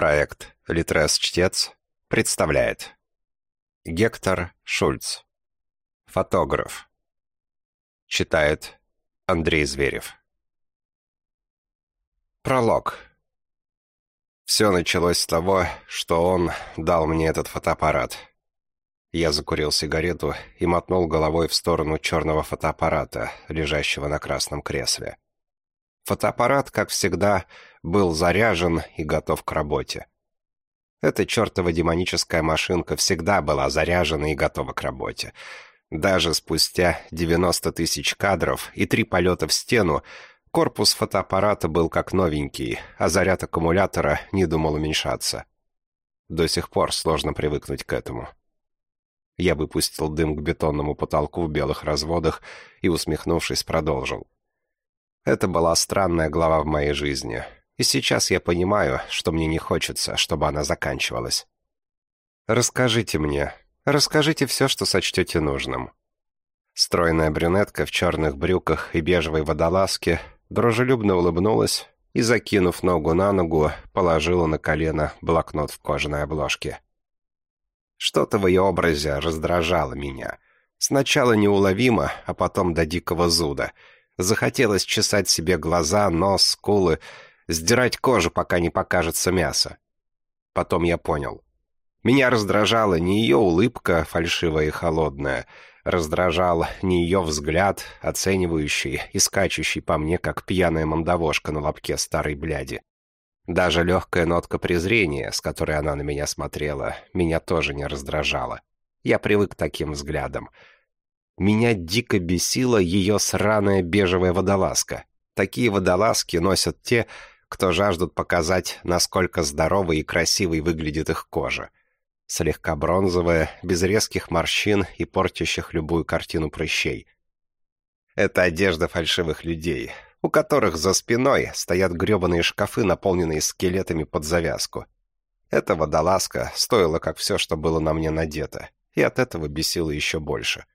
Проект «Литрес-чтец» представляет. Гектор Шульц. Фотограф. Читает Андрей Зверев. Пролог. Все началось с того, что он дал мне этот фотоаппарат. Я закурил сигарету и мотнул головой в сторону черного фотоаппарата, лежащего на красном кресле. Фотоаппарат, как всегда, был заряжен и готов к работе. Эта чертова демоническая машинка всегда была заряжена и готова к работе. Даже спустя 90 тысяч кадров и три полета в стену, корпус фотоаппарата был как новенький, а заряд аккумулятора не думал уменьшаться. До сих пор сложно привыкнуть к этому. Я выпустил дым к бетонному потолку в белых разводах и, усмехнувшись, продолжил. Это была странная глава в моей жизни, и сейчас я понимаю, что мне не хочется, чтобы она заканчивалась. Расскажите мне, расскажите все, что сочтете нужным. Стройная брюнетка в черных брюках и бежевой водолазке дружелюбно улыбнулась и, закинув ногу на ногу, положила на колено блокнот в кожаной обложке. Что-то в ее образе раздражало меня. Сначала неуловимо, а потом до дикого зуда — Захотелось чесать себе глаза, нос, скулы, сдирать кожу, пока не покажется мясо. Потом я понял. Меня раздражала не ее улыбка, фальшивая и холодная, раздражал не ее взгляд, оценивающий и скачущий по мне, как пьяная мандавошка на лобке старой бляди. Даже легкая нотка презрения, с которой она на меня смотрела, меня тоже не раздражала. Я привык к таким взглядам. Меня дико бесила ее сраная бежевая водолазка. Такие водолазки носят те, кто жаждут показать, насколько здоровой и красивой выглядит их кожа. Слегка бронзовая, без резких морщин и портящих любую картину прыщей. Это одежда фальшивых людей, у которых за спиной стоят гребаные шкафы, наполненные скелетами под завязку. Эта водолазка стоила как все, что было на мне надето, и от этого бесила еще больше.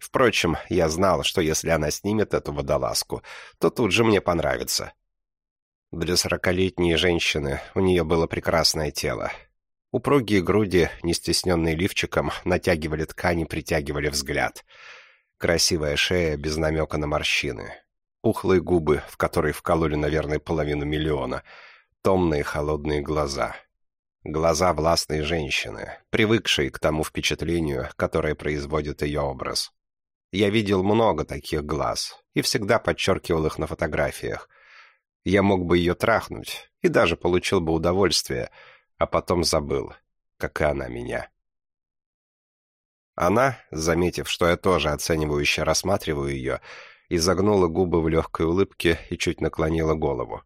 Впрочем, я знал, что если она снимет эту водолазку, то тут же мне понравится. Для сорокалетней женщины у нее было прекрасное тело. Упругие груди, не стесненные лифчиком, натягивали ткани, притягивали взгляд. Красивая шея без намека на морщины. Пухлые губы, в которые вкололи, наверное, половину миллиона. Томные холодные глаза. Глаза властной женщины, привыкшей к тому впечатлению, которое производит ее образ. Я видел много таких глаз и всегда подчеркивал их на фотографиях. Я мог бы ее трахнуть и даже получил бы удовольствие, а потом забыл, как и она меня. Она, заметив, что я тоже оценивающе рассматриваю ее, изогнула губы в легкой улыбке и чуть наклонила голову.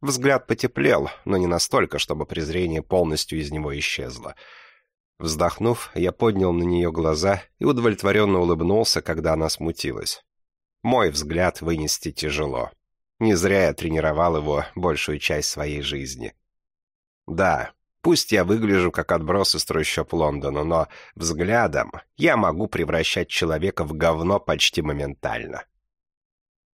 Взгляд потеплел, но не настолько, чтобы презрение полностью из него исчезло — Вздохнув, я поднял на нее глаза и удовлетворенно улыбнулся, когда она смутилась. Мой взгляд вынести тяжело. Не зря я тренировал его большую часть своей жизни. Да, пусть я выгляжу как отброс из трущоб Лондона, но взглядом я могу превращать человека в говно почти моментально.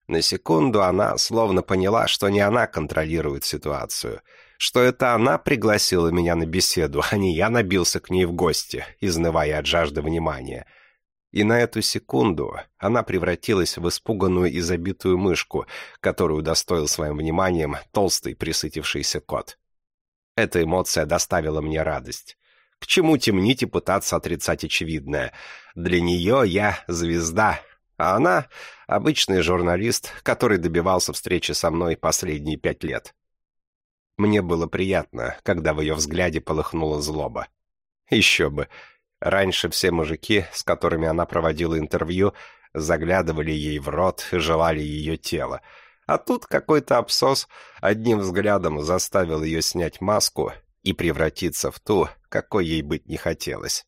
На секунду она словно поняла, что не она контролирует ситуацию — что это она пригласила меня на беседу, а не я набился к ней в гости, изнывая от жажды внимания. И на эту секунду она превратилась в испуганную и забитую мышку, которую достоил своим вниманием толстый присытившийся кот. Эта эмоция доставила мне радость. К чему темнить и пытаться отрицать очевидное? Для нее я звезда, а она — обычный журналист, который добивался встречи со мной последние пять лет. Мне было приятно, когда в ее взгляде полыхнула злоба. Еще бы. Раньше все мужики, с которыми она проводила интервью, заглядывали ей в рот и желали ее тела. А тут какой-то абсос одним взглядом заставил ее снять маску и превратиться в ту, какой ей быть не хотелось.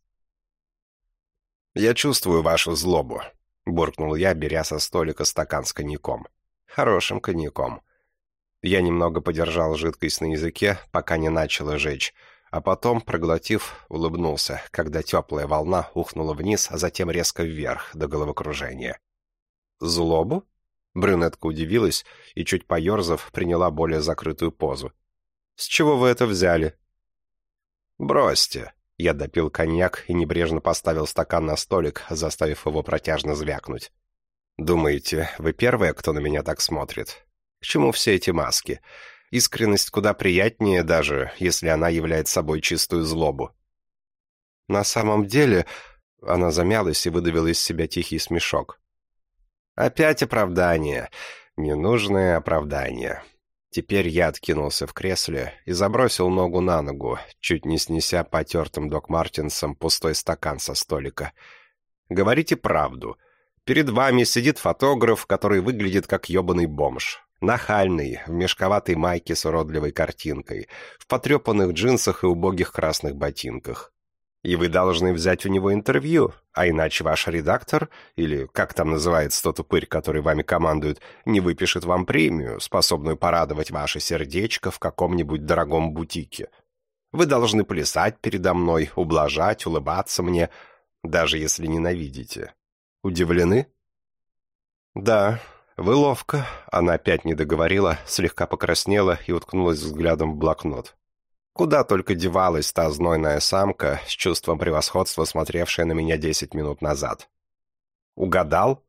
«Я чувствую вашу злобу», — буркнул я, беря со столика стакан с коньяком. «Хорошим коньяком». Я немного подержал жидкость на языке, пока не начало жечь, а потом, проглотив, улыбнулся, когда теплая волна ухнула вниз, а затем резко вверх, до головокружения. «Злобу?» Брюнетка удивилась и, чуть поерзав, приняла более закрытую позу. «С чего вы это взяли? «Бросьте». Я допил коньяк и небрежно поставил стакан на столик, заставив его протяжно звякнуть. «Думаете, вы первая, кто на меня так смотрит? К чему все эти маски? Искренность куда приятнее даже, если она является собой чистую злобу». «На самом деле...» Она замялась и выдавила из себя тихий смешок. «Опять оправдание. Ненужное оправдание. Теперь я откинулся в кресле и забросил ногу на ногу, чуть не снеся потертым Док Мартинсом пустой стакан со столика. «Говорите правду. Перед вами сидит фотограф, который выглядит как ебаный бомж. Нахальный, в мешковатой майке с уродливой картинкой, в потрепанных джинсах и убогих красных ботинках. И вы должны взять у него интервью, а иначе ваш редактор, или как там называется тот упырь, который вами командует, не выпишет вам премию, способную порадовать ваше сердечко в каком-нибудь дорогом бутике. Вы должны плясать передо мной, ублажать, улыбаться мне, даже если ненавидите. Удивлены? Да, вы ловко. Она опять не договорила, слегка покраснела и уткнулась взглядом в блокнот. Куда только девалась та знойная самка с чувством превосходства, смотревшая на меня десять минут назад. «Угадал?»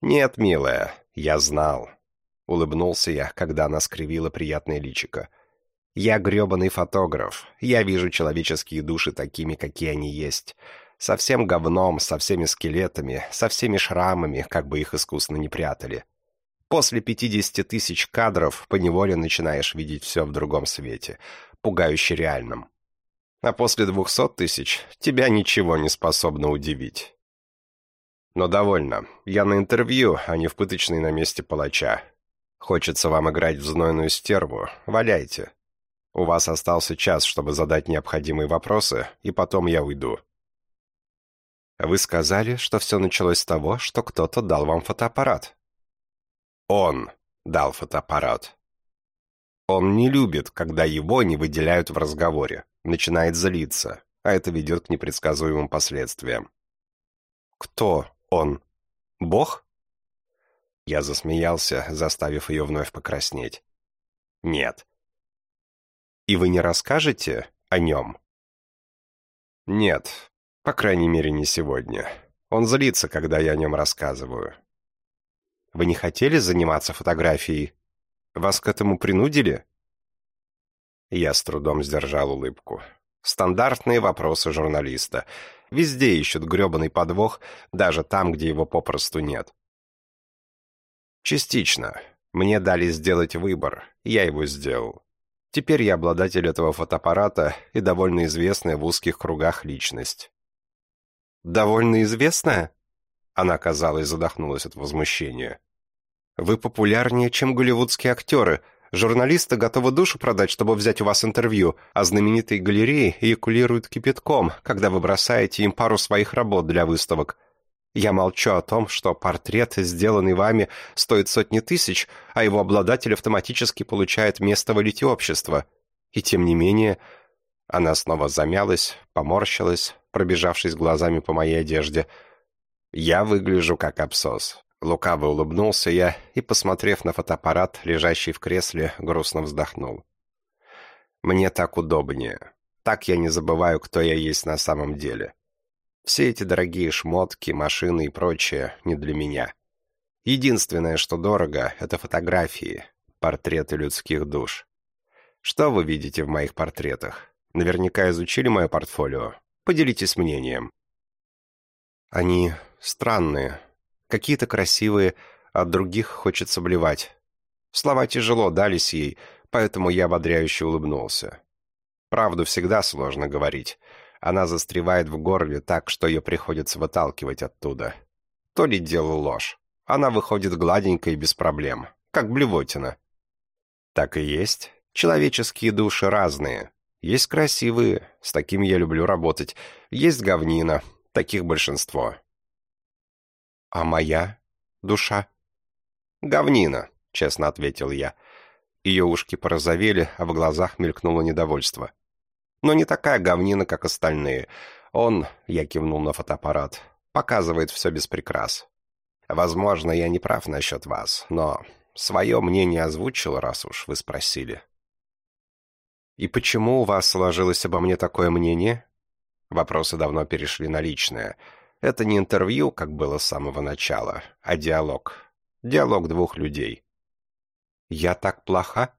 «Нет, милая, я знал». Улыбнулся я, когда она скривила приятное личико. «Я гребаный фотограф. Я вижу человеческие души такими, какие они есть. Со всем говном, со всеми скелетами, со всеми шрамами, как бы их искусно не прятали. После пятидесяти тысяч кадров поневоле начинаешь видеть все в другом свете пугающе реальным. А после двухсот тысяч тебя ничего не способно удивить. Но довольно. Я на интервью, а не в пыточной на месте палача. Хочется вам играть в знойную стерву? Валяйте. У вас остался час, чтобы задать необходимые вопросы, и потом я уйду. Вы сказали, что все началось с того, что кто-то дал вам фотоаппарат. Он дал фотоаппарат. Он не любит, когда его не выделяют в разговоре, начинает злиться, а это ведет к непредсказуемым последствиям. «Кто он? Бог?» Я засмеялся, заставив ее вновь покраснеть. «Нет». «И вы не расскажете о нем?» «Нет, по крайней мере, не сегодня. Он злится, когда я о нем рассказываю». «Вы не хотели заниматься фотографией?» Вас к этому принудили?» Я с трудом сдержал улыбку. Стандартные вопросы журналиста. Везде ищут гребаный подвох, даже там, где его попросту нет. Частично. Мне дали сделать выбор, я его сделал. Теперь я обладатель этого фотоаппарата и довольно известная в узких кругах личность. «Довольно известная?» Она, казалось, задохнулась от возмущения. Вы популярнее, чем голливудские актеры. Журналисты готовы душу продать, чтобы взять у вас интервью, а знаменитые галереи эякулируют кипятком, когда вы бросаете им пару своих работ для выставок. Я молчу о том, что портрет, сделанный вами, стоит сотни тысяч, а его обладатель автоматически получает место в элите общества. И тем не менее... Она снова замялась, поморщилась, пробежавшись глазами по моей одежде. «Я выгляжу как абсос. Лукаво улыбнулся я и, посмотрев на фотоаппарат, лежащий в кресле, грустно вздохнул. «Мне так удобнее. Так я не забываю, кто я есть на самом деле. Все эти дорогие шмотки, машины и прочее не для меня. Единственное, что дорого, это фотографии, портреты людских душ. Что вы видите в моих портретах? Наверняка изучили мое портфолио. Поделитесь мнением». «Они странные», Какие-то красивые, от других хочется блевать. Слова тяжело дались ей, поэтому я ободряюще улыбнулся. Правду всегда сложно говорить. Она застревает в горле так, что ее приходится выталкивать оттуда. То ли дело ложь. Она выходит гладенько и без проблем, как блевотина. Так и есть. Человеческие души разные. Есть красивые, с такими я люблю работать. Есть говнина, таких большинство. «А моя душа?» «Говнина», — честно ответил я. Ее ушки порозовели, а в глазах мелькнуло недовольство. «Но не такая говнина, как остальные. Он, — я кивнул на фотоаппарат, — показывает все без прикрас. Возможно, я не прав насчет вас, но свое мнение озвучил, раз уж вы спросили». «И почему у вас сложилось обо мне такое мнение?» Вопросы давно перешли на личное. Это не интервью, как было с самого начала, а диалог. Диалог двух людей. «Я так плоха?»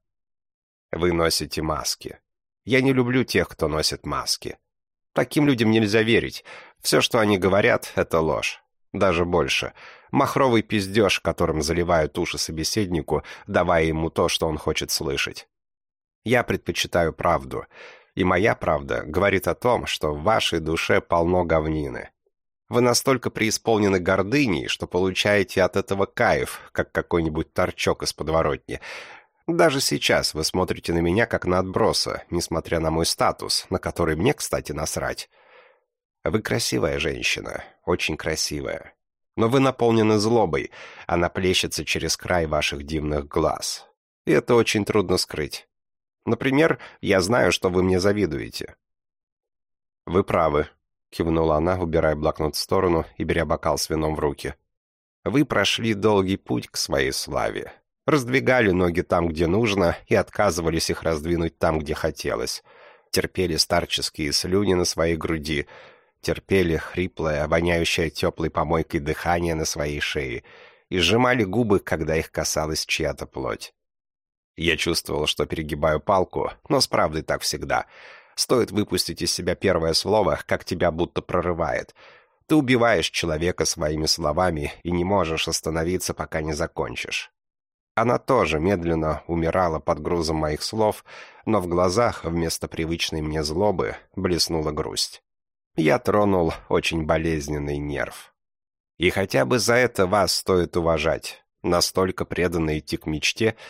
«Вы носите маски. Я не люблю тех, кто носит маски. Таким людям нельзя верить. Все, что они говорят, — это ложь. Даже больше. Махровый пиздеж, которым заливают уши собеседнику, давая ему то, что он хочет слышать. Я предпочитаю правду. И моя правда говорит о том, что в вашей душе полно говнины. Вы настолько преисполнены гордыней, что получаете от этого кайф, как какой-нибудь торчок из подворотни. Даже сейчас вы смотрите на меня как на отброса, несмотря на мой статус, на который мне, кстати, насрать. Вы красивая женщина, очень красивая. Но вы наполнены злобой, она плещется через край ваших дивных глаз. И это очень трудно скрыть. Например, я знаю, что вы мне завидуете». «Вы правы», — кивнула она, убирая блокнот в сторону и беря бокал с вином в руки. «Вы прошли долгий путь к своей славе. Раздвигали ноги там, где нужно, и отказывались их раздвинуть там, где хотелось. Терпели старческие слюни на своей груди, терпели хриплое, воняющее теплой помойкой дыхание на своей шее и сжимали губы, когда их касалась чья-то плоть. Я чувствовал, что перегибаю палку, но с правдой так всегда. Стоит выпустить из себя первое слово, как тебя будто прорывает. Ты убиваешь человека своими словами и не можешь остановиться, пока не закончишь. Она тоже медленно умирала под грузом моих слов, но в глазах вместо привычной мне злобы блеснула грусть. Я тронул очень болезненный нерв. И хотя бы за это вас стоит уважать. Настолько преданно идти к мечте —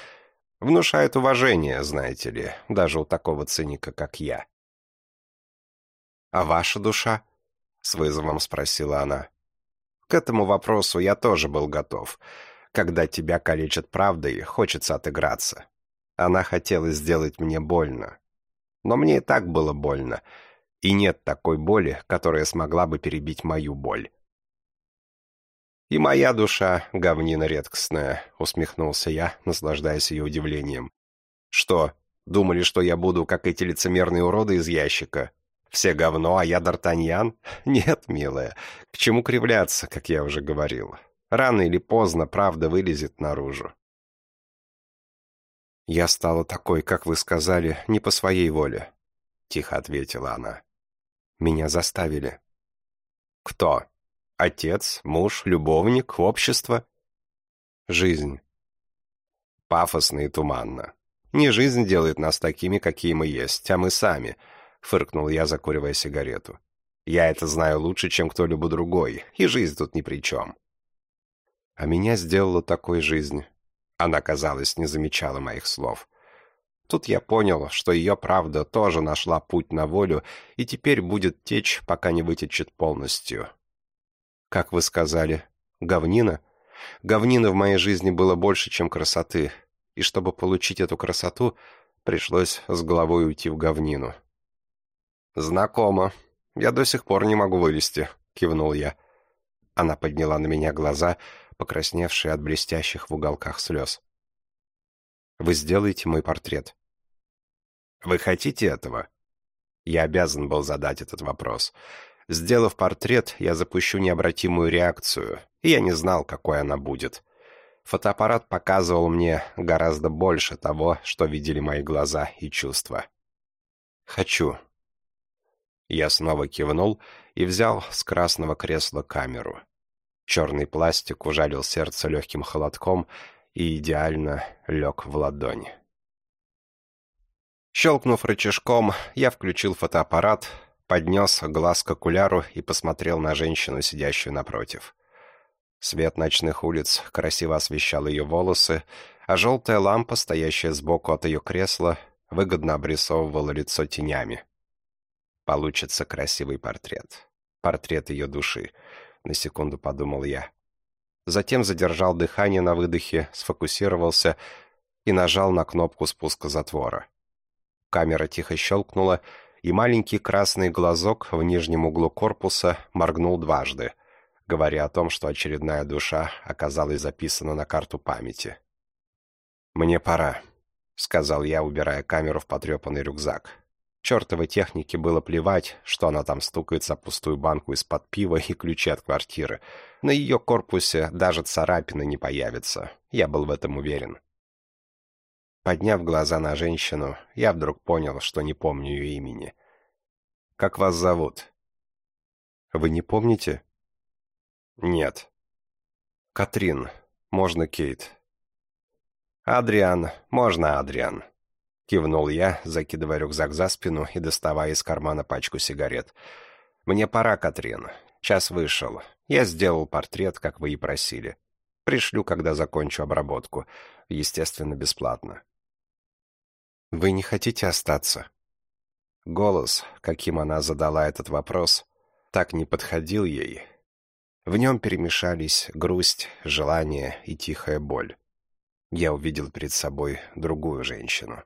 Внушает уважение, знаете ли, даже у такого циника, как я. «А ваша душа?» — с вызовом спросила она. К этому вопросу я тоже был готов. Когда тебя калечат правдой, хочется отыграться. Она хотела сделать мне больно. Но мне и так было больно. И нет такой боли, которая смогла бы перебить мою боль. «И моя душа — говнина редкостная», — усмехнулся я, наслаждаясь ее удивлением. «Что, думали, что я буду, как эти лицемерные уроды из ящика? Все говно, а я Д'Артаньян? Нет, милая, к чему кривляться, как я уже говорил. Рано или поздно правда вылезет наружу». «Я стала такой, как вы сказали, не по своей воле», — тихо ответила она. «Меня заставили». «Кто?» Отец, муж, любовник, общество. Жизнь. Пафосно и туманно. Не жизнь делает нас такими, какие мы есть, а мы сами, фыркнул я, закуривая сигарету. Я это знаю лучше, чем кто-либо другой, и жизнь тут ни при чем. А меня сделала такой жизнь. Она, казалось, не замечала моих слов. Тут я понял, что ее правда тоже нашла путь на волю и теперь будет течь, пока не вытечет полностью, как вы сказали, говнина? Говнина в моей жизни было больше, чем красоты. И чтобы получить эту красоту, пришлось с головой уйти в говнину. «Знакомо. Я до сих пор не могу вылезти», — кивнул я. Она подняла на меня глаза, покрасневшие от блестящих в уголках слез. «Вы сделаете мой портрет». «Вы хотите этого?» Я обязан был задать этот вопрос. Сделав портрет, я запущу необратимую реакцию, и я не знал, какой она будет. Фотоаппарат показывал мне гораздо больше того, что видели мои глаза и чувства. «Хочу». Я снова кивнул и взял с красного кресла камеру. Черный пластик ужалил сердце легким холодком и идеально лег в ладонь. Щелкнув рычажком, я включил фотоаппарат, поднес глаз к окуляру и посмотрел на женщину, сидящую напротив. Свет ночных улиц красиво освещал ее волосы, а желтая лампа, стоящая сбоку от ее кресла, выгодно обрисовывала лицо тенями. Получится красивый портрет. Портрет ее души, на секунду подумал я. Затем задержал дыхание на выдохе, сфокусировался и нажал на кнопку спуска затвора. Камера тихо щелкнула, и маленький красный глазок в нижнем углу корпуса моргнул дважды, говоря о том, что очередная душа оказалась записана на карту памяти. «Мне пора». — сказал я, убирая камеру в потрепанный рюкзак. Чертовой технике было плевать, что она там стукается о пустую банку из-под пива и ключи от квартиры. На ее корпусе даже царапины не появится. Я был в этом уверен. Подняв глаза на женщину, я вдруг понял, что не помню ее имени. «Как вас зовут?» «Вы не помните?» «Нет». «Катрин. Можно Кейт. «Адриан, можно Адриан», — кивнул я, закидывая рюкзак за спину и доставая из кармана пачку сигарет. «Мне пора, Катрин. Час вышел. Я сделал портрет, как вы и просили. Пришлю, когда закончу обработку. Естественно, бесплатно». «Вы не хотите остаться?» Голос, каким она задала этот вопрос, так не подходил ей. В нем перемешались грусть, желание и тихая боль я увидел перед собой другую женщину.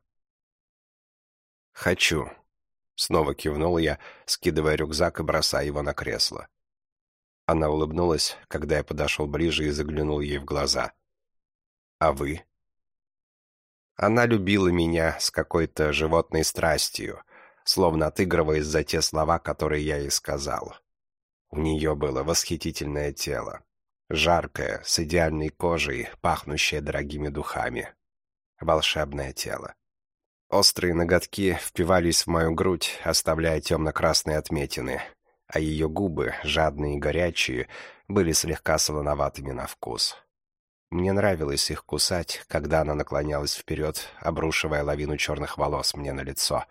«Хочу», — снова кивнул я, скидывая рюкзак и бросая его на кресло. Она улыбнулась, когда я подошел ближе и заглянул ей в глаза. «А вы?» Она любила меня с какой-то животной страстью, словно отыгрываясь за те слова, которые я ей сказал. У нее было восхитительное тело, Жаркое, с идеальной кожей, пахнущее дорогими духами. Волшебное тело. Острые ноготки впивались в мою грудь, оставляя темно-красные отметины, а ее губы, жадные и горячие, были слегка солоноватыми на вкус. Мне нравилось их кусать, когда она наклонялась вперед, обрушивая лавину черных волос мне на лицо,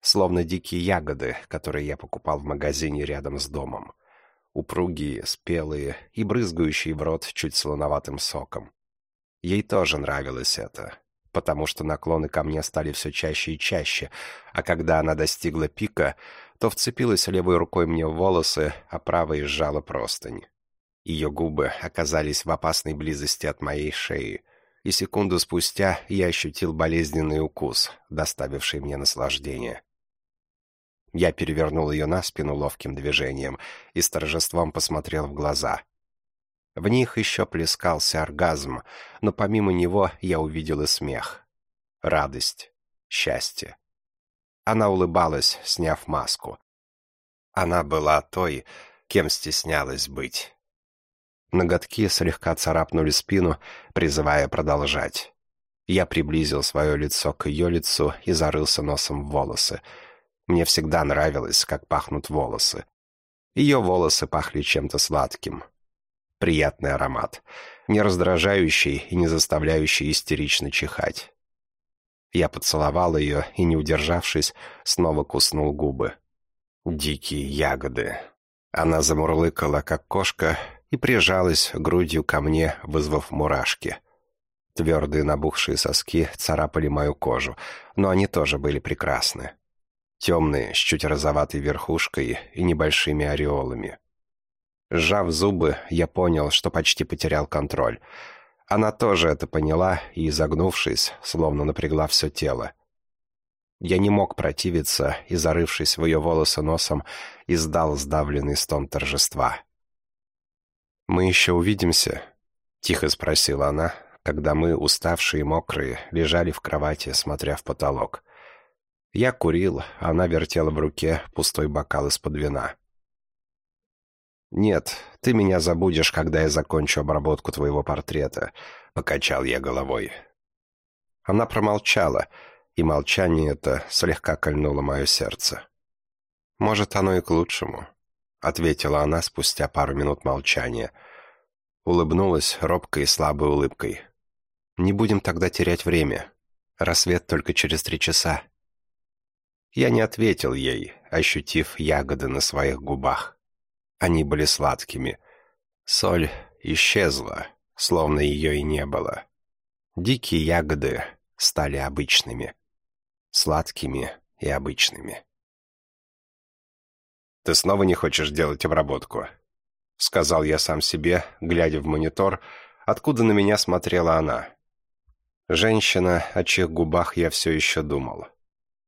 словно дикие ягоды, которые я покупал в магазине рядом с домом упругие, спелые и брызгающие в рот чуть солоноватым соком. Ей тоже нравилось это, потому что наклоны ко мне стали все чаще и чаще, а когда она достигла пика, то вцепилась левой рукой мне в волосы, а правой сжала простынь. Ее губы оказались в опасной близости от моей шеи, и секунду спустя я ощутил болезненный укус, доставивший мне наслаждение. Я перевернул ее на спину ловким движением и с торжеством посмотрел в глаза. В них еще плескался оргазм, но помимо него я увидел и смех. Радость, счастье. Она улыбалась, сняв маску. Она была той, кем стеснялась быть. Ноготки слегка царапнули спину, призывая продолжать. Я приблизил свое лицо к ее лицу и зарылся носом в волосы — мне всегда нравилось, как пахнут волосы. Ее волосы пахли чем-то сладким. Приятный аромат, не раздражающий и не заставляющий истерично чихать. Я поцеловал ее и, не удержавшись, снова куснул губы. Дикие ягоды. Она замурлыкала, как кошка, и прижалась грудью ко мне, вызвав мурашки. Твердые набухшие соски царапали мою кожу, но они тоже были прекрасны темные, с чуть розоватой верхушкой и небольшими ореолами. Сжав зубы, я понял, что почти потерял контроль. Она тоже это поняла и, изогнувшись, словно напрягла все тело. Я не мог противиться и, зарывшись в ее волосы носом, издал сдавленный стон торжества. «Мы еще увидимся?» — тихо спросила она, когда мы, уставшие и мокрые, лежали в кровати, смотря в потолок. Я курил, а она вертела в руке пустой бокал из-под вина. «Нет, ты меня забудешь, когда я закончу обработку твоего портрета», — покачал я головой. Она промолчала, и молчание это слегка кольнуло мое сердце. «Может, оно и к лучшему», — ответила она спустя пару минут молчания. Улыбнулась робкой и слабой улыбкой. «Не будем тогда терять время. Рассвет только через три часа». Я не ответил ей, ощутив ягоды на своих губах. Они были сладкими. Соль исчезла, словно ее и не было. Дикие ягоды стали обычными. Сладкими и обычными. «Ты снова не хочешь делать обработку?» — сказал я сам себе, глядя в монитор, откуда на меня смотрела она. Женщина, о чьих губах я все еще думал.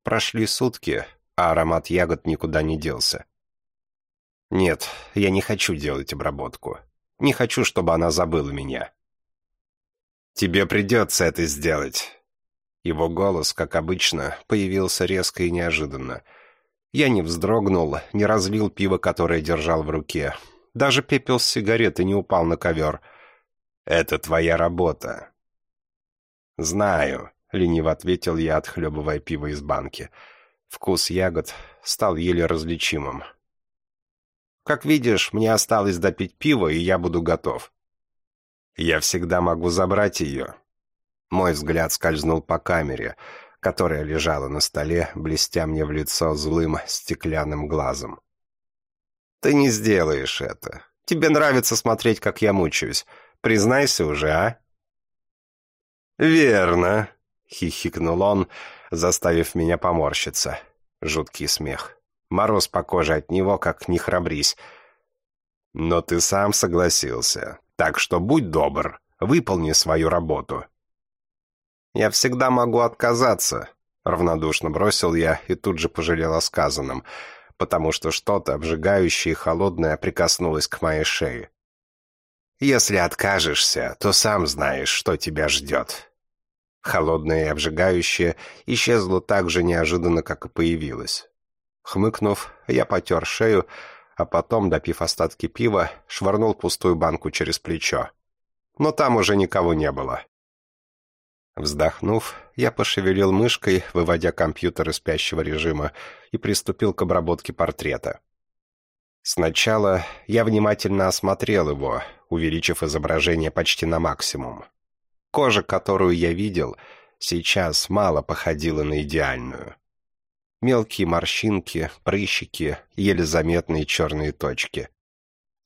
Прошли сутки, а аромат ягод никуда не делся. Нет, я не хочу делать обработку. Не хочу, чтобы она забыла меня. Тебе придется это сделать. Его голос, как обычно, появился резко и неожиданно. Я не вздрогнул, не разлил пиво, которое держал в руке. Даже пепел с сигареты не упал на ковер. «Это твоя работа». «Знаю», — лениво ответил я, отхлебывая пиво из банки. Вкус ягод стал еле различимым. «Как видишь, мне осталось допить пиво, и я буду готов». «Я всегда могу забрать ее». Мой взгляд скользнул по камере, которая лежала на столе, блестя мне в лицо злым стеклянным глазом. «Ты не сделаешь это. Тебе нравится смотреть, как я мучаюсь. Признайся уже, а?» «Верно», — хихикнул он, заставив меня поморщиться. Жуткий смех. Мороз по коже от него, как не храбрись. «Но ты сам согласился, так что будь добр, выполни свою работу». «Я всегда могу отказаться», — равнодушно бросил я и тут же пожалел о сказанном, потому что что-то обжигающее и холодное прикоснулось к моей шее. «Если откажешься, то сам знаешь, что тебя ждет», Холодное и обжигающее исчезло так же неожиданно, как и появилось. Хмыкнув, я потер шею, а потом, допив остатки пива, швырнул пустую банку через плечо. Но там уже никого не было. Вздохнув, я пошевелил мышкой, выводя компьютер из спящего режима, и приступил к обработке портрета. Сначала я внимательно осмотрел его, увеличив изображение почти на максимум. Кожа, которую я видел, сейчас мало походила на идеальную. Мелкие морщинки, прыщики, еле заметные черные точки.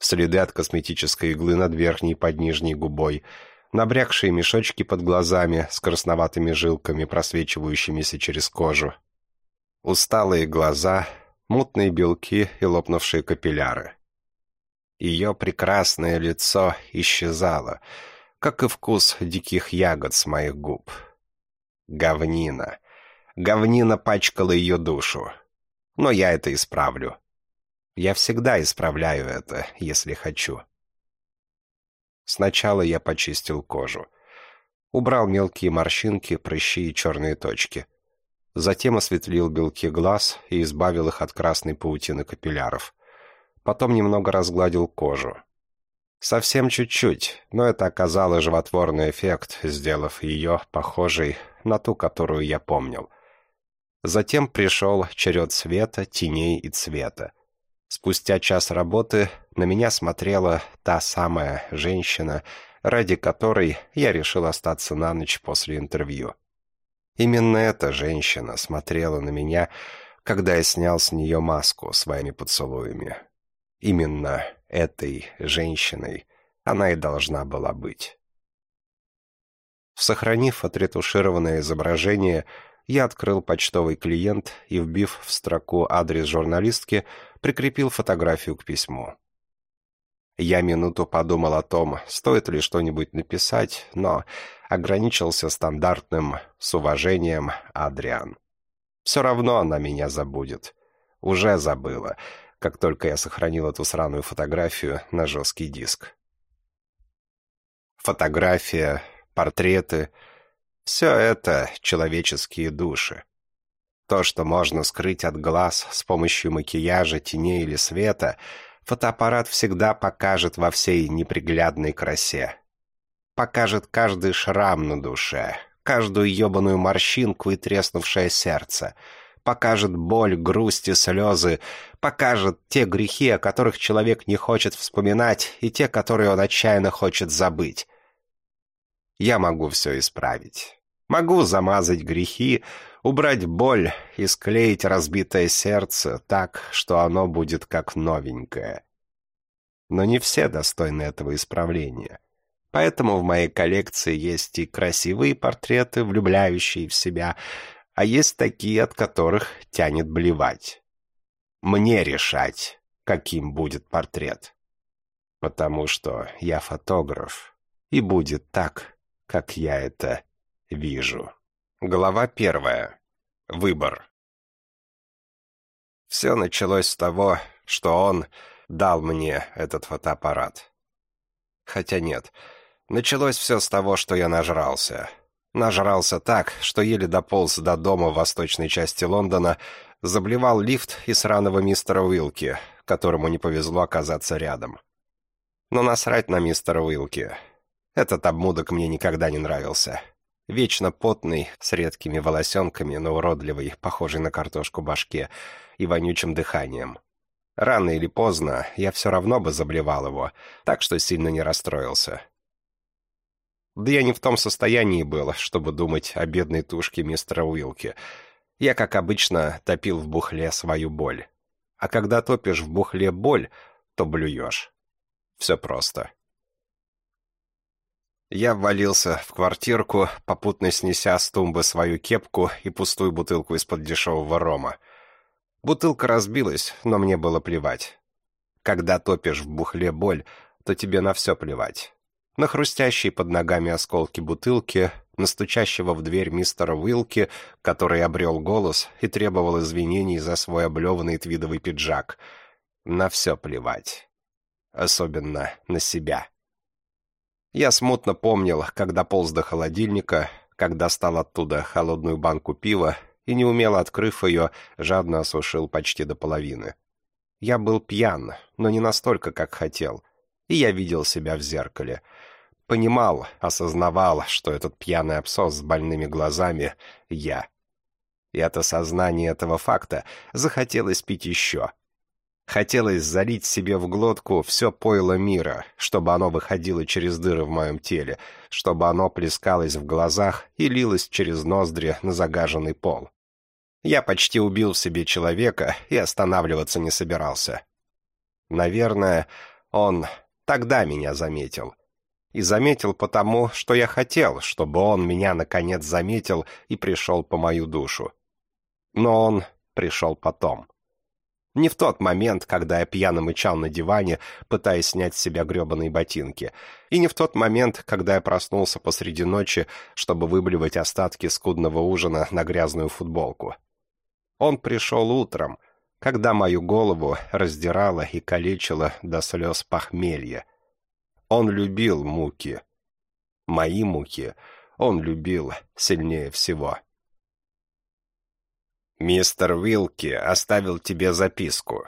Следы от косметической иглы над верхней и под нижней губой, набрякшие мешочки под глазами с красноватыми жилками, просвечивающимися через кожу. Усталые глаза, мутные белки и лопнувшие капилляры. Ее прекрасное лицо исчезало — как и вкус диких ягод с моих губ. Говнина. Говнина пачкала ее душу. Но я это исправлю. Я всегда исправляю это, если хочу. Сначала я почистил кожу. Убрал мелкие морщинки, прыщи и черные точки. Затем осветлил белки глаз и избавил их от красной паутины капилляров. Потом немного разгладил кожу. Совсем чуть-чуть, но это оказало животворный эффект, сделав ее похожей на ту, которую я помнил. Затем пришел черед света, теней и цвета. Спустя час работы на меня смотрела та самая женщина, ради которой я решил остаться на ночь после интервью. Именно эта женщина смотрела на меня, когда я снял с нее маску своими поцелуями. Именно этой женщиной она и должна была быть. Сохранив отретушированное изображение, я открыл почтовый клиент и, вбив в строку адрес журналистки, прикрепил фотографию к письму. Я минуту подумал о том, стоит ли что-нибудь написать, но ограничился стандартным «с уважением, Адриан». Все равно она меня забудет. Уже забыла как только я сохранил эту сраную фотографию на жесткий диск. Фотография, портреты — все это человеческие души. То, что можно скрыть от глаз с помощью макияжа, теней или света, фотоаппарат всегда покажет во всей неприглядной красе. Покажет каждый шрам на душе, каждую ебаную морщинку и треснувшее сердце — покажет боль, грусть и слезы, покажет те грехи, о которых человек не хочет вспоминать, и те, которые он отчаянно хочет забыть. Я могу все исправить. Могу замазать грехи, убрать боль и склеить разбитое сердце так, что оно будет как новенькое. Но не все достойны этого исправления. Поэтому в моей коллекции есть и красивые портреты, влюбляющие в себя, а есть такие, от которых тянет блевать. Мне решать, каким будет портрет. Потому что я фотограф, и будет так, как я это вижу. Глава первая. Выбор. Все началось с того, что он дал мне этот фотоаппарат. Хотя нет, началось все с того, что я нажрался. Нажрался так, что еле дополз до дома в восточной части Лондона, заблевал лифт и сраного мистера Уилки, которому не повезло оказаться рядом. Но насрать на мистера Уилки. Этот обмудок мне никогда не нравился. Вечно потный, с редкими волосенками, но уродливый, похожий на картошку башке, и вонючим дыханием. Рано или поздно я все равно бы заблевал его, так что сильно не расстроился. Да я не в том состоянии был, чтобы думать о бедной тушке мистера Уилки. Я, как обычно, топил в бухле свою боль. А когда топишь в бухле боль, то блюешь. Все просто. Я ввалился в квартирку, попутно снеся с тумбы свою кепку и пустую бутылку из-под дешевого рома. Бутылка разбилась, но мне было плевать. Когда топишь в бухле боль, то тебе на все плевать на хрустящие под ногами осколки бутылки, на стучащего в дверь мистера Уилки, который обрел голос и требовал извинений за свой облеванный твидовый пиджак. На все плевать. Особенно на себя. Я смутно помнил, когда полз до холодильника, когда стал оттуда холодную банку пива и, неумело открыв ее, жадно осушил почти до половины. Я был пьян, но не настолько, как хотел, и я видел себя в зеркале — Понимал, осознавал, что этот пьяный абсос с больными глазами — я. И от осознания этого факта захотелось пить еще. Хотелось залить себе в глотку все пойло мира, чтобы оно выходило через дыры в моем теле, чтобы оно плескалось в глазах и лилось через ноздри на загаженный пол. Я почти убил в себе человека и останавливаться не собирался. Наверное, он тогда меня заметил — и заметил потому, что я хотел, чтобы он меня наконец заметил и пришел по мою душу. Но он пришел потом. Не в тот момент, когда я пьяно мычал на диване, пытаясь снять с себя гребаные ботинки, и не в тот момент, когда я проснулся посреди ночи, чтобы выблевать остатки скудного ужина на грязную футболку. Он пришел утром, когда мою голову раздирало и калечило до слез похмелья — он любил муки. Мои муки он любил сильнее всего. «Мистер Вилки оставил тебе записку».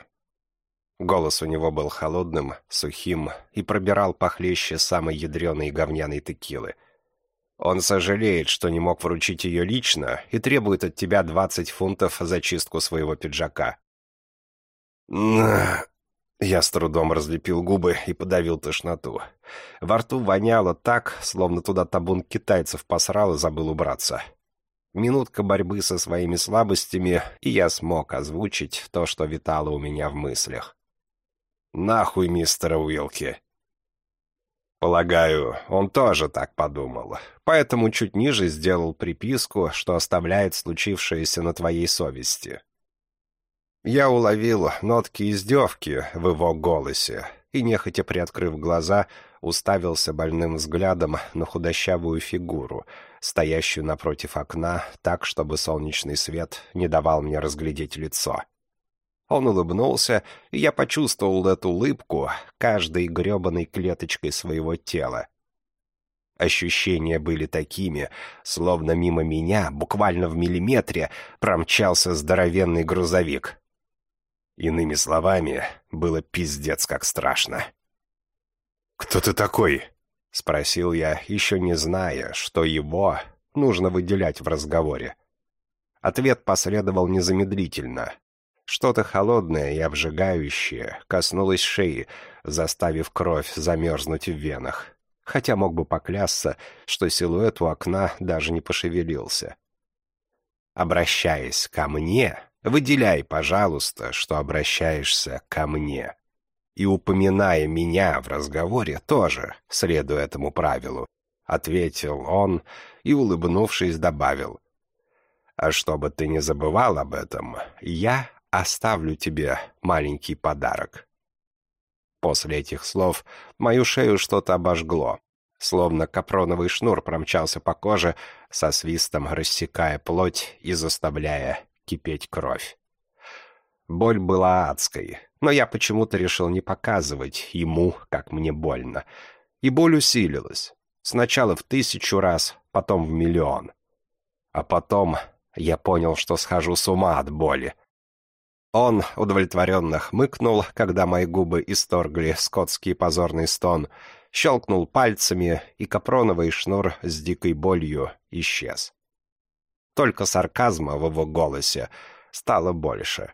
Голос у него был холодным, сухим и пробирал похлеще самой ядреной говняной текилы. Он сожалеет, что не мог вручить ее лично и требует от тебя двадцать фунтов за чистку своего пиджака. Я с трудом разлепил губы и подавил тошноту. Во рту воняло так, словно туда табун китайцев посрал и забыл убраться. Минутка борьбы со своими слабостями, и я смог озвучить то, что витало у меня в мыслях. «Нахуй, мистер Уилки!» Полагаю, он тоже так подумал, поэтому чуть ниже сделал приписку, что оставляет случившееся на твоей совести. Я уловил нотки издевки в его голосе и, нехотя приоткрыв глаза, уставился больным взглядом на худощавую фигуру, стоящую напротив окна, так, чтобы солнечный свет не давал мне разглядеть лицо. Он улыбнулся, и я почувствовал эту улыбку каждой гребаной клеточкой своего тела. Ощущения были такими, словно мимо меня, буквально в миллиметре, промчался здоровенный грузовик. Иными словами, было пиздец как страшно. «Кто ты такой?» — спросил я, еще не зная, что его нужно выделять в разговоре. Ответ последовал незамедлительно. Что-то холодное и обжигающее коснулось шеи, заставив кровь замерзнуть в венах, хотя мог бы поклясться, что силуэт у окна даже не пошевелился. Обращаясь ко мне, Выделяй, пожалуйста, что обращаешься ко мне. И упоминая меня в разговоре тоже, следуя этому правилу, ответил он и, улыбнувшись, добавил. А чтобы ты не забывал об этом, я оставлю тебе маленький подарок. После этих слов мою шею что-то обожгло, словно капроновый шнур промчался по коже, со свистом рассекая плоть и заставляя кипеть кровь. Боль была адской, но я почему-то решил не показывать ему, как мне больно. И боль усилилась. Сначала в тысячу раз, потом в миллион. А потом я понял, что схожу с ума от боли. Он удовлетворенно хмыкнул, когда мои губы исторгли скотский позорный стон, щелкнул пальцами, и капроновый шнур с дикой болью исчез. Только сарказма в его голосе стало больше.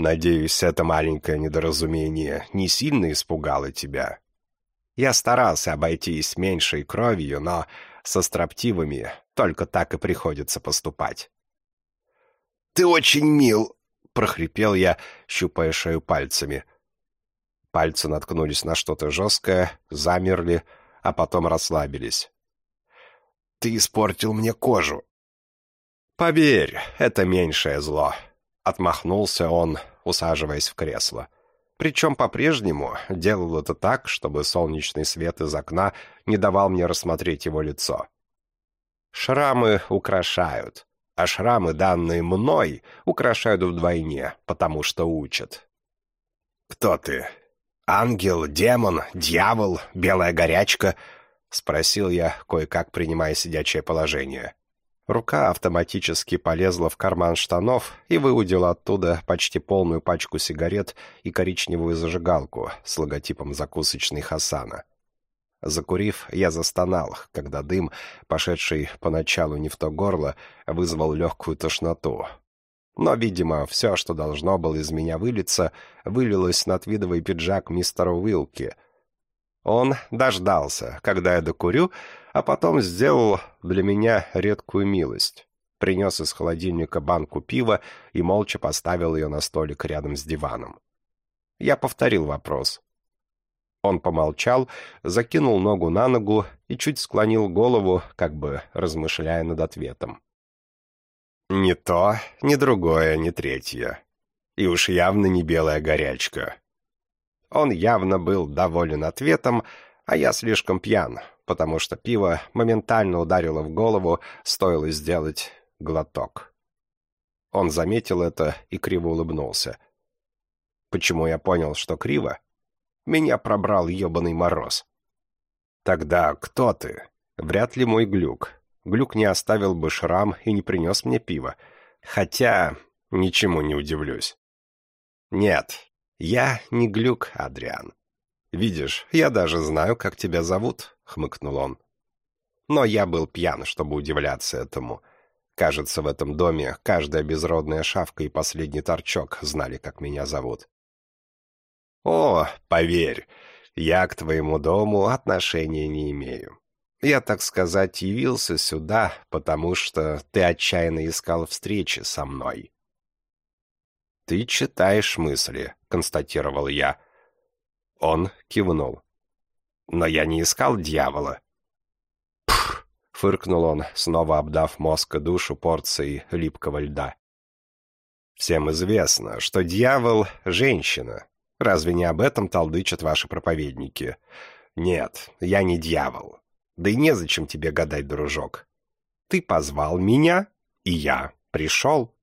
«Надеюсь, это маленькое недоразумение не сильно испугало тебя?» Я старался обойтись меньшей кровью, но со строптивыми только так и приходится поступать. «Ты очень мил!» — прохрипел я, щупая шею пальцами. Пальцы наткнулись на что-то жесткое, замерли, а потом расслабились. «Ты испортил мне кожу!» «Поверь, это меньшее зло», — отмахнулся он, усаживаясь в кресло. Причем по-прежнему делал это так, чтобы солнечный свет из окна не давал мне рассмотреть его лицо. Шрамы украшают, а шрамы, данные мной, украшают вдвойне, потому что учат. «Кто ты? Ангел, демон, дьявол, белая горячка?» — спросил я, кое-как принимая сидячее положение. Рука автоматически полезла в карман штанов и выудила оттуда почти полную пачку сигарет и коричневую зажигалку с логотипом закусочной Хасана. Закурив, я застонал, когда дым, пошедший поначалу не в то горло, вызвал легкую тошноту. Но, видимо, все, что должно было из меня вылиться, вылилось на твидовый пиджак мистера Уилки. Он дождался, когда я докурю, а потом сделал для меня редкую милость. Принес из холодильника банку пива и молча поставил ее на столик рядом с диваном. Я повторил вопрос. Он помолчал, закинул ногу на ногу и чуть склонил голову, как бы размышляя над ответом. «Ни то, ни другое, ни третье. И уж явно не белая горячка». Он явно был доволен ответом, а я слишком пьян, потому что пиво моментально ударило в голову, стоило сделать глоток. Он заметил это и криво улыбнулся. Почему я понял, что криво? Меня пробрал ебаный мороз. Тогда кто ты? Вряд ли мой глюк. Глюк не оставил бы шрам и не принес мне пиво. Хотя ничему не удивлюсь. Нет, я не глюк, Адриан. Видишь, я даже знаю, как тебя зовут, — хмыкнул он. Но я был пьян, чтобы удивляться этому. Кажется, в этом доме каждая безродная шавка и последний торчок знали, как меня зовут. «О, поверь, я к твоему дому отношения не имею. Я, так сказать, явился сюда, потому что ты отчаянно искал встречи со мной». «Ты читаешь мысли», — констатировал я. Он кивнул. Но я не искал дьявола. Пф, фыркнул он, снова обдав мозг и душу порцией липкого льда. Всем известно, что дьявол — женщина. Разве не об этом толдычат ваши проповедники? Нет, я не дьявол. Да и незачем тебе гадать, дружок. Ты позвал меня, и я пришел.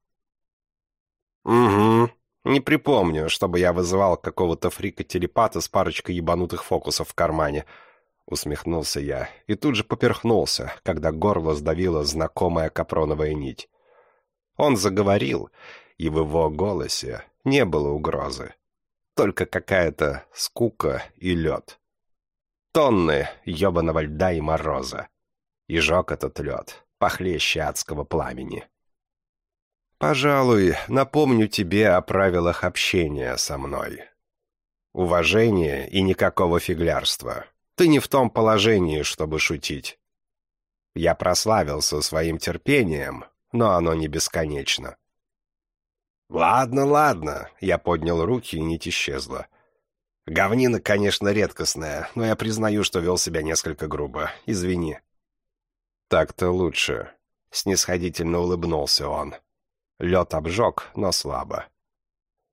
Угу, не припомню, чтобы я вызывал какого-то фрика-телепата с парочкой ебанутых фокусов в кармане. Усмехнулся я и тут же поперхнулся, когда горло сдавила знакомая капроновая нить. Он заговорил, и в его голосе не было угрозы. Только какая-то скука и лед. Тонны ебаного льда и мороза. И жег этот лед, похлеще адского пламени. Пожалуй, напомню тебе о правилах общения со мной. Уважение и никакого фиглярства. Ты не в том положении, чтобы шутить. Я прославился своим терпением, но оно не бесконечно. «Ладно, ладно», — я поднял руки, и нить исчезла. «Говнина, конечно, редкостная, но я признаю, что вел себя несколько грубо. Извини». «Так-то лучше», — снисходительно улыбнулся он. Лед обжег, но слабо.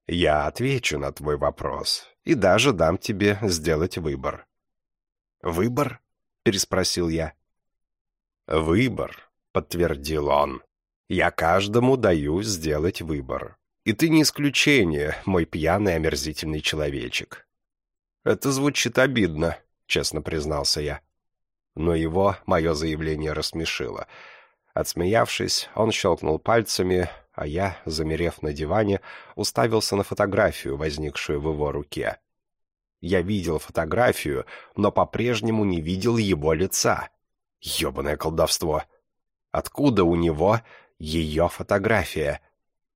Я отвечу на твой вопрос и даже дам тебе сделать выбор. «Выбор?» — переспросил я. «Выбор», — подтвердил он. «Я каждому даю сделать выбор. И ты не исключение, мой пьяный омерзительный человечек». «Это звучит обидно», — честно признался я. но его мое заявление рассмешило. Отсмеявшись, он щелкнул пальцами, а я, замерев на диване, уставился на фотографию, возникшую в его руке. Я видел фотографию, но по-прежнему не видел его лица. Ёбаное колдовство! Откуда у него ее фотография?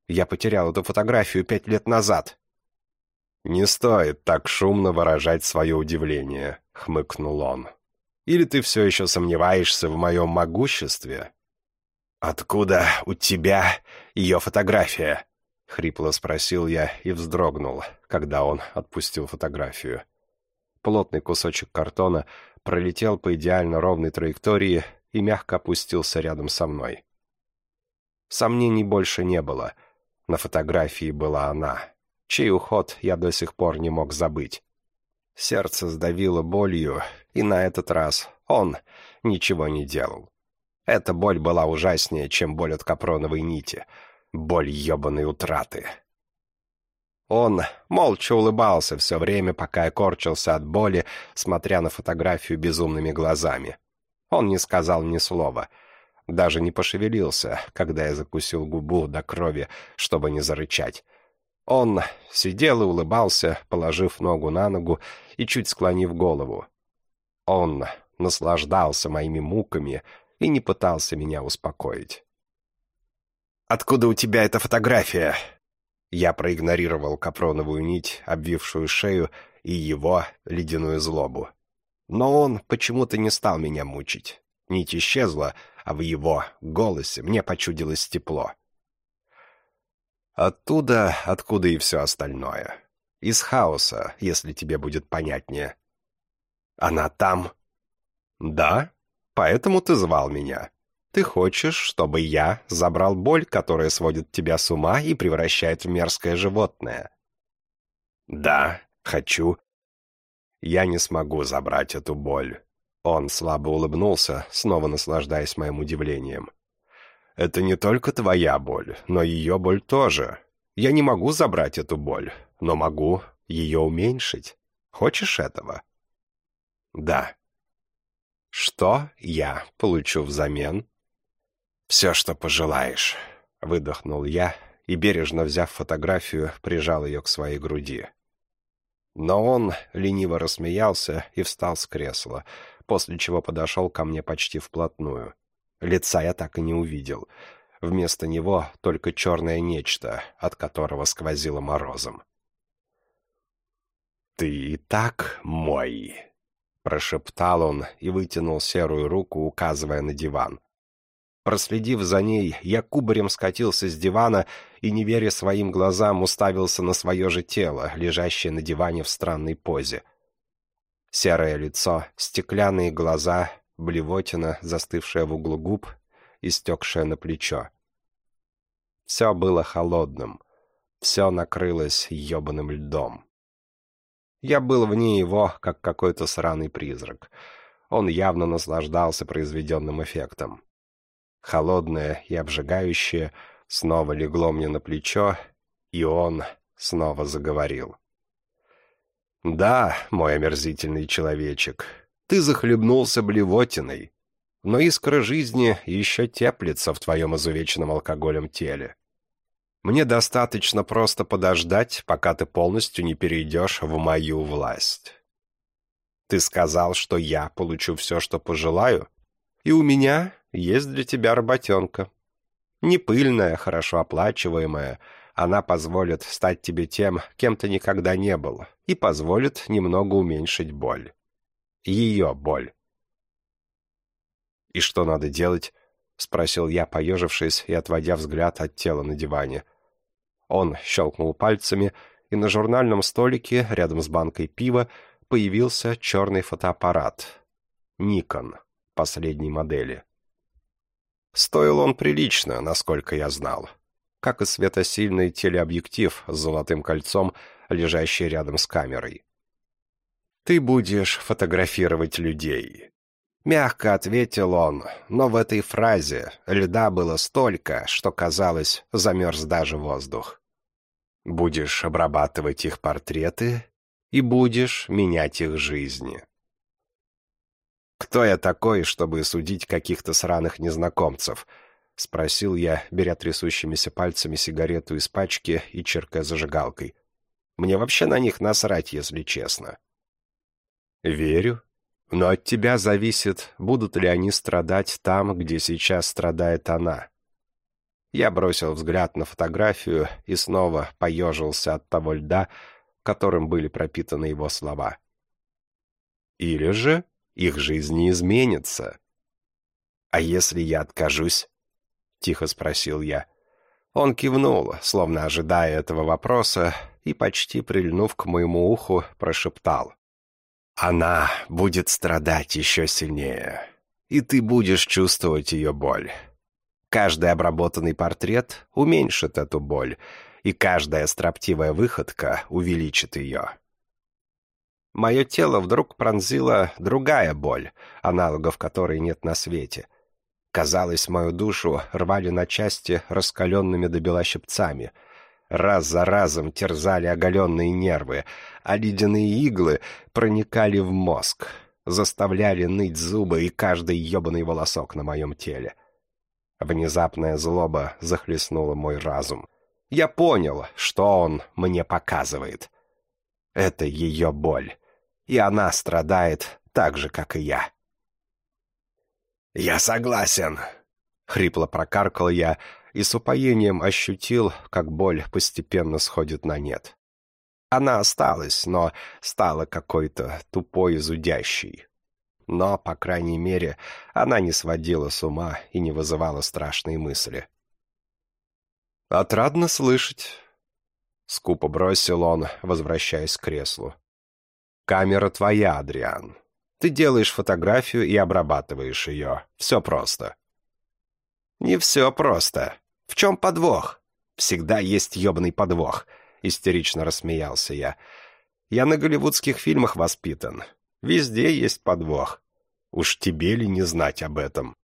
Я потерял эту фотографию пять лет назад. «Не стоит так шумно выражать свое удивление», — хмыкнул он. «Или ты все еще сомневаешься в моем могуществе?» «Откуда у тебя ее фотография?» — хрипло спросил я и вздрогнул, когда он отпустил фотографию. Плотный кусочек картона пролетел по идеально ровной траектории и мягко опустился рядом со мной. Сомнений больше не было. На фотографии была она, чей уход я до сих пор не мог забыть. Сердце сдавило болью, и на этот раз он ничего не делал. Эта боль была ужаснее, чем боль от капроновой нити. Боль ебаной утраты. Он молча улыбался все время, пока я корчился от боли, смотря на фотографию безумными глазами. Он не сказал ни слова, даже не пошевелился, когда я закусил губу до крови, чтобы не зарычать. Он сидел и улыбался, положив ногу на ногу и чуть склонив голову. Он наслаждался моими муками, и не пытался меня успокоить. «Откуда у тебя эта фотография?» Я проигнорировал капроновую нить, обвившую шею, и его ледяную злобу. Но он почему-то не стал меня мучить. Нить исчезла, а в его голосе мне почудилось тепло. Оттуда, откуда и все остальное. Из хаоса, если тебе будет понятнее. Она там? Да? Поэтому ты звал меня. Ты хочешь, чтобы я забрал боль, которая сводит тебя с ума и превращает в мерзкое животное? Да, хочу. Я не смогу забрать эту боль. Он слабо улыбнулся, снова наслаждаясь моим удивлением. Это не только твоя боль, но ее боль тоже. Я не могу забрать эту боль, но могу ее уменьшить. Хочешь этого? Да. Что я получу взамен? Все, что пожелаешь, выдохнул я и, бережно взяв фотографию, прижал ее к своей груди. Но он лениво рассмеялся и встал с кресла, после чего подошел ко мне почти вплотную. Лица я так и не увидел. Вместо него только черное нечто, от которого сквозило морозом. «Ты и так мой!» Прошептал он и вытянул серую руку, указывая на диван. Проследив за ней, я кубарем скатился с дивана и, не веря своим глазам, уставился на свое же тело, лежащее на диване в странной позе. Серое лицо, стеклянные глаза, блевотина, застывшая в углу губ, истекшая на плечо. Все было холодным, все накрылось ебаным льдом. Я был вне его, как какой-то сраный призрак. Он явно наслаждался произведенным эффектом. Холодное и обжигающее снова легло мне на плечо, и он снова заговорил. «Да, мой омерзительный человечек, ты захлебнулся блевотиной, но искра жизни еще теплится в твоем изувеченном алкоголем теле. Мне достаточно просто подождать, пока ты полностью не перейдешь в мою власть. Ты сказал, что я получу все, что пожелаю, и у меня есть для тебя работенка. Не пыльная, хорошо оплачиваемая, она позволит стать тебе тем, кем ты никогда не был, и позволит немного уменьшить боль. Ее боль. «И что надо делать?» — спросил я, поежившись и отводя взгляд от тела на диване — он щелкнул пальцами, и на журнальном столике, рядом с банкой пива, появился черный фотоаппарат. Никон, последней модели. Стоил он прилично, насколько я знал. Как и светосильный телеобъектив с золотым кольцом, лежащий рядом с камерой. «Ты будешь фотографировать людей», Мягко ответил он, но в этой фразе льда было столько, что, казалось, замерз даже воздух. Будешь обрабатывать их портреты и будешь менять их жизни. «Кто я такой, чтобы судить каких-то сраных незнакомцев?» — спросил я, беря трясущимися пальцами сигарету из пачки и черкая зажигалкой. «Мне вообще на них насрать, если честно». «Верю. Но от тебя зависит, будут ли они страдать там, где сейчас страдает она». Я бросил взгляд на фотографию и снова поежился от того льда, которым были пропитаны его слова. «Или же их жизнь не изменится». «А если я откажусь?» — тихо спросил я. Он кивнул, словно ожидая этого вопроса, и, почти прильнув к моему уху, прошептал. «Она будет страдать еще сильнее, и ты будешь чувствовать ее боль. Каждый обработанный портрет уменьшит эту боль, и каждая строптивая выходка увеличит ее». Мое тело вдруг пронзила другая боль, аналогов которой нет на свете — Казалось, мою душу рвали на части раскаленными до бела щипцами. Раз за разом терзали оголенные нервы, а ледяные иглы проникали в мозг, заставляли ныть зубы и каждый ебаный волосок на моем теле. Внезапная злоба захлестнула мой разум. Я понял, что он мне показывает. Это ее боль, и она страдает так же, как и я. «Я согласен», — хрипло прокаркал я и с упоением ощутил, как боль постепенно сходит на нет. Она осталась, но стала какой-то тупой и зудящей. Но, по крайней мере, она не сводила с ума и не вызывала страшные мысли. «Отрадно слышать», — скупо бросил он, возвращаясь к креслу. «Камера твоя, Адриан. Ты делаешь фотографию и обрабатываешь ее. Все просто. Не все просто. В чем подвох? Всегда есть ебаный подвох. Истерично рассмеялся я. Я на голливудских фильмах воспитан. Везде есть подвох. Уж тебе ли не знать об этом?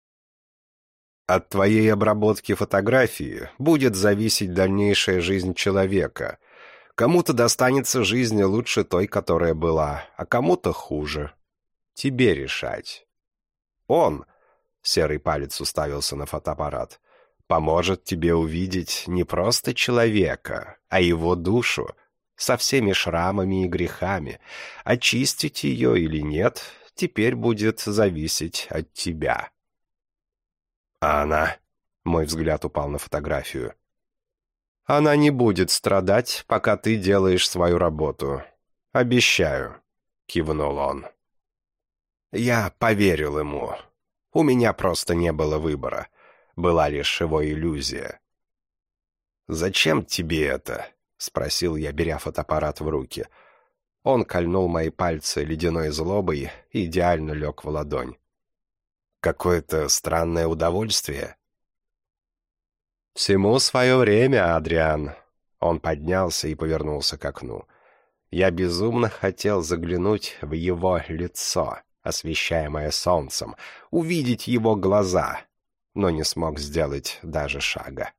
От твоей обработки фотографии будет зависеть дальнейшая жизнь человека. Кому-то достанется жизнь лучше той, которая была, а кому-то хуже. Тебе решать. Он, серый палец уставился на фотоаппарат, поможет тебе увидеть не просто человека, а его душу, со всеми шрамами и грехами. Очистить ее или нет, теперь будет зависеть от тебя. А она... Мой взгляд упал на фотографию. Она не будет страдать, пока ты делаешь свою работу. Обещаю, кивнул он. Я поверил ему. У меня просто не было выбора. Была лишь его иллюзия. «Зачем тебе это?» — спросил я, беря фотоаппарат в руки. Он кольнул мои пальцы ледяной злобой и идеально лег в ладонь. «Какое-то странное удовольствие?» «Всему свое время, Адриан». Он поднялся и повернулся к окну. Я безумно хотел заглянуть в его лицо освещаемое солнцем, увидеть его глаза, но не смог сделать даже шага.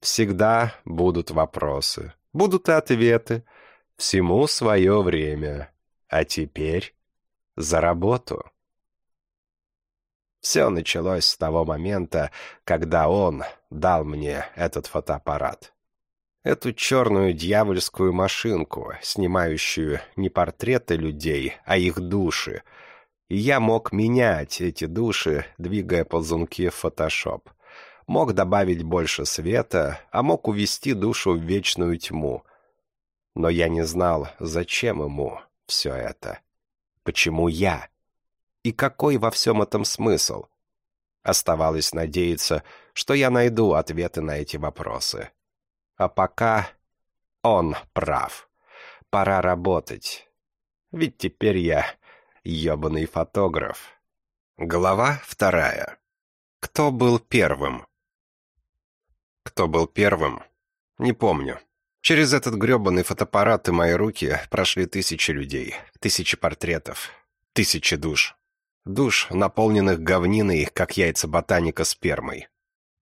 Всегда будут вопросы, будут и ответы, всему свое время, а теперь за работу. Все началось с того момента, когда он дал мне этот фотоаппарат. Эту черную дьявольскую машинку, снимающую не портреты людей, а их души. И я мог менять эти души, двигая ползунки в фотошоп. Мог добавить больше света, а мог увести душу в вечную тьму. Но я не знал, зачем ему все это. Почему я? И какой во всем этом смысл? Оставалось надеяться, что я найду ответы на эти вопросы. А пока он прав. Пора работать. Ведь теперь я ебаный фотограф. Глава вторая. Кто был первым? Кто был первым? Не помню. Через этот гребаный фотоаппарат и мои руки прошли тысячи людей, тысячи портретов, тысячи душ. Душ, наполненных говниной, как яйца ботаника спермой.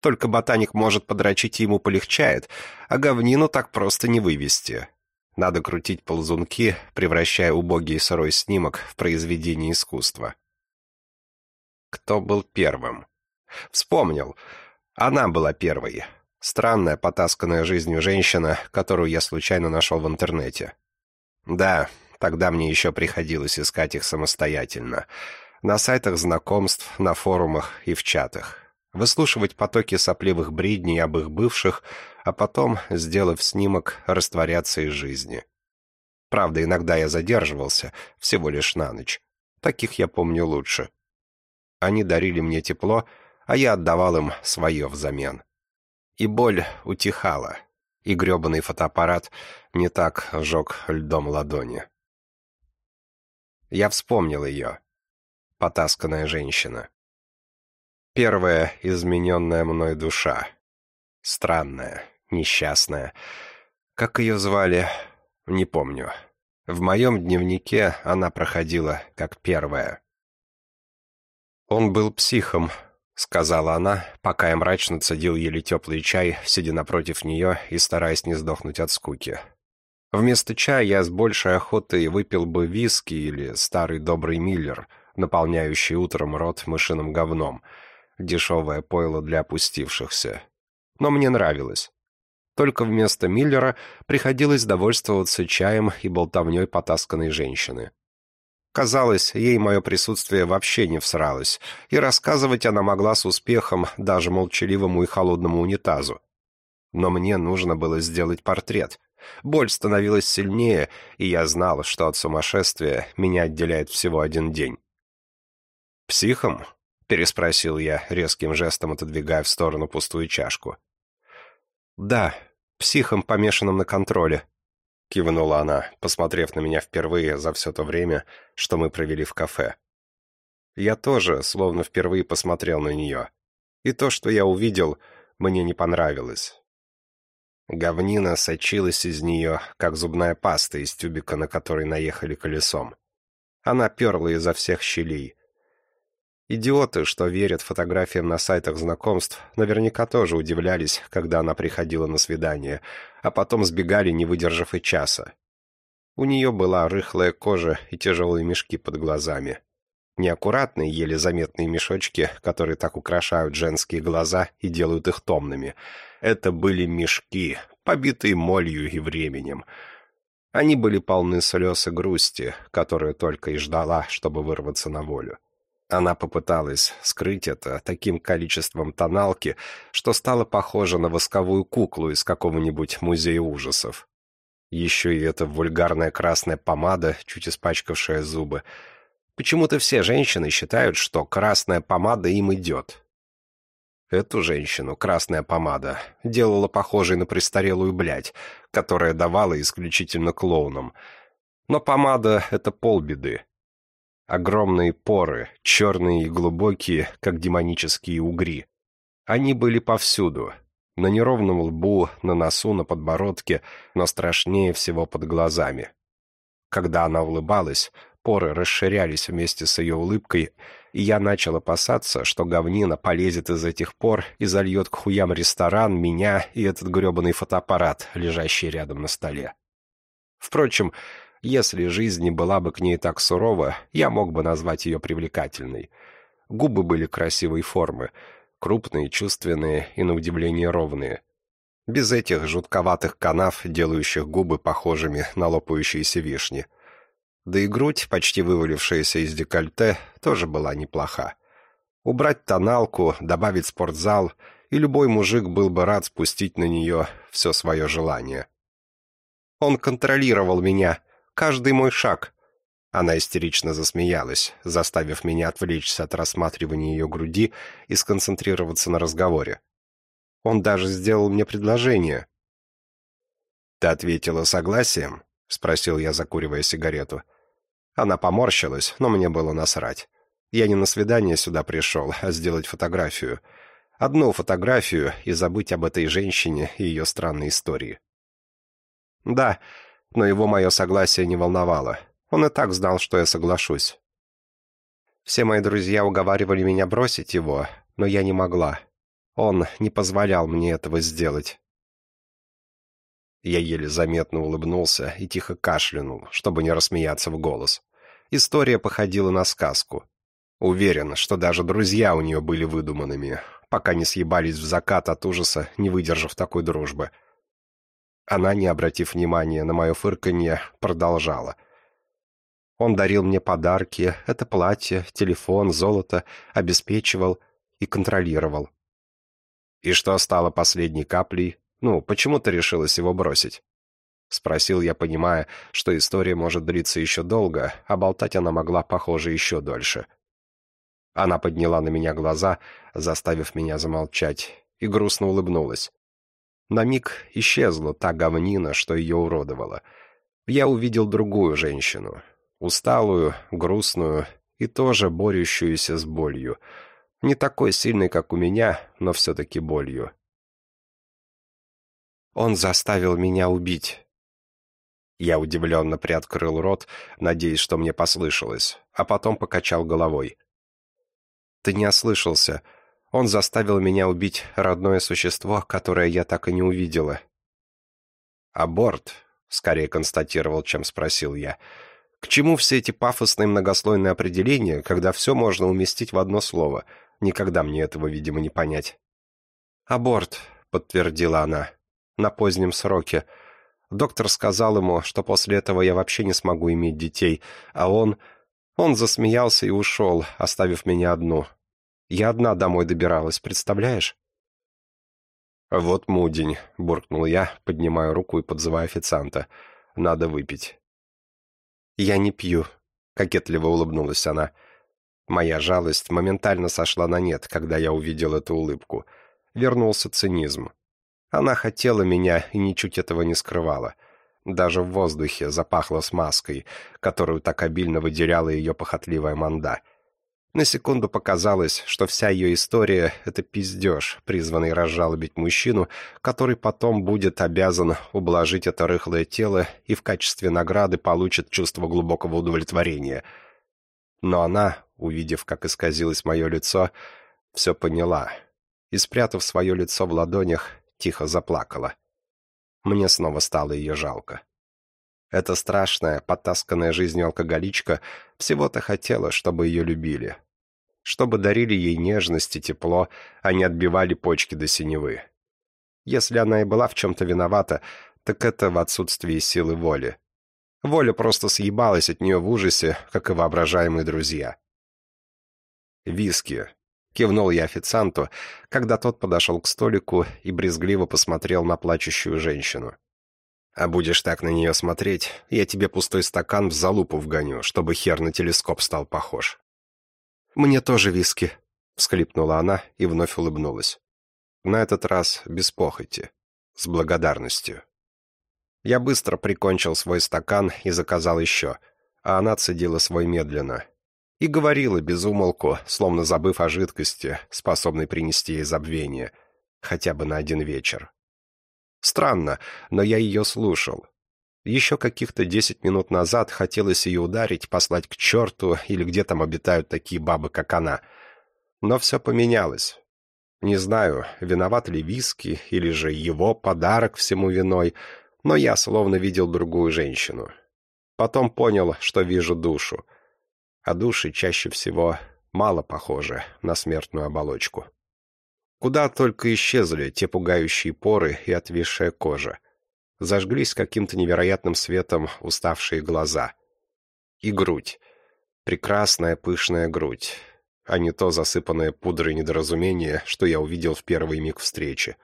Только ботаник может подрочить, и ему полегчает, а говнину так просто не вывести. Надо крутить ползунки, превращая убогий сырой снимок в произведение искусства. Кто был первым? Вспомнил. Она была первой. Странная, потасканная жизнью женщина, которую я случайно нашел в интернете. Да, тогда мне еще приходилось искать их самостоятельно. На сайтах знакомств, на форумах и в чатах. Выслушивать потоки сопливых бредней об их бывших, а потом, сделав снимок, растворяться из жизни. Правда, иногда я задерживался, всего лишь на ночь. Таких я помню лучше. Они дарили мне тепло, а я отдавал им свое взамен. И боль утихала, и гребаный фотоаппарат не так сжег льдом ладони. Я вспомнил ее. Потасканная женщина. Первая измененная мной душа. Странная, несчастная. Как ее звали, не помню. В моем дневнике она проходила как первая. Он был психом, — сказала она, пока я мрачно цедил еле теплый чай, сидя напротив нее и стараясь не сдохнуть от скуки. Вместо чая я с большей охотой выпил бы виски или старый добрый миллер, наполняющий утром рот мышиным говном, дешевое пойло для опустившихся. Но мне нравилось. Только вместо миллера приходилось довольствоваться чаем и болтовней потасканной женщины. Казалось, ей мое присутствие вообще не всралось, и рассказывать она могла с успехом даже молчаливому и холодному унитазу. Но мне нужно было сделать портрет. Боль становилась сильнее, и я знал, что от сумасшествия меня отделяет всего один день. «Психом?» — переспросил я, резким жестом отодвигая в сторону пустую чашку. «Да, психом, помешанным на контроле», — кивнула она, посмотрев на меня впервые за все то время, что мы провели в кафе. Я тоже, словно впервые посмотрел на нее. И то, что я увидел, мне не понравилось. Говнина сочилась из нее, как зубная паста из тюбика, на который наехали колесом. Она перла изо всех щелей. Идиоты, что верят фотографиям на сайтах знакомств, наверняка тоже удивлялись, когда она приходила на свидание, а потом сбегали, не выдержав и часа. У нее была рыхлая кожа и тяжелые мешки под глазами. Неаккуратные, еле заметные мешочки, которые так украшают женские глаза и делают их томными. Это были мешки, побитые молью и временем. Они были полны слез и грусти, которая только и ждала, чтобы вырваться на волю. Она попыталась скрыть это таким количеством тоналки, что стала похожа на восковую куклу из какого-нибудь музея ужасов. Еще и эта вульгарная красная помада, чуть испачкавшая зубы. Почему-то все женщины считают, что красная помада им идет. Эту женщину красная помада делала похожей на престарелую блядь, которая давала исключительно клоунам. Но помада — это полбеды. Огромные поры, черные и глубокие, как демонические угри. Они были повсюду. На неровном лбу, на носу, на подбородке, но страшнее всего под глазами. Когда она улыбалась, поры расширялись вместе с ее улыбкой, и я начал опасаться, что говнина полезет из этих пор и зальет к хуям ресторан, меня и этот гребаный фотоаппарат, лежащий рядом на столе. Впрочем, если жизнь не была бы к ней так сурова, я мог бы назвать ее привлекательной. Губы были красивой формы, крупные, чувственные и, на удивление, ровные. Без этих жутковатых канав, делающих губы похожими на лопающиеся вишни. Да и грудь, почти вывалившаяся из декольте, тоже была неплоха. Убрать тоналку, добавить спортзал, и любой мужик был бы рад спустить на нее все свое желание. Он контролировал меня, каждый мой шаг». Она истерично засмеялась, заставив меня отвлечься от рассматривания ее груди и сконцентрироваться на разговоре. Он даже сделал мне предложение. «Ты ответила согласием?» — спросил я, закуривая сигарету. Она поморщилась, но мне было насрать. Я не на свидание сюда пришел, а сделать фотографию. Одну фотографию и забыть об этой женщине и ее странной истории. «Да, но его мое согласие не волновало. Он и так знал, что я соглашусь. Все мои друзья уговаривали меня бросить его, но я не могла. Он не позволял мне этого сделать. Я еле заметно улыбнулся и тихо кашлянул, чтобы не рассмеяться в голос. История походила на сказку. Уверен, что даже друзья у нее были выдуманными, пока не съебались в закат от ужаса, не выдержав такой дружбы. Она, не обратив внимания на мое фырканье, продолжала. Он дарил мне подарки, это платье, телефон, золото, обеспечивал и контролировал. И что стало последней каплей? Ну, почему ты решилась его бросить? Спросил я, понимая, что история может длиться еще долго, а болтать она могла, похоже, еще дольше. Она подняла на меня глаза, заставив меня замолчать, и грустно улыбнулась. На миг исчезла та говнина, что ее уродовала. Я увидел другую женщину. Усталую, грустную и тоже борющуюся с болью. Не такой сильной, как у меня, но все-таки болью. Он заставил меня убить. Я удивленно приоткрыл рот, надеясь, что мне послышалось, а потом покачал головой. «Ты не ослышался. Он заставил меня убить родное существо, которое я так и не увидела». «Аборт», — скорее констатировал, чем спросил я. «К чему все эти пафосные многослойные определения, когда все можно уместить в одно слово? Никогда мне этого, видимо, не понять». «Аборт», — подтвердила она, — «на позднем сроке». Доктор сказал ему, что после этого я вообще не смогу иметь детей, а он... Он засмеялся и ушел, оставив меня одну. Я одна домой добиралась, представляешь? «Вот мудень», — буркнул я, поднимая руку и подзывая официанта. «Надо выпить». «Я не пью», — кокетливо улыбнулась она. Моя жалость моментально сошла на нет, когда я увидел эту улыбку. Вернулся цинизм. Она хотела меня и ничуть этого не скрывала. Даже в воздухе запахло смазкой, которую так обильно выделяла ее похотливая манда — на секунду показалось, что вся ее история — это пиздеж, призванный разжалобить мужчину, который потом будет обязан ублажить это рыхлое тело и в качестве награды получит чувство глубокого удовлетворения. Но она, увидев, как исказилось мое лицо, все поняла и, спрятав свое лицо в ладонях, тихо заплакала. Мне снова стало ее жалко. Эта страшная, потасканная жизнью алкоголичка всего-то хотела, чтобы ее любили. Чтобы дарили ей нежность и тепло, а не отбивали почки до синевы. Если она и была в чем-то виновата, так это в отсутствии силы воли. Воля просто съебалась от нее в ужасе, как и воображаемые друзья. «Виски», — кивнул я официанту, когда тот подошел к столику и брезгливо посмотрел на плачущую женщину. А будешь так на нее смотреть, я тебе пустой стакан в залупу вгоню, чтобы хер на телескоп стал похож». «Мне тоже виски», — всхлипнула она и вновь улыбнулась. На этот раз без похоти, с благодарностью. Я быстро прикончил свой стакан и заказал еще, а она цедила свой медленно. И говорила без умолку, словно забыв о жидкости, способной принести ей забвение, хотя бы на один вечер. Странно, но я ее слушал. Еще каких-то десять минут назад хотелось ее ударить, послать к черту, или где там обитают такие бабы, как она. Но все поменялось. Не знаю, виноват ли виски, или же его подарок всему виной, но я словно видел другую женщину. Потом понял, что вижу душу. А души чаще всего мало похожи на смертную оболочку. Куда только исчезли те пугающие поры и отвисшая кожа. Зажглись каким-то невероятным светом уставшие глаза. И грудь. Прекрасная пышная грудь. А не то засыпанное пудрой недоразумение, что я увидел в первый миг встречи.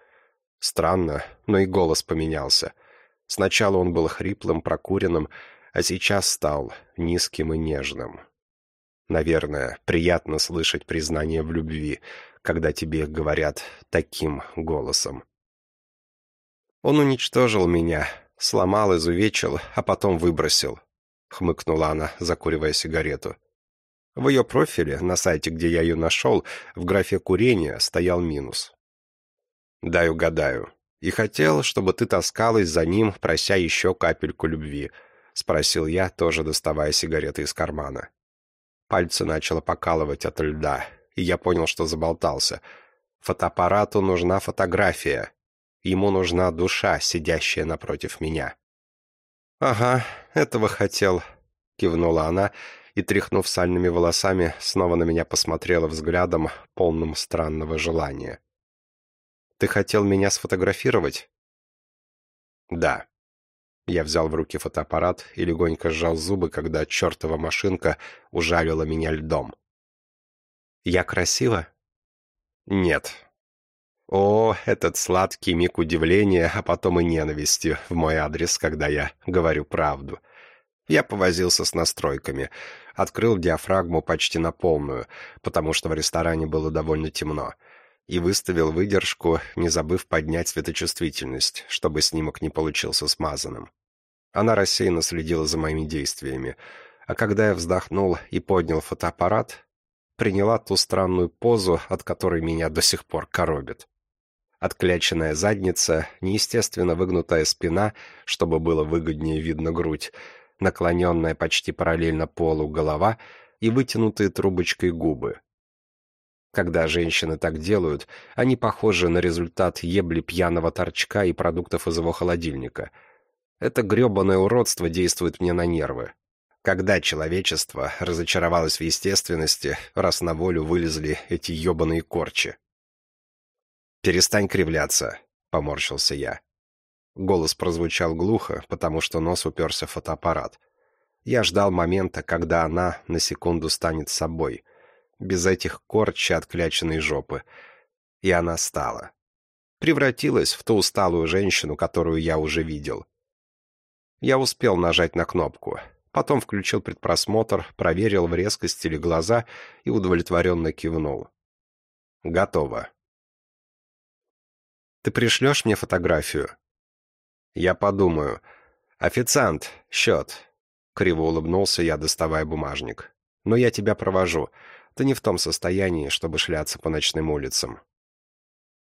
Странно, но и голос поменялся. Сначала он был хриплым, прокуренным, а сейчас стал низким и нежным. Наверное, приятно слышать признание в любви, когда тебе говорят таким голосом. Он уничтожил меня, сломал, изувечил, а потом выбросил. Хмыкнула она, закуривая сигарету. В ее профиле, на сайте, где я ее нашел, в графе курения стоял минус. «Дай угадаю. И хотел, чтобы ты таскалась за ним, прося еще капельку любви», — спросил я, тоже доставая сигареты из кармана. Пальцы начало покалывать от льда, и я понял, что заболтался. Фотоаппарату нужна фотография. Ему нужна душа, сидящая напротив меня. «Ага, этого хотел», — кивнула она и, тряхнув сальными волосами, снова на меня посмотрела взглядом, полным странного желания. «Ты хотел меня сфотографировать?» «Да». Я взял в руки фотоаппарат и легонько сжал зубы, когда чертова машинка ужалила меня льдом. «Я красива?» «Нет». О, этот сладкий миг удивления, а потом и ненависти в мой адрес, когда я говорю правду. Я повозился с настройками, открыл диафрагму почти на полную, потому что в ресторане было довольно темно, и выставил выдержку, не забыв поднять светочувствительность, чтобы снимок не получился смазанным. Она рассеянно следила за моими действиями, а когда я вздохнул и поднял фотоаппарат, приняла ту странную позу, от которой меня до сих пор коробит. Откляченная задница, неестественно выгнутая спина, чтобы было выгоднее видно грудь, наклоненная почти параллельно полу голова и вытянутые трубочкой губы. Когда женщины так делают, они похожи на результат ебли пьяного торчка и продуктов из его холодильника. Это гребаное уродство действует мне на нервы. Когда человечество разочаровалось в естественности, раз на волю вылезли эти ебаные корчи? «Перестань кривляться», — поморщился я. Голос прозвучал глухо, потому что нос уперся в фотоаппарат. Я ждал момента, когда она на секунду станет собой, без этих корчи откляченной жопы. И она стала. Превратилась в ту усталую женщину, которую я уже видел. Я успел нажать на кнопку. Потом включил предпросмотр, проверил в резкости ли глаза и удовлетворенно кивнул. Готово. «Ты пришлешь мне фотографию?» «Я подумаю. Официант, счет». Криво улыбнулся я, доставая бумажник. «Но я тебя провожу. Ты не в том состоянии, чтобы шляться по ночным улицам».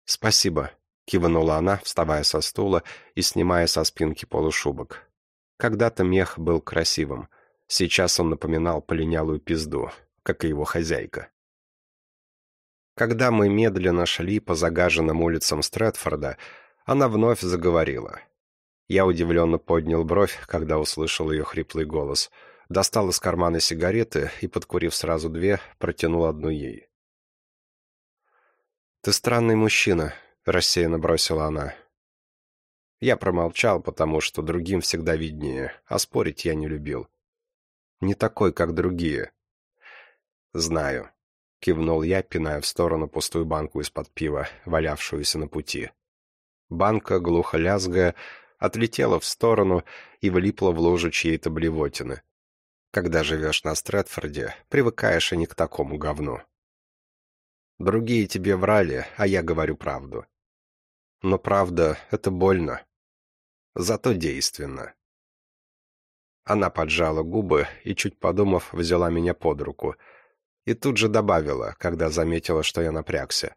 «Спасибо», — кивнула она, вставая со стула и снимая со спинки полушубок. Когда-то мех был красивым. Сейчас он напоминал полинялую пизду, как и его хозяйка. Когда мы медленно шли по загаженным улицам Стрэдфорда, она вновь заговорила. Я удивленно поднял бровь, когда услышал ее хриплый голос. Достал из кармана сигареты и, подкурив сразу две, протянул одну ей. «Ты странный мужчина», — рассеянно бросила она. Я промолчал, потому что другим всегда виднее, а спорить я не любил. «Не такой, как другие». «Знаю», — кивнул я, пиная в сторону пустую банку из-под пива, валявшуюся на пути. Банка, глухо лязгая, отлетела в сторону и влипла в лужу чьей-то блевотины. Когда живешь на Стрэдфорде, привыкаешь и не к такому говну. Другие тебе врали, а я говорю правду. Но правда — это больно. Зато действенно. Она поджала губы и, чуть подумав, взяла меня под руку. И тут же добавила, когда заметила, что я напрягся.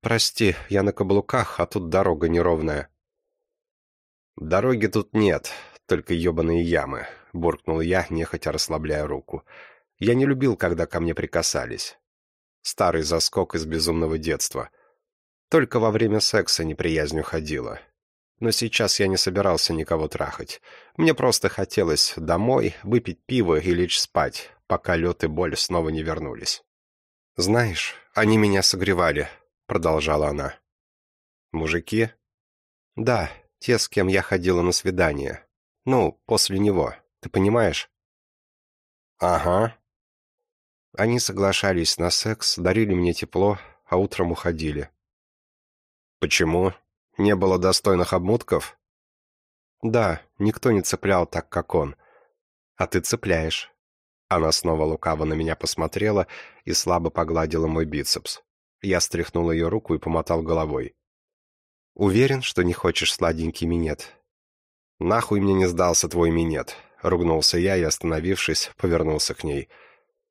«Прости, я на каблуках, а тут дорога неровная. «Дороги тут нет, только ебаные ямы», — буркнул я, нехотя расслабляя руку. «Я не любил, когда ко мне прикасались. Старый заскок из безумного детства. Только во время секса неприязнь уходила. Но сейчас я не собирался никого трахать. Мне просто хотелось домой, выпить пиво и лечь спать, пока лед и боль снова не вернулись. «Знаешь, они меня согревали», — продолжала она. «Мужики?» «Да, те, с кем я ходила на свидание. Ну, после него. Ты понимаешь? Ага. Они соглашались на секс, дарили мне тепло, а утром уходили. Почему? Не было достойных обмутков? Да, никто не цеплял так, как он. А ты цепляешь. Она снова лукаво на меня посмотрела и слабо погладила мой бицепс. Я стряхнул ее руку и помотал головой. «Уверен, что не хочешь сладенький минет?» «Нахуй мне не сдался твой минет», — ругнулся я и, остановившись, повернулся к ней.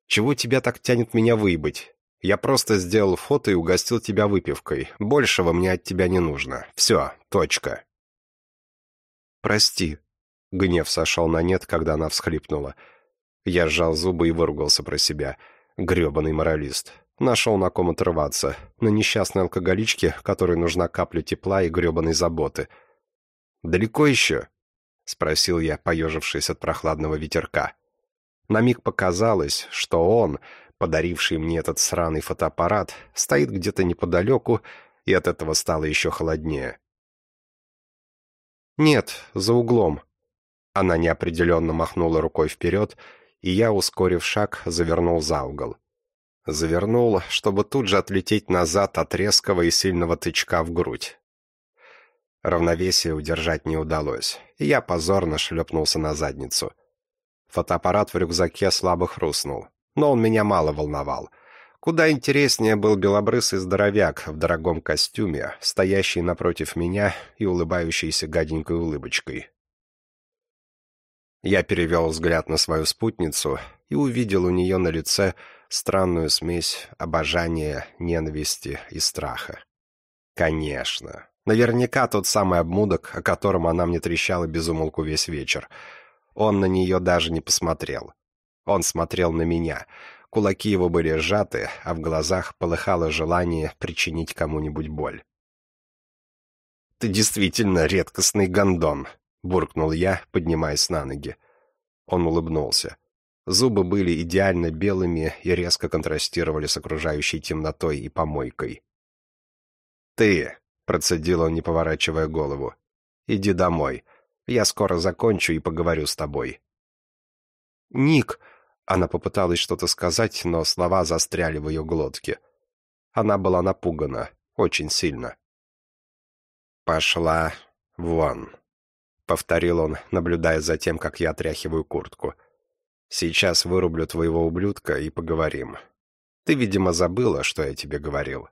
«Чего тебя так тянет меня выебать? Я просто сделал фото и угостил тебя выпивкой. Большего мне от тебя не нужно. Все, точка». «Прости», — гнев сошел на нет, когда она всхлипнула. Я сжал зубы и выругался про себя. Гребаный моралист. Нашел на ком отрываться. На несчастной алкоголичке, которой нужна капля тепла и гребаной заботы. «Далеко еще?» — спросил я, поежившись от прохладного ветерка. На миг показалось, что он, подаривший мне этот сраный фотоаппарат, стоит где-то неподалеку, и от этого стало еще холоднее. «Нет, за углом». Она неопределенно махнула рукой вперед, и я, ускорив шаг, завернул за угол. Завернул, чтобы тут же отлететь назад от резкого и сильного тычка в грудь. Равновесие удержать не удалось, и я позорно шлепнулся на задницу. Фотоаппарат в рюкзаке слабо хрустнул, но он меня мало волновал. Куда интереснее был белобрысый здоровяк в дорогом костюме, стоящий напротив меня и улыбающийся гаденькой улыбочкой. Я перевел взгляд на свою спутницу и увидел у нее на лице странную смесь обожания, ненависти и страха. Конечно. Наверняка тот самый обмудок, о котором она мне трещала безумолку весь вечер. Он на нее даже не посмотрел. Он смотрел на меня. Кулаки его были сжаты, а в глазах полыхало желание причинить кому-нибудь боль. «Ты действительно редкостный гондон», — буркнул я, поднимаясь на ноги. Он улыбнулся. Зубы были идеально белыми и резко контрастировали с окружающей темнотой и помойкой. «Ты», — процедил он, не поворачивая голову, — «иди домой. Я скоро закончу и поговорю с тобой». «Ник», — она попыталась что-то сказать, но слова застряли в ее глотке. Она была напугана, очень сильно. «Пошла вон», — повторил он, наблюдая за тем, как я отряхиваю куртку. «Сейчас вырублю твоего ублюдка и поговорим. Ты, видимо, забыла, что я тебе говорил».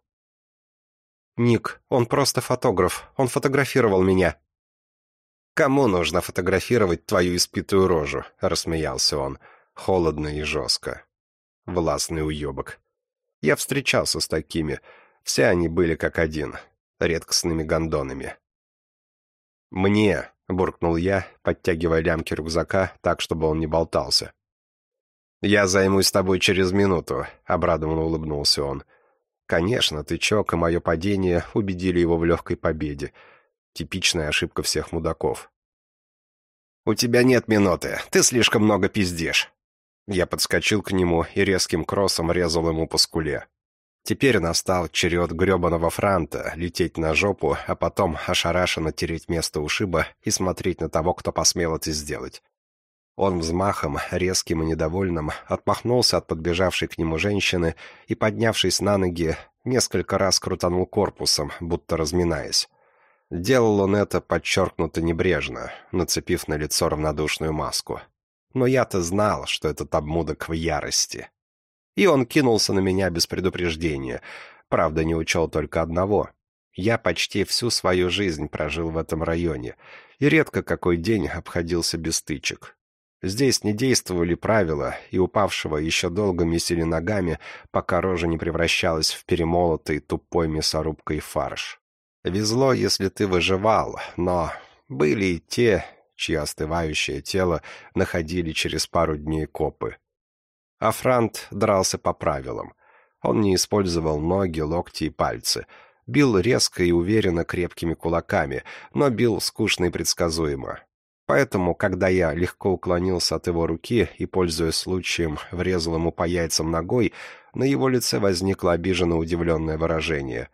«Ник, он просто фотограф. Он фотографировал меня». «Кому нужно фотографировать твою испитую рожу?» — рассмеялся он, холодно и жестко. Властный уебок. Я встречался с такими. Все они были как один, редкостными гондонами. «Мне», — буркнул я, подтягивая лямки рюкзака так, чтобы он не болтался. «Я займусь тобой через минуту», — обрадованно улыбнулся он. Конечно, тычок и мое падение убедили его в легкой победе. Типичная ошибка всех мудаков. «У тебя нет минуты, ты слишком много пиздишь». Я подскочил к нему и резким кроссом резал ему по скуле. Теперь настал черед гребаного франта лететь на жопу, а потом ошарашенно тереть место ушиба и смотреть на того, кто посмел это сделать. Он взмахом, резким и недовольным, отмахнулся от подбежавшей к нему женщины и, поднявшись на ноги, несколько раз крутанул корпусом, будто разминаясь. Делал он это подчеркнуто небрежно, нацепив на лицо равнодушную маску. Но я-то знал, что этот обмудок в ярости. И он кинулся на меня без предупреждения. Правда, не учел только одного. Я почти всю свою жизнь прожил в этом районе, и редко какой день обходился без стычек. Здесь не действовали правила, и упавшего еще долго месили ногами, пока рожа не превращалась в перемолотый тупой мясорубкой фарш. Везло, если ты выживал, но были и те, чье остывающее тело находили через пару дней копы. А Франт дрался по правилам. Он не использовал ноги, локти и пальцы. Бил резко и уверенно крепкими кулаками, но бил скучно и предсказуемо. Поэтому, когда я легко уклонился от его руки и, пользуясь случаем, врезал ему по яйцам ногой, на его лице возникло обиженно удивленное выражение.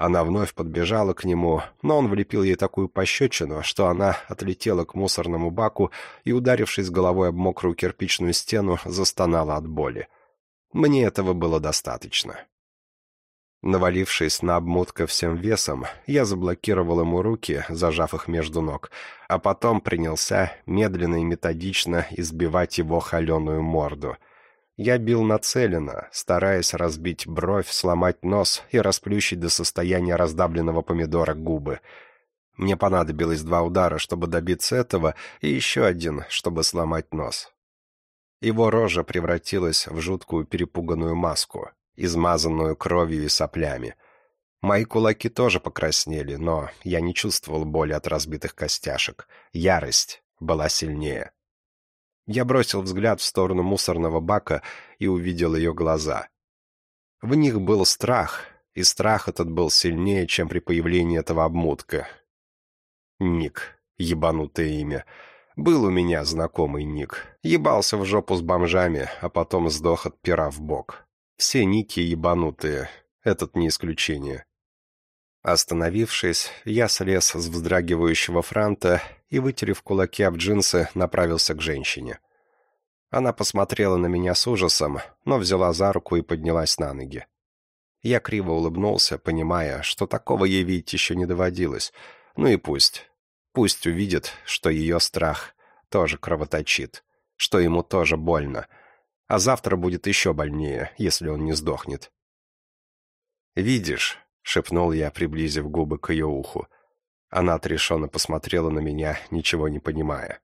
Она вновь подбежала к нему, но он влепил ей такую пощечину, что она отлетела к мусорному баку и, ударившись головой об мокрую кирпичную стену, застонала от боли. Мне этого было достаточно. Навалившись на обмутка всем весом, я заблокировал ему руки, зажав их между ног, а потом принялся медленно и методично избивать его холеную морду. Я бил нацеленно, стараясь разбить бровь, сломать нос и расплющить до состояния раздавленного помидора губы. Мне понадобилось два удара, чтобы добиться этого, и еще один, чтобы сломать нос. Его рожа превратилась в жуткую перепуганную маску измазанную кровью и соплями. Мои кулаки тоже покраснели, но я не чувствовал боли от разбитых костяшек. Ярость была сильнее. Я бросил взгляд в сторону мусорного бака и увидел ее глаза. В них был страх, и страх этот был сильнее, чем при появлении этого обмутка. Ник, ебанутое имя. Был у меня знакомый ник. Ебался в жопу с бомжами, а потом сдох от пера в бок. Все ники ебанутые, этот не исключение. Остановившись, я слез с вздрагивающего франта и, вытерев кулаки об джинсы, направился к женщине. Она посмотрела на меня с ужасом, но взяла за руку и поднялась на ноги. Я криво улыбнулся, понимая, что такого ей видеть еще не доводилось. Ну и пусть. Пусть увидит, что ее страх тоже кровоточит, что ему тоже больно. А завтра будет еще больнее, если он не сдохнет. «Видишь», — шепнул я, приблизив губы к ее уху. Она отрешенно посмотрела на меня, ничего не понимая.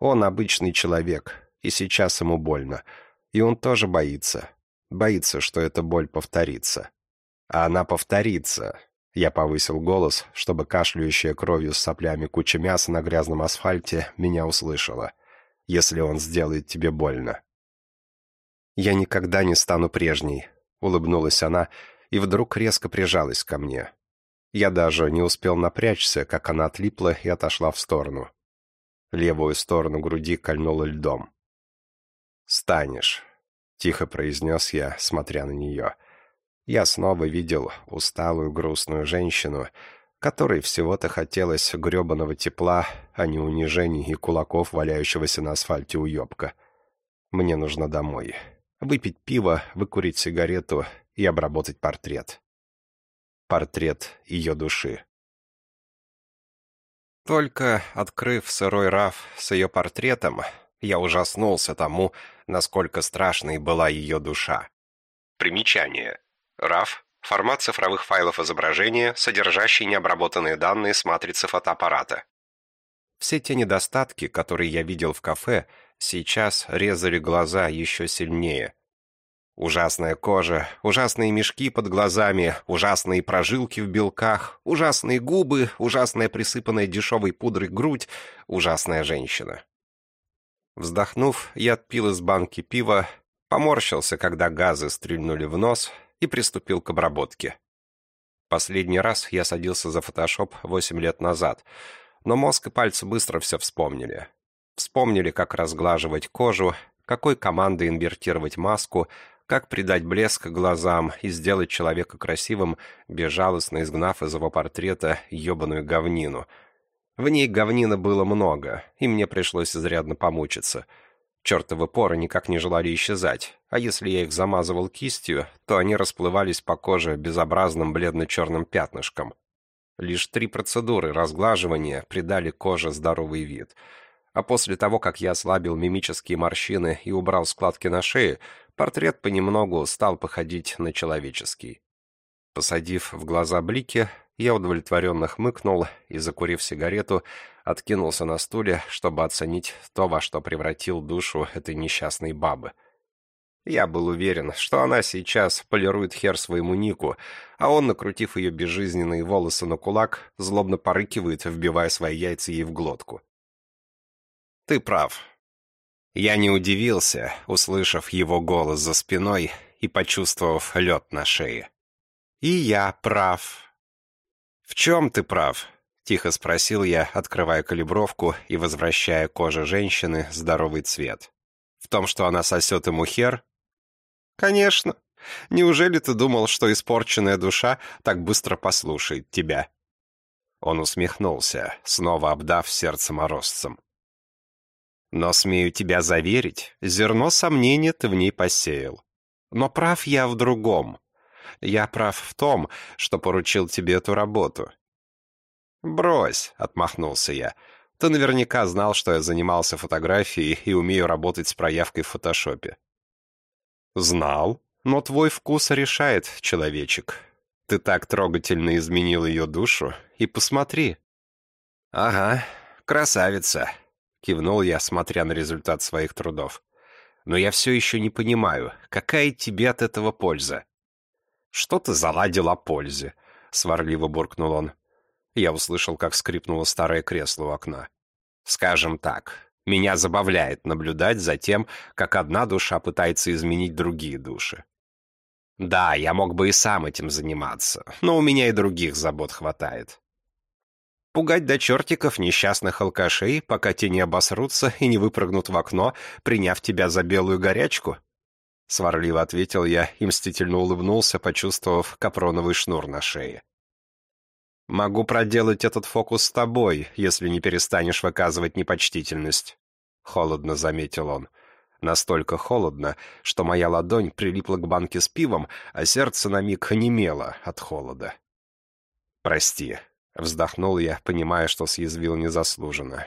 «Он обычный человек, и сейчас ему больно. И он тоже боится. Боится, что эта боль повторится. А она повторится». Я повысил голос, чтобы кашляющая кровью с соплями куча мяса на грязном асфальте меня услышала. «Если он сделает тебе больно». «Я никогда не стану прежней», — улыбнулась она, — и вдруг резко прижалась ко мне. Я даже не успел напрячься, как она отлипла и отошла в сторону. Левую сторону груди кольнула льдом. «Станешь», — тихо произнес я, смотря на нее. Я снова видел усталую грустную женщину, которой всего-то хотелось гребаного тепла, а не унижений и кулаков, валяющегося на асфальте уебка. Мне нужно домой. Выпить пиво, выкурить сигарету и обработать портрет. Портрет ее души. Только открыв сырой раф с ее портретом, я ужаснулся тому, насколько страшной была ее душа. Примечание. РАФ – формат цифровых файлов изображения, содержащий необработанные данные с матрицы фотоаппарата. Все те недостатки, которые я видел в кафе, сейчас резали глаза еще сильнее – Ужасная кожа, ужасные мешки под глазами, ужасные прожилки в белках, ужасные губы, ужасная присыпанная дешевой пудрой грудь, ужасная женщина. Вздохнув, я отпил из банки пива, поморщился, когда газы стрельнули в нос, и приступил к обработке. Последний раз я садился за фотошоп восемь лет назад, но мозг и пальцы быстро все вспомнили. Вспомнили, как разглаживать кожу, какой командой инвертировать маску — как придать блеск глазам и сделать человека красивым, безжалостно изгнав из его портрета ебаную говнину. В ней говнина было много, и мне пришлось изрядно помучиться. Чертовы поры никак не желали исчезать, а если я их замазывал кистью, то они расплывались по коже безобразным бледно-черным пятнышком. Лишь три процедуры разглаживания придали коже здоровый вид — а после того, как я ослабил мимические морщины и убрал складки на шее, портрет понемногу стал походить на человеческий. Посадив в глаза блики, я удовлетворенно хмыкнул и, закурив сигарету, откинулся на стуле, чтобы оценить то, во что превратил душу этой несчастной бабы. Я был уверен, что она сейчас полирует хер своему Нику, а он, накрутив ее безжизненные волосы на кулак, злобно порыкивает, вбивая свои яйца ей в глотку. «Ты прав», я не удивился, услышав его голос за спиной и почувствовав лед на шее. «И я прав». «В чем ты прав?» — тихо спросил я, открывая калибровку и возвращая коже женщины здоровый цвет. «В том, что она сосет ему хер?» «Конечно. Неужели ты думал, что испорченная душа так быстро послушает тебя?» Он усмехнулся, снова обдав сердце морозцем. Но, смею тебя заверить, зерно сомнения ты в ней посеял. Но прав я в другом. Я прав в том, что поручил тебе эту работу. «Брось», — отмахнулся я. «Ты наверняка знал, что я занимался фотографией и умею работать с проявкой в фотошопе». «Знал, но твой вкус решает, человечек. Ты так трогательно изменил ее душу, и посмотри». «Ага, красавица», Кивнул я, смотря на результат своих трудов. «Но я все еще не понимаю, какая тебе от этого польза?» «Что ты заладил о пользе?» — сварливо буркнул он. Я услышал, как скрипнуло старое кресло у окна. «Скажем так, меня забавляет наблюдать за тем, как одна душа пытается изменить другие души. Да, я мог бы и сам этим заниматься, но у меня и других забот хватает. Пугать до чертиков несчастных алкашей, пока те не обосрутся и не выпрыгнут в окно, приняв тебя за белую горячку? Сварливо ответил я и мстительно улыбнулся, почувствовав капроновый шнур на шее. «Могу проделать этот фокус с тобой, если не перестанешь выказывать непочтительность», — холодно заметил он. Настолько холодно, что моя ладонь прилипла к банке с пивом, а сердце на миг онемело от холода. «Прости», — вздохнул я, понимая, что съязвил незаслуженно.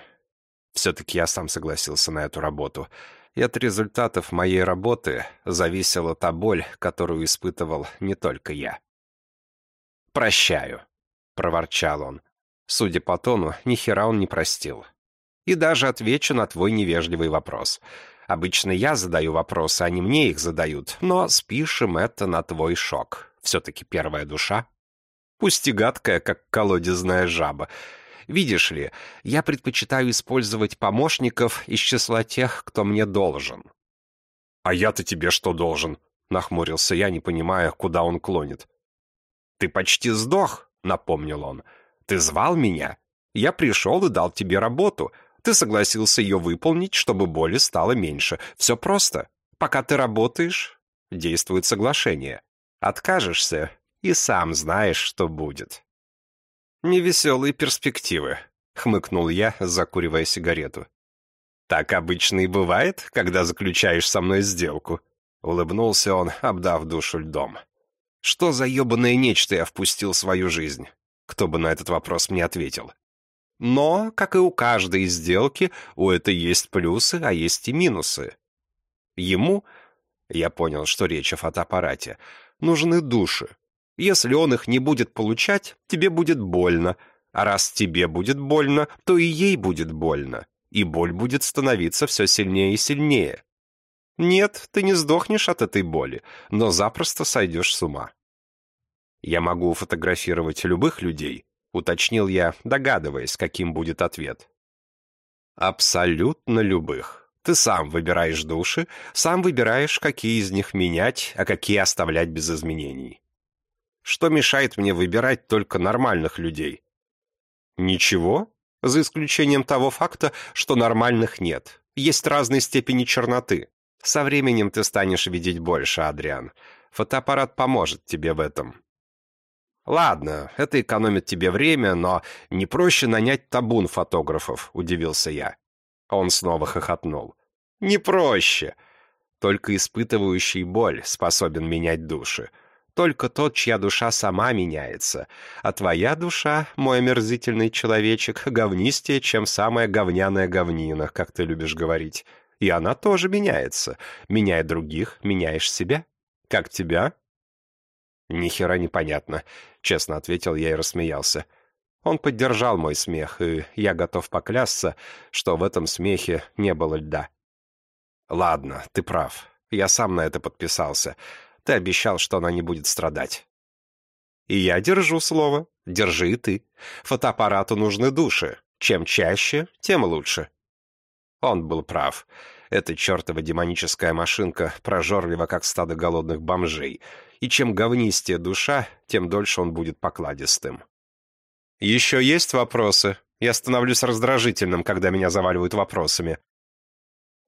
Все-таки я сам согласился на эту работу, и от результатов моей работы зависела та боль, которую испытывал не только я. «Прощаю», — проворчал он. Судя по тону, ни хера он не простил. «И даже отвечу на твой невежливый вопрос». Обычно я задаю вопросы, а не мне их задают, но спишем это на твой шок. Все-таки первая душа. Пусть и гадкая, как колодезная жаба. Видишь ли, я предпочитаю использовать помощников из числа тех, кто мне должен. «А я-то тебе что должен?» — нахмурился я, не понимая, куда он клонит. «Ты почти сдох», — напомнил он. «Ты звал меня? Я пришел и дал тебе работу. Ты согласился ее выполнить, чтобы боли стало меньше. Все просто. Пока ты работаешь, действует соглашение. Откажешься, и сам знаешь, что будет. «Невеселые перспективы», — хмыкнул я, закуривая сигарету. «Так обычно и бывает, когда заключаешь со мной сделку», — улыбнулся он, обдав душу льдом. «Что за ебаное нечто я впустил в свою жизнь?» Кто бы на этот вопрос мне ответил. Но, как и у каждой сделки, у этой есть плюсы, а есть и минусы. Ему, я понял, что речь о фотоаппарате, нужны души. Если он их не будет получать, тебе будет больно. А раз тебе будет больно, то и ей будет больно. И боль будет становиться все сильнее и сильнее. Нет, ты не сдохнешь от этой боли, но запросто сойдешь с ума. Я могу фотографировать любых людей, уточнил я, догадываясь, каким будет ответ. Абсолютно любых. Ты сам выбираешь души, сам выбираешь, какие из них менять, а какие оставлять без изменений. Что мешает мне выбирать только нормальных людей? Ничего, за исключением того факта, что нормальных нет. Есть разные степени черноты. Со временем ты станешь видеть больше, Адриан. Фотоаппарат поможет тебе в этом. «Ладно, это экономит тебе время, но не проще нанять табун фотографов», — удивился я. Он снова хохотнул. «Не проще. Только испытывающий боль способен менять души. Только тот, чья душа сама меняется. А твоя душа, мой омерзительный человечек, говнистее, чем самая говняная говнина, как ты любишь говорить. И она тоже меняется. Меняя других, меняешь себя. Как тебя, «Ни хера непонятно», — честно ответил я и рассмеялся. Он поддержал мой смех, и я готов поклясться, что в этом смехе не было льда. «Ладно, ты прав. Я сам на это подписался. Ты обещал, что она не будет страдать». «И я держу слово. Держи и ты. Фотоаппарату нужны души. Чем чаще, тем лучше». Он был прав. Эта чертова демоническая машинка прожорлива, как стадо голодных бомжей — и чем говнистее душа, тем дольше он будет покладистым. «Еще есть вопросы? Я становлюсь раздражительным, когда меня заваливают вопросами».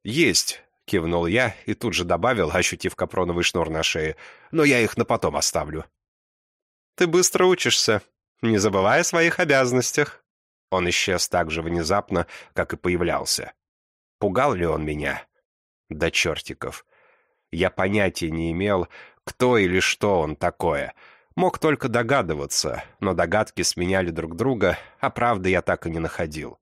«Есть», — кивнул я и тут же добавил, ощутив капроновый шнур на шее, «но я их на потом оставлю». «Ты быстро учишься, не забывая о своих обязанностях». Он исчез так же внезапно, как и появлялся. Пугал ли он меня? Да чертиков. Я понятия не имел, кто или что он такое. Мог только догадываться, но догадки сменяли друг друга, а правды я так и не находил.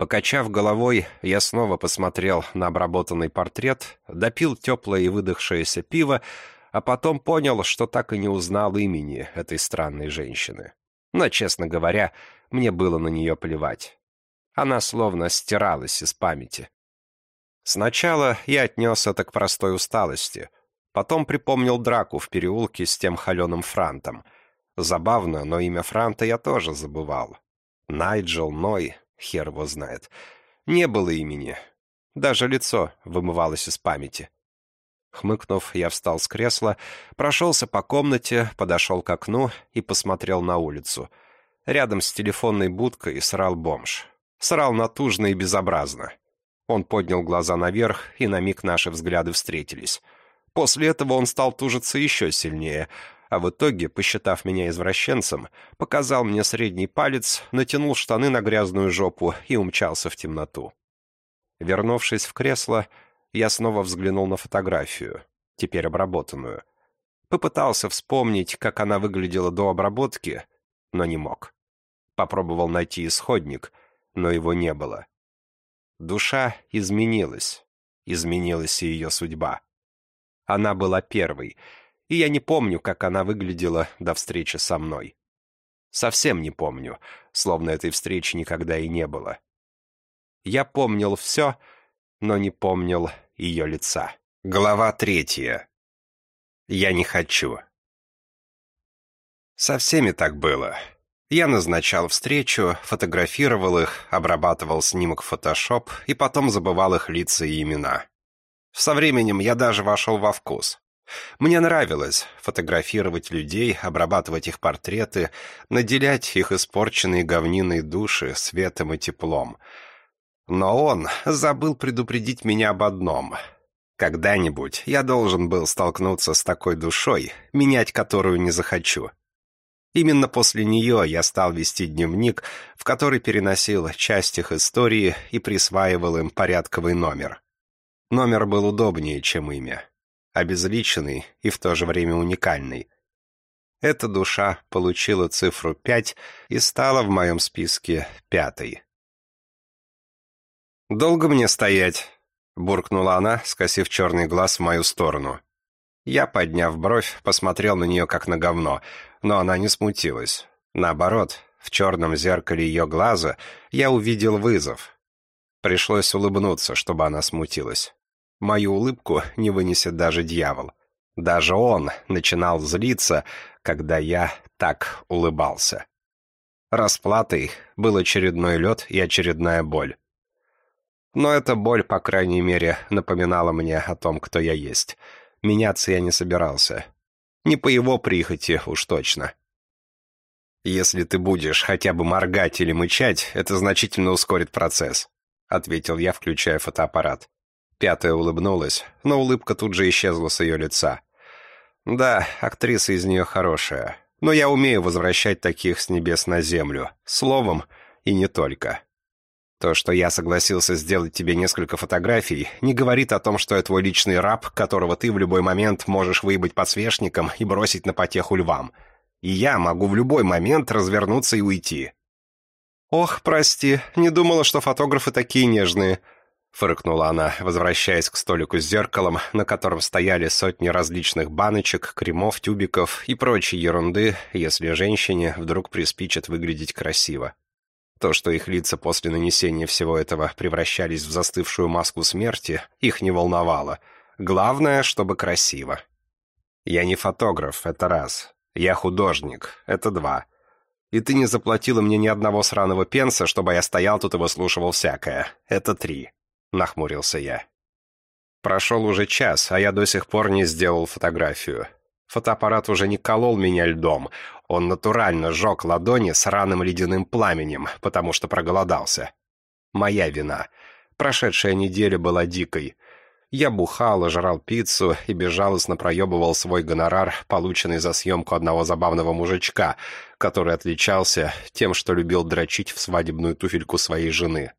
Покачав головой, я снова посмотрел на обработанный портрет, допил теплое и выдохшееся пиво, а потом понял, что так и не узнал имени этой странной женщины. Но, честно говоря, мне было на нее плевать. Она словно стиралась из памяти. Сначала я отнес это к простой усталости — Потом припомнил драку в переулке с тем холеным Франтом. Забавно, но имя Франта я тоже забывал. Найджел, Ной, хер его знает. Не было имени. Даже лицо вымывалось из памяти. Хмыкнув, я встал с кресла, прошелся по комнате, подошел к окну и посмотрел на улицу. Рядом с телефонной будкой срал бомж. Срал натужно и безобразно. Он поднял глаза наверх, и на миг наши взгляды встретились. После этого он стал тужиться еще сильнее, а в итоге, посчитав меня извращенцем, показал мне средний палец, натянул штаны на грязную жопу и умчался в темноту. Вернувшись в кресло, я снова взглянул на фотографию, теперь обработанную. Попытался вспомнить, как она выглядела до обработки, но не мог. Попробовал найти исходник, но его не было. Душа изменилась. Изменилась и ее судьба. Она была первой, и я не помню, как она выглядела до встречи со мной. Совсем не помню, словно этой встречи никогда и не было. Я помнил все, но не помнил ее лица. Глава третья. Я не хочу. Со всеми так было. Я назначал встречу, фотографировал их, обрабатывал снимок в Photoshop и потом забывал их лица и имена. Со временем я даже вошел во вкус. Мне нравилось фотографировать людей, обрабатывать их портреты, наделять их испорченные говниной души светом и теплом. Но он забыл предупредить меня об одном. Когда-нибудь я должен был столкнуться с такой душой, менять которую не захочу. Именно после нее я стал вести дневник, в который переносил часть их истории и присваивал им порядковый номер. Номер был удобнее, чем имя. Обезличенный и в то же время уникальный. Эта душа получила цифру 5 и стала в моем списке пятой. «Долго мне стоять?» — буркнула она, скосив черный глаз в мою сторону. Я, подняв бровь, посмотрел на нее как на говно, но она не смутилась. Наоборот, в черном зеркале ее глаза я увидел вызов. Пришлось улыбнуться, чтобы она смутилась. Мою улыбку не вынесет даже дьявол. Даже он начинал злиться, когда я так улыбался. Расплатой был очередной лед и очередная боль. Но эта боль, по крайней мере, напоминала мне о том, кто я есть — Меняться я не собирался. Не по его прихоти, уж точно. «Если ты будешь хотя бы моргать или мычать, это значительно ускорит процесс», — ответил я, включая фотоаппарат. Пятая улыбнулась, но улыбка тут же исчезла с ее лица. «Да, актриса из нее хорошая, но я умею возвращать таких с небес на землю, словом и не только». То, что я согласился сделать тебе несколько фотографий, не говорит о том, что я твой личный раб, которого ты в любой момент можешь выебать подсвечником и бросить на потеху львам. И я могу в любой момент развернуться и уйти». «Ох, прости, не думала, что фотографы такие нежные», — фыркнула она, возвращаясь к столику с зеркалом, на котором стояли сотни различных баночек, кремов, тюбиков и прочей ерунды, если женщине вдруг приспичит выглядеть красиво. То, что их лица после нанесения всего этого превращались в застывшую маску смерти, их не волновало. Главное, чтобы красиво. Я не фотограф, это раз. Я художник, это два. И ты не заплатила мне ни одного сраного пенса, чтобы я стоял тут и выслушивал всякое. Это три. Нахмурился я. Прошел уже час, а я до сих пор не сделал фотографию. Фотоаппарат уже не колол меня льдом. Он натурально сжег ладони с раным ледяным пламенем, потому что проголодался. Моя вина. Прошедшая неделя была дикой. Я бухал, жрал пиццу и безжалостно проебывал свой гонорар, полученный за съемку одного забавного мужичка, который отличался тем, что любил дрочить в свадебную туфельку своей жены.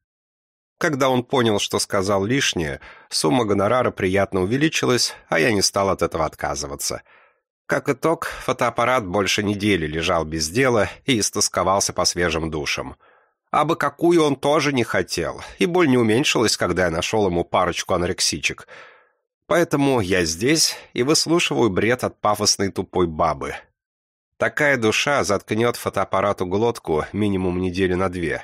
Когда он понял, что сказал лишнее, сумма гонорара приятно увеличилась, а я не стал от этого отказываться — как итог, фотоаппарат больше недели лежал без дела и истосковался по свежим душам. А бы какую он тоже не хотел, и боль не уменьшилась, когда я нашел ему парочку анорексичек. Поэтому я здесь и выслушиваю бред от пафосной тупой бабы. Такая душа заткнет фотоаппарату глотку минимум недели на две.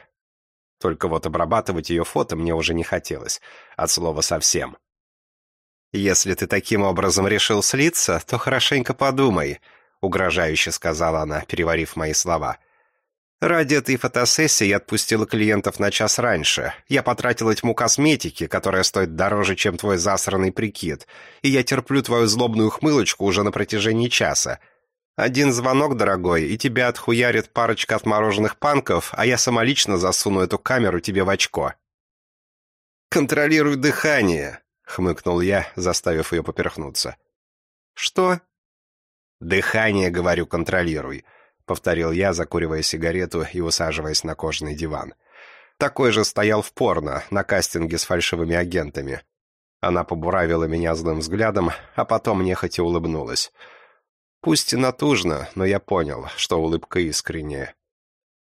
Только вот обрабатывать ее фото мне уже не хотелось, от слова совсем. «Если ты таким образом решил слиться, то хорошенько подумай», — угрожающе сказала она, переварив мои слова. «Ради этой фотосессии я отпустила клиентов на час раньше. Я потратила тьму косметики, которая стоит дороже, чем твой засранный прикид, и я терплю твою злобную хмылочку уже на протяжении часа. Один звонок, дорогой, и тебя отхуярит парочка отмороженных панков, а я самолично засуну эту камеру тебе в очко». «Контролируй дыхание», — хмыкнул я, заставив ее поперхнуться. «Что?» «Дыхание, говорю, контролируй», — повторил я, закуривая сигарету и усаживаясь на кожаный диван. Такой же стоял в порно, на кастинге с фальшивыми агентами. Она побуравила меня злым взглядом, а потом нехотя улыбнулась. Пусть и натужно, но я понял, что улыбка искренняя.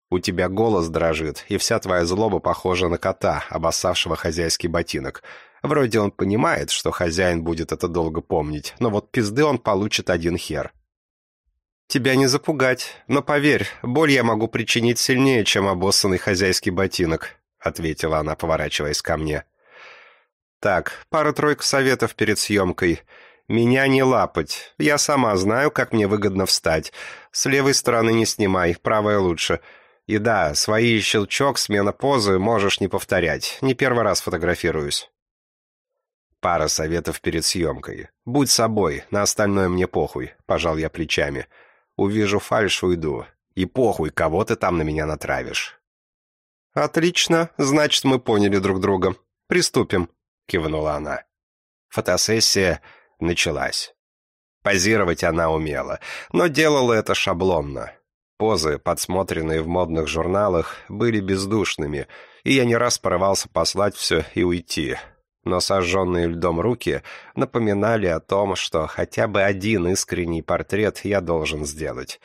У тебя голос дрожит, и вся твоя злоба похожа на кота, обоссавшего хозяйский ботинок. Вроде он понимает, что хозяин будет это долго помнить, но вот пизды он получит один хер. «Тебя не запугать, но поверь, боль я могу причинить сильнее, чем обоссанный хозяйский ботинок», — ответила она, поворачиваясь ко мне. «Так, пара-тройка советов перед съемкой. Меня не лапать. Я сама знаю, как мне выгодно встать. С левой стороны не снимай, правая лучше. И да, свои щелчок, смена позы можешь не повторять. Не первый раз фотографируюсь». Пара советов перед съемкой. «Будь собой, на остальное мне похуй», — пожал я плечами. «Увижу фальш, уйду. И похуй, кого ты там на меня натравишь». «Отлично, значит, мы поняли друг друга. Приступим», — кивнула она. Фотосессия началась. Позировать она умела, но делала это шаблонно. Позы, подсмотренные в модных журналах, были бездушными, и я не раз порывался послать все и уйти. Но сожженные льдом руки напоминали о том, что хотя бы один искренний портрет я должен сделать.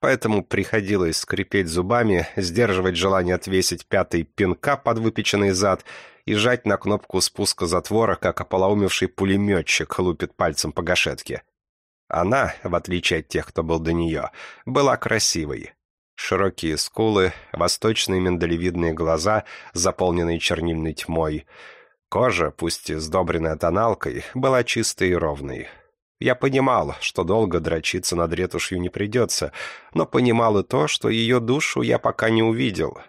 Поэтому приходилось скрипеть зубами, сдерживать желание отвесить пятый пинка под выпеченный зад и жать на кнопку спуска затвора, как ополоумевший пулеметчик лупит пальцем по гашетке. Она, в отличие от тех, кто был до нее, была красивой. Широкие скулы, восточные миндалевидные глаза, заполненные чернильной тьмой. Кожа, пусть и сдобренная тоналкой, была чистой и ровной. Я понимал, что долго дрочиться над ретушью не придется, но понимал и то, что ее душу я пока не увидел —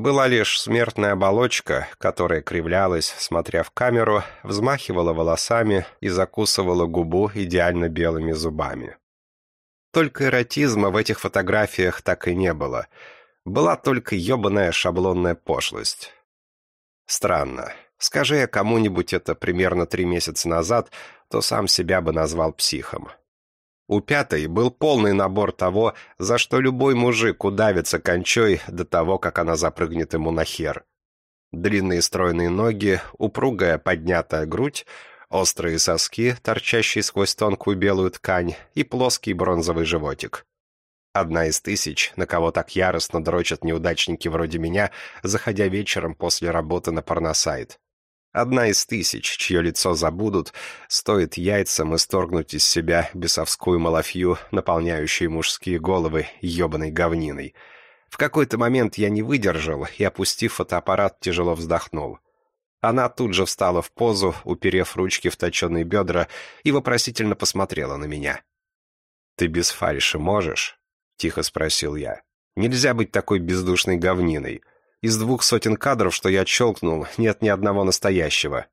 была лишь смертная оболочка, которая кривлялась, смотря в камеру, взмахивала волосами и закусывала губу идеально белыми зубами. Только эротизма в этих фотографиях так и не было. Была только ебаная шаблонная пошлость. Странно. Скажи я кому-нибудь это примерно три месяца назад, то сам себя бы назвал психом. У пятой был полный набор того, за что любой мужик удавится кончой до того, как она запрыгнет ему на хер. Длинные стройные ноги, упругая поднятая грудь, острые соски, торчащие сквозь тонкую белую ткань, и плоский бронзовый животик. Одна из тысяч, на кого так яростно дрочат неудачники вроде меня, заходя вечером после работы на порносайт. Одна из тысяч, чье лицо забудут, стоит яйцам исторгнуть из себя бесовскую малафью, наполняющую мужские головы ебаной говниной. В какой-то момент я не выдержал и, опустив фотоаппарат, тяжело вздохнул. Она тут же встала в позу, уперев ручки в точеные бедра, и вопросительно посмотрела на меня. «Ты без фальши можешь?» — тихо спросил я. «Нельзя быть такой бездушной говниной. Из двух сотен кадров, что я щелкнул, нет ни одного настоящего.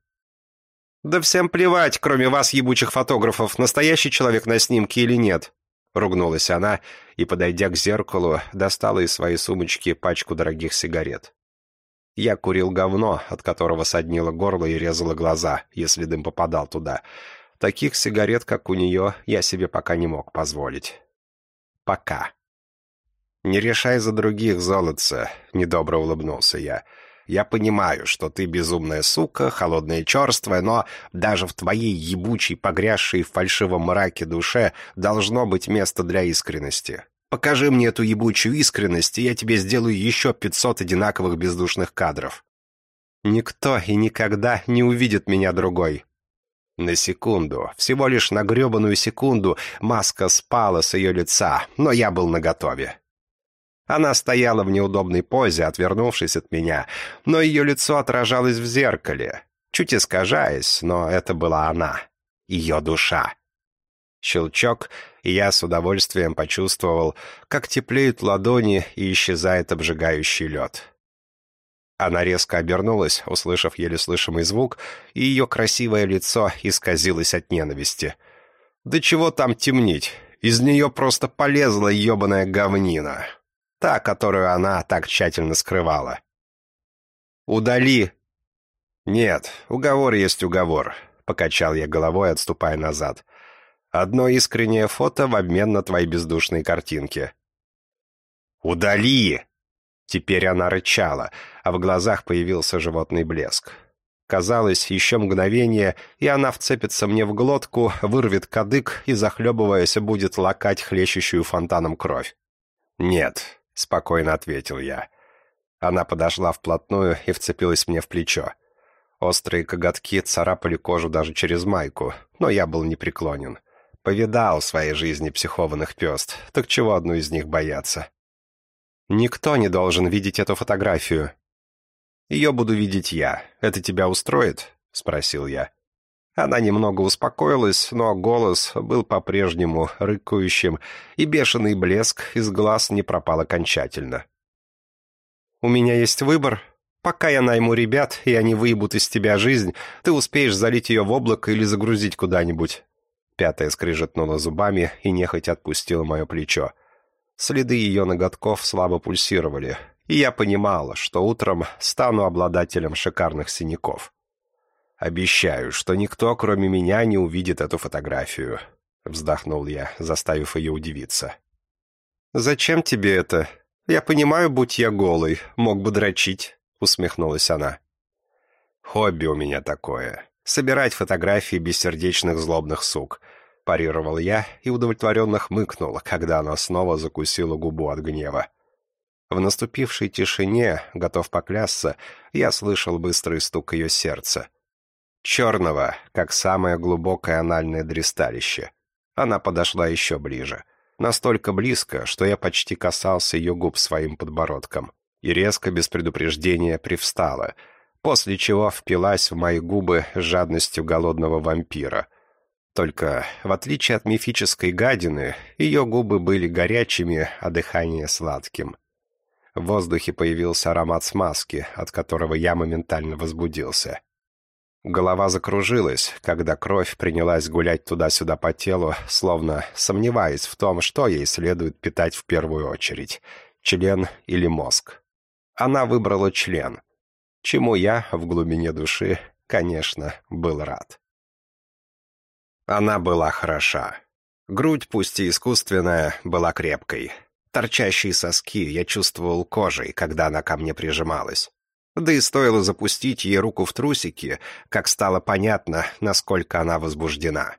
«Да всем плевать, кроме вас, ебучих фотографов, настоящий человек на снимке или нет», — ругнулась она и, подойдя к зеркалу, достала из своей сумочки пачку дорогих сигарет. Я курил говно, от которого соднило горло и резало глаза, если дым попадал туда. Таких сигарет, как у нее, я себе пока не мог позволить. Пока. «Не решай за других, золотце», — недобро улыбнулся я. «Я понимаю, что ты безумная сука, холодная и черствая, но даже в твоей ебучей, погрязшей в фальшивом мраке душе должно быть место для искренности. Покажи мне эту ебучую искренность, и я тебе сделаю еще пятьсот одинаковых бездушных кадров». «Никто и никогда не увидит меня другой», на секунду, всего лишь на гребаную секунду, маска спала с ее лица, но я был наготове. Она стояла в неудобной позе, отвернувшись от меня, но ее лицо отражалось в зеркале, чуть искажаясь, но это была она, ее душа. Щелчок, и я с удовольствием почувствовал, как теплеют ладони и исчезает обжигающий лед. Она резко обернулась, услышав еле слышимый звук, и ее красивое лицо исказилось от ненависти. «Да чего там темнить? Из нее просто полезла ебаная говнина. Та, которую она так тщательно скрывала. «Удали!» «Нет, уговор есть уговор», — покачал я головой, отступая назад. «Одно искреннее фото в обмен на твои бездушные картинки». «Удали!» Теперь она рычала, а в глазах появился животный блеск. Казалось, еще мгновение, и она вцепится мне в глотку, вырвет кадык и, захлебываясь, будет лакать хлещущую фонтаном кровь. «Нет», — спокойно ответил я. Она подошла вплотную и вцепилась мне в плечо. Острые коготки царапали кожу даже через майку, но я был непреклонен. Повидал в своей жизни психованных пёст, так чего одну из них бояться? «Никто не должен видеть эту фотографию», ее буду видеть я. Это тебя устроит?» — спросил я. Она немного успокоилась, но голос был по-прежнему рыкающим, и бешеный блеск из глаз не пропал окончательно. «У меня есть выбор. Пока я найму ребят, и они выебут из тебя жизнь, ты успеешь залить ее в облако или загрузить куда-нибудь». Пятая скрижетнула зубами и нехотя отпустила мое плечо. Следы ее ноготков слабо пульсировали и я понимала, что утром стану обладателем шикарных синяков. «Обещаю, что никто, кроме меня, не увидит эту фотографию», — вздохнул я, заставив ее удивиться. «Зачем тебе это? Я понимаю, будь я голый, мог бы дрочить», — усмехнулась она. «Хобби у меня такое. Собирать фотографии бессердечных злобных сук», — парировал я и удовлетворенно хмыкнул, когда она снова закусила губу от гнева. В наступившей тишине, готов поклясться, я слышал быстрый стук ее сердца. Черного, как самое глубокое анальное дристалище. Она подошла еще ближе. Настолько близко, что я почти касался ее губ своим подбородком. И резко, без предупреждения, привстала, после чего впилась в мои губы жадностью голодного вампира. Только, в отличие от мифической гадины, ее губы были горячими, а дыхание сладким. В воздухе появился аромат смазки, от которого я моментально возбудился. Голова закружилась, когда кровь принялась гулять туда-сюда по телу, словно сомневаясь в том, что ей следует питать в первую очередь — член или мозг. Она выбрала член, чему я в глубине души, конечно, был рад. Она была хороша. Грудь, пусть и искусственная, была крепкой — Торчащие соски я чувствовал кожей, когда она ко мне прижималась. Да и стоило запустить ей руку в трусики, как стало понятно, насколько она возбуждена.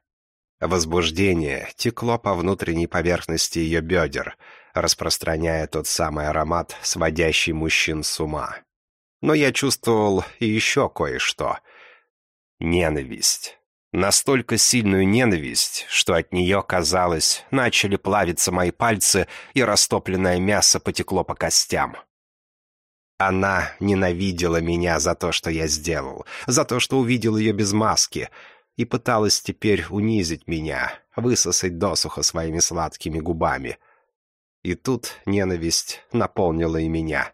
Возбуждение текло по внутренней поверхности ее бедер, распространяя тот самый аромат, сводящий мужчин с ума. Но я чувствовал и еще кое-что. Ненависть. Настолько сильную ненависть, что от нее, казалось, начали плавиться мои пальцы, и растопленное мясо потекло по костям. Она ненавидела меня за то, что я сделал, за то, что увидел ее без маски, и пыталась теперь унизить меня, высосать досуха своими сладкими губами. И тут ненависть наполнила и меня.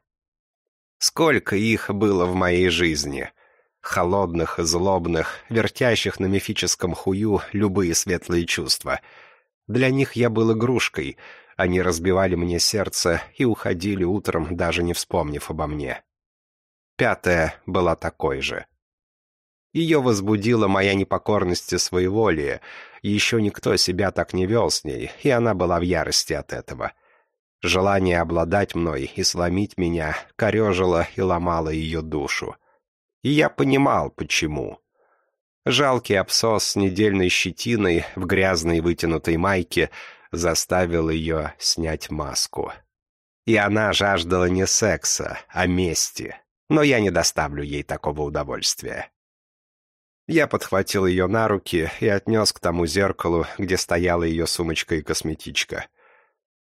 Сколько их было в моей жизни — холодных, злобных, вертящих на мифическом хую любые светлые чувства. Для них я был игрушкой, они разбивали мне сердце и уходили утром, даже не вспомнив обо мне. Пятая была такой же. Ее возбудила моя непокорность и своеволие, еще никто себя так не вел с ней, и она была в ярости от этого. Желание обладать мной и сломить меня корежило и ломало ее душу. И я понимал, почему. Жалкий абсос с недельной щетиной в грязной вытянутой майке заставил ее снять маску. И она жаждала не секса, а мести. Но я не доставлю ей такого удовольствия. Я подхватил ее на руки и отнес к тому зеркалу, где стояла ее сумочка и косметичка.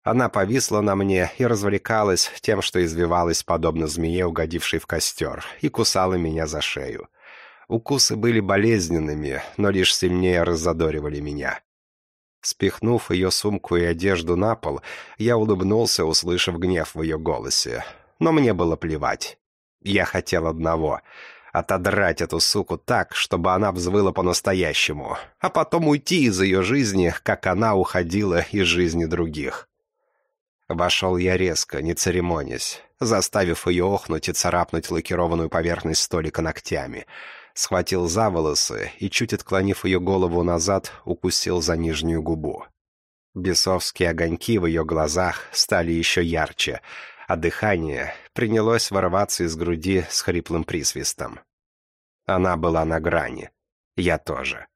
Она повисла на мне и развлекалась тем, что извивалась, подобно змее, угодившей в костер, и кусала меня за шею. Укусы были болезненными, но лишь сильнее раззадоривали меня. Спихнув ее сумку и одежду на пол, я улыбнулся, услышав гнев в ее голосе. Но мне было плевать. Я хотел одного Отодрать эту суку так, чтобы она взвыла по-настоящему, а потом уйти из ее жизни, как она уходила из жизни других. Вошел я резко, не церемонясь, заставив ее охнуть и царапнуть лакированную поверхность столика ногтями. Схватил за волосы и, чуть отклонив ее голову назад, укусил за нижнюю губу. Бесовские огоньки в ее глазах стали еще ярче, а дыхание принялось ворваться из груди с хриплым присвистом. Она была на грани. Я тоже.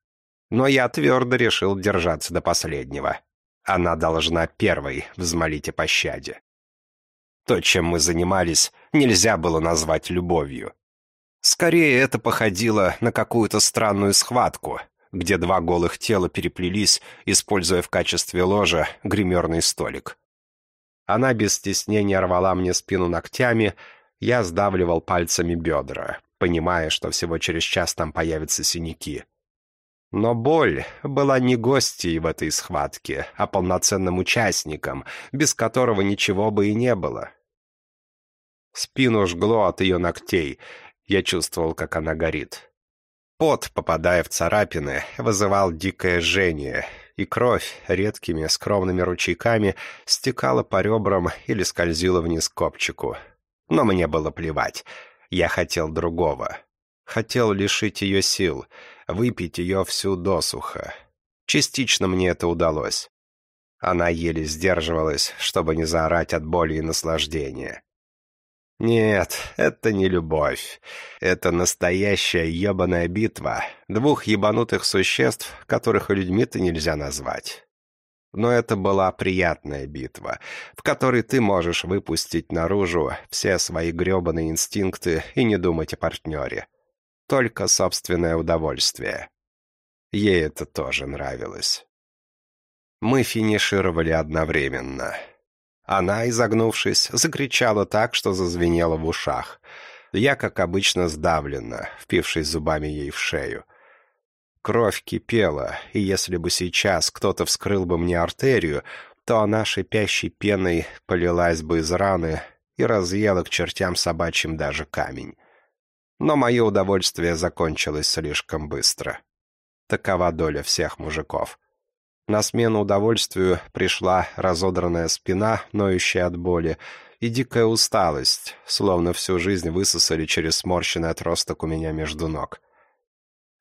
Но я твердо решил держаться до последнего. Она должна первой взмолить о пощаде. То, чем мы занимались, нельзя было назвать любовью. Скорее, это походило на какую-то странную схватку, где два голых тела переплелись, используя в качестве ложа гримерный столик. Она без стеснения рвала мне спину ногтями, я сдавливал пальцами бедра, понимая, что всего через час там появятся синяки. Но боль была не гостьей в этой схватке, а полноценным участником, без которого ничего бы и не было. Спину жгло от ее ногтей, я чувствовал, как она горит. Пот, попадая в царапины, вызывал дикое жжение, и кровь редкими скромными ручейками стекала по ребрам или скользила вниз к копчику. Но мне было плевать. Я хотел другого. Хотел лишить ее сил, выпить ее всю досуха. Частично мне это удалось. Она еле сдерживалась, чтобы не заорать от боли и наслаждения. Нет, это не любовь. Это настоящая ебаная битва двух ебанутых существ, которых людьми-то нельзя назвать. Но это была приятная битва, в которой ты можешь выпустить наружу все свои гребаные инстинкты и не думать о партнере. Только собственное удовольствие. Ей это тоже нравилось. Мы финишировали одновременно — она, изогнувшись, закричала так, что зазвенело в ушах. Я, как обычно, сдавленно, впившись зубами ей в шею. Кровь кипела, и если бы сейчас кто-то вскрыл бы мне артерию, то она шипящей пеной полилась бы из раны и разъела к чертям собачьим даже камень. Но мое удовольствие закончилось слишком быстро. Такова доля всех мужиков. На смену удовольствию пришла разодранная спина, ноющая от боли, и дикая усталость, словно всю жизнь высосали через сморщенный отросток у меня между ног.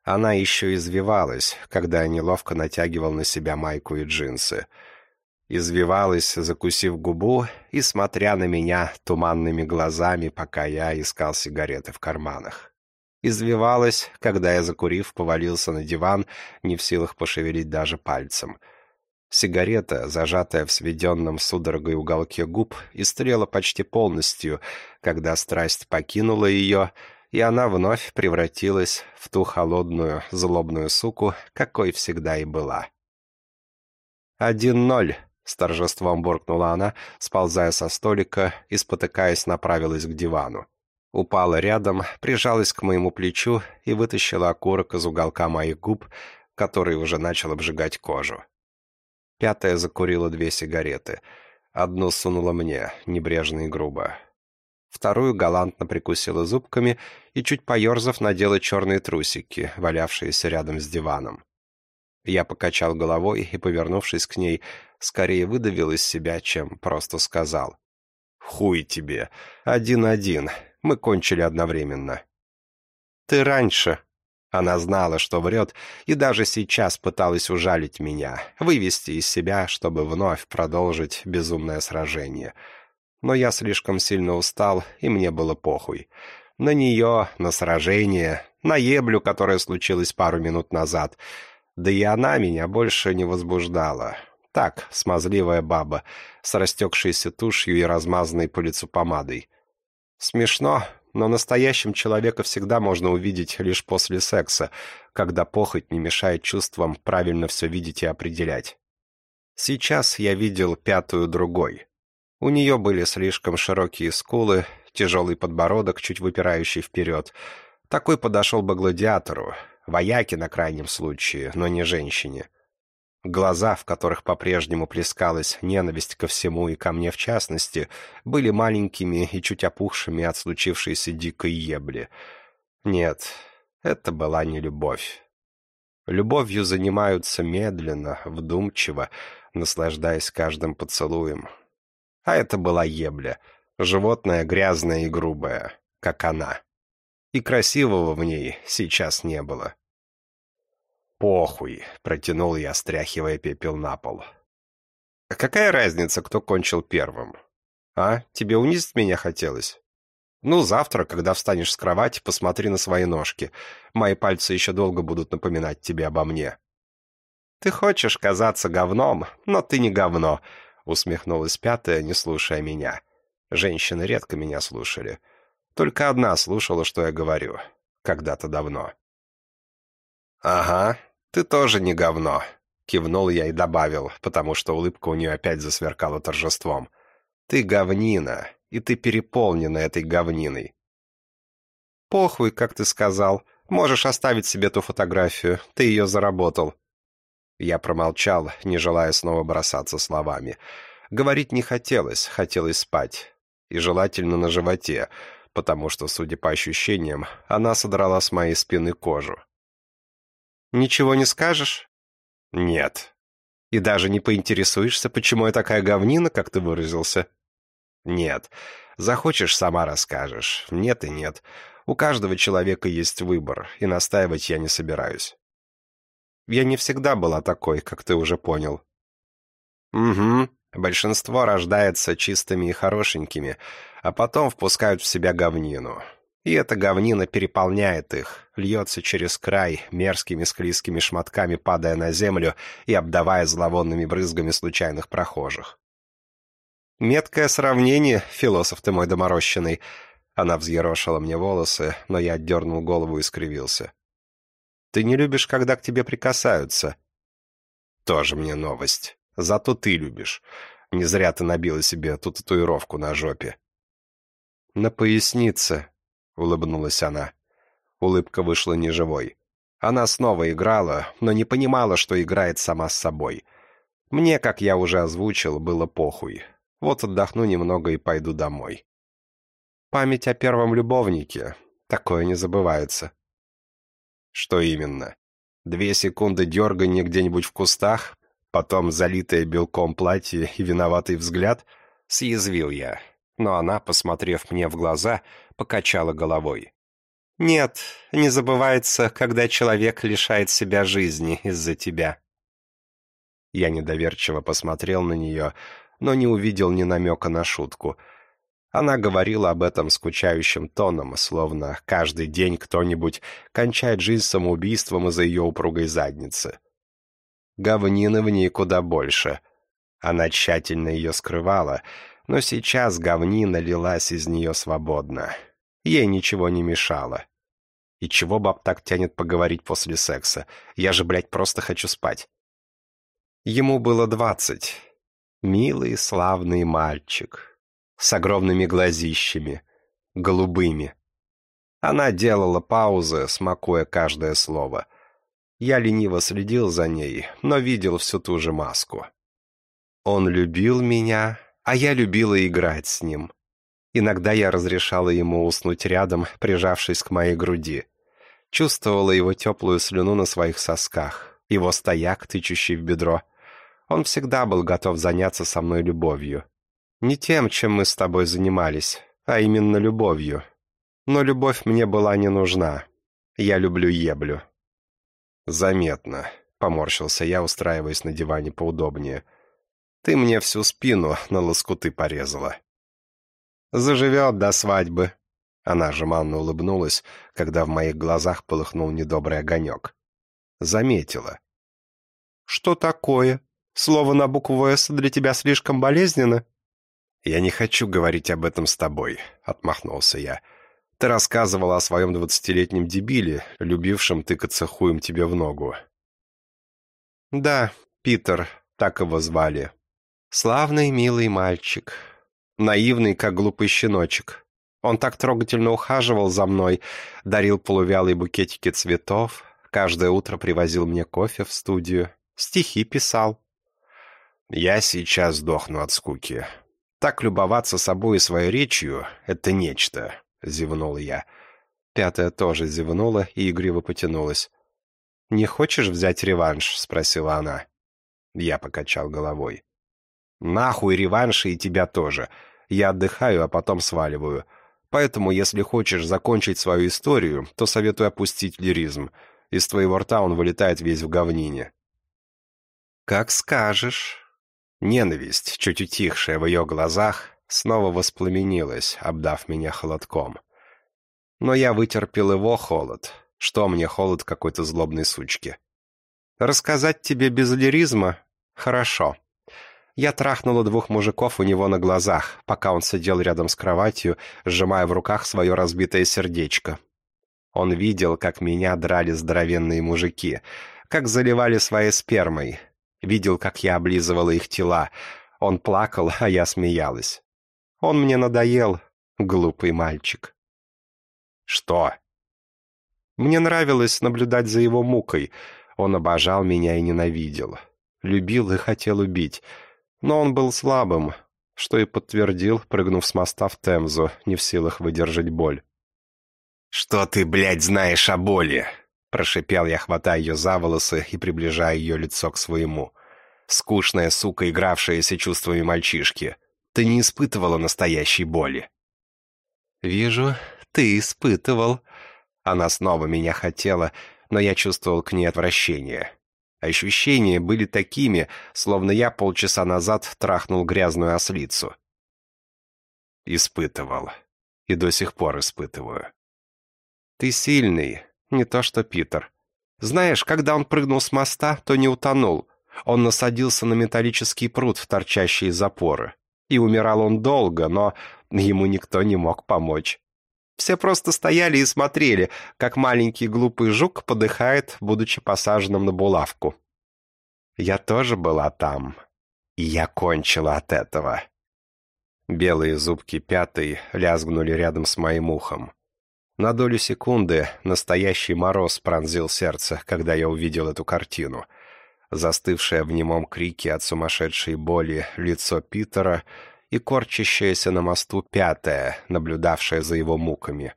Она еще извивалась, когда я неловко натягивал на себя майку и джинсы. Извивалась, закусив губу и смотря на меня туманными глазами, пока я искал сигареты в карманах извивалась, когда я, закурив, повалился на диван, не в силах пошевелить даже пальцем. Сигарета, зажатая в сведенном судорогой уголке губ, истрела почти полностью, когда страсть покинула ее, и она вновь превратилась в ту холодную, злобную суку, какой всегда и была. «Один ноль», — с торжеством буркнула она, сползая со столика и, спотыкаясь, направилась к дивану упала рядом, прижалась к моему плечу и вытащила окурок из уголка моих губ, который уже начал обжигать кожу. Пятая закурила две сигареты. Одну сунула мне, небрежно и грубо. Вторую галантно прикусила зубками и, чуть поерзав, надела черные трусики, валявшиеся рядом с диваном. Я покачал головой и, повернувшись к ней, скорее выдавил из себя, чем просто сказал. «Хуй тебе! Один-один! Мы кончили одновременно. «Ты раньше». Она знала, что врет, и даже сейчас пыталась ужалить меня, вывести из себя, чтобы вновь продолжить безумное сражение. Но я слишком сильно устал, и мне было похуй. На нее, на сражение, на еблю, которая случилась пару минут назад. Да и она меня больше не возбуждала. Так, смазливая баба, с растекшейся тушью и размазанной по лицу помадой. Смешно, но настоящим человека всегда можно увидеть лишь после секса, когда похоть не мешает чувствам правильно все видеть и определять. Сейчас я видел пятую другой. У нее были слишком широкие скулы, тяжелый подбородок, чуть выпирающий вперед. Такой подошел бы гладиатору, вояке на крайнем случае, но не женщине. Глаза, в которых по-прежнему плескалась ненависть ко всему и ко мне в частности, были маленькими и чуть опухшими от случившейся дикой ебли. Нет, это была не любовь. Любовью занимаются медленно, вдумчиво, наслаждаясь каждым поцелуем. А это была ебля, животное грязное и грубое, как она. И красивого в ней сейчас не было. «Похуй», — протянул я, стряхивая пепел на пол. «А какая разница, кто кончил первым? А, тебе унизить меня хотелось?» «Ну, завтра, когда встанешь с кровати, посмотри на свои ножки. Мои пальцы еще долго будут напоминать тебе обо мне». «Ты хочешь казаться говном, но ты не говно», — усмехнулась пятая, не слушая меня. Женщины редко меня слушали. Только одна слушала, что я говорю. Когда-то давно. «Ага, ты тоже не говно», — кивнул я и добавил, потому что улыбка у нее опять засверкала торжеством. «Ты говнина, и ты переполнена этой говниной». «Похуй, как ты сказал. Можешь оставить себе ту фотографию. Ты ее заработал». Я промолчал, не желая снова бросаться словами. Говорить не хотелось, хотелось спать. И желательно на животе, потому что, судя по ощущениям, она содрала с моей спины кожу. «Ничего не скажешь?» «Нет». «И даже не поинтересуешься, почему я такая говнина, как ты выразился?» «Нет. Захочешь, сама расскажешь. Нет и нет. У каждого человека есть выбор, и настаивать я не собираюсь». «Я не всегда была такой, как ты уже понял». «Угу. Большинство рождается чистыми и хорошенькими, а потом впускают в себя говнину. И эта говнина переполняет их, льется через край, мерзкими склизкими шматками падая на землю и обдавая зловонными брызгами случайных прохожих. «Меткое сравнение, философ ты мой доморощенный!» Она взъерошила мне волосы, но я отдернул голову и скривился. «Ты не любишь, когда к тебе прикасаются?» «Тоже мне новость. Зато ты любишь. Не зря ты набила себе эту татуировку на жопе». «На пояснице», — улыбнулась она. Улыбка вышла неживой. Она снова играла, но не понимала, что играет сама с собой. Мне, как я уже озвучил, было похуй. Вот отдохну немного и пойду домой. Память о первом любовнике. Такое не забывается. Что именно? Две секунды дергания где-нибудь в кустах, потом залитое белком платье и виноватый взгляд? Съязвил я. Но она, посмотрев мне в глаза, покачала головой. «Нет, не забывается, когда человек лишает себя жизни из-за тебя». Я недоверчиво посмотрел на нее, но не увидел ни намека на шутку. Она говорила об этом скучающим тоном, словно каждый день кто-нибудь кончает жизнь самоубийством из-за ее упругой задницы. Говнины в ней куда больше. Она тщательно ее скрывала, но сейчас говнина лилась из нее свободно. Ей ничего не мешало. И чего баб так тянет поговорить после секса? Я же, блядь, просто хочу спать. Ему было двадцать. Милый, славный мальчик. С огромными глазищами. Голубыми. Она делала паузы, смакуя каждое слово. Я лениво следил за ней, но видел всю ту же маску. Он любил меня, а я любила играть с ним. Иногда я разрешала ему уснуть рядом, прижавшись к моей груди. Чувствовала его теплую слюну на своих сосках, его стояк, тычущий в бедро. Он всегда был готов заняться со мной любовью. Не тем, чем мы с тобой занимались, а именно любовью. Но любовь мне была не нужна. Я люблю еблю. Заметно, поморщился я, устраиваясь на диване поудобнее. Ты мне всю спину на лоскуты порезала. Заживет до свадьбы». Она жеманно улыбнулась, когда в моих глазах полыхнул недобрый огонек. Заметила. «Что такое? Слово на букву «С» для тебя слишком болезненно?» «Я не хочу говорить об этом с тобой», — отмахнулся я. «Ты рассказывала о своем двадцатилетнем дебиле, любившем тыкаться хуем тебе в ногу». «Да, Питер, так его звали. Славный, милый мальчик наивный, как глупый щеночек. Он так трогательно ухаживал за мной, дарил полувялые букетики цветов, каждое утро привозил мне кофе в студию, стихи писал. Я сейчас сдохну от скуки. Так любоваться собой и своей речью — это нечто, — зевнул я. Пятая тоже зевнула и игриво потянулась. «Не хочешь взять реванш?» — спросила она. Я покачал головой. «Нахуй реванш и тебя тоже. Я отдыхаю, а потом сваливаю. Поэтому, если хочешь закончить свою историю, то советую опустить лиризм. Из твоего рта он вылетает весь в говнине». «Как скажешь». Ненависть, чуть утихшая в ее глазах, снова воспламенилась, обдав меня холодком. Но я вытерпел его холод. Что мне холод какой-то злобной сучки? Рассказать тебе без лиризма? Хорошо. Я трахнула двух мужиков у него на глазах, пока он сидел рядом с кроватью, сжимая в руках свое разбитое сердечко. Он видел, как меня драли здоровенные мужики, как заливали своей спермой. Видел, как я облизывала их тела. Он плакал, а я смеялась. Он мне надоел, глупый мальчик. Что? Мне нравилось наблюдать за его мукой. Он обожал меня и ненавидел. Любил и хотел убить. Но он был слабым, что и подтвердил, прыгнув с моста в Темзу, не в силах выдержать боль. «Что ты, блядь, знаешь о боли?» Прошипел я, хватая ее за волосы и приближая ее лицо к своему. «Скучная сука, игравшаяся чувствами мальчишки. Ты не испытывала настоящей боли». «Вижу, ты испытывал». Она снова меня хотела, но я чувствовал к ней отвращение. Ощущения были такими, словно я полчаса назад трахнул грязную ослицу. Испытывал. И до сих пор испытываю. Ты сильный, не то что Питер. Знаешь, когда он прыгнул с моста, то не утонул. Он насадился на металлический пруд, торчащий из запоры. И умирал он долго, но ему никто не мог помочь. Все просто стояли и смотрели, как маленький глупый жук подыхает, будучи посаженным на булавку. Я тоже была там, и я кончила от этого. Белые зубки пятой лязгнули рядом с моим ухом. На долю секунды настоящий мороз пронзил сердце, когда я увидел эту картину. Застывшее в немом крике от сумасшедшей боли лицо Питера — и корчащаяся на мосту пятая, наблюдавшая за его муками.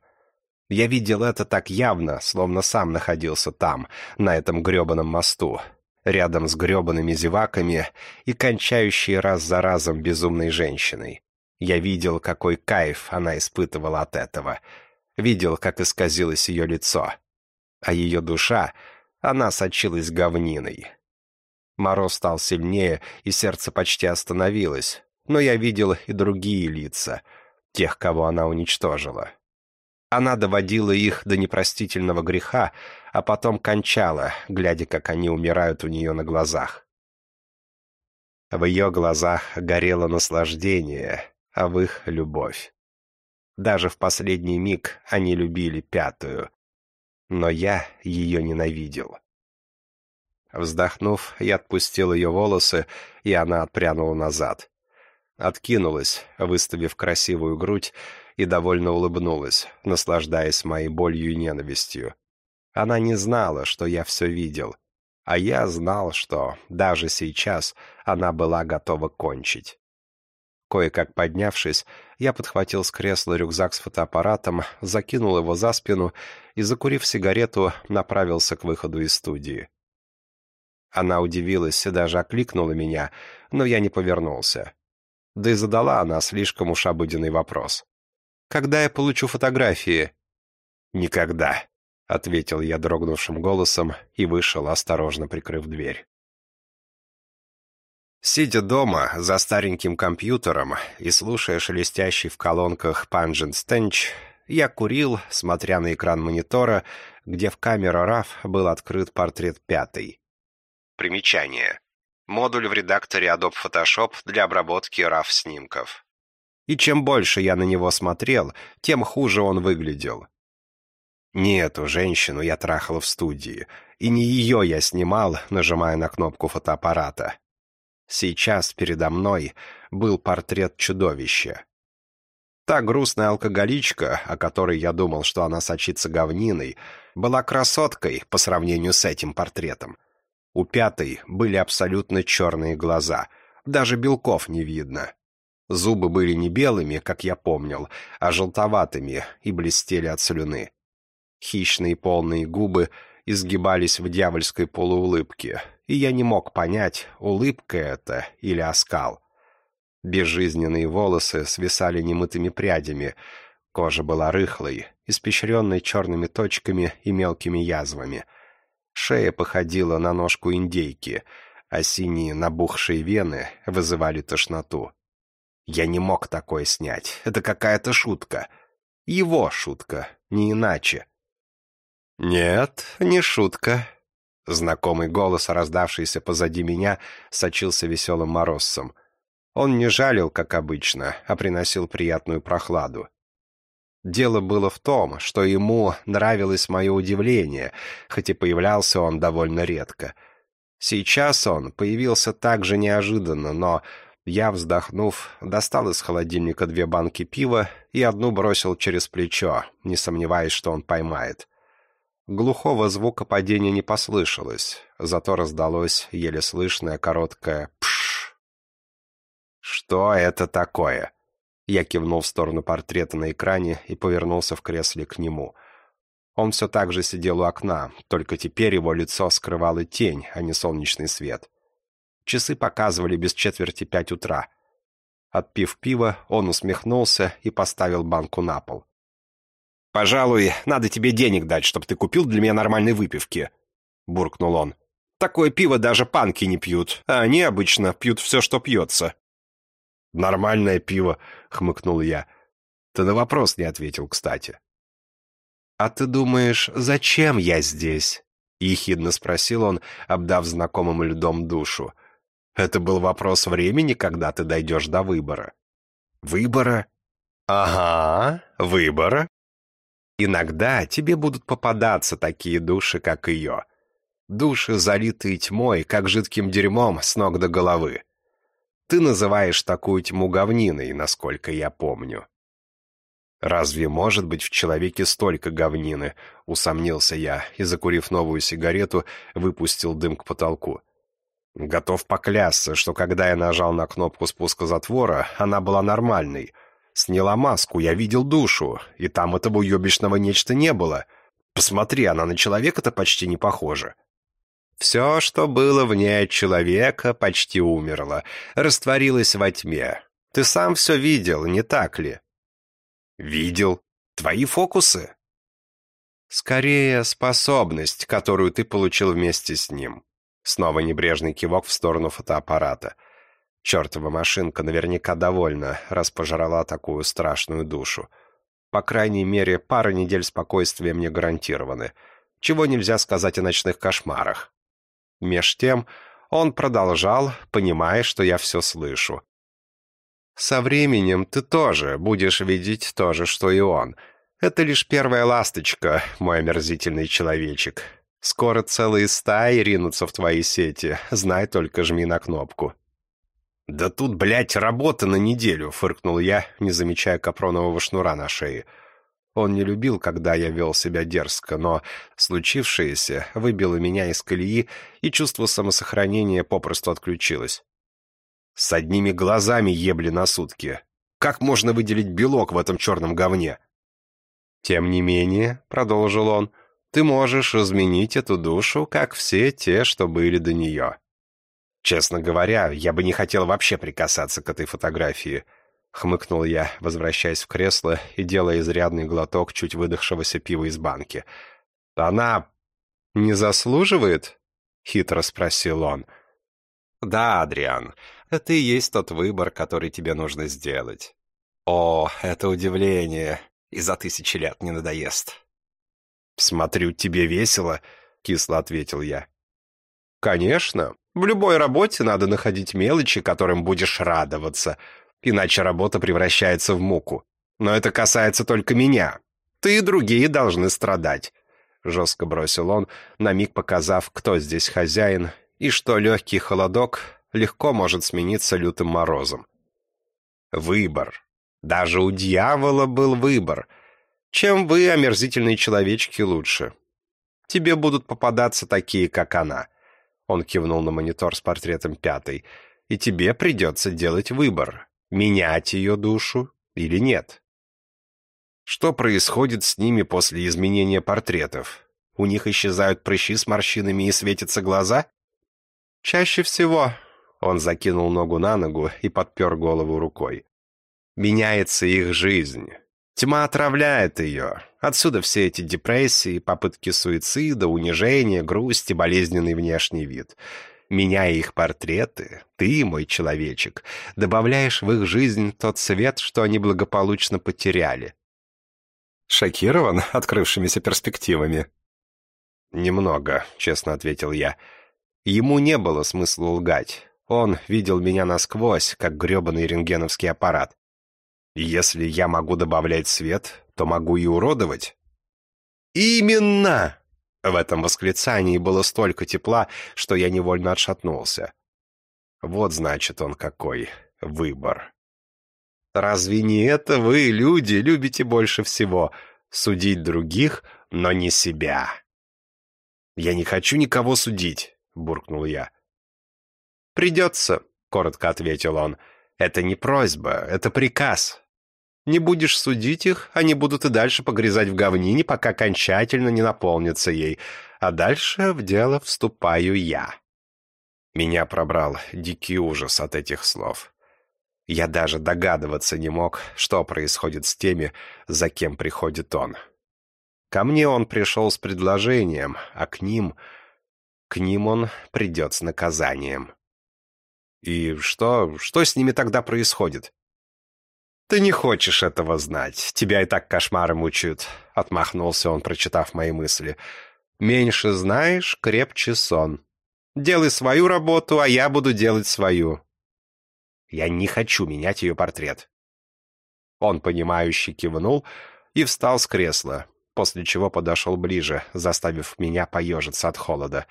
Я видел это так явно, словно сам находился там, на этом гребаном мосту, рядом с гребаными зеваками и кончающей раз за разом безумной женщиной. Я видел, какой кайф она испытывала от этого. Видел, как исказилось ее лицо. А ее душа, она сочилась говниной. Мороз стал сильнее, и сердце почти остановилось, но я видел и другие лица, тех, кого она уничтожила. Она доводила их до непростительного греха, а потом кончала, глядя, как они умирают у нее на глазах. В ее глазах горело наслаждение, а в их — любовь. Даже в последний миг они любили пятую, но я ее ненавидел. Вздохнув, я отпустил ее волосы, и она отпрянула назад. Откинулась, выставив красивую грудь, и довольно улыбнулась, наслаждаясь моей болью и ненавистью. Она не знала, что я все видел, а я знал, что даже сейчас она была готова кончить. Кое-как поднявшись, я подхватил с кресла рюкзак с фотоаппаратом, закинул его за спину и, закурив сигарету, направился к выходу из студии. Она удивилась и даже окликнула меня, но я не повернулся. Да и задала она слишком уж обыденный вопрос. «Когда я получу фотографии?» «Никогда», — ответил я дрогнувшим голосом и вышел, осторожно прикрыв дверь. Сидя дома за стареньким компьютером и слушая шелестящий в колонках Pungent Stench, я курил, смотря на экран монитора, где в камеру RAW был открыт портрет пятый. Примечание. Модуль в редакторе Adobe Photoshop для обработки RAW-снимков. И чем больше я на него смотрел, тем хуже он выглядел. Не эту женщину я трахал в студии, и не ее я снимал, нажимая на кнопку фотоаппарата. Сейчас передо мной был портрет чудовища. Та грустная алкоголичка, о которой я думал, что она сочится говниной, была красоткой по сравнению с этим портретом — у пятой были абсолютно черные глаза, даже белков не видно. Зубы были не белыми, как я помнил, а желтоватыми и блестели от слюны. Хищные полные губы изгибались в дьявольской полуулыбке, и я не мог понять, улыбка это или оскал. Безжизненные волосы свисали немытыми прядями, кожа была рыхлой, испещренной черными точками и мелкими язвами. Шея походила на ножку индейки, а синие набухшие вены вызывали тошноту. Я не мог такое снять, это какая-то шутка. Его шутка, не иначе. «Нет, не шутка». Знакомый голос, раздавшийся позади меня, сочился веселым морозцем. Он не жалил, как обычно, а приносил приятную прохладу. Дело было в том, что ему нравилось мое удивление, хоть и появлялся он довольно редко. Сейчас он появился так же неожиданно, но я, вздохнув, достал из холодильника две банки пива и одну бросил через плечо, не сомневаясь, что он поймает. Глухого звука падения не послышалось, зато раздалось еле слышное короткое «пш». «Что это такое?» Я кивнул в сторону портрета на экране и повернулся в кресле к нему. Он все так же сидел у окна, только теперь его лицо скрывало тень, а не солнечный свет. Часы показывали без четверти пять утра. Отпив пиво, он усмехнулся и поставил банку на пол. «Пожалуй, надо тебе денег дать, чтобы ты купил для меня нормальной выпивки», — буркнул он. «Такое пиво даже панки не пьют, а они обычно пьют все, что пьется». «Нормальное пиво», — хмыкнул я. Ты на вопрос не ответил, кстати. «А ты думаешь, зачем я здесь?» — ехидно спросил он, обдав знакомым льдом душу. «Это был вопрос времени, когда ты дойдешь до выбора». «Выбора?» «Ага, выбора», Иногда тебе будут попадаться такие души, как ее. Души, залитые тьмой, как жидким дерьмом с ног до головы. Ты называешь такую тьму говниной, насколько я помню. «Разве может быть в человеке столько говнины?» — усомнился я и, закурив новую сигарету, выпустил дым к потолку. Готов поклясться, что когда я нажал на кнопку спуска затвора, она была нормальной — Сняла маску, я видел душу, и там этого уебищного нечто не было. Посмотри, она на человека-то почти не похожа. Все, что было в ней от человека, почти умерло, растворилось во тьме. Ты сам все видел, не так ли? Видел. Твои фокусы? Скорее, способность, которую ты получил вместе с ним. Снова небрежный кивок в сторону фотоаппарата — Чертова машинка наверняка довольна, раз пожрала такую страшную душу. По крайней мере, пара недель спокойствия мне гарантированы. Чего нельзя сказать о ночных кошмарах. Меж тем, он продолжал, понимая, что я все слышу. «Со временем ты тоже будешь видеть то же, что и он. Это лишь первая ласточка, мой омерзительный человечек. Скоро целые стаи ринутся в твои сети, знай только жми на кнопку». «Да тут, блядь, работа на неделю», — фыркнул я, не замечая капронового шнура на шее. Он не любил, когда я вел себя дерзко, но случившееся выбило меня из колеи, и чувство самосохранения попросту отключилось. С одними глазами ебли на сутки. Как можно выделить белок в этом черном говне? «Тем не менее», — продолжил он, — «ты можешь изменить эту душу, как все те, что были до нее. Честно говоря, я бы не хотел вообще прикасаться к этой фотографии. Хмыкнул я, возвращаясь в кресло и делая изрядный глоток чуть выдохшегося пива из банки. «Она не заслуживает?» — хитро спросил он. «Да, Адриан, это и есть тот выбор, который тебе нужно сделать». «О, это удивление, и за тысячи лет не надоест». «Смотрю, тебе весело», — кисло ответил я. «Конечно. В любой работе надо находить мелочи, которым будешь радоваться, иначе работа превращается в муку. Но это касается только меня. Ты и другие должны страдать», — жестко бросил он, на миг показав, кто здесь хозяин, и что легкий холодок легко может смениться лютым морозом. Выбор. Даже у дьявола был выбор. Чем вы, омерзительные человечки, лучше? Тебе будут попадаться такие, как она — он кивнул на монитор с портретом пятой. «И тебе придется делать выбор, менять ее душу или нет». Что происходит с ними после изменения портретов? У них исчезают прыщи с морщинами и светятся глаза? Чаще всего. Он закинул ногу на ногу и подпер голову рукой. Меняется их жизнь. Тьма отравляет ее. Отсюда все эти депрессии, попытки суицида, унижения, грусть и болезненный внешний вид. Меняя их портреты, ты, мой человечек, добавляешь в их жизнь тот свет, что они благополучно потеряли. Шокирован открывшимися перспективами? «Немного», — честно ответил я. Ему не было смысла лгать. Он видел меня насквозь, как гребаный рентгеновский аппарат. Если я могу добавлять свет, то могу и уродовать. «Именно!» В этом восклицании было столько тепла, что я невольно отшатнулся. Вот значит он какой выбор. Разве не это вы, люди, любите больше всего? Судить других, но не себя. «Я не хочу никого судить», — буркнул я. «Придется», — коротко ответил он. «Это не просьба, это приказ. Не будешь судить их, они будут и дальше погрязать в говнине, пока окончательно не наполнятся ей. А дальше в дело вступаю я». Меня пробрал дикий ужас от этих слов. Я даже догадываться не мог, что происходит с теми, за кем приходит он. Ко мне он пришел с предложением, а к ним... К ним он придет с наказанием. И что... что с ними тогда происходит? «Ты не хочешь этого знать. Тебя и так кошмары мучают», — отмахнулся он, прочитав мои мысли. «Меньше знаешь, крепче сон. Делай свою работу, а я буду делать свою». Я не хочу менять ее портрет. Он, понимающе кивнул и встал с кресла, после чего подошел ближе, заставив меня поежиться от холода.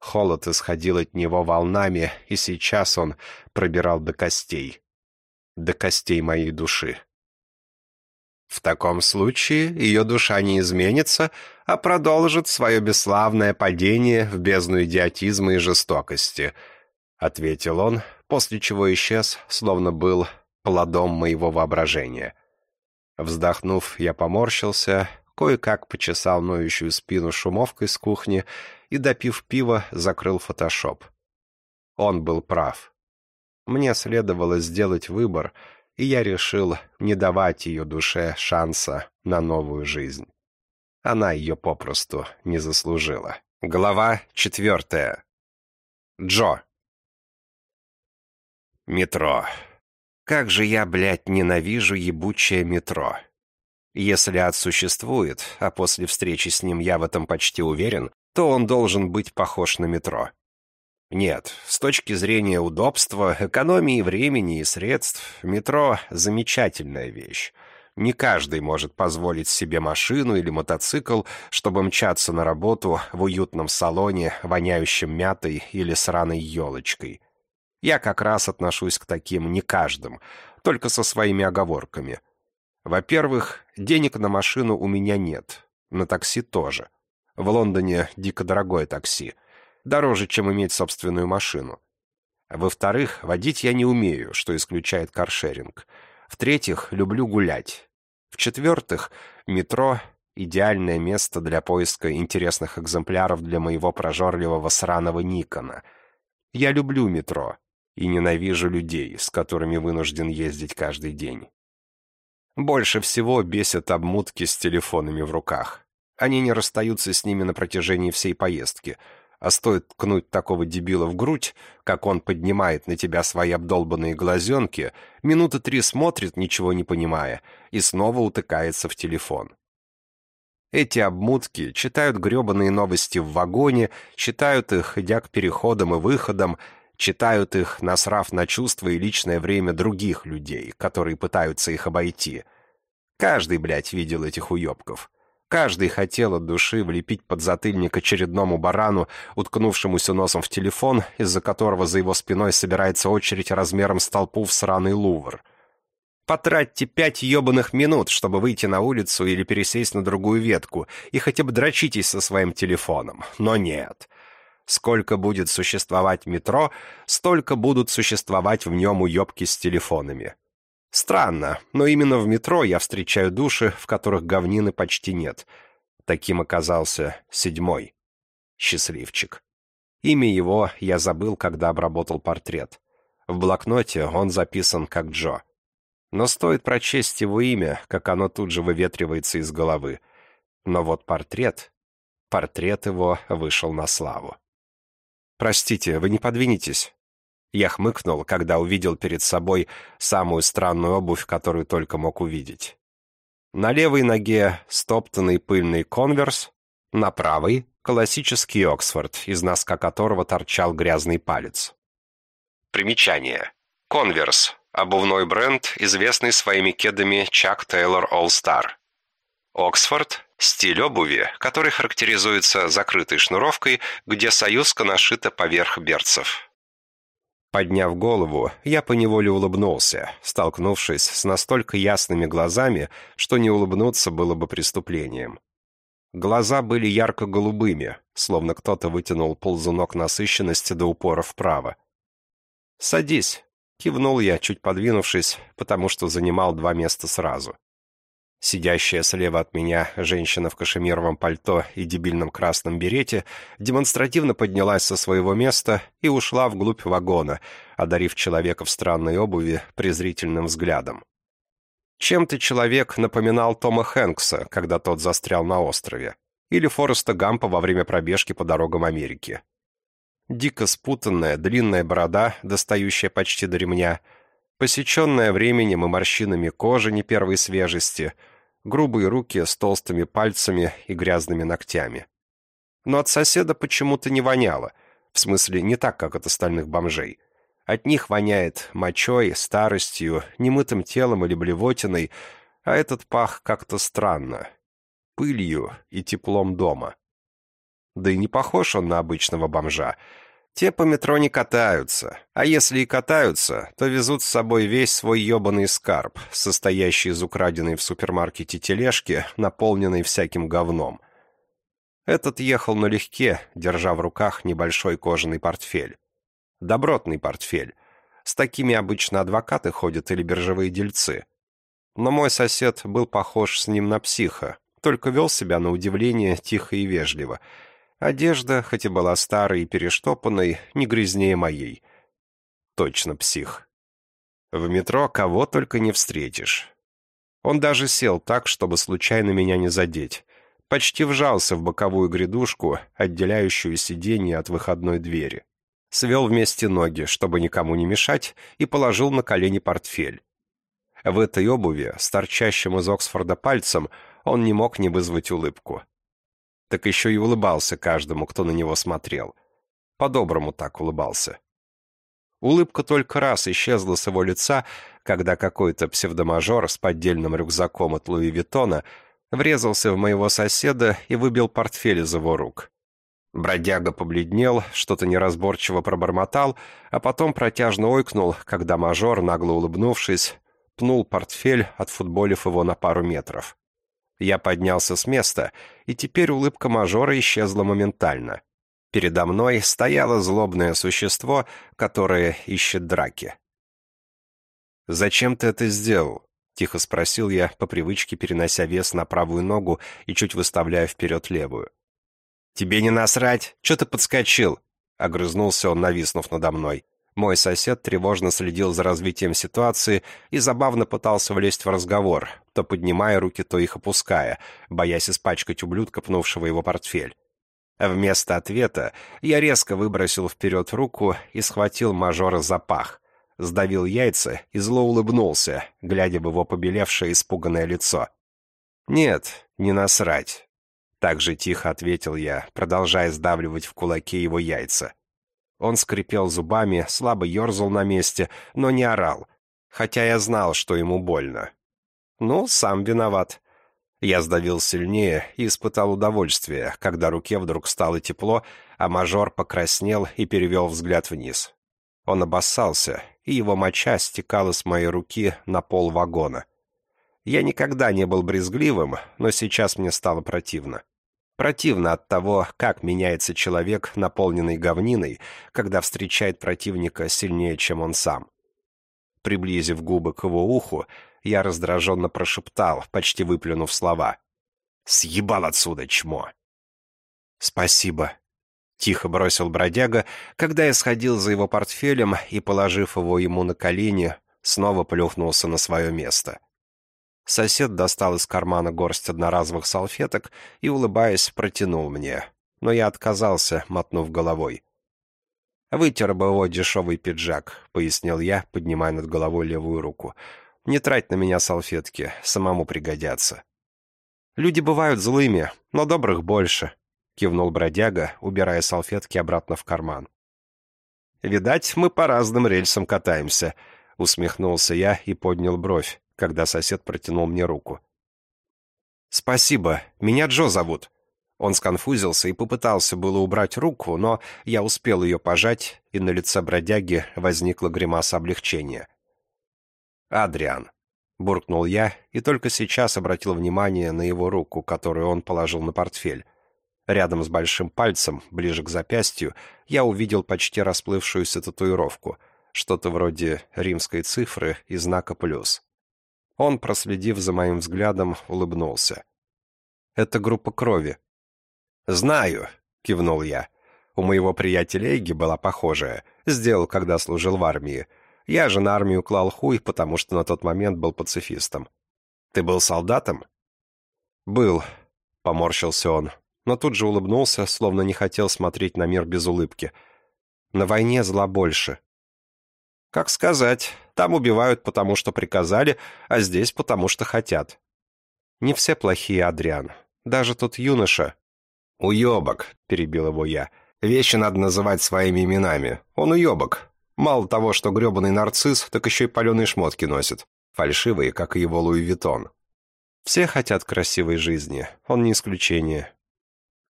Холод исходил от него волнами, и сейчас он пробирал до костей. До костей моей души. В таком случае ее душа не изменится, а продолжит свое бесславное падение в бездну идиотизма и жестокости, — ответил он, после чего исчез, словно был плодом моего воображения. Вздохнув, я поморщился, кое-как почесал ноющую спину шумовкой с кухни и, допив пива, закрыл фотошоп. Он был прав. Мне следовало сделать выбор, и я решил не давать ее душе шанса на новую жизнь. Она ее попросту не заслужила. Глава четвертая. Джо. Метро. Как же я, блядь, ненавижу ебучее метро. Если ад существует, а после встречи с ним я в этом почти уверен, то он должен быть похож на метро. Нет, с точки зрения удобства, экономии времени и средств, метро — замечательная вещь. Не каждый может позволить себе машину или мотоцикл, чтобы мчаться на работу в уютном салоне, воняющем мятой или сраной елочкой. Я как раз отношусь к таким не каждым, только со своими оговорками. Во-первых, денег на машину у меня нет. На такси тоже. В Лондоне дико дорогое такси. Дороже, чем иметь собственную машину. Во-вторых, водить я не умею, что исключает каршеринг. В-третьих, люблю гулять. В-четвертых, метро — идеальное место для поиска интересных экземпляров для моего прожорливого сраного Никона. Я люблю метро и ненавижу людей, с которыми вынужден ездить каждый день. Больше всего бесят обмутки с телефонами в руках. Они не расстаются с ними на протяжении всей поездки, а стоит ткнуть такого дебила в грудь, как он поднимает на тебя свои обдолбанные глазенки, минуты три смотрит, ничего не понимая, и снова утыкается в телефон. Эти обмутки читают гребаные новости в вагоне, читают их, идя к переходам и выходам, читают их, насрав на чувства и личное время других людей, которые пытаются их обойти. Каждый, блядь, видел этих уебков. Каждый хотел от души влепить под затыльник очередному барану, уткнувшемуся носом в телефон, из-за которого за его спиной собирается очередь размером с толпу в сраный лувр. Потратьте пять ебаных минут, чтобы выйти на улицу или пересесть на другую ветку, и хотя бы дрочитесь со своим телефоном. Но нет. Сколько будет существовать метро, столько будут существовать в нем уебки с телефонами. Странно, но именно в метро я встречаю души, в которых говнины почти нет. Таким оказался седьмой. Счастливчик. Имя его я забыл, когда обработал портрет. В блокноте он записан как Джо. Но стоит прочесть его имя, как оно тут же выветривается из головы. Но вот портрет... Портрет его вышел на славу. «Простите, вы не подвинетесь?» Я хмыкнул, когда увидел перед собой самую странную обувь, которую только мог увидеть. На левой ноге стоптанный пыльный конверс, на правой — классический Оксфорд, из носка которого торчал грязный палец. Примечание. Конверс — обувной бренд, известный своими кедами Chuck Taylor All Star. Оксфорд — стиль обуви, который характеризуется закрытой шнуровкой, где союзка нашита поверх берцев. Подняв голову, я поневоле улыбнулся, столкнувшись с настолько ясными глазами, что не улыбнуться было бы преступлением. Глаза были ярко-голубыми, словно кто-то вытянул ползунок насыщенности до упора вправо. «Садись», — кивнул я, чуть подвинувшись, потому что занимал два места сразу. Сидящая слева от меня женщина в кашемировом пальто и дебильном красном берете демонстративно поднялась со своего места и ушла вглубь вагона, одарив человека в странной обуви презрительным взглядом. Чем-то человек напоминал Тома Хэнкса, когда тот застрял на острове, или Фореста Гампа во время пробежки по дорогам Америки. Дико спутанная, длинная борода, достающая почти до ремня — Посеченная временем и морщинами кожа не первой свежести, грубые руки с толстыми пальцами и грязными ногтями. Но от соседа почему-то не воняло, в смысле не так, как от остальных бомжей. От них воняет мочой, старостью, немытым телом или блевотиной, а этот пах как-то странно. Пылью и теплом дома. Да и не похож он на обычного бомжа — те по метро не катаются, а если и катаются, то везут с собой весь свой ебаный скарб, состоящий из украденной в супермаркете тележки, наполненной всяким говном. Этот ехал налегке, держа в руках небольшой кожаный портфель. Добротный портфель. С такими обычно адвокаты ходят или биржевые дельцы. Но мой сосед был похож с ним на психа, только вел себя на удивление тихо и вежливо — Одежда, хоть и была старой и перештопанной, не грязнее моей. Точно псих. В метро кого только не встретишь. Он даже сел так, чтобы случайно меня не задеть. Почти вжался в боковую грядушку, отделяющую сиденье от выходной двери. Свел вместе ноги, чтобы никому не мешать, и положил на колени портфель. В этой обуви, с торчащим из Оксфорда пальцем, он не мог не вызвать улыбку так еще и улыбался каждому, кто на него смотрел. По-доброму так улыбался. Улыбка только раз исчезла с его лица, когда какой-то псевдомажор с поддельным рюкзаком от Луи Виттона врезался в моего соседа и выбил портфель из его рук. Бродяга побледнел, что-то неразборчиво пробормотал, а потом протяжно ойкнул, когда мажор, нагло улыбнувшись, пнул портфель, отфутболив его на пару метров. Я поднялся с места, и теперь улыбка мажора исчезла моментально. Передо мной стояло злобное существо, которое ищет драки. «Зачем ты это сделал?» — тихо спросил я, по привычке перенося вес на правую ногу и чуть выставляя вперед левую. «Тебе не насрать? Че ты подскочил?» — огрызнулся он, нависнув надо мной. Мой сосед тревожно следил за развитием ситуации и забавно пытался влезть в разговор, то поднимая руки, то их опуская, боясь испачкать ублюдка, пнувшего его портфель. Вместо ответа я резко выбросил вперед руку и схватил мажора за пах, сдавил яйца и зло улыбнулся, глядя в его побелевшее испуганное лицо. «Нет, не насрать», — так же тихо ответил я, продолжая сдавливать в кулаке его яйца. Он скрипел зубами, слабо ерзал на месте, но не орал, хотя я знал, что ему больно. Ну, сам виноват. Я сдавил сильнее и испытал удовольствие, когда руке вдруг стало тепло, а мажор покраснел и перевел взгляд вниз. Он обоссался, и его моча стекала с моей руки на пол вагона. Я никогда не был брезгливым, но сейчас мне стало противно. Противно от того, как меняется человек, наполненный говниной, когда встречает противника сильнее, чем он сам. Приблизив губы к его уху, я раздраженно прошептал, почти выплюнув слова. «Съебал отсюда, чмо!» «Спасибо», — тихо бросил бродяга, когда я сходил за его портфелем и, положив его ему на колени, снова плюхнулся на свое место. Сосед достал из кармана горсть одноразовых салфеток и, улыбаясь, протянул мне, но я отказался, мотнув головой. «Вытер бы его дешевый пиджак», — пояснил я, поднимая над головой левую руку. «Не трать на меня салфетки, самому пригодятся». «Люди бывают злыми, но добрых больше», — кивнул бродяга, убирая салфетки обратно в карман. «Видать, мы по разным рельсам катаемся», — усмехнулся я и поднял бровь, когда сосед протянул мне руку. «Спасибо, меня Джо зовут», он сконфузился и попытался было убрать руку, но я успел ее пожать, и на лице бродяги возникла гримаса облегчения. «Адриан», — буркнул я, и только сейчас обратил внимание на его руку, которую он положил на портфель. Рядом с большим пальцем, ближе к запястью, я увидел почти расплывшуюся татуировку, что-то вроде римской цифры и знака «плюс». Он, проследив за моим взглядом, улыбнулся. «Это группа крови», «Знаю», — кивнул я. «У моего приятеля Эги была похожая. Сделал, когда служил в армии. Я же на армию клал хуй, потому что на тот момент был пацифистом. Ты был солдатом?» «Был», — поморщился он, но тут же улыбнулся, словно не хотел смотреть на мир без улыбки. «На войне зла больше». «Как сказать, там убивают, потому что приказали, а здесь потому что хотят». «Не все плохие, Адриан. Даже тот юноша, «Уебок», — перебил его я. «Вещи надо называть своими именами. Он уебок. Мало того, что гребаный нарцисс, так еще и паленые шмотки носит. Фальшивые, как и его Луи Виттон. Все хотят красивой жизни. Он не исключение».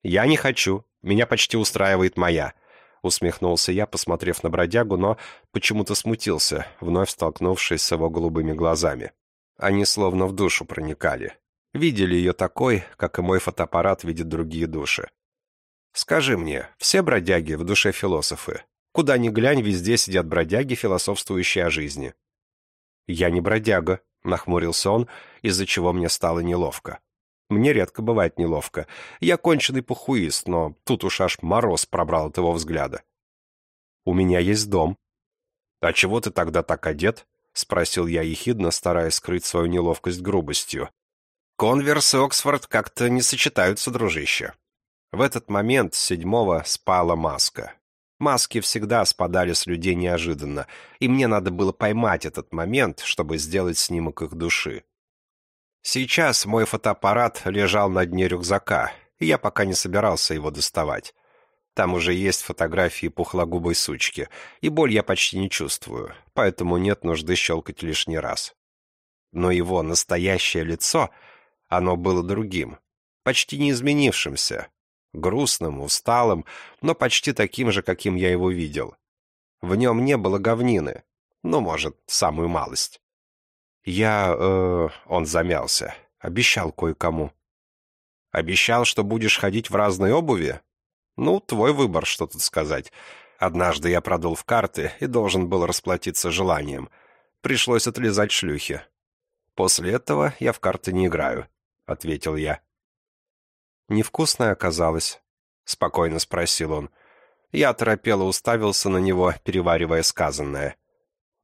«Я не хочу. Меня почти устраивает моя», — усмехнулся я, посмотрев на бродягу, но почему-то смутился, вновь столкнувшись с его голубыми глазами. Они словно в душу проникали видели ее такой, как и мой фотоаппарат видит другие души. Скажи мне, все бродяги в душе философы? Куда ни глянь, везде сидят бродяги, философствующие о жизни. Я не бродяга, нахмурился он, из-за чего мне стало неловко. Мне редко бывает неловко. Я конченый похуист, но тут уж аж мороз пробрал от его взгляда. У меня есть дом. А чего ты тогда так одет? — спросил я ехидно, стараясь скрыть свою неловкость грубостью. Конверс и Оксфорд как-то не сочетаются, дружище. В этот момент седьмого спала маска. Маски всегда спадали с людей неожиданно, и мне надо было поймать этот момент, чтобы сделать снимок их души. Сейчас мой фотоаппарат лежал на дне рюкзака, и я пока не собирался его доставать. Там уже есть фотографии пухлогубой сучки, и боль я почти не чувствую, поэтому нет нужды щелкать лишний раз. Но его настоящее лицо — оно было другим, почти не изменившимся, грустным, усталым, но почти таким же, каким я его видел. В нем не было говнины, ну, может, самую малость. Я, э, он замялся, обещал кое-кому. Обещал, что будешь ходить в разной обуви? Ну, твой выбор, что тут сказать. Однажды я продул в карты и должен был расплатиться желанием. Пришлось отлезать шлюхи. После этого я в карты не играю. — ответил я. «Невкусная оказалась?» — спокойно спросил он. Я торопело уставился на него, переваривая сказанное.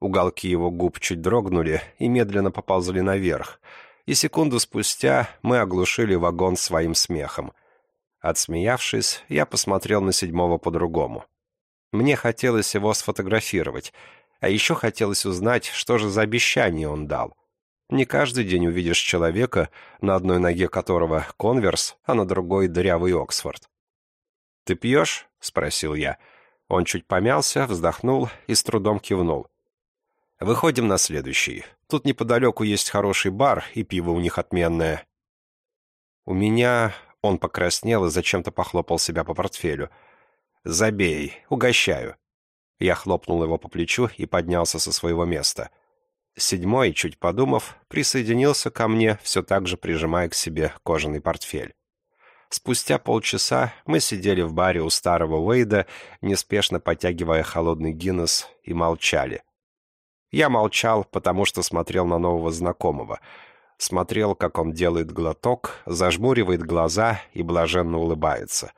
Уголки его губ чуть дрогнули и медленно поползли наверх, и секунду спустя мы оглушили вагон своим смехом. Отсмеявшись, я посмотрел на седьмого по-другому. Мне хотелось его сфотографировать, а еще хотелось узнать, что же за обещание он дал — не каждый день увидишь человека, на одной ноге которого конверс, а на другой дырявый Оксфорд. «Ты пьешь?» — спросил я. Он чуть помялся, вздохнул и с трудом кивнул. «Выходим на следующий. Тут неподалеку есть хороший бар, и пиво у них отменное». «У меня...» — он покраснел и зачем-то похлопал себя по портфелю. «Забей, угощаю». Я хлопнул его по плечу и поднялся со своего места — Седьмой, чуть подумав, присоединился ко мне, все так же прижимая к себе кожаный портфель. Спустя полчаса мы сидели в баре у старого Уэйда, неспешно потягивая холодный Гиннес, и молчали. Я молчал, потому что смотрел на нового знакомого. Смотрел, как он делает глоток, зажмуривает глаза и блаженно улыбается.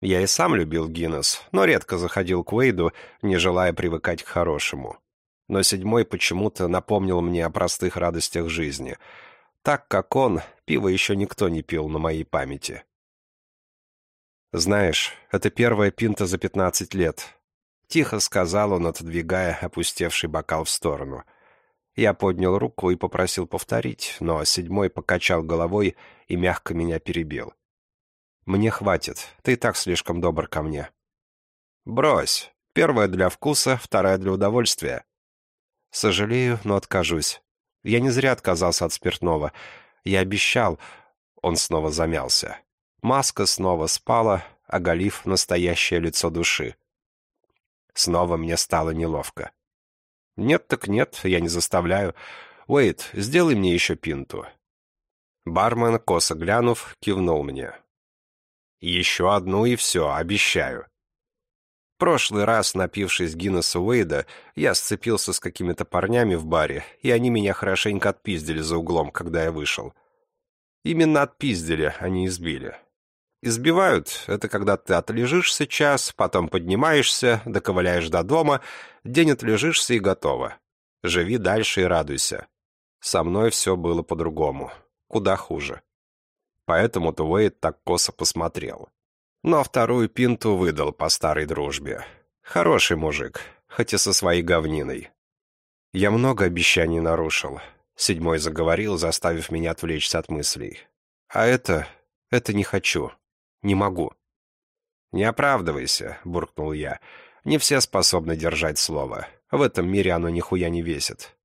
Я и сам любил Гиннес, но редко заходил к Уэйду, не желая привыкать к хорошему. Но седьмой почему-то напомнил мне о простых радостях жизни. Так как он, пиво еще никто не пил на моей памяти. «Знаешь, это первая пинта за пятнадцать лет», — тихо сказал он, отодвигая опустевший бокал в сторону. Я поднял руку и попросил повторить, но седьмой покачал головой и мягко меня перебил. «Мне хватит, ты и так слишком добр ко мне». «Брось. Первая для вкуса, вторая для удовольствия». «Сожалею, но откажусь. Я не зря отказался от спиртного. Я обещал...» Он снова замялся. Маска снова спала, оголив настоящее лицо души. Снова мне стало неловко. «Нет так нет, я не заставляю. Уэйт, сделай мне еще пинту». Бармен, косо глянув, кивнул мне. «Еще одну и все, обещаю». Прошлый раз, напившись Гиннесса Уэйда, я сцепился с какими-то парнями в баре, и они меня хорошенько отпиздили за углом, когда я вышел. Именно отпиздили, а не избили. Избивают — это когда ты отлежишься час, потом поднимаешься, доковыляешь до дома, день отлежишься и готово. Живи дальше и радуйся. Со мной все было по-другому. Куда хуже. Поэтому-то Уэйд так косо посмотрел. Но вторую пинту выдал по старой дружбе. Хороший мужик, хоть и со своей говниной. Я много обещаний нарушил. Седьмой заговорил, заставив меня отвлечься от мыслей. А это... это не хочу. Не могу». «Не оправдывайся», — буркнул я. «Не все способны держать слово. В этом мире оно нихуя не весит.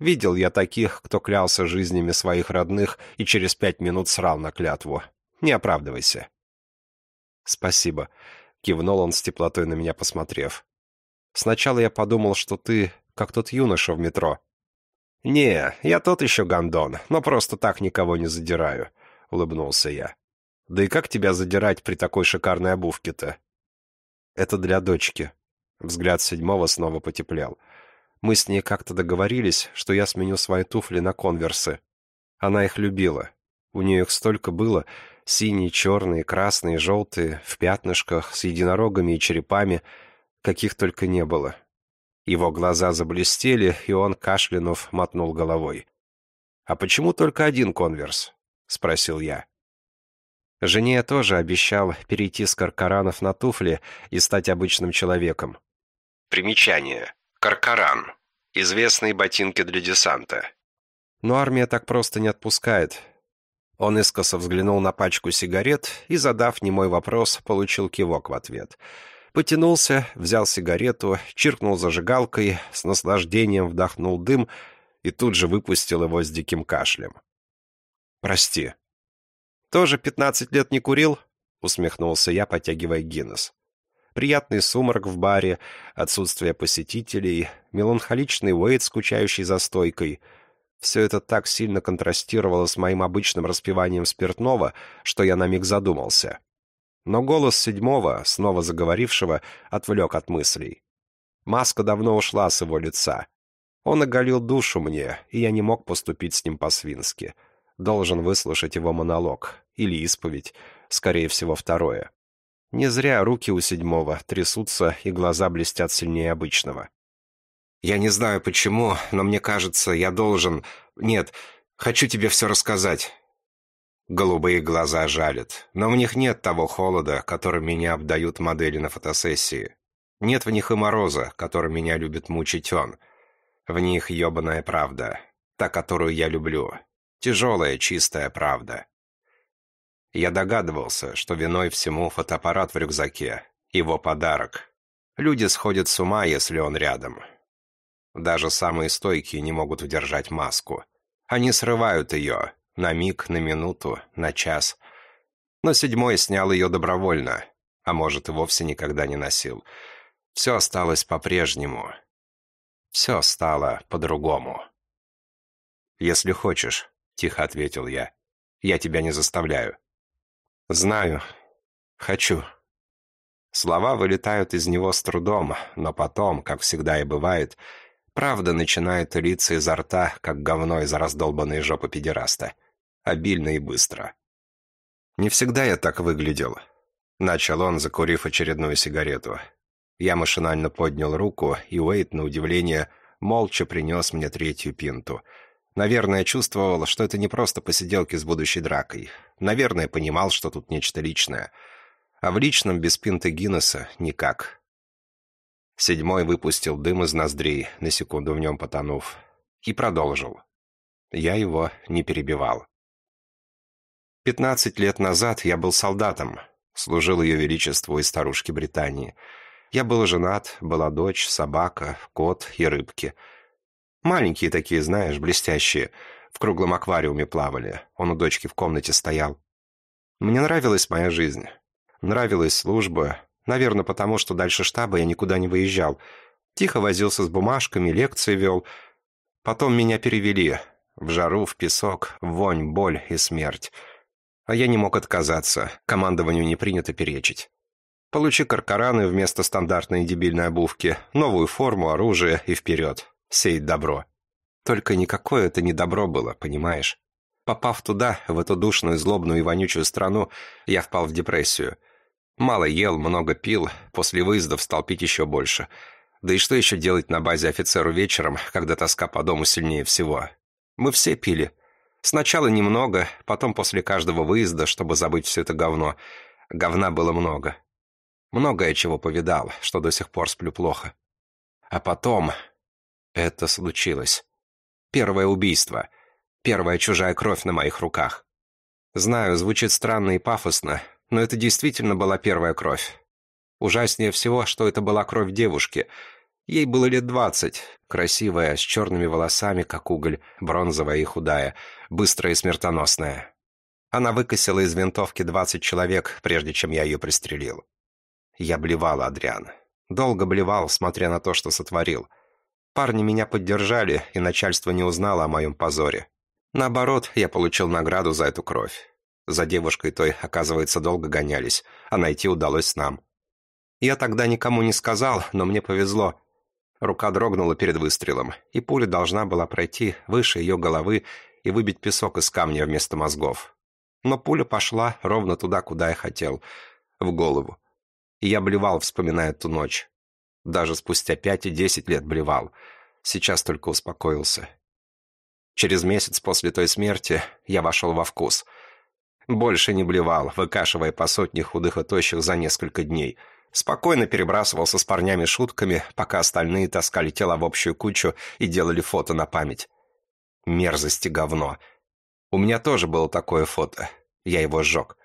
Видел я таких, кто клялся жизнями своих родных и через пять минут срал на клятву. Не оправдывайся». «Спасибо», — кивнул он с теплотой на меня посмотрев. «Сначала я подумал, что ты как тот юноша в метро». «Не, я тот еще гондон, но просто так никого не задираю», — улыбнулся я. Да и как тебя задирать при такой шикарной обувке-то? Это для дочки. Взгляд седьмого снова потеплел. Мы с ней как-то договорились, что я сменю свои туфли на конверсы. Она их любила. У нее их столько было. Синие, черные, красные, желтые, в пятнышках, с единорогами и черепами. Каких только не было. Его глаза заблестели, и он, кашлянув, мотнул головой. «А почему только один конверс?» — спросил я. Жене я тоже обещал перейти с каркаранов на туфли и стать обычным человеком. Примечание. Каркаран. Известные ботинки для десанта. Но армия так просто не отпускает. Он искоса взглянул на пачку сигарет и, задав немой вопрос, получил кивок в ответ. Потянулся, взял сигарету, чиркнул зажигалкой, с наслаждением вдохнул дым и тут же выпустил его с диким кашлем. «Прости», «Тоже пятнадцать лет не курил?» — усмехнулся я, потягивая Гиннес. Приятный сумрак в баре, отсутствие посетителей, меланхоличный Уэйд, скучающий за стойкой. Все это так сильно контрастировало с моим обычным распиванием спиртного, что я на миг задумался. Но голос седьмого, снова заговорившего, отвлек от мыслей. Маска давно ушла с его лица. Он оголил душу мне, и я не мог поступить с ним по-свински. Должен выслушать его монолог, или исповедь, скорее всего, второе. Не зря руки у седьмого трясутся и глаза блестят сильнее обычного. «Я не знаю почему, но мне кажется, я должен... Нет, хочу тебе все рассказать». Голубые глаза жалят, но в них нет того холода, которым меня обдают модели на фотосессии. Нет в них и мороза, которым меня любит мучить он. В них ебаная правда, та, которую я люблю. Тяжелая, чистая правда. Я догадывался, что виной всему фотоаппарат в рюкзаке, его подарок. Люди сходят с ума, если он рядом. Даже самые стойкие не могут удержать маску. Они срывают ее, на миг, на минуту, на час. Но седьмой снял ее добровольно, а может и вовсе никогда не носил. Все осталось по-прежнему. Все стало по-другому. «Если хочешь», — тихо ответил я, — «я тебя не заставляю». «Знаю. Хочу». Слова вылетают из него с трудом, но потом, как всегда и бывает, Правда начинает литься изо рта, как говно из раздолбанной жопы педераста. Обильно и быстро. Не всегда я так выглядел. Начал он, закурив очередную сигарету. Я машинально поднял руку, и Уэйт, на удивление, молча принес мне третью пинту. Наверное, чувствовал, что это не просто посиделки с будущей дракой. Наверное, понимал, что тут нечто личное. А в личном без пинты Гиннесса никак. Седьмой выпустил дым из ноздрей, на секунду в нем потонув, и продолжил. Я его не перебивал. Пятнадцать лет назад я был солдатом, служил ее величеству и старушке Британии. Я был женат, была дочь, собака, кот и рыбки. Маленькие такие, знаешь, блестящие, в круглом аквариуме плавали, он у дочки в комнате стоял. Мне нравилась моя жизнь, нравилась служба, Наверное, потому что дальше штаба я никуда не выезжал. Тихо возился с бумажками, лекции вел. Потом меня перевели. В жару, в песок, в вонь, боль и смерть. А я не мог отказаться. Командованию не принято перечить. Получи каркараны вместо стандартной дебильной обувки, новую форму, оружие и вперед. Сеять добро. Только никакое это не добро было, понимаешь? Попав туда, в эту душную, злобную и вонючую страну, я впал в депрессию — Мало ел, много пил, после выездов стал пить еще больше. Да и что еще делать на базе офицеру вечером, когда тоска по дому сильнее всего? Мы все пили. Сначала немного, потом после каждого выезда, чтобы забыть все это говно. Говна было много. Многое чего повидал, что до сих пор сплю плохо. А потом... Это случилось. Первое убийство. Первая чужая кровь на моих руках. Знаю, звучит странно и пафосно, но это действительно была первая кровь. Ужаснее всего, что это была кровь девушки. Ей было лет двадцать, красивая, с черными волосами, как уголь, бронзовая и худая, быстрая и смертоносная. Она выкосила из винтовки двадцать человек, прежде чем я ее пристрелил. Я блевал, Адриан. Долго блевал, смотря на то, что сотворил. Парни меня поддержали, и начальство не узнало о моем позоре. Наоборот, я получил награду за эту кровь. За девушкой той, оказывается, долго гонялись, а найти удалось нам. Я тогда никому не сказал, но мне повезло. Рука дрогнула перед выстрелом, и пуля должна была пройти выше ее головы и выбить песок из камня вместо мозгов. Но пуля пошла ровно туда, куда я хотел, в голову. И я блевал, вспоминая ту ночь. Даже спустя пять и десять лет блевал. Сейчас только успокоился. Через месяц после той смерти я вошел во вкус — больше не блевал, выкашивая по сотне худых и тощих за несколько дней. Спокойно перебрасывался с парнями шутками, пока остальные таскали тела в общую кучу и делали фото на память. Мерзость и говно. У меня тоже было такое фото. Я его сжег.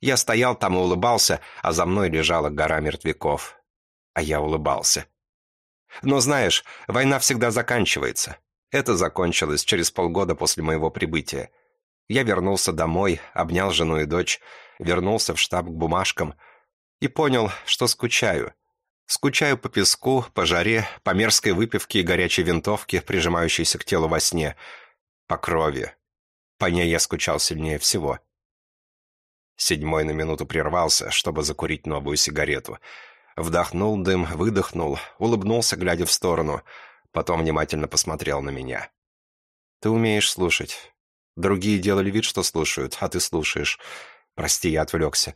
Я стоял там и улыбался, а за мной лежала гора мертвяков. А я улыбался. Но знаешь, война всегда заканчивается. Это закончилось через полгода после моего прибытия. Я вернулся домой, обнял жену и дочь, вернулся в штаб к бумажкам и понял, что скучаю. Скучаю по песку, по жаре, по мерзкой выпивке и горячей винтовке, прижимающейся к телу во сне, по крови. По ней я скучал сильнее всего. Седьмой на минуту прервался, чтобы закурить новую сигарету. Вдохнул дым, выдохнул, улыбнулся, глядя в сторону, потом внимательно посмотрел на меня. «Ты умеешь слушать. Другие делали вид, что слушают, а ты слушаешь. Прости, я отвлекся.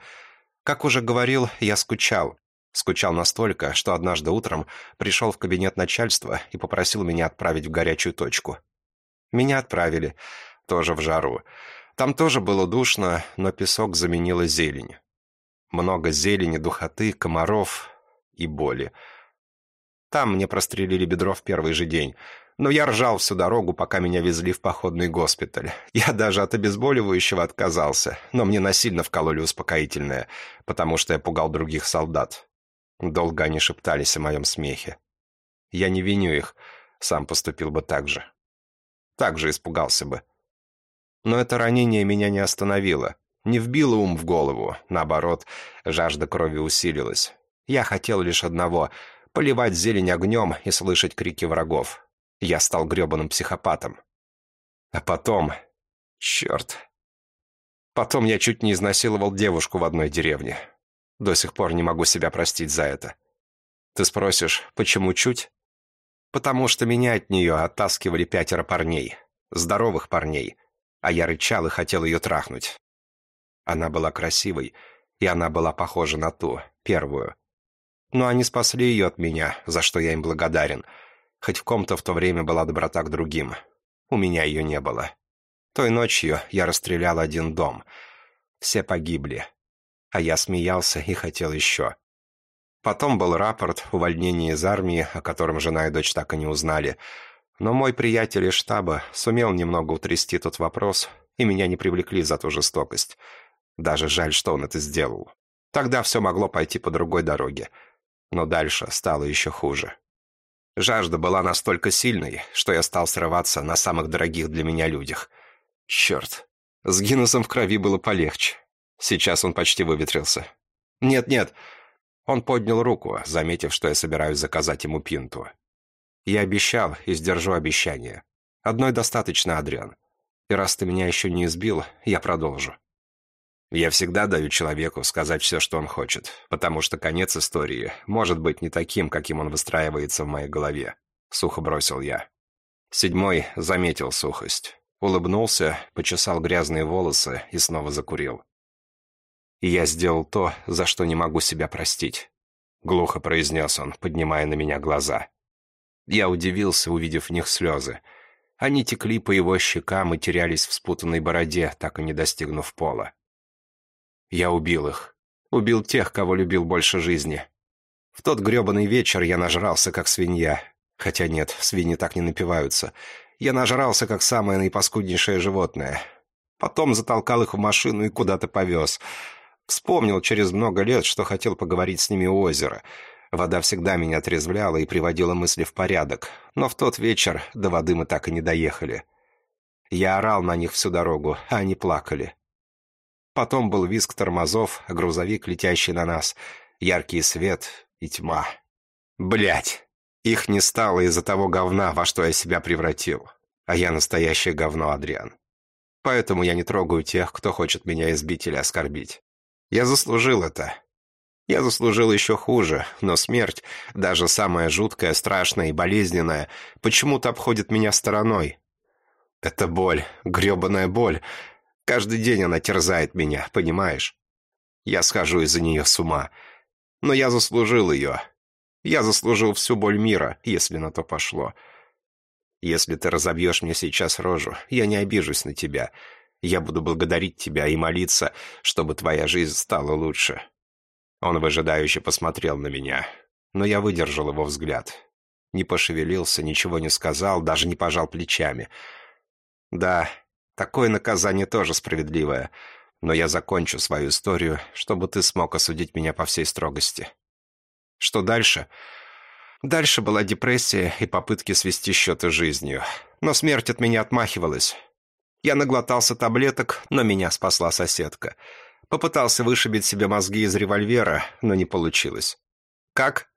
Как уже говорил, я скучал. Скучал настолько, что однажды утром пришел в кабинет начальства и попросил меня отправить в горячую точку. Меня отправили. Тоже в жару. Там тоже было душно, но песок заменила зелень. Много зелени, духоты, комаров и боли. Там мне прострелили бедро в первый же день но я ржал всю дорогу, пока меня везли в походный госпиталь. Я даже от обезболивающего отказался, но мне насильно вкололи успокоительное, потому что я пугал других солдат. Долго они шептались о моем смехе. Я не виню их, сам поступил бы так же. Так же испугался бы. Но это ранение меня не остановило, не вбило ум в голову, наоборот, жажда крови усилилась. Я хотел лишь одного — поливать зелень огнем и слышать крики врагов. Я стал гребаным психопатом. А потом... Черт. Потом я чуть не изнасиловал девушку в одной деревне. До сих пор не могу себя простить за это. Ты спросишь, почему чуть? Потому что меня от нее оттаскивали пятеро парней. Здоровых парней. А я рычал и хотел ее трахнуть. Она была красивой, и она была похожа на ту, первую. Но они спасли ее от меня, за что я им благодарен. Хоть в ком-то в то время была доброта к другим. У меня ее не было. Той ночью я расстрелял один дом. Все погибли. А я смеялся и хотел еще. Потом был рапорт увольнения из армии, о котором жена и дочь так и не узнали. Но мой приятель из штаба сумел немного утрясти тот вопрос, и меня не привлекли за ту жестокость. Даже жаль, что он это сделал. Тогда все могло пойти по другой дороге. Но дальше стало еще хуже. Жажда была настолько сильной, что я стал срываться на самых дорогих для меня людях. Черт, с Гиннесом в крови было полегче. Сейчас он почти выветрился. «Нет-нет», он поднял руку, заметив, что я собираюсь заказать ему пинту. Я обещал и сдержу обещание. Одной достаточно, Адриан. И раз ты меня еще не избил, я продолжу. Я всегда даю человеку сказать все, что он хочет, потому что конец истории может быть не таким, каким он выстраивается в моей голове. Сухо бросил я. Седьмой заметил сухость. Улыбнулся, почесал грязные волосы и снова закурил. И я сделал то, за что не могу себя простить. Глухо произнес он, поднимая на меня глаза. Я удивился, увидев в них слезы. Они текли по его щекам и терялись в спутанной бороде, так и не достигнув пола. Я убил их. Убил тех, кого любил больше жизни. В тот гребаный вечер я нажрался, как свинья. Хотя нет, свиньи так не напиваются. Я нажрался, как самое наипаскуднейшее животное. Потом затолкал их в машину и куда-то повез. Вспомнил через много лет, что хотел поговорить с ними у озера. Вода всегда меня отрезвляла и приводила мысли в порядок. Но в тот вечер до воды мы так и не доехали. Я орал на них всю дорогу, а они плакали. Потом был визг тормозов, грузовик, летящий на нас, яркий свет и тьма. Блять! Их не стало из-за того говна, во что я себя превратил. А я настоящее говно, Адриан. Поэтому я не трогаю тех, кто хочет меня избить или оскорбить. Я заслужил это. Я заслужил еще хуже, но смерть, даже самая жуткая, страшная и болезненная, почему-то обходит меня стороной. Это боль, гребаная боль, Каждый день она терзает меня, понимаешь? Я схожу из-за нее с ума. Но я заслужил ее. Я заслужил всю боль мира, если на то пошло. Если ты разобьешь мне сейчас рожу, я не обижусь на тебя. Я буду благодарить тебя и молиться, чтобы твоя жизнь стала лучше». Он выжидающе посмотрел на меня, но я выдержал его взгляд. Не пошевелился, ничего не сказал, даже не пожал плечами. «Да, Такое наказание тоже справедливое. Но я закончу свою историю, чтобы ты смог осудить меня по всей строгости. Что дальше? Дальше была депрессия и попытки свести счеты с жизнью. Но смерть от меня отмахивалась. Я наглотался таблеток, но меня спасла соседка. Попытался вышибить себе мозги из револьвера, но не получилось. Как?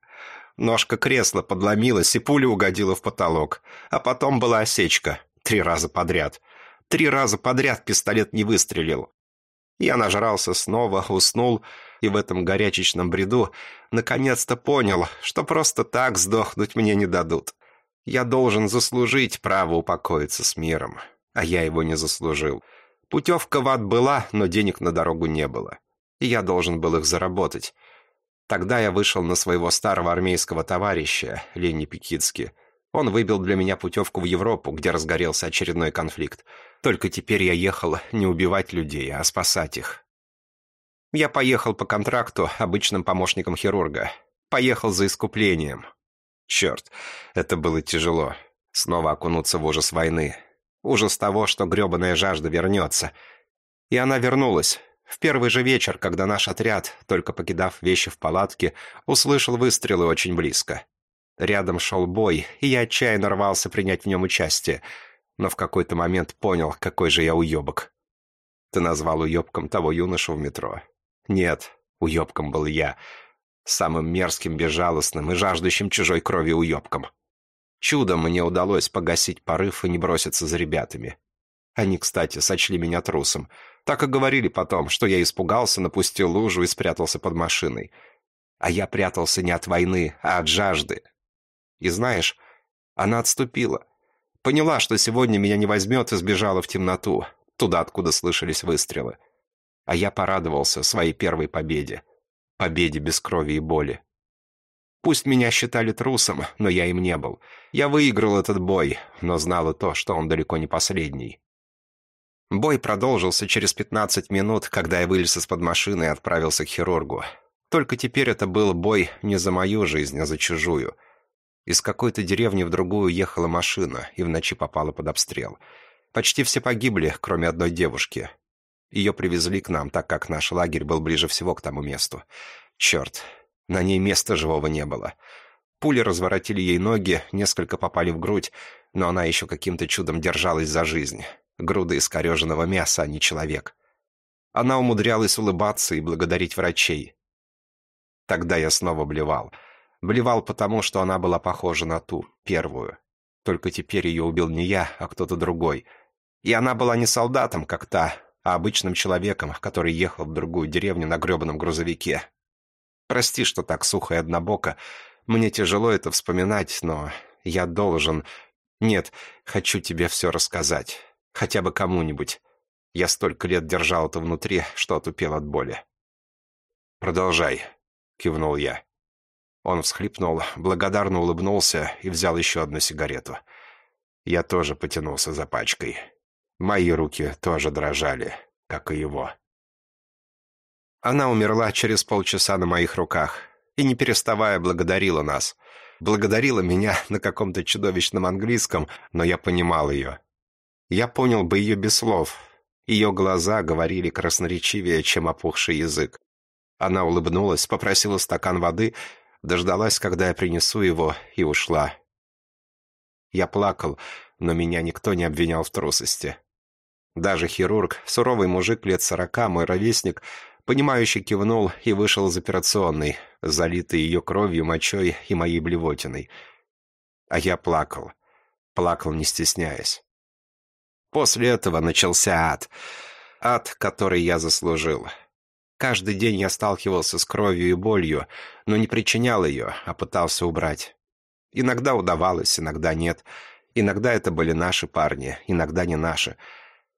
Ножка кресла подломилась, и пуля угодила в потолок. А потом была осечка. Три раза подряд. Три раза подряд пистолет не выстрелил. Я нажрался снова, уснул, и в этом горячечном бреду наконец-то понял, что просто так сдохнуть мне не дадут. Я должен заслужить право упокоиться с миром, а я его не заслужил. Путевка в ад была, но денег на дорогу не было. И я должен был их заработать. Тогда я вышел на своего старого армейского товарища, Ленни Пикицки, он выбил для меня путевку в Европу, где разгорелся очередной конфликт. Только теперь я ехал не убивать людей, а спасать их. Я поехал по контракту обычным помощником хирурга. Поехал за искуплением. Черт, это было тяжело. Снова окунуться в ужас войны. Ужас того, что гребаная жажда вернется. И она вернулась. В первый же вечер, когда наш отряд, только покидав вещи в палатке, услышал выстрелы очень близко. Рядом шел бой, и я отчаянно рвался принять в нем участие, но в какой-то момент понял, какой же я уебок. Ты назвал уебком того юношу в метро. Нет, уебком был я. Самым мерзким, безжалостным и жаждущим чужой крови уебком. Чудом мне удалось погасить порыв и не броситься за ребятами. Они, кстати, сочли меня трусом. Так и говорили потом, что я испугался, напустил лужу и спрятался под машиной. А я прятался не от войны, а от жажды, и знаешь, Она отступила. Поняла, что сегодня меня не возьмет и сбежала в темноту, туда, откуда слышались выстрелы. А я порадовался своей первой победе. Победе без крови и боли. Пусть меня считали трусом, но я им не был. Я выиграл этот бой, но знал и то, что он далеко не последний. Бой продолжился через 15 минут, когда я вылез из-под машины и отправился к хирургу. Только теперь это был бой не за мою жизнь, а за чужую. Из какой-то деревни в другую ехала машина и в ночи попала под обстрел. Почти все погибли, кроме одной девушки. Ее привезли к нам, так как наш лагерь был ближе всего к тому месту. Черт, на ней места живого не было. Пули разворотили ей ноги, несколько попали в грудь, но она еще каким-то чудом держалась за жизнь. Груда искореженного мяса, а не человек. Она умудрялась улыбаться и благодарить врачей. Тогда я снова блевал. Блевал потому, что она была похожа на ту, первую. Только теперь ее убил не я, а кто-то другой. И она была не солдатом, как та, а обычным человеком, который ехал в другую деревню на гребаном грузовике, Прости, что так сухо и однобоко. Мне тяжело это вспоминать, но я должен... Нет, хочу тебе все рассказать. Хотя бы кому-нибудь. Я столько лет держал это внутри, что отупел от боли. «Продолжай», — кивнул я. Он всхлипнул, благодарно улыбнулся и взял еще одну сигарету. Я тоже потянулся за пачкой. Мои руки тоже дрожали, как и его. Она умерла через полчаса на моих руках и, не переставая, благодарила нас. Благодарила меня на каком-то чудовищном английском, но я понимал ее. Я понял бы ее без слов. Ее глаза говорили красноречивее, чем опухший язык. Она улыбнулась, попросила стакан воды, дождалась, когда я принесу его, и ушла. Я плакал, но меня никто не обвинял в трусости. Даже хирург, суровый мужик лет сорока, мой ровесник, Понимающе кивнул и вышел из операционной, залитый ее кровью, мочой и моей блевотиной. А я плакал. Плакал, не стесняясь. После этого начался ад. Ад, который я заслужил. Каждый день я сталкивался с кровью и болью, но не причинял ее, а пытался убрать. Иногда удавалось, иногда нет. Иногда это были наши парни, иногда не наши.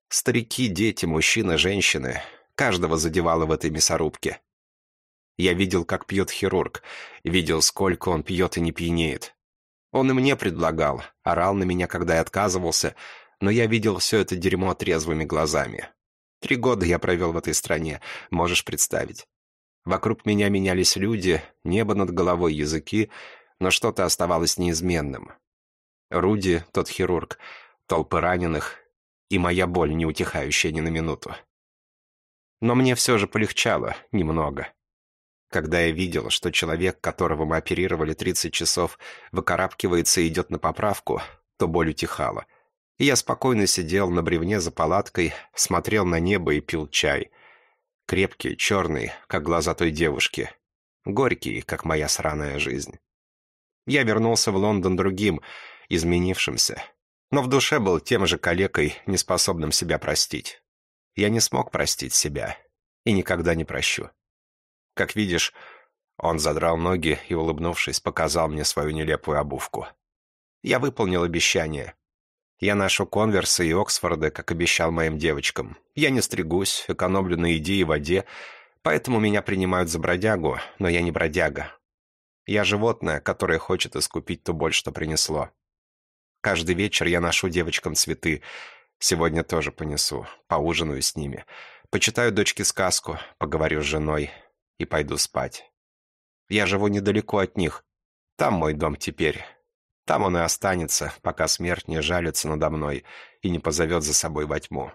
Старики, дети, мужчины, женщины Каждого задевало в этой мясорубке. Я видел, как пьет хирург, видел, сколько он пьет и не пьянеет. Он и мне предлагал, орал на меня, когда я отказывался, но я видел все это дерьмо трезвыми глазами. Три года я провел в этой стране, можешь представить. Вокруг меня менялись люди, небо над головой, языки, но что-то оставалось неизменным. Руди, тот хирург, толпы раненых и моя боль, не утихающая ни на минуту. Но мне все же полегчало немного. Когда я видел, что человек, которого мы оперировали 30 часов, выкарабкивается и идет на поправку, то боль утихала. И я спокойно сидел на бревне за палаткой, смотрел на небо и пил чай. Крепкий, черный, как глаза той девушки. Горький, как моя сраная жизнь. Я вернулся в Лондон другим, изменившимся. Но в душе был тем же калекой, неспособным себя простить. Я не смог простить себя и никогда не прощу. Как видишь, он задрал ноги и, улыбнувшись, показал мне свою нелепую обувку. Я выполнил обещание. Я ношу конверсы и Оксфорды, как обещал моим девочкам. Я не стригусь, экономлю на еде и воде, поэтому меня принимают за бродягу, но я не бродяга. Я животное, которое хочет искупить ту боль, что принесло. Каждый вечер я ношу девочкам цветы, Сегодня тоже понесу, поужинаю с ними. Почитаю дочке сказку, поговорю с женой и пойду спать. Я живу недалеко от них. Там мой дом теперь. Там он и останется, пока смерть не жалится надо мной и не позовет за собой во тьму.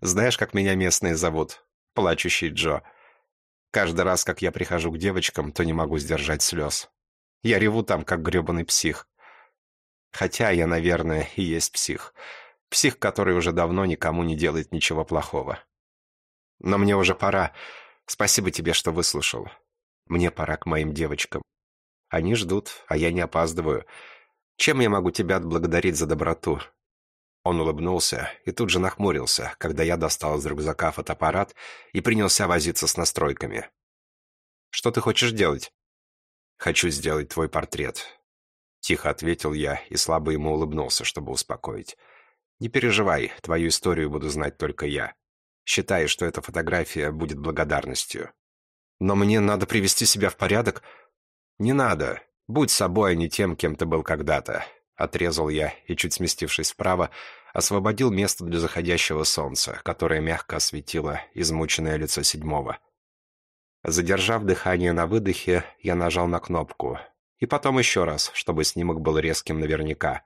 Знаешь, как меня местные зовут? Плачущий Джо. Каждый раз, как я прихожу к девочкам, то не могу сдержать слез. Я реву там, как гребаный псих. Хотя я, наверное, и есть псих. Псих, который уже давно никому не делает ничего плохого. Но мне уже пора. Спасибо тебе, что выслушал. Мне пора к моим девочкам. Они ждут, а я не опаздываю. Чем я могу тебя отблагодарить за доброту?» Он улыбнулся и тут же нахмурился, когда я достал из рюкзака фотоаппарат и принялся возиться с настройками. «Что ты хочешь делать?» «Хочу сделать твой портрет. Тихо ответил я и слабо ему улыбнулся, чтобы успокоить. «Не переживай, твою историю буду знать только я. Считай, что эта фотография будет благодарностью. Но мне надо привести себя в порядок. Не надо. Будь собой, а не тем, кем ты был когда-то. Отрезал я и, чуть сместившись вправо, освободил место для заходящего солнца, которое мягко осветило измученное лицо седьмого. Задержав дыхание на выдохе, я нажал на кнопку. И потом еще раз, чтобы снимок был резким наверняка.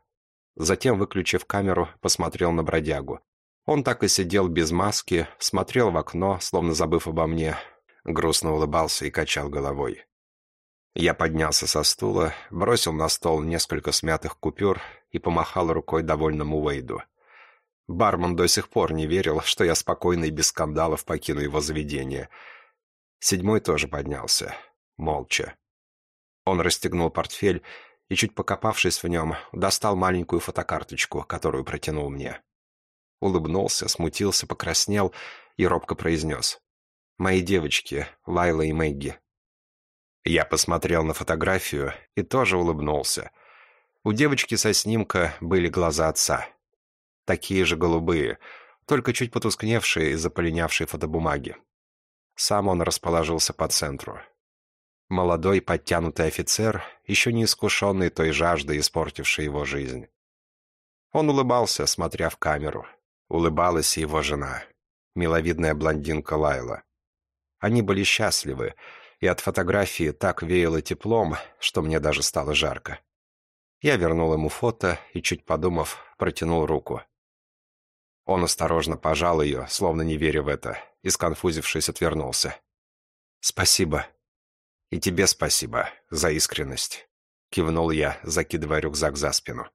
Затем, выключив камеру, посмотрел на бродягу. Он так и сидел без маски, смотрел в окно, словно забыв обо мне, грустно улыбался и качал головой. Я поднялся со стула, бросил на стол несколько смятых купюр и помахал рукой довольному Уэйду. Бармен до сих пор не верил, что я спокойно и без скандалов покину его заведение. Седьмой тоже поднялся. Молча. Он расстегнул портфель и, чуть покопавшись в нем, достал маленькую фотокарточку, которую протянул мне улыбнулся, смутился, покраснел и робко произнес. «Мои девочки, Лайла и Мэгги». Я посмотрел на фотографию и тоже улыбнулся. У девочки со снимка были глаза отца. Такие же голубые, только чуть потускневшие из-за полинявшей фотобумаги. Сам он расположился по центру. Молодой подтянутый офицер, еще не искушенный той жаждой, испортившей его жизнь. Он улыбался, смотря в камеру. Улыбалась его жена, миловидная блондинка Лайла. Они были счастливы, и от фотографии так веяло теплом, что мне даже стало жарко. Я вернул ему фото и, чуть подумав, протянул руку. Он осторожно пожал ее, словно не веря в это, и, сконфузившись, отвернулся. «Спасибо. И тебе спасибо за искренность», — кивнул я, закидывая рюкзак за спину.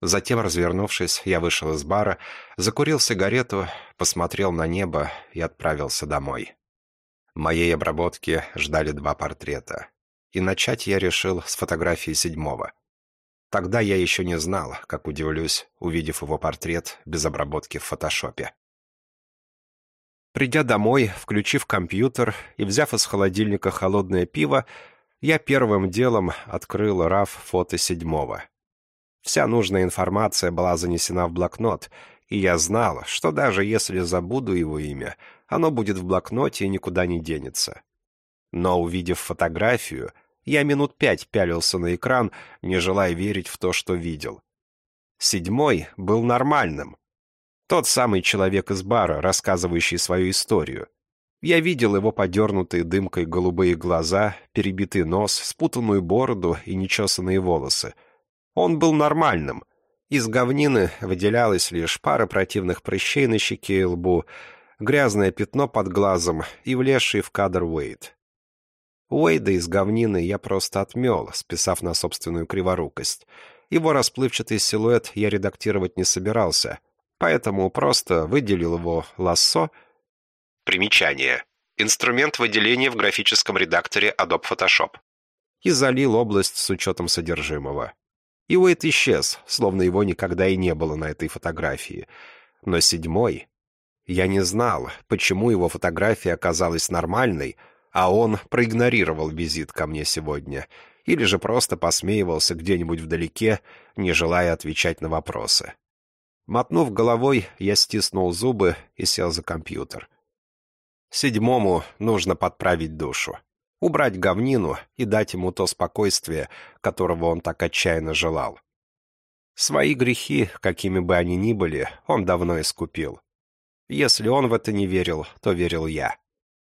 Затем, развернувшись, я вышел из бара, закурил сигарету, посмотрел на небо и отправился домой. Моей обработки ждали два портрета. И начать я решил с фотографии седьмого. Тогда я еще не знал, как удивлюсь, увидев его портрет без обработки в фотошопе. Придя домой, включив компьютер и взяв из холодильника холодное пиво, я первым делом открыл RAW фото седьмого. Вся нужная информация была занесена в блокнот, и я знал, что даже если забуду его имя, оно будет в блокноте и никуда не денется. Но, увидев фотографию, я минут пять пялился на экран, не желая верить в то, что видел. Седьмой был нормальным. Тот самый человек из бара, рассказывающий свою историю. Я видел его подернутые дымкой голубые глаза, перебитый нос, спутанную бороду и нечесанные волосы — он был нормальным. Из говнины выделялась лишь пара противных прыщей на щеке и лбу, грязное пятно под глазом и влезший в кадр Уэйд. Уэйда из говнины я просто отмел, списав на собственную криворукость. Его расплывчатый силуэт я редактировать не собирался, поэтому просто выделил его лассо. Примечание. Инструмент выделения в графическом редакторе Adobe Photoshop. И залил область с учетом содержимого. И Уэйт исчез, словно его никогда и не было на этой фотографии. Но седьмой... Я не знал, почему его фотография оказалась нормальной, а он проигнорировал визит ко мне сегодня, или же просто посмеивался где-нибудь вдалеке, не желая отвечать на вопросы. Мотнув головой, я стиснул зубы и сел за компьютер. Седьмому нужно подправить душу убрать говнину и дать ему то спокойствие, которого он так отчаянно желал. Свои грехи, какими бы они ни были, он давно искупил. Если он в это не верил, то верил я.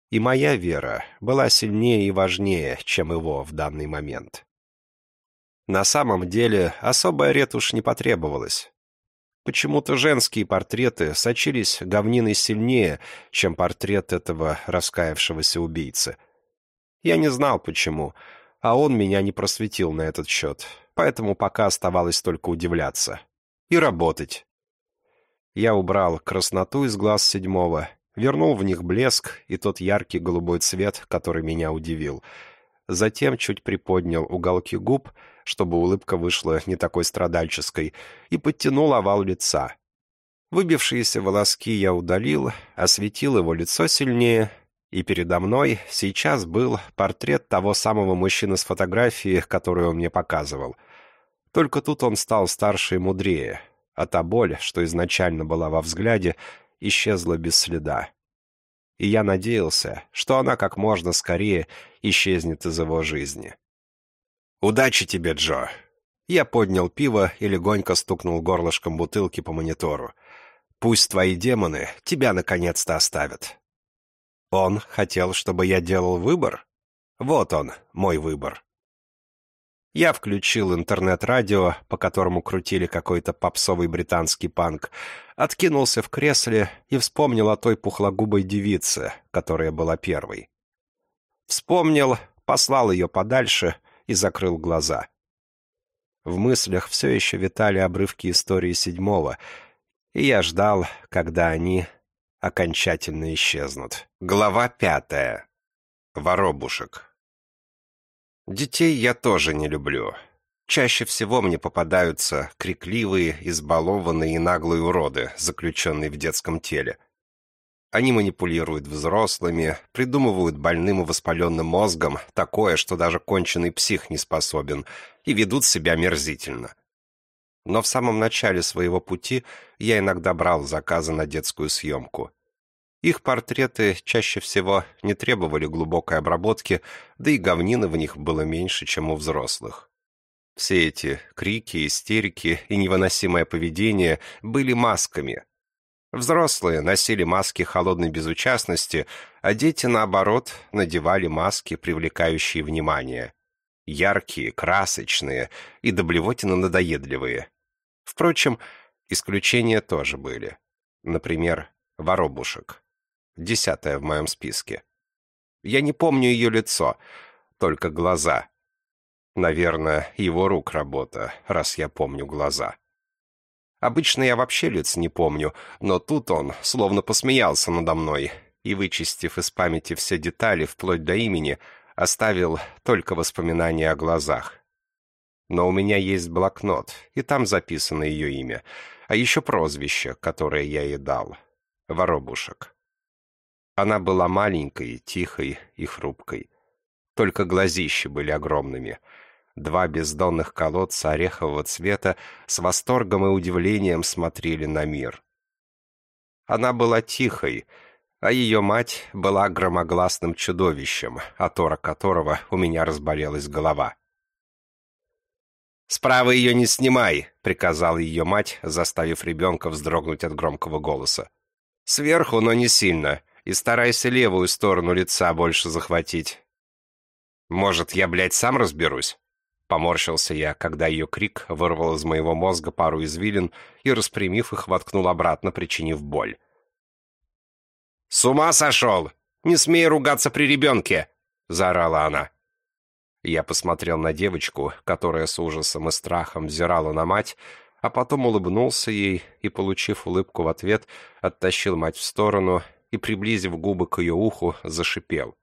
И моя вера была сильнее и важнее, чем его в данный момент. На самом деле, особая ретушь не потребовалась. Почему-то женские портреты сочились говниной сильнее, чем портрет этого раскаявшегося убийцы — я не знал, почему, а он меня не просветил на этот счет, поэтому пока оставалось только удивляться. И работать. Я убрал красноту из глаз седьмого, вернул в них блеск и тот яркий голубой цвет, который меня удивил. Затем чуть приподнял уголки губ, чтобы улыбка вышла не такой страдальческой, и подтянул овал лица. Выбившиеся волоски я удалил, осветил его лицо сильнее и передо мной сейчас был портрет того самого мужчины с фотографии, которую он мне показывал. Только тут он стал старше и мудрее, а та боль, что изначально была во взгляде, исчезла без следа. И я надеялся, что она как можно скорее исчезнет из его жизни. «Удачи тебе, Джо!» Я поднял пиво и легонько стукнул горлышком бутылки по монитору. «Пусть твои демоны тебя наконец-то оставят». Он хотел, чтобы я делал выбор? Вот он, мой выбор. Я включил интернет-радио, по которому крутили какой-то попсовый британский панк, откинулся в кресле и вспомнил о той пухлогубой девице, которая была первой. Вспомнил, послал ее подальше и закрыл глаза. В мыслях все еще витали обрывки истории седьмого, и я ждал, когда они окончательно исчезнут. Глава пятая. Воробушек. Детей я тоже не люблю. Чаще всего мне попадаются крикливые, избалованные и наглые уроды, заключенные в детском теле. Они манипулируют взрослыми, придумывают больным и воспаленным мозгом такое, что даже конченый псих не способен, и ведут себя мерзительно. Но в самом начале своего пути я иногда брал заказы на детскую съемку. Их портреты чаще всего не требовали глубокой обработки, да и говнины в них было меньше, чем у взрослых. Все эти крики, истерики и невыносимое поведение были масками. Взрослые носили маски холодной безучастности, а дети, наоборот, надевали маски, привлекающие внимание. Яркие, красочные и до блевотина надоедливые. Впрочем, исключения тоже были. Например, воробушек десятая в моем списке. Я не помню ее лицо, только глаза. Наверное, его рук работа, раз я помню глаза. Обычно я вообще лиц не помню, но тут он словно посмеялся надо мной и, вычистив из памяти все детали вплоть до имени, оставил только воспоминания о глазах. Но у меня есть блокнот, и там записано ее имя, а еще прозвище, которое я ей дал — Воробушек. Она была маленькой, тихой и хрупкой. Только глазища были огромными. Два бездонных колодца орехового цвета с восторгом и удивлением смотрели на мир. Она была тихой, а ее мать была громогласным чудовищем, от ора которого у меня разболелась голова. «Справа ее не снимай!» — приказала ее мать, заставив ребенка вздрогнуть от громкого голоса. «Сверху, но не сильно и старайся левую сторону лица больше захватить. Может, я, блядь, сам разберусь?» Поморщился я, когда ее крик вырвал из моего мозга пару извилин и, распрямив их, воткнул обратно, причинив боль. «С ума сошел! Не смей ругаться при ребенке!» — заорала она. Я посмотрел на девочку, которая с ужасом и страхом взирала на мать, а потом улыбнулся ей и, получив улыбку в ответ, оттащил мать в сторону и, приблизив губы к ее уху, зашипел.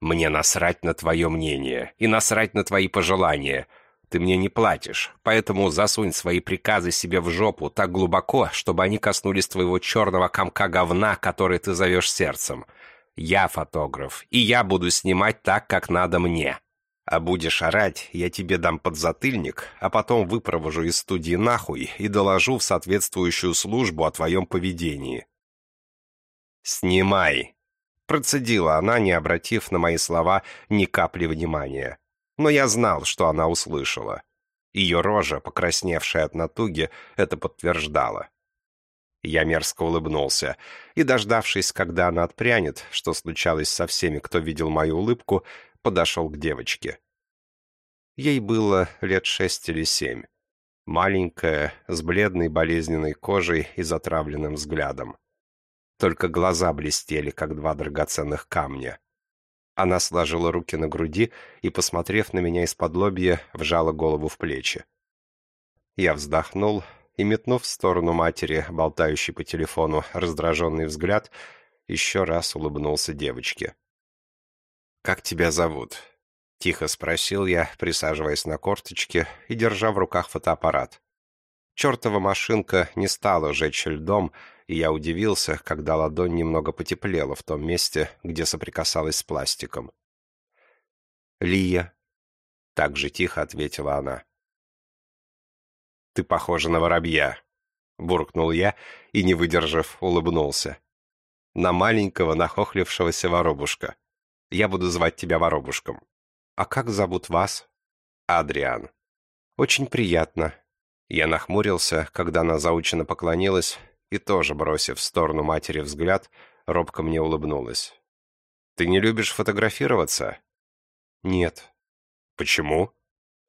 «Мне насрать на твое мнение и насрать на твои пожелания. Ты мне не платишь, поэтому засунь свои приказы себе в жопу так глубоко, чтобы они коснулись твоего черного комка говна, который ты зовешь сердцем. Я фотограф, и я буду снимать так, как надо мне». А будешь орать, я тебе дам подзатыльник, а потом выпровожу из студии нахуй и доложу в соответствующую службу о твоем поведении. «Снимай!» Процедила она, не обратив на мои слова ни капли внимания. Но я знал, что она услышала. Ее рожа, покрасневшая от натуги, это подтверждала. Я мерзко улыбнулся, и, дождавшись, когда она отпрянет, что случалось со всеми, кто видел мою улыбку, подошел к девочке. Ей было лет шесть или семь. Маленькая, с бледной болезненной кожей и затравленным взглядом. Только глаза блестели, как два драгоценных камня. Она сложила руки на груди и, посмотрев на меня из-под лобья, вжала голову в плечи. Я вздохнул и, метнув в сторону матери, болтающей по телефону, раздраженный взгляд, еще раз улыбнулся девочке. «Как тебя зовут?» — тихо спросил я, присаживаясь на корточке и держа в руках фотоаппарат. Чертова машинка не стала жечь льдом, и я удивился, когда ладонь немного потеплела в том месте, где соприкасалась с пластиком. «Лия», — так же тихо ответила она. «Ты похожа на воробья», — буркнул я и, не выдержав, улыбнулся. «На маленького нахохлившегося воробушка. Я буду звать тебя воробушком». «А как зовут вас?» «Адриан». «Очень приятно». Я нахмурился, когда она заученно поклонилась, и тоже, бросив в сторону матери взгляд, робко мне улыбнулась. «Ты не любишь фотографироваться?» «Нет». «Почему?»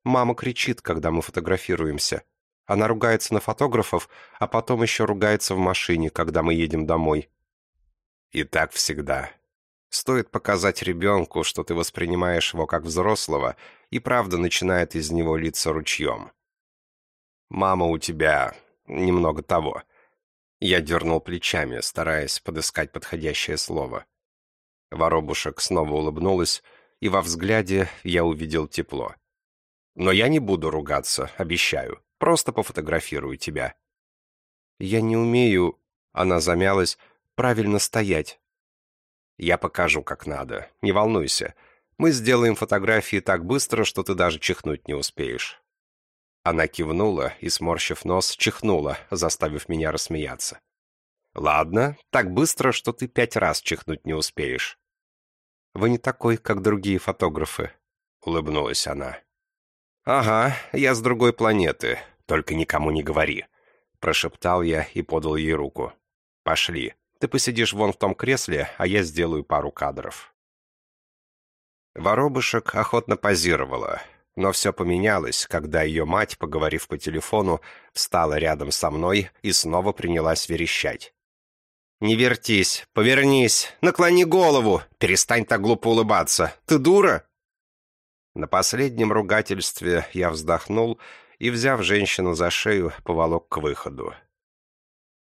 «Мама кричит, когда мы фотографируемся. Она ругается на фотографов, а потом еще ругается в машине, когда мы едем домой». «И так всегда. Стоит показать ребенку, что ты воспринимаешь его как взрослого, и правда начинает из него литься ручьем. Мама у тебя немного того». Я дернул плечами, стараясь подыскать подходящее слово. Воробушек снова улыбнулась, и во взгляде я увидел тепло. «Но я не буду ругаться, обещаю. Просто пофотографирую тебя». «Я не умею...» — она замялась. «Правильно стоять». «Я покажу, как надо. Не волнуйся. Мы сделаем фотографии так быстро, что ты даже чихнуть не успеешь. Она кивнула и, сморщив нос, чихнула, заставив меня рассмеяться. «Ладно, так быстро, что ты пять раз чихнуть не успеешь». «Вы не такой, как другие фотографы», — улыбнулась она. «Ага, я с другой планеты, только никому не говори», — прошептал я и подал ей руку. «Пошли, ты посидишь вон в том кресле, а я сделаю пару кадров». Воробышек охотно позировала, но все поменялось, когда ее мать, поговорив по телефону, встала рядом со мной и снова принялась верещать. «Не вертись, повернись, наклони голову, перестань так глупо улыбаться. Ты дура?» На последнем ругательстве я вздохнул и, взяв женщину за шею, поволок к выходу.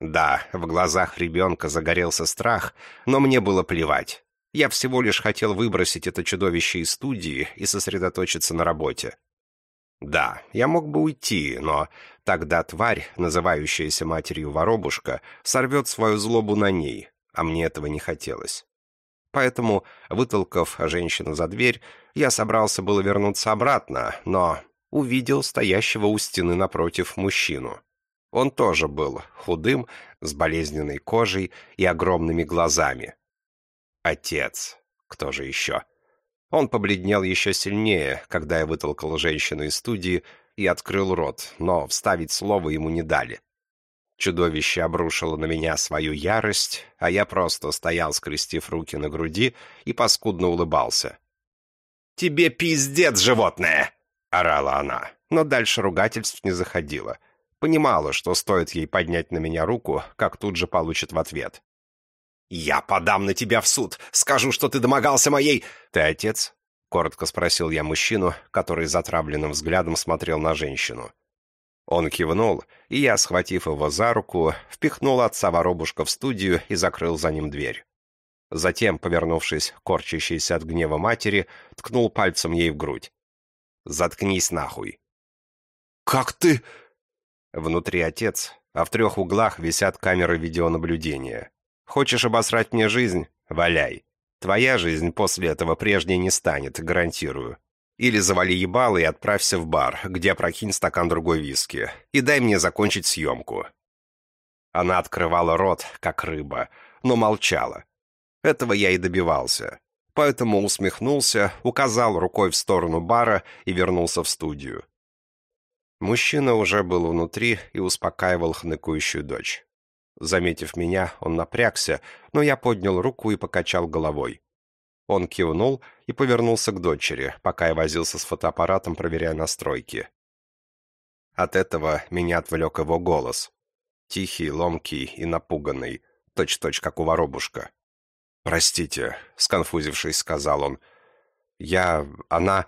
Да, в глазах ребенка загорелся страх, но мне было плевать. Я всего лишь хотел выбросить это чудовище из студии и сосредоточиться на работе. Да, я мог бы уйти, но тогда тварь, называющаяся матерью воробушка, сорвет свою злобу на ней, а мне этого не хотелось. Поэтому, вытолкав женщину за дверь, я собрался было вернуться обратно, но увидел стоящего у стены напротив мужчину. Он тоже был худым, с болезненной кожей и огромными глазами. Отец. Кто же еще? Он побледнел еще сильнее, когда я вытолкал женщину из студии и открыл рот, но вставить слово ему не дали. Чудовище обрушило на меня свою ярость, а я просто стоял, скрестив руки на груди, и паскудно улыбался. «Тебе пиздец, животное!» — орала она, но дальше ругательств не заходила. Понимала, что стоит ей поднять на меня руку, как тут же получит в ответ. «Я подам на тебя в суд! Скажу, что ты домогался моей...» «Ты отец?» — коротко спросил я мужчину, который затравленным взглядом смотрел на женщину. Он кивнул, и я, схватив его за руку, впихнул отца воробушка в студию и закрыл за ним дверь. Затем, повернувшись, корчащейся от гнева матери, ткнул пальцем ей в грудь. «Заткнись нахуй!» «Как ты...» Внутри отец, а в трех углах висят камеры видеонаблюдения. Хочешь обосрать мне жизнь? Валяй. Твоя жизнь после этого прежней не станет, гарантирую. Или завали ебало и отправься в бар, где опрокинь стакан другой виски, и дай мне закончить съемку». Она открывала рот, как рыба, но молчала. Этого я и добивался. Поэтому усмехнулся, указал рукой в сторону бара и вернулся в студию. Мужчина уже был внутри и успокаивал хныкающую дочь. Заметив меня, он напрягся, но я поднял руку и покачал головой. Он кивнул и повернулся к дочери, пока я возился с фотоаппаратом, проверяя настройки. От этого меня отвлек его голос. Тихий, ломкий и напуганный, точь-точь, как у воробушка. «Простите», — сконфузившись, сказал он. «Я... она...»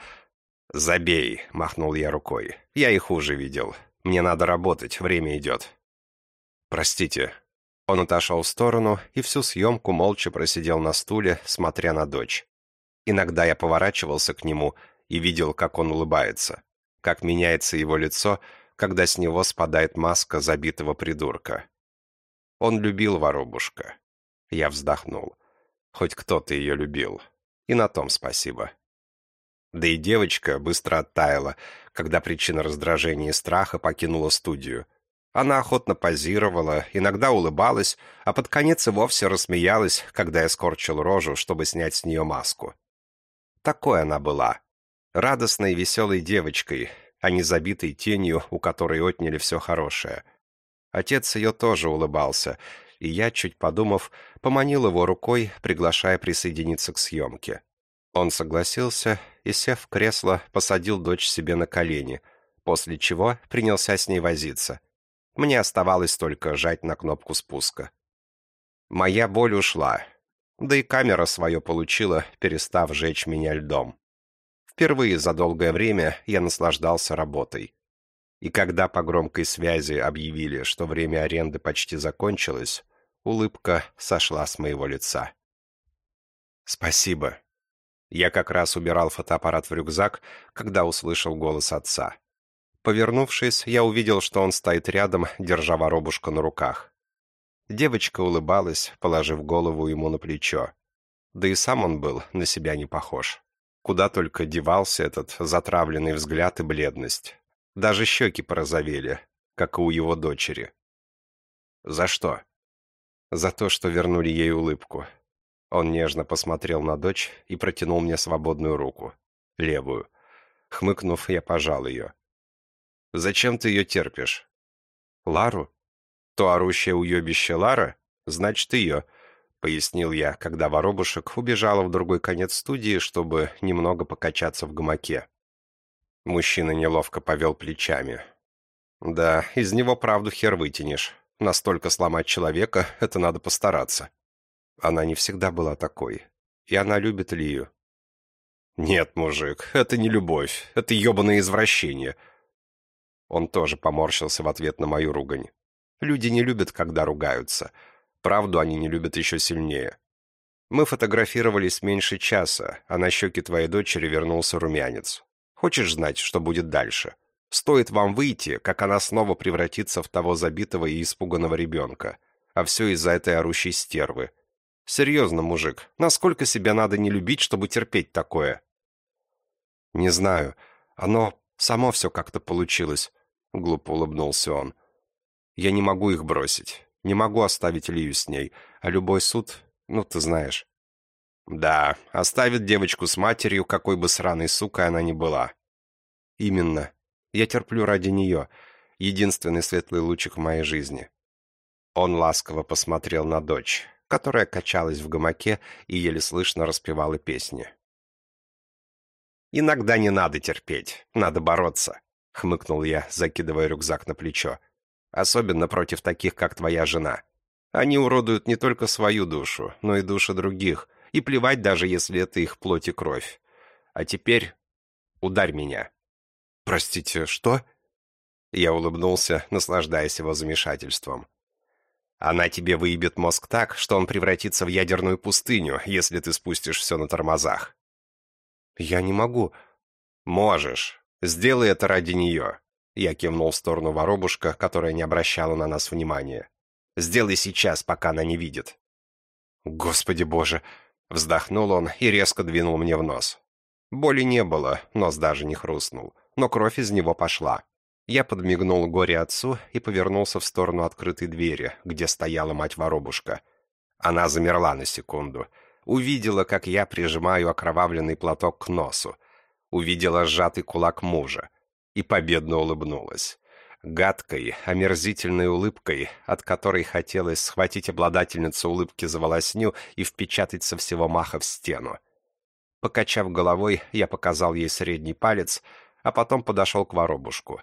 «Забей», — махнул я рукой. «Я и хуже видел. Мне надо работать, время идет. «Простите». Он отошел в сторону и всю съемку молча просидел на стуле, смотря на дочь. Иногда я поворачивался к нему и видел, как он улыбается, как меняется его лицо, когда с него спадает маска забитого придурка. Он любил воробушка. Я вздохнул. Хоть кто-то ее любил. И на том спасибо. Да и девочка быстро оттаяла, когда причина раздражения и страха покинула студию. Она охотно позировала, иногда улыбалась, а под конец и вовсе рассмеялась, когда я скорчил рожу, чтобы снять с нее маску. Такой она была. Радостной веселой девочкой, а не забитой тенью, у которой отняли все хорошее. Отец ее тоже улыбался, и я, чуть подумав, поманил его рукой, приглашая присоединиться к съемке. Он согласился и, сев в кресло, посадил дочь себе на колени, после чего принялся с ней возиться. Мне оставалось только жать на кнопку спуска. Моя боль ушла, да и камера свое получила, перестав жечь меня льдом. Впервые за долгое время я наслаждался работой. И когда по громкой связи объявили, что время аренды почти закончилось, улыбка сошла с моего лица. «Спасибо», я как раз убирал фотоаппарат в рюкзак, когда услышал голос отца. Повернувшись, я увидел, что он стоит рядом, держа воробушка на руках. Девочка улыбалась, положив голову ему на плечо. Да и сам он был на себя не похож. Куда только девался этот затравленный взгляд и бледность. Даже щеки порозовели, как и у его дочери. За что? За то, что вернули ей улыбку. Он нежно посмотрел на дочь и протянул мне свободную руку. Левую. Хмыкнув, я пожал ее. «Зачем ты ее терпишь?» «Лару?» «То орущее уебище Лара? Значит, ее», — пояснил я, когда воробушек убежала в другой конец студии, чтобы немного покачаться в гамаке. Мужчина неловко повел плечами. «Да, из него правду хер вытянешь. Настолько сломать человека — это надо постараться». Она не всегда была такой. И она любит Лию. «Нет, мужик, это не любовь. Это ебаное извращение». Он тоже поморщился в ответ на мою ругань. «Люди не любят, когда ругаются. Правду они не любят еще сильнее. Мы фотографировались меньше часа, а на щеке твоей дочери вернулся румянец. Хочешь знать, что будет дальше? Стоит вам выйти, как она снова превратится в того забитого и испуганного ребенка. А все из-за этой орущей стервы. Серьезно, мужик, насколько себя надо не любить, чтобы терпеть такое? Не знаю. Оно само все как-то получилось, глупо улыбнулся он. Я не могу их бросить. Не могу оставить Лию с ней. А любой суд, ну, ты знаешь. Да, оставит девочку с матерью, какой бы сраной сукой она ни была. Именно. Я терплю ради нее. Единственный светлый лучик в моей жизни. Он ласково посмотрел на дочь которая качалась в гамаке и еле слышно распевала песни. «Иногда не надо терпеть, надо бороться», — хмыкнул я, закидывая рюкзак на плечо. «Особенно против таких, как твоя жена. Они уродуют не только свою душу, но и души других, и плевать даже, если это их плоть и кровь. А теперь ударь меня». «Простите, что?» Я улыбнулся, наслаждаясь его замешательством. Она тебе выебет мозг так, что он превратится в ядерную пустыню, если ты спустишь все на тормозах. Я не могу. Можешь. Сделай это ради нее. Я кивнул в сторону воробушка, которая не обращала на нас внимания. Сделай сейчас, пока она не видит. Господи боже! Вздохнул он и резко двинул мне в нос. Боли не было, нос даже не хрустнул, но кровь из него пошла. Я подмигнул горе отцу и повернулся в сторону открытой двери, где стояла мать-воробушка. Она замерла на секунду. Увидела, как я прижимаю окровавленный платок к носу. Увидела сжатый кулак мужа. И победно улыбнулась. Гадкой, омерзительной улыбкой, от которой хотелось схватить обладательницу улыбки за волосню и впечатать со всего маха в стену. Покачав головой, я показал ей средний палец, а потом подошел к воробушку.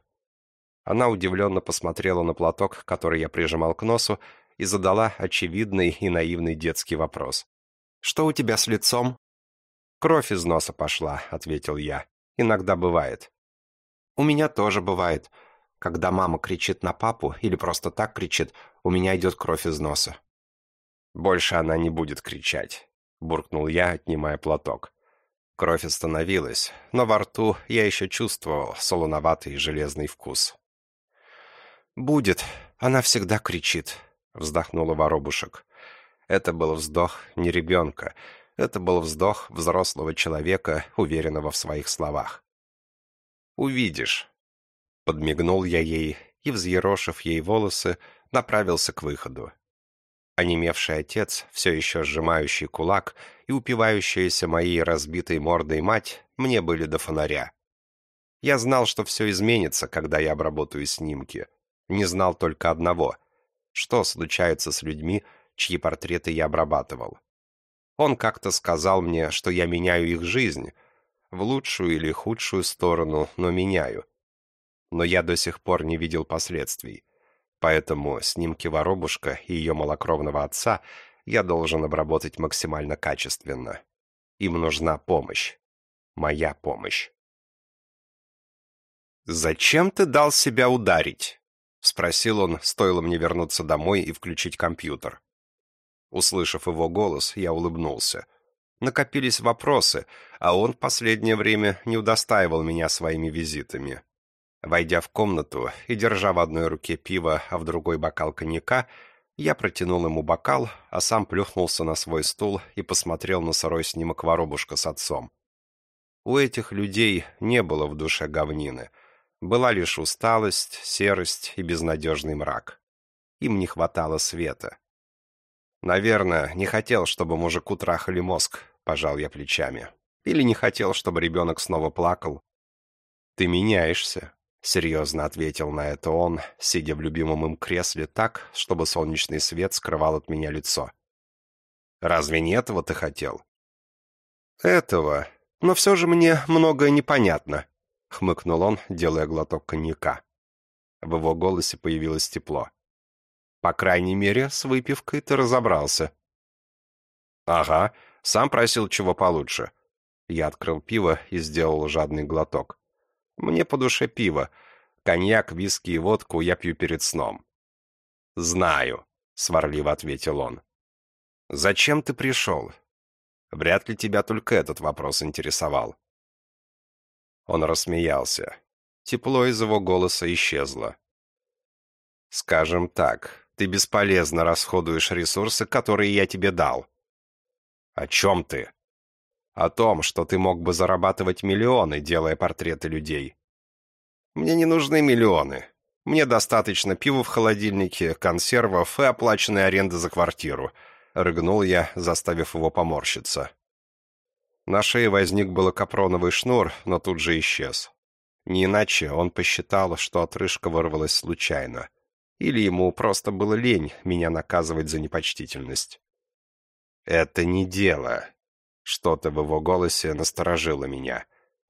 Она удивленно посмотрела на платок, который я прижимал к носу, и задала очевидный и наивный детский вопрос. «Что у тебя с лицом?» «Кровь из носа пошла», — ответил я. «Иногда бывает». «У меня тоже бывает. Когда мама кричит на папу или просто так кричит, у меня идет кровь из носа». «Больше она не будет кричать», — буркнул я, отнимая платок. Кровь остановилась, но во рту я еще чувствовал солоноватый железный вкус. «Будет. Она всегда кричит», — вздохнула воробушек. Это был вздох не ребенка. Это был вздох взрослого человека, уверенного в своих словах. «Увидишь». Подмигнул я ей и, взъерошив ей волосы, направился к выходу. Онемевший отец, все еще сжимающий кулак и упивающаяся моей разбитой мордой мать, мне были до фонаря. Я знал, что все изменится, когда я обработаю снимки. Не знал только одного. Что случается с людьми, чьи портреты я обрабатывал? Он как-то сказал мне, что я меняю их жизнь. В лучшую или худшую сторону, но меняю. Но я до сих пор не видел последствий. Поэтому снимки воробушка и ее малокровного отца я должен обработать максимально качественно. Им нужна помощь. Моя помощь. «Зачем ты дал себя ударить?» — спросил он, стоило мне вернуться домой и включить компьютер. Услышав его голос, я улыбнулся. Накопились вопросы, а он в последнее время не удостаивал меня своими визитами. Войдя в комнату и держа в одной руке пиво, а в другой бокал коньяка, я протянул ему бокал, а сам плюхнулся на свой стул и посмотрел на сырой снимок воробушка с отцом. У этих людей не было в душе говнины. Была лишь усталость, серость и безнадежный мрак. Им не хватало света. «Наверное, не хотел, чтобы мужику трахали мозг», — пожал я плечами. «Или не хотел, чтобы ребенок снова плакал». «Ты меняешься», — серьезно ответил на это он, сидя в любимом им кресле так, чтобы солнечный свет скрывал от меня лицо. «Разве не этого ты хотел?» «Этого. Но все же мне многое непонятно», — хмыкнул он, делая глоток коньяка. В его голосе появилось тепло. «По крайней мере, с выпивкой ты разобрался». «Ага, сам просил чего получше». Я открыл пиво и сделал жадный глоток. Мне по душе пиво. Коньяк, виски и водку я пью перед сном». «Знаю», — сварливо ответил он. «Зачем ты пришел? Вряд ли тебя только этот вопрос интересовал». Он рассмеялся. Тепло из его голоса исчезло. «Скажем так, ты бесполезно расходуешь ресурсы, которые я тебе дал». «О чем ты?» О том, что ты мог бы зарабатывать миллионы, делая портреты людей. Мне не нужны миллионы. Мне достаточно пива в холодильнике, консервов и оплаченной аренды за квартиру. Рыгнул я, заставив его поморщиться. На шее возник было капроновый шнур, но тут же исчез. Не иначе он посчитал, что отрыжка вырвалась случайно. Или ему просто было лень меня наказывать за непочтительность. «Это не дело», что-то в его голосе насторожило меня.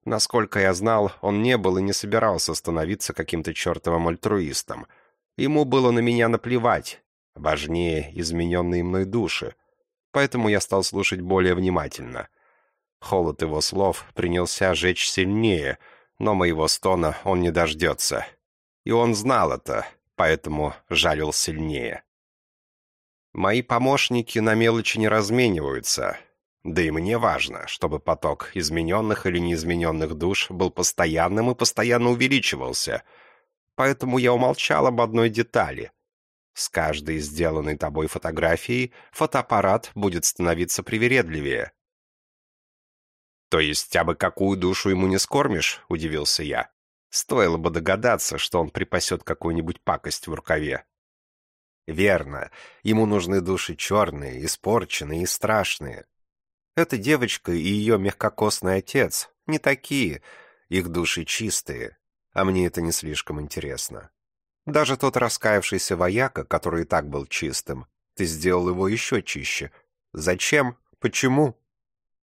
Насколько я знал, он не был и не собирался становиться каким-то чертовым альтруистом. Ему было на меня наплевать. Важнее измененные мной души. Поэтому я стал слушать более внимательно. Холод его слов принялся жечь сильнее, но моего стона он не дождется. И он знал это, поэтому жалил сильнее. Мои помощники на мелочи не размениваются, да и мне важно, чтобы поток измененных или неизмененных душ был постоянным и постоянно увеличивался. Поэтому я умолчал об одной детали. С каждой сделанной тобой фотографией фотоаппарат будет становиться привередливее. «То есть, абы какую душу ему не скормишь?» — удивился я. Стоило бы догадаться, что он припасет какую-нибудь пакость в рукаве. Верно, ему нужны души черные, испорченные и страшные. Эта девочка и ее мягкокосный отец не такие, их души чистые, а мне это не слишком интересно. Даже тот раскаявшийся вояка, который и так был чистым, ты сделал его еще чище. Зачем? Почему?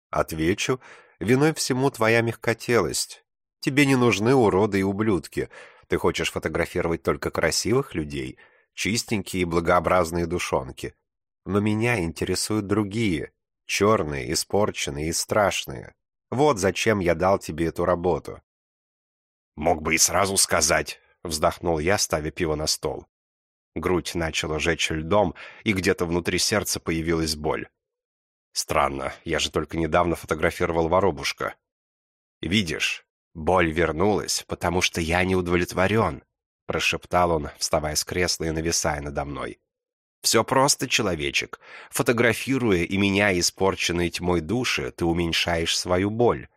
Отвечу, виной всему твоя мягкотелость. Тебе не нужны уроды и ублюдки. Ты хочешь фотографировать только красивых людей, чистенькие и благообразные душонки. Но меня интересуют другие, Черные, испорченные и страшные. Вот зачем я дал тебе эту работу. «Мог бы и сразу сказать», — вздохнул я, ставя пиво на стол. Грудь начала жечь льдом, и где-то внутри сердца появилась боль. Странно, я же только недавно фотографировал воробушка. «Видишь, боль вернулась, потому что я не удовлетворен», — прошептал он, вставая с кресла и нависая надо мной. Все просто, человечек. Фотографируя и меняя испорченные тьмой души, ты уменьшаешь свою боль.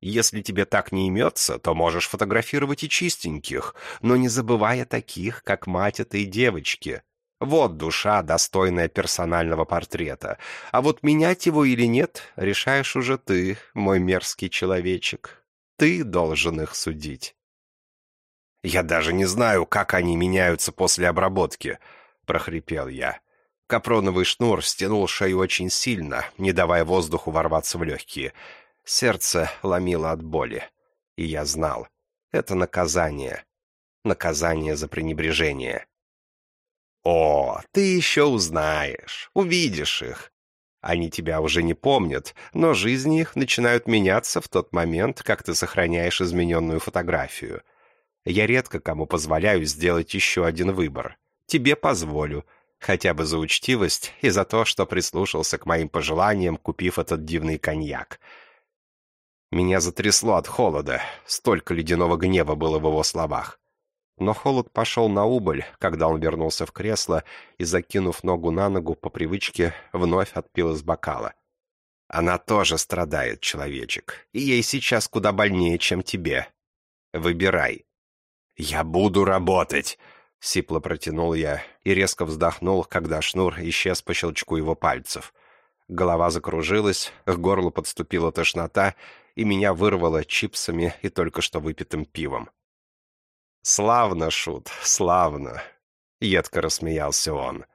Если тебе так не имется, то можешь фотографировать и чистеньких, но не забывая таких, как мать этой девочки. Вот душа, достойная персонального портрета. А вот менять его или нет, решаешь уже ты, мой мерзкий человечек. Ты должен их судить. «Я даже не знаю, как они меняются после обработки», — прохрипел я. Капроновый шнур стянул шею очень сильно, не давая воздуху ворваться в легкие. Сердце ломило от боли. И я знал. Это наказание. Наказание за пренебрежение. «О, ты еще узнаешь, увидишь их. Они тебя уже не помнят, но жизни их начинают меняться в тот момент, как ты сохраняешь измененную фотографию. Я редко кому позволяю сделать еще один выбор. Тебе позволю, хотя бы за учтивость и за то, что прислушался к моим пожеланиям, купив этот дивный коньяк. Меня затрясло от холода, столько ледяного гнева было в его словах. Но холод пошел на убыль, когда он вернулся в кресло и, закинув ногу на ногу, по привычке вновь отпил из бокала. «Она тоже страдает, человечек, и ей сейчас куда больнее, чем тебе. Выбирай». «Я буду работать!» — сипло протянул я и резко вздохнул, когда шнур исчез по щелчку его пальцев. Голова закружилась, к горлу подступила тошнота, и меня вырвало чипсами и только что выпитым пивом. «Славно, Шут, славно!» — едко рассмеялся он.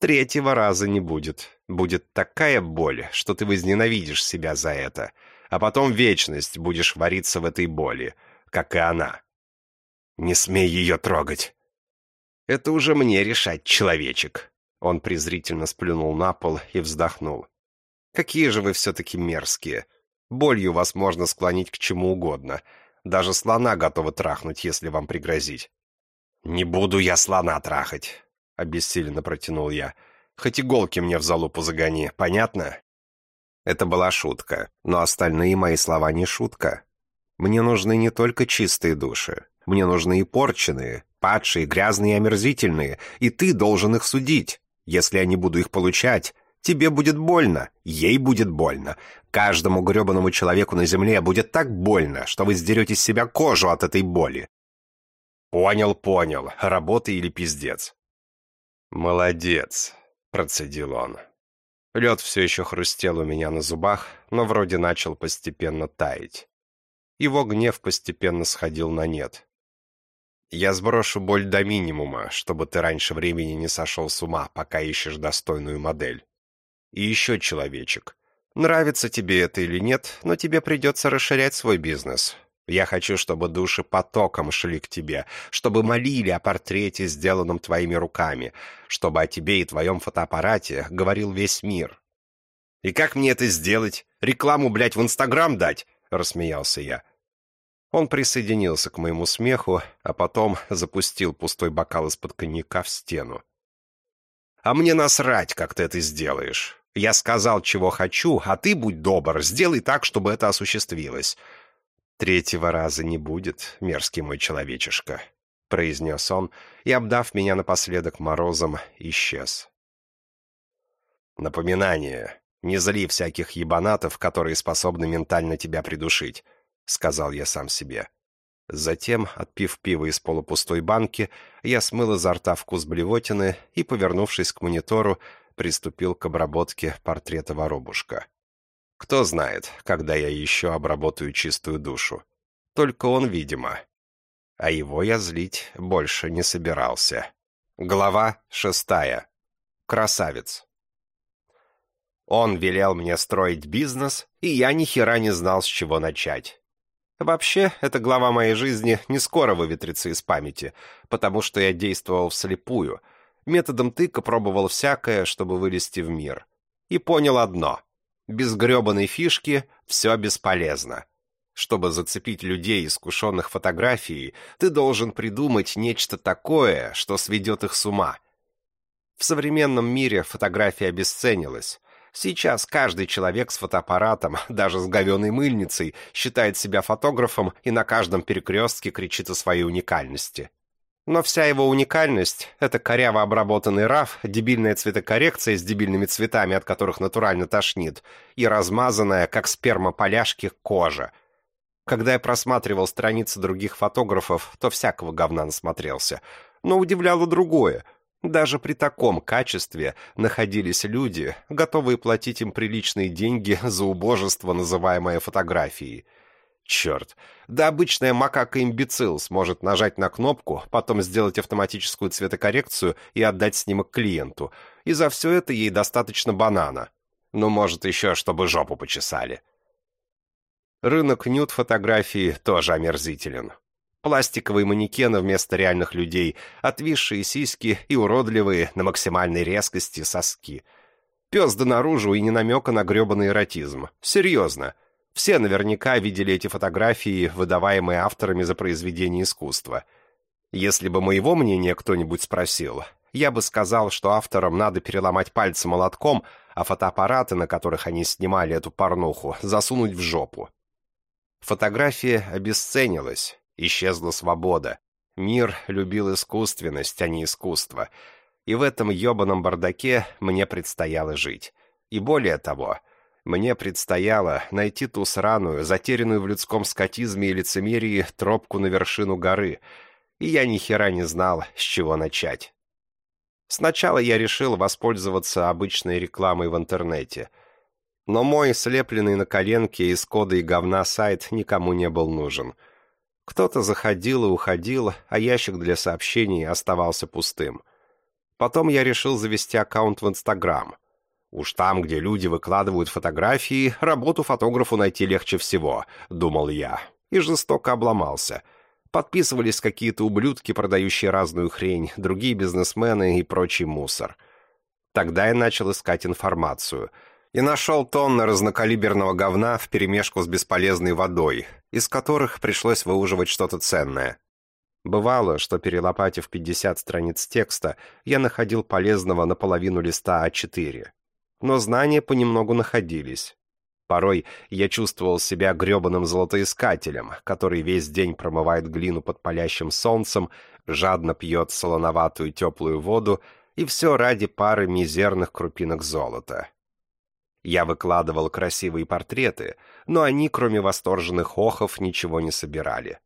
«Третьего раза не будет. Будет такая боль, что ты возненавидишь себя за это, а потом вечность будешь вариться в этой боли, как и она». «Не смей ее трогать!» «Это уже мне решать, человечек!» Он презрительно сплюнул на пол и вздохнул. «Какие же вы все-таки мерзкие! Болью вас можно склонить к чему угодно. Даже слона готовы трахнуть, если вам пригрозить». «Не буду я слона трахать!» — обессиленно протянул я. «Хоть иголки мне в залупу загони, понятно?» Это была шутка, но остальные мои слова не шутка. Мне нужны не только чистые души. Мне нужны и порченые, падшие, грязные и омерзительные, и ты должен их судить. Если я не буду их получать, тебе будет больно, ей будет больно. Каждому гребаному человеку на земле будет так больно, что вы сдерете с себя кожу от этой боли. Понял, понял, работа или пиздец. Молодец, процедил он. Лед все еще хрустел у меня на зубах, но вроде начал постепенно таять. Его гнев постепенно сходил на нет. Я сброшу боль до минимума, чтобы ты раньше времени не сошел с ума, пока ищешь достойную модель. И еще, человечек, нравится тебе это или нет, но тебе придется расширять свой бизнес. Я хочу, чтобы души потоком шли к тебе, чтобы молили о портрете, сделанном твоими руками, чтобы о тебе и твоем фотоаппарате говорил весь мир. «И как мне это сделать? Рекламу, блядь, в Инстаграм дать?» — рассмеялся я. Он присоединился к моему смеху, а потом запустил пустой бокал из-под коньяка в стену. «А мне насрать, как ты это сделаешь. Я сказал, чего хочу, а ты, будь добр, сделай так, чтобы это осуществилось». «Третьего раза не будет, мерзкий мой человечишка», — произнес он, и, обдав меня напоследок морозом, исчез. Напоминание. Не зли всяких ебанатов, которые способны ментально тебя придушить. — сказал я сам себе. Затем, отпив пиво из полупустой банки, я смыл изо рта вкус блевотины и, повернувшись к монитору, приступил к обработке портрета воробушка. Кто знает, когда я еще обработаю чистую душу. Только он, видимо. А его я злить больше не собирался. Глава шестая. Красавец. Он велел мне строить бизнес, и я ни хера не знал, с чего начать. Вообще, эта глава моей жизни не скоро выветрится из памяти, потому что я действовал вслепую. Методом тыка пробовал всякое, чтобы вылезти в мир. И понял одно. Без гребаной фишки все бесполезно. Чтобы зацепить людей, искушенных фотографией, ты должен придумать нечто такое, что сведет их с ума. В современном мире фотография обесценилась. Сейчас каждый человек с фотоаппаратом, даже с говеной мыльницей, считает себя фотографом и на каждом перекрестке кричит о своей уникальности. Но вся его уникальность — это коряво обработанный раф, дебильная цветокоррекция с дебильными цветами, от которых натурально тошнит, и размазанная, как сперма поляшки, кожа. Когда я просматривал страницы других фотографов, то всякого говна насмотрелся. Но удивляло другое. Даже при таком качестве находились люди, готовые платить им приличные деньги за убожество, называемое фотографией — Черт, да обычная макака-имбецил сможет нажать на кнопку, потом сделать автоматическую цветокоррекцию и отдать снимок клиенту. И за все это ей достаточно банана. Ну, может, еще, чтобы жопу почесали. Рынок нюд-фотографии тоже омерзителен. Пластиковые манекены вместо реальных людей, отвисшие сиськи и уродливые на максимальной резкости соски. Пес да наружу и не намека на гребаный эротизм. Серьезно. Все наверняка видели эти фотографии, выдаваемые авторами за произведение искусства. Если бы моего мнения кто-нибудь спросил, я бы сказал, что авторам надо переломать пальцы молотком, а фотоаппараты, на которых они снимали эту порнуху, засунуть в жопу. Фотография обесценилась, исчезла свобода. Мир любил искусственность, а не искусство. И в этом ебаном бардаке мне предстояло жить. И более того, мне предстояло найти ту сраную, затерянную в людском скотизме и лицемерии тропку на вершину горы, и я ни хера не знал, с чего начать. Сначала я решил воспользоваться обычной рекламой в интернете. Но мой слепленный на коленке из кода и говна сайт никому не был нужен. Кто-то заходил и уходил, а ящик для сообщений оставался пустым. Потом я решил завести аккаунт в Инстаграм — Уж там, где люди выкладывают фотографии, работу фотографу найти легче всего, думал я, и жестоко обломался. Подписывались какие-то ублюдки, продающие разную хрень, другие бизнесмены и прочий мусор. Тогда я начал искать информацию. И нашел тонны разнокалиберного говна вперемешку с бесполезной водой, из которых пришлось выуживать что-то ценное. Бывало, что перелопатив 50 страниц текста, я находил полезного наполовину листа А4 но знания понемногу находились. Порой я чувствовал себя гребаным золотоискателем, который весь день промывает глину под палящим солнцем, жадно пьет солоноватую теплую воду, и все ради пары мизерных крупинок золота. Я выкладывал красивые портреты, но они, кроме восторженных охов, ничего не собирали.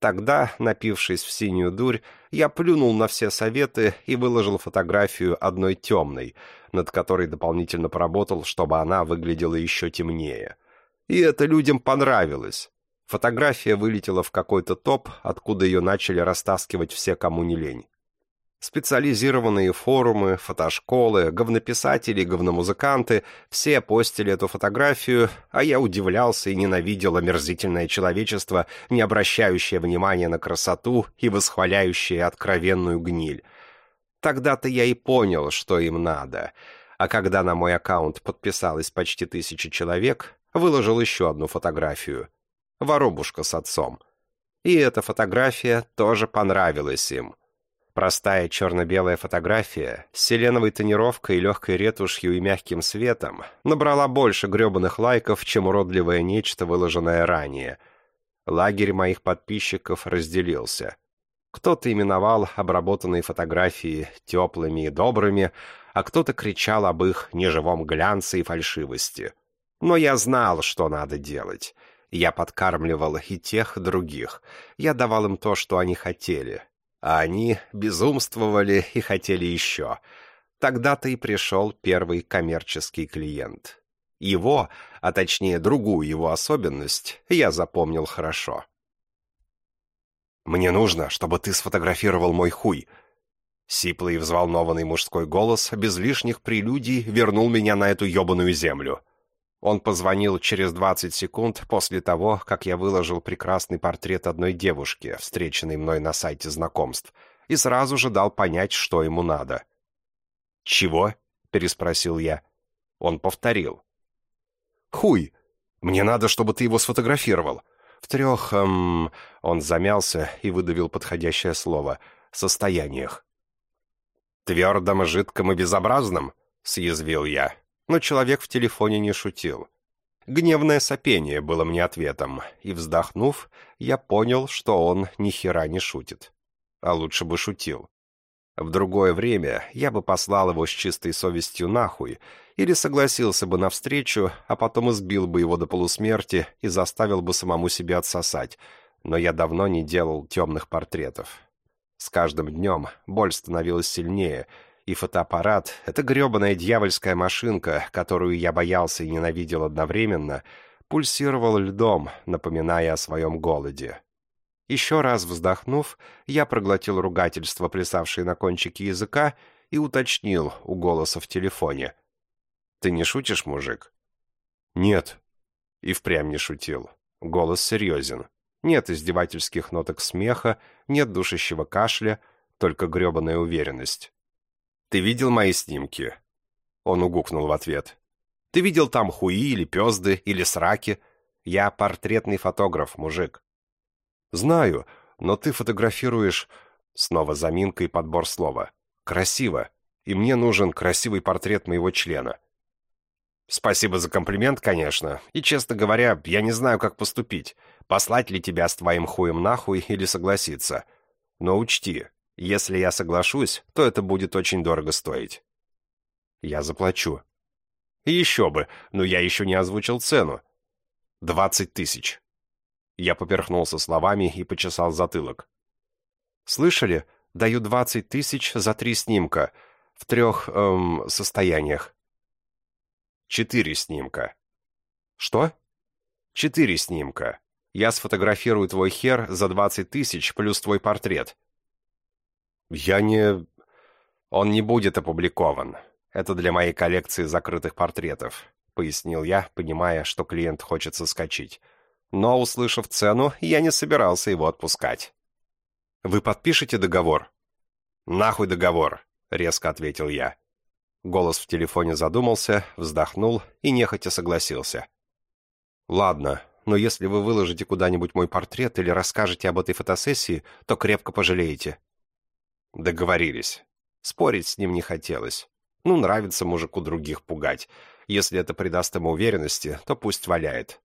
Тогда, напившись в синюю дурь, я плюнул на все советы и выложил фотографию одной темной, над которой дополнительно поработал, чтобы она выглядела еще темнее. И это людям понравилось. Фотография вылетела в какой-то топ, откуда ее начали растаскивать все, кому не лень. Специализированные форумы, фотошколы, говнописатели, говномузыканты — все постили эту фотографию, а я удивлялся и ненавидел омерзительное человечество, не обращающее внимания на красоту и восхваляющее откровенную гниль. Тогда-то я и понял, что им надо. А когда на мой аккаунт подписалось почти тысяча человек, выложил еще одну фотографию. Воробушка с отцом. И эта фотография тоже понравилась им. Простая черно-белая фотография с селеновой тонировкой, легкой ретушью и мягким светом набрала больше гребаных лайков, чем уродливое нечто, выложенное ранее. Лагерь моих подписчиков разделился. Кто-то именовал обработанные фотографии теплыми и добрыми, а кто-то кричал об их неживом глянце и фальшивости. Но я знал, что надо делать. Я подкармливал и тех, и других. Я давал им то, что они хотели, а они безумствовали и хотели еще. Тогда-то и пришел первый коммерческий клиент. Его, а точнее другую его особенность, я запомнил хорошо. «Мне нужно, чтобы ты сфотографировал мой хуй». Сиплый взволнованный мужской голос без лишних прелюдий вернул меня на эту ебаную землю. Он позвонил через 20 секунд после того, как я выложил прекрасный портрет одной девушки, встреченной мной на сайте знакомств, и сразу же дал понять, что ему надо. «Чего?» — переспросил я. Он повторил. «Хуй! Мне надо, чтобы ты его сфотографировал. В трех, эм...» Он замялся и выдавил подходящее слово. «Состояниях». «Твердом, жидком и безобразном?» — съязвил я но человек в телефоне не шутил. Гневное сопение было мне ответом, и, вздохнув, я понял, что он ни хера не шутит. а лучше бы шутил. В другое время я бы послал его с чистой совестью нахуй, или согласился бы на встречу, а потом избил бы его до полусмерти и заставил бы самому себя отсосать, но я давно не делал темных портретов. С каждым днем боль становилась сильнее, и фотоаппарат, эта гребаная дьявольская машинка, которую я боялся и ненавидел одновременно, пульсировал льдом, напоминая о своем голоде. Еще раз вздохнув, я проглотил ругательство, плясавшее на кончике языка, и уточнил у голоса в телефоне — «Ты не шутишь, мужик?» «Нет». И впрямь не шутил. Голос серьезен. Нет издевательских ноток смеха, нет душащего кашля, только гребаная уверенность. «Ты видел мои снимки?» Он угукнул в ответ. «Ты видел там хуи или пезды, или сраки? Я портретный фотограф, мужик». «Знаю, но ты фотографируешь...» Снова заминка и подбор слова. «Красиво. И мне нужен красивый портрет моего члена. «Спасибо за комплимент, конечно. И, честно говоря, я не знаю, как поступить. Послать ли тебя с твоим хуем нахуй или согласиться. Но учти, если я соглашусь, то это будет очень дорого стоить». «Я заплачу». «Еще бы, но я еще не озвучил цену». «Двадцать тысяч». Я поперхнулся словами и почесал затылок. «Слышали? Даю двадцать тысяч за три снимка. В трех, эм, состояниях. Четыре снимка. Что? Четыре снимка. Я сфотографирую твой хер за двадцать тысяч плюс твой портрет. Я не... Он не будет опубликован. Это для моей коллекции закрытых портретов, пояснил я, понимая, что клиент хочет соскочить. Но, услышав цену, я не собирался его отпускать. «Вы подпишете договор?» «Нахуй договор», — резко ответил я. Голос в телефоне задумался, вздохнул и нехотя согласился. «Ладно, но если вы выложите куда-нибудь мой портрет или расскажете об этой фотосессии, то крепко пожалеете». Договорились. Спорить с ним не хотелось. Ну, нравится мужику других пугать. Если это придаст ему уверенности, то пусть валяет.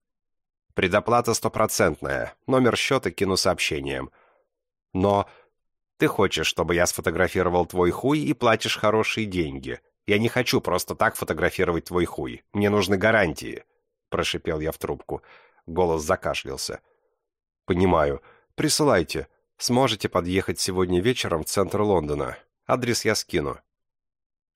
Предоплата стопроцентная. Номер счета кину сообщением. Но ты хочешь, чтобы я сфотографировал твой хуй и платишь хорошие деньги. Я не хочу просто так фотографировать твой хуй. Мне нужны гарантии», — прошипел я в трубку. Голос закашлялся. «Понимаю. Присылайте. Сможете подъехать сегодня вечером в центр Лондона. Адрес я скину».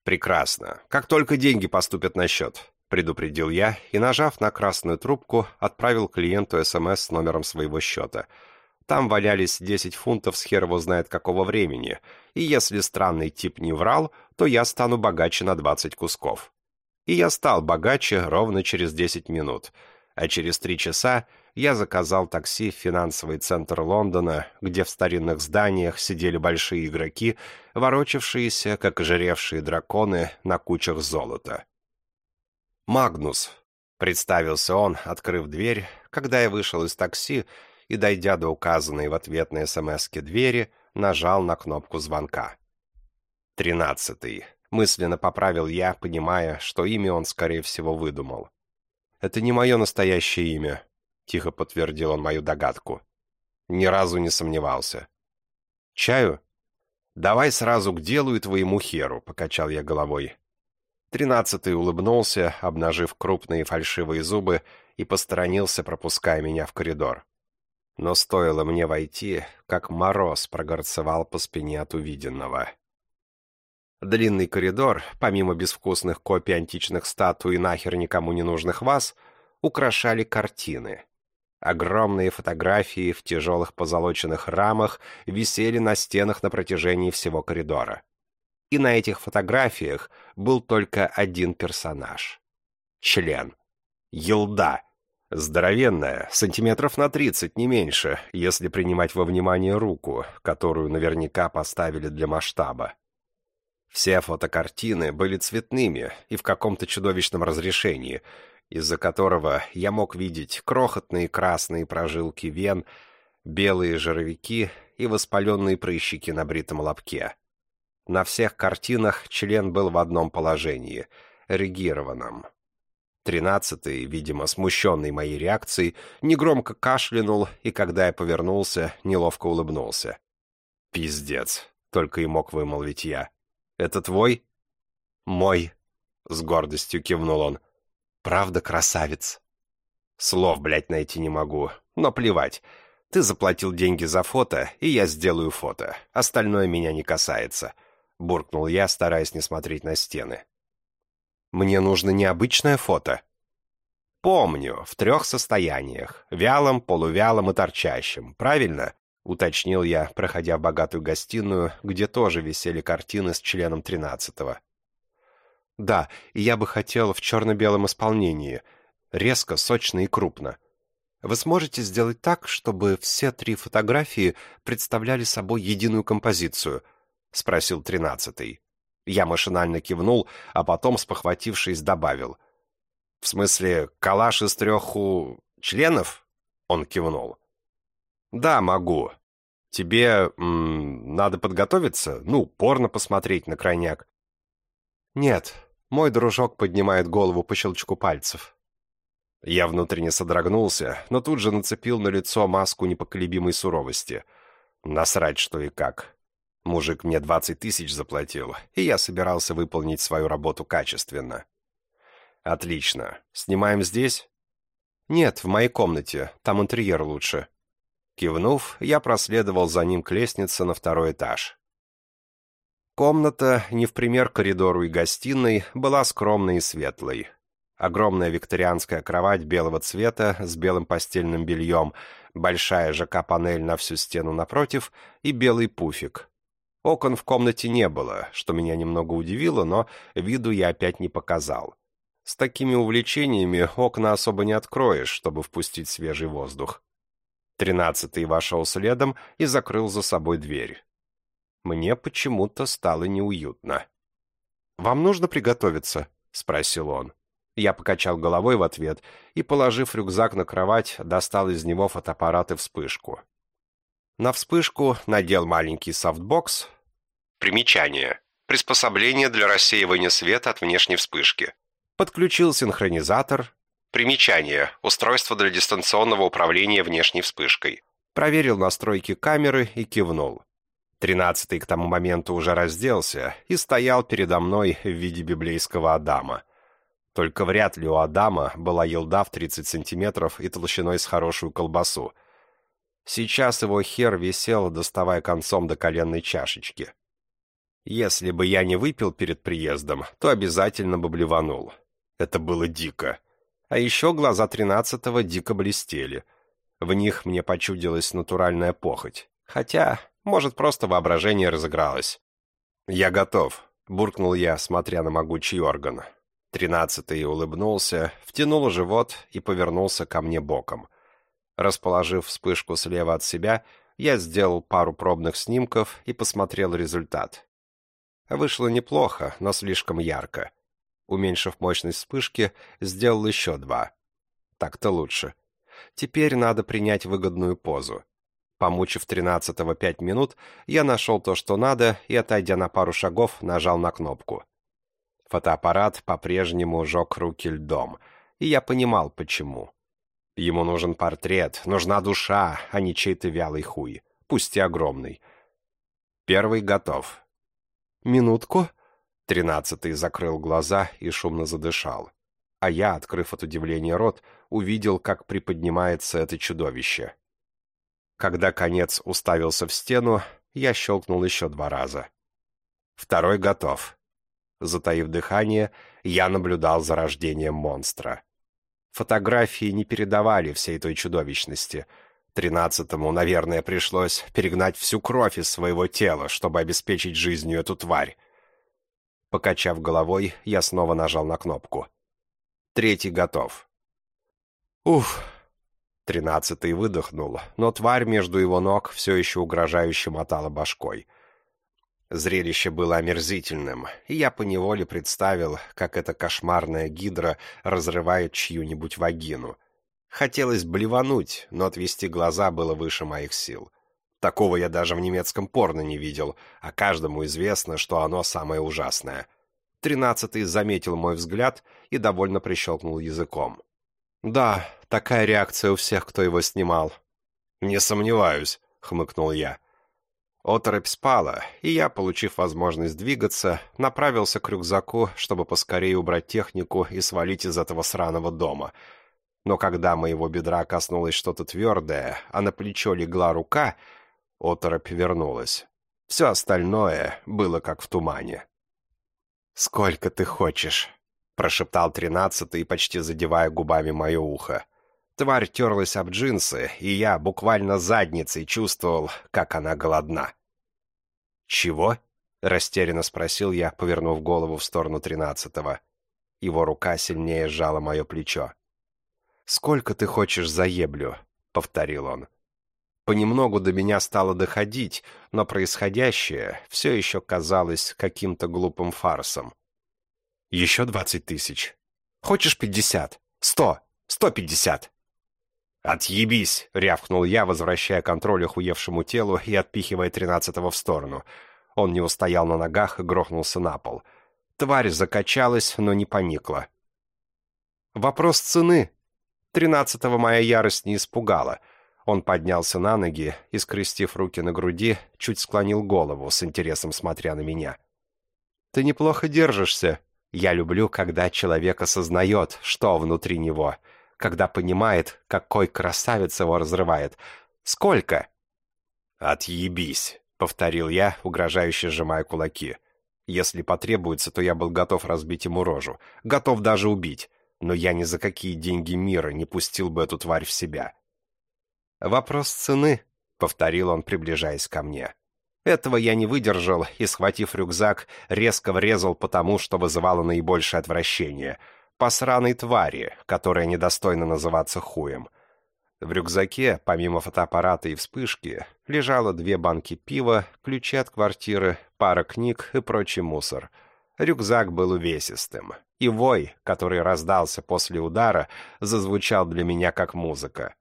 «Прекрасно. Как только деньги поступят на счет», — предупредил я и, нажав на красную трубку, отправил клиенту СМС с номером своего счета — там валялись 10 фунтов с хер его знает какого времени, и если странный тип не врал, то я стану богаче на 20 кусков. И я стал богаче ровно через 10 минут, а через 3 часа я заказал такси в финансовый центр Лондона, где в старинных зданиях сидели большие игроки, ворочавшиеся, как ожиревшие драконы, на кучах золота. «Магнус», — представился он, открыв дверь, когда я вышел из такси, и, дойдя до указанной в ответной СМСке двери, нажал на кнопку звонка. «Тринадцатый», — мысленно поправил я, понимая, что имя он, скорее всего, выдумал. «Это не мое настоящее имя», — тихо подтвердил он мою догадку. Ни разу не сомневался. «Чаю?» «Давай сразу к делу и твоему херу», — покачал я головой. Тринадцатый улыбнулся, обнажив крупные фальшивые зубы, и посторонился, пропуская меня в коридор. Но стоило мне войти, как мороз прогорцевал по спине от увиденного. Длинный коридор, помимо безвкусных копий античных статуй и нахер никому не нужных ваз, украшали картины. Огромные фотографии в тяжелых позолоченных рамах висели на стенах на протяжении всего коридора. И на этих фотографиях был только один персонаж. Член. Елда Здоровенная, сантиметров на тридцать, не меньше, если принимать во внимание руку, которую наверняка поставили для масштаба. Все фотокартины были цветными и в каком-то чудовищном разрешении, из-за которого я мог видеть крохотные красные прожилки вен, белые жировики и воспаленные прыщики на бритом лобке. На всех картинах член был в одном положении — эрегированном. Тринадцатый, видимо, смущенный моей реакцией, негромко кашлянул и, когда я повернулся, неловко улыбнулся. «Пиздец», — только и мог вымолвить я. «Это твой?» «Мой», — с гордостью кивнул он. «Правда, красавец?» Слов, блядь, найти не могу, но плевать. Ты заплатил деньги за фото, и я сделаю фото. Остальное меня не касается», — буркнул я, стараясь не смотреть на стены. «Мне нужно необычное фото». «Помню, в трех состояниях. Вялом, полувялом и торчащем. Правильно?» — уточнил я, проходя в богатую гостиную, где тоже висели картины с членом тринадцатого. «Да, и я бы хотел в черно-белом исполнении. Резко, сочно и крупно. Вы сможете сделать так, чтобы все три фотографии представляли собой единую композицию?» — спросил тринадцатый. Я машинально кивнул, а потом, спохватившись, добавил. «В смысле, калаш из трех у... членов?» Он кивнул. «Да, могу. Тебе м, надо подготовиться? Ну, порно посмотреть на крайняк». «Нет». Мой дружок поднимает голову по щелчку пальцев. Я внутренне содрогнулся, но тут же нацепил на лицо маску непоколебимой суровости. Насрать, что и как. Мужик мне двадцать тысяч заплатил, и я собирался выполнить свою работу качественно. «Отлично. Снимаем здесь?» «Нет, в моей комнате. Там интерьер лучше». Кивнув, я проследовал за ним к лестнице на второй этаж. Комната, не в пример коридору и гостиной, была скромной и светлой. Огромная викторианская кровать белого цвета с белым постельным бельем, большая ЖК-панель на всю стену напротив и белый пуфик. Окон в комнате не было, что меня немного удивило, но виду я опять не показал. С такими увлечениями окна особо не откроешь, чтобы впустить свежий воздух. Тринадцатый вошел следом и закрыл за собой дверь. Мне почему-то стало неуютно. «Вам нужно приготовиться?» — спросил он. Я покачал головой в ответ и, положив рюкзак на кровать, достал из него фотоаппарат и вспышку. На вспышку надел маленький софтбокс. Примечание. Приспособление для рассеивания света от внешней вспышки. Подключил синхронизатор. Примечание. Устройство для дистанционного управления внешней вспышкой. Проверил настройки камеры и кивнул. Тринадцатый к тому моменту уже разделся и стоял передо мной в виде библейского Адама. Только вряд ли у Адама была елда в 30 сантиметров и толщиной с хорошую колбасу. Сейчас его хер висел, доставая концом до коленной чашечки. Если бы я не выпил перед приездом, то обязательно бы блеванул. Это было дико. А еще глаза тринадцатого дико блестели. В них мне почудилась натуральная похоть. Хотя, может, просто воображение разыгралось. «Я готов», — буркнул я, смотря на могучий орган. Тринадцатый улыбнулся, втянул живот и повернулся ко мне боком. Расположив вспышку слева от себя, я сделал пару пробных снимков и посмотрел результат. Вышло неплохо, но слишком ярко. Уменьшив мощность вспышки, сделал еще два. Так-то лучше. Теперь надо принять выгодную позу. Помучив тринадцатого пять минут, я нашел то, что надо, и, отойдя на пару шагов, нажал на кнопку. Фотоаппарат по-прежнему жег руки льдом, и я понимал, почему. Ему нужен портрет, нужна душа, а не чей-то вялый хуй, пусть и огромный. Первый готов. «Минутку?» Тринадцатый закрыл глаза и шумно задышал. А я, открыв от удивления рот, увидел, как приподнимается это чудовище. Когда конец уставился в стену, я щелкнул еще два раза. Второй готов. Затаив дыхание, я наблюдал за рождением монстра. Фотографии не передавали всей той чудовищности. Тринадцатому, наверное, пришлось перегнать всю кровь из своего тела, чтобы обеспечить жизнью эту тварь. Покачав головой, я снова нажал на кнопку. Третий готов. Уф! Тринадцатый выдохнул, но тварь между его ног все еще угрожающе мотала башкой — Зрелище было омерзительным, и я поневоле представил, как эта кошмарная гидра разрывает чью-нибудь вагину. Хотелось блевануть, но отвести глаза было выше моих сил. Такого я даже в немецком порно не видел, а каждому известно, что оно самое ужасное. Тринадцатый заметил мой взгляд и довольно прищелкнул языком. «Да, такая реакция у всех, кто его снимал». «Не сомневаюсь», — хмыкнул я. Оторопь спала, и я, получив возможность двигаться, направился к рюкзаку, чтобы поскорее убрать технику и свалить из этого сраного дома. Но когда моего бедра коснулось что-то твердое, а на плечо легла рука, оторопь вернулась. Все остальное было как в тумане. «Сколько ты хочешь?» — прошептал тринадцатый, почти задевая губами мое ухо. Тварь терлась об джинсы, и я буквально задницей чувствовал, как она голодна. «Чего?» — растерянно спросил я, повернув голову в сторону тринадцатого. Его рука сильнее сжала мое плечо. «Сколько ты хочешь за еблю?» — повторил он. Понемногу до меня стало доходить, но происходящее все еще казалось каким-то глупым фарсом. «Еще двадцать тысяч. Хочешь пятьдесят? Сто? Сто пятьдесят?» «Отъебись!» — рявкнул я, возвращая контроль охуевшему телу и отпихивая тринадцатого в сторону. Он не устоял на ногах и грохнулся на пол. Тварь закачалась, но не поникла. «Вопрос цены!» Тринадцатого моя ярость не испугала. Он поднялся на ноги и, скрестив руки на груди, чуть склонил голову, с интересом смотря на меня. «Ты неплохо держишься. Я люблю, когда человек осознает, что внутри него» когда понимает, какой красавец его разрывает. Сколько?» «Отъебись», — повторил я, угрожающе сжимая кулаки. «Если потребуется, то я был готов разбить ему рожу, готов даже убить, но я ни за какие деньги мира не пустил бы эту тварь в себя». «Вопрос цены», — повторил он, приближаясь ко мне. Этого я не выдержал и, схватив рюкзак, резко врезал по тому, что вызывало наибольшее отвращение — по сраной твари, которая недостойна называться хуем. В рюкзаке, помимо фотоаппарата и вспышки, лежало две банки пива, ключи от квартиры, пара книг и прочий мусор. Рюкзак был увесистым, и вой, который раздался после удара, зазвучал для меня как музыка.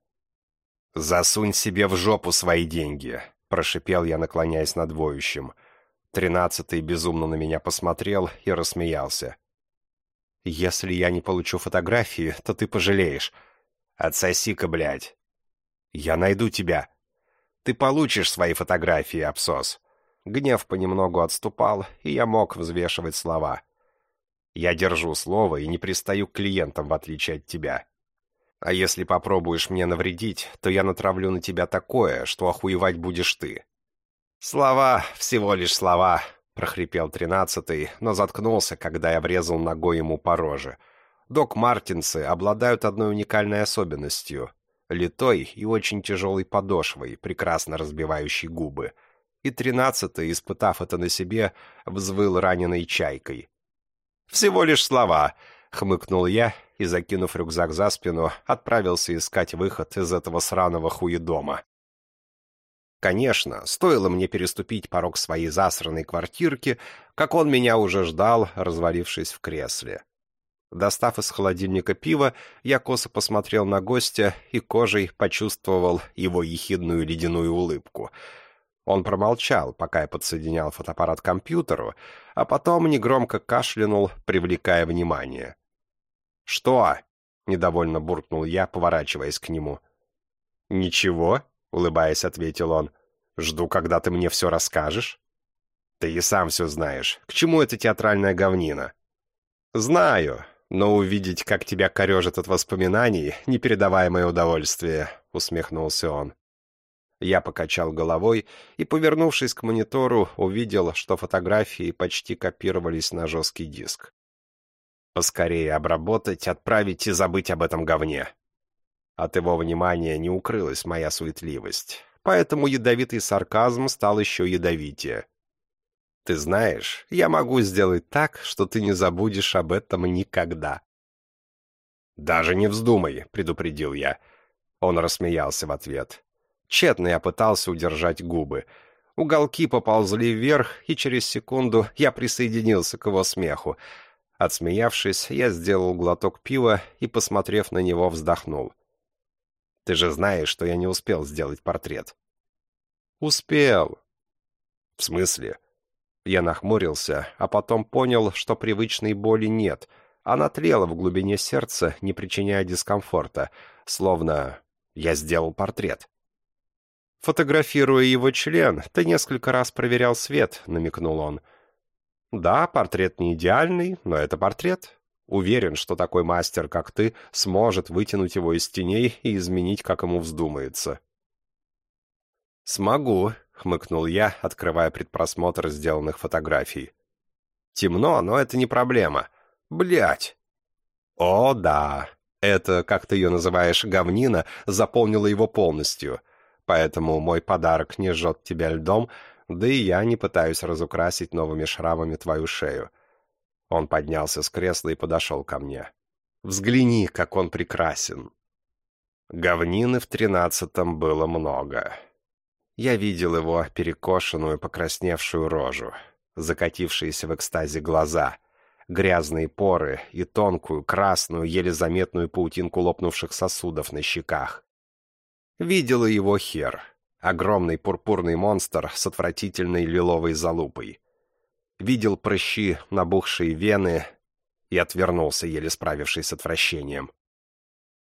«Засунь себе в жопу свои деньги», — прошипел я, наклоняясь над воющим. Тринадцатый безумно на меня посмотрел и рассмеялся. «Если я не получу фотографии, то ты пожалеешь. Отсоси-ка, блядь. Я найду тебя. Ты получишь свои фотографии, абсос». Гнев понемногу отступал, и я мог взвешивать слова. «Я держу слово и не пристаю к клиентам, в отличие от тебя. А если попробуешь мне навредить, то я натравлю на тебя такое, что охуевать будешь ты». «Слова, всего лишь слова», прохрипел тринадцатый, но заткнулся, когда я врезал ногой ему по роже. Док-мартинсы обладают одной уникальной особенностью — литой и очень тяжелой подошвой, прекрасно разбивающей губы. И тринадцатый, испытав это на себе, взвыл раненой чайкой. «Всего лишь слова», — хмыкнул я и, закинув рюкзак за спину, отправился искать выход из этого сраного хуедома. Конечно, стоило мне переступить порог своей засранной квартирки, как он меня уже ждал, развалившись в кресле. Достав из холодильника пиво, я косо посмотрел на гостя и кожей почувствовал его ехидную ледяную улыбку. Он промолчал, пока я подсоединял фотоаппарат к компьютеру, а потом негромко кашлянул, привлекая внимание. «Что?» — недовольно буркнул я, поворачиваясь к нему. «Ничего?» — улыбаясь, ответил он. «Жду, когда ты мне все расскажешь». «Ты и сам все знаешь. К чему эта театральная говнина?» «Знаю, но увидеть, как тебя корежит от воспоминаний, непередаваемое удовольствие», — усмехнулся он. Я покачал головой и, повернувшись к монитору, увидел, что фотографии почти копировались на жесткий диск. «Поскорее обработать, отправить и забыть об этом говне», от его внимания не укрылась моя суетливость, поэтому ядовитый сарказм стал еще ядовитее. «Ты знаешь, я могу сделать так, что ты не забудешь об этом никогда». «Даже не вздумай», — предупредил я. Он рассмеялся в ответ. Тщетно я пытался удержать губы. Уголки поползли вверх, и через секунду я присоединился к его смеху. Отсмеявшись, я сделал глоток пива и, посмотрев на него, вздохнул. Ты же знаешь, что я не успел сделать портрет». «Успел». «В смысле?» Я нахмурился, а потом понял, что привычной боли нет. Она тлела в глубине сердца, не причиняя дискомфорта, словно я сделал портрет. Фотографируя его член, ты несколько раз проверял свет, намекнул он. Да, портрет не идеальный, но это портрет. Уверен, что такой мастер, как ты, сможет вытянуть его из теней и изменить, как ему вздумается. «Смогу», — хмыкнул я, открывая предпросмотр сделанных фотографий. «Темно, но это не проблема. Блять!» «О, да. Это, как ты ее называешь, говнина, заполнила его полностью. Поэтому мой подарок не жжет тебя льдом, да и я не пытаюсь разукрасить новыми шрамами твою шею». Он поднялся с кресла и подошел ко мне. «Взгляни, как он прекрасен!» Говнины в тринадцатом было много. Я видел его перекошенную, покрасневшую рожу, закатившиеся в экстазе глаза, грязные поры и тонкую, красную, еле заметную паутинку лопнувших сосудов на щеках. Видел и его хер, огромный пурпурный монстр с отвратительной лиловой залупой. Видел прыщи, набухшие вены и отвернулся, еле справившись с отвращением.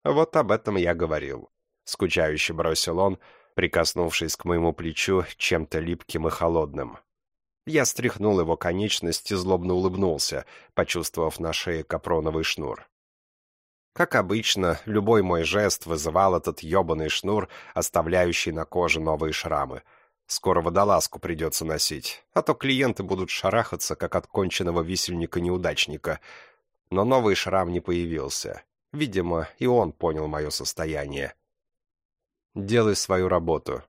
Вот об этом я говорил. Скучающе бросил он, — прикоснувшись к моему плечу чем-то липким и холодным. Я стряхнул его конечность и злобно улыбнулся, почувствовав на шее капроновый шнур. Как обычно, любой мой жест вызывал этот ебаный шнур, оставляющий на коже новые шрамы. Скоро водолазку придется носить, а то клиенты будут шарахаться, как от конченного висельника-неудачника. Но новый шрам не появился. Видимо, и он понял мое состояние. Делай свою работу».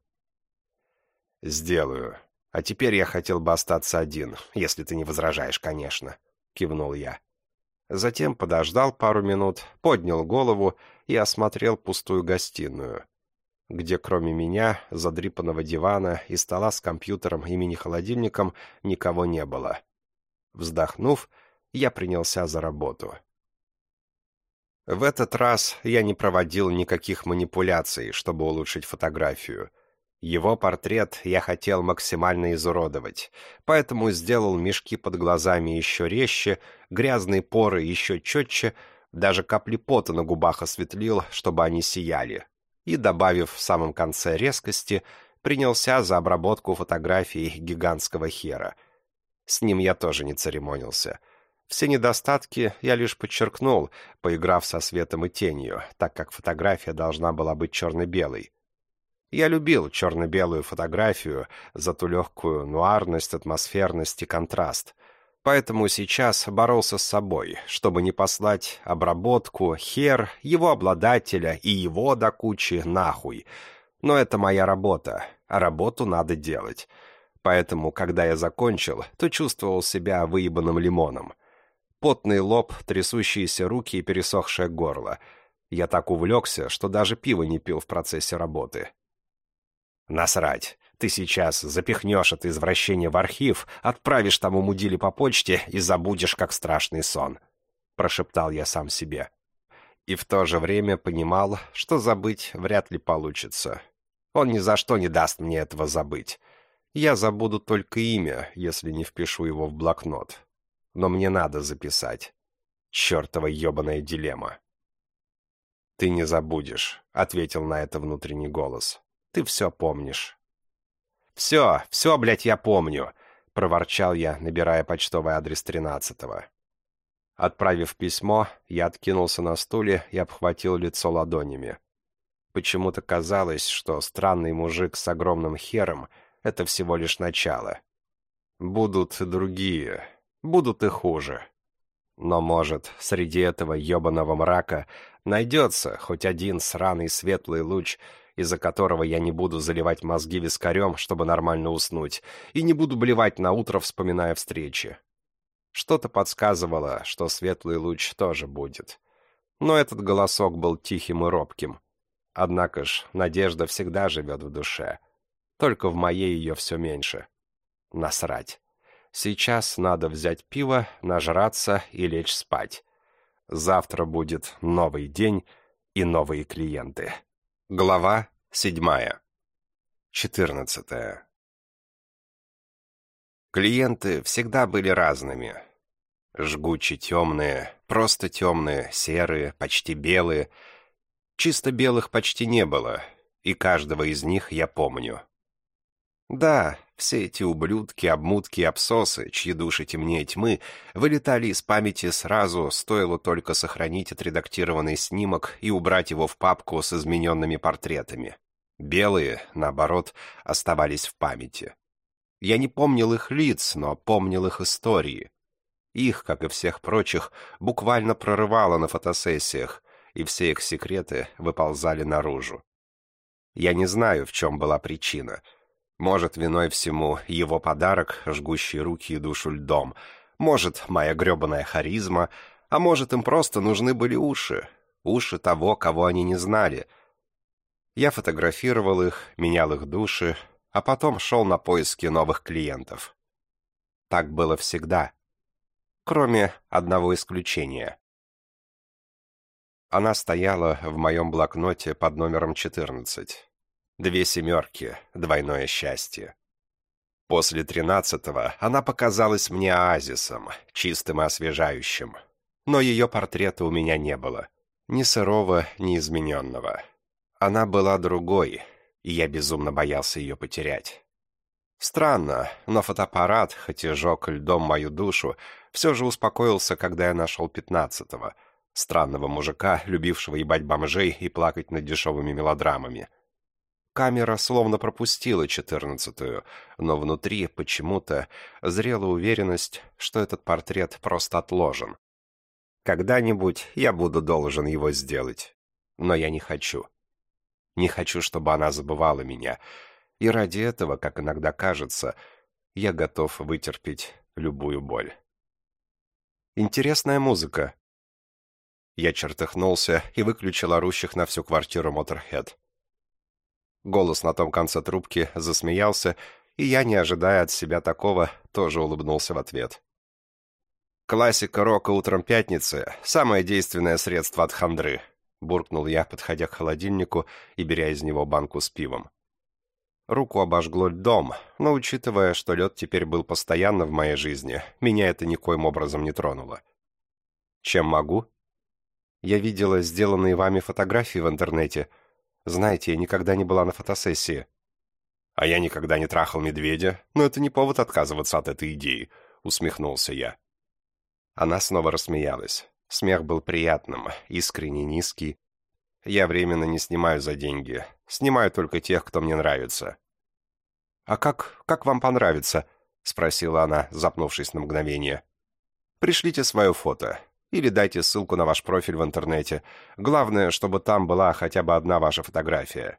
«Сделаю. А теперь я хотел бы остаться один, если ты не возражаешь, конечно», — кивнул я. Затем подождал пару минут, поднял голову и осмотрел пустую гостиную, где кроме меня, задрипанного дивана и стола с компьютером и мини-холодильником никого не было. Вздохнув, я принялся за работу. В этот раз я не проводил никаких манипуляций, чтобы улучшить фотографию. Его портрет я хотел максимально изуродовать, поэтому сделал мешки под глазами еще резче, грязные поры еще четче, даже капли пота на губах осветлил, чтобы они сияли. И, добавив в самом конце резкости, принялся за обработку фотографий гигантского хера. С ним я тоже не церемонился — все недостатки я лишь подчеркнул, поиграв со светом и тенью, так как фотография должна была быть черно-белой. Я любил черно-белую фотографию за ту легкую нуарность, атмосферность и контраст. Поэтому сейчас боролся с собой, чтобы не послать обработку, хер, его обладателя и его до кучи нахуй. Но это моя работа, а работу надо делать. Поэтому, когда я закончил, то чувствовал себя выебанным лимоном. Потный лоб, трясущиеся руки и пересохшее горло. Я так увлекся, что даже пиво не пил в процессе работы. «Насрать! Ты сейчас запихнешь это извращение в архив, отправишь тому мудили по почте и забудешь, как страшный сон», — прошептал я сам себе. И в то же время понимал, что забыть вряд ли получится. Он ни за что не даст мне этого забыть. Я забуду только имя, если не впишу его в блокнот но мне надо записать. Чертова ебаная дилемма. «Ты не забудешь», — ответил на это внутренний голос. «Ты все помнишь». «Все, все, блядь, я помню», — проворчал я, набирая почтовый адрес тринадцатого. Отправив письмо, я откинулся на стуле и обхватил лицо ладонями. Почему-то казалось, что странный мужик с огромным хером — это всего лишь начало. Будут другие, будут и хуже. Но, может, среди этого ебаного мрака найдется хоть один сраный светлый луч, из-за которого я не буду заливать мозги вискарем, чтобы нормально уснуть, и не буду блевать на утро, вспоминая встречи. Что-то подсказывало, что светлый луч тоже будет. Но этот голосок был тихим и робким. Однако ж, надежда всегда живет в душе. Только в моей ее все меньше. Насрать. Сейчас надо взять пиво, нажраться и лечь спать. Завтра будет новый день и новые клиенты. Глава седьмая. Четырнадцатая. Клиенты всегда были разными. Жгучи темные, просто темные, серые, почти белые. Чисто белых почти не было. и каждого из них я помню. Да, все эти ублюдки, обмутки обсосы, чьи души темнее тьмы, вылетали из памяти сразу, стоило только сохранить отредактированный снимок и убрать его в папку с измененными портретами. Белые, наоборот, оставались в памяти. Я не помнил их лиц, но помнил их истории. Их, как и всех прочих, буквально прорывало на фотосессиях, и все их секреты выползали наружу. Я не знаю, в чем была причина — может, виной всему его подарок, жгущий руки и душу льдом. Может, моя гребаная харизма. А может, им просто нужны были уши. Уши того, кого они не знали. Я фотографировал их, менял их души, а потом шел на поиски новых клиентов. Так было всегда. Кроме одного исключения. Она стояла в моем блокноте под номером 14. Две семерки, двойное счастье. После тринадцатого она показалась мне оазисом, чистым и освежающим. Но ее портрета у меня не было. Ни сырого, ни измененного. Она была другой, и я безумно боялся ее потерять. Странно, но фотоаппарат, хоть и жег льдом мою душу, все же успокоился, когда я нашел пятнадцатого. Странного мужика, любившего ебать бомжей и плакать над дешевыми мелодрамами. Камера словно пропустила четырнадцатую, но внутри почему-то зрела уверенность, что этот портрет просто отложен. Когда-нибудь я буду должен его сделать, но я не хочу. Не хочу, чтобы она забывала меня, и ради этого, как иногда кажется, я готов вытерпеть любую боль. Интересная музыка. Я чертыхнулся и выключил орущих на всю квартиру Моторхед. Голос на том конце трубки засмеялся, и я, не ожидая от себя такого, тоже улыбнулся в ответ. «Классика рока утром пятницы — самое действенное средство от хандры», — буркнул я, подходя к холодильнику и беря из него банку с пивом. Руку обожгло льдом, но, учитывая, что лед теперь был постоянно в моей жизни, меня это никоим образом не тронуло. «Чем могу?» «Я видела сделанные вами фотографии в интернете», знаете, я никогда не была на фотосессии. А я никогда не трахал медведя, но это не повод отказываться от этой идеи, усмехнулся я. Она снова рассмеялась. Смех был приятным, искренне низкий. Я временно не снимаю за деньги. Снимаю только тех, кто мне нравится. «А как... как вам понравится?» — спросила она, запнувшись на мгновение. «Пришлите свое фото. Или дайте ссылку на ваш профиль в интернете. Главное, чтобы там была хотя бы одна ваша фотография.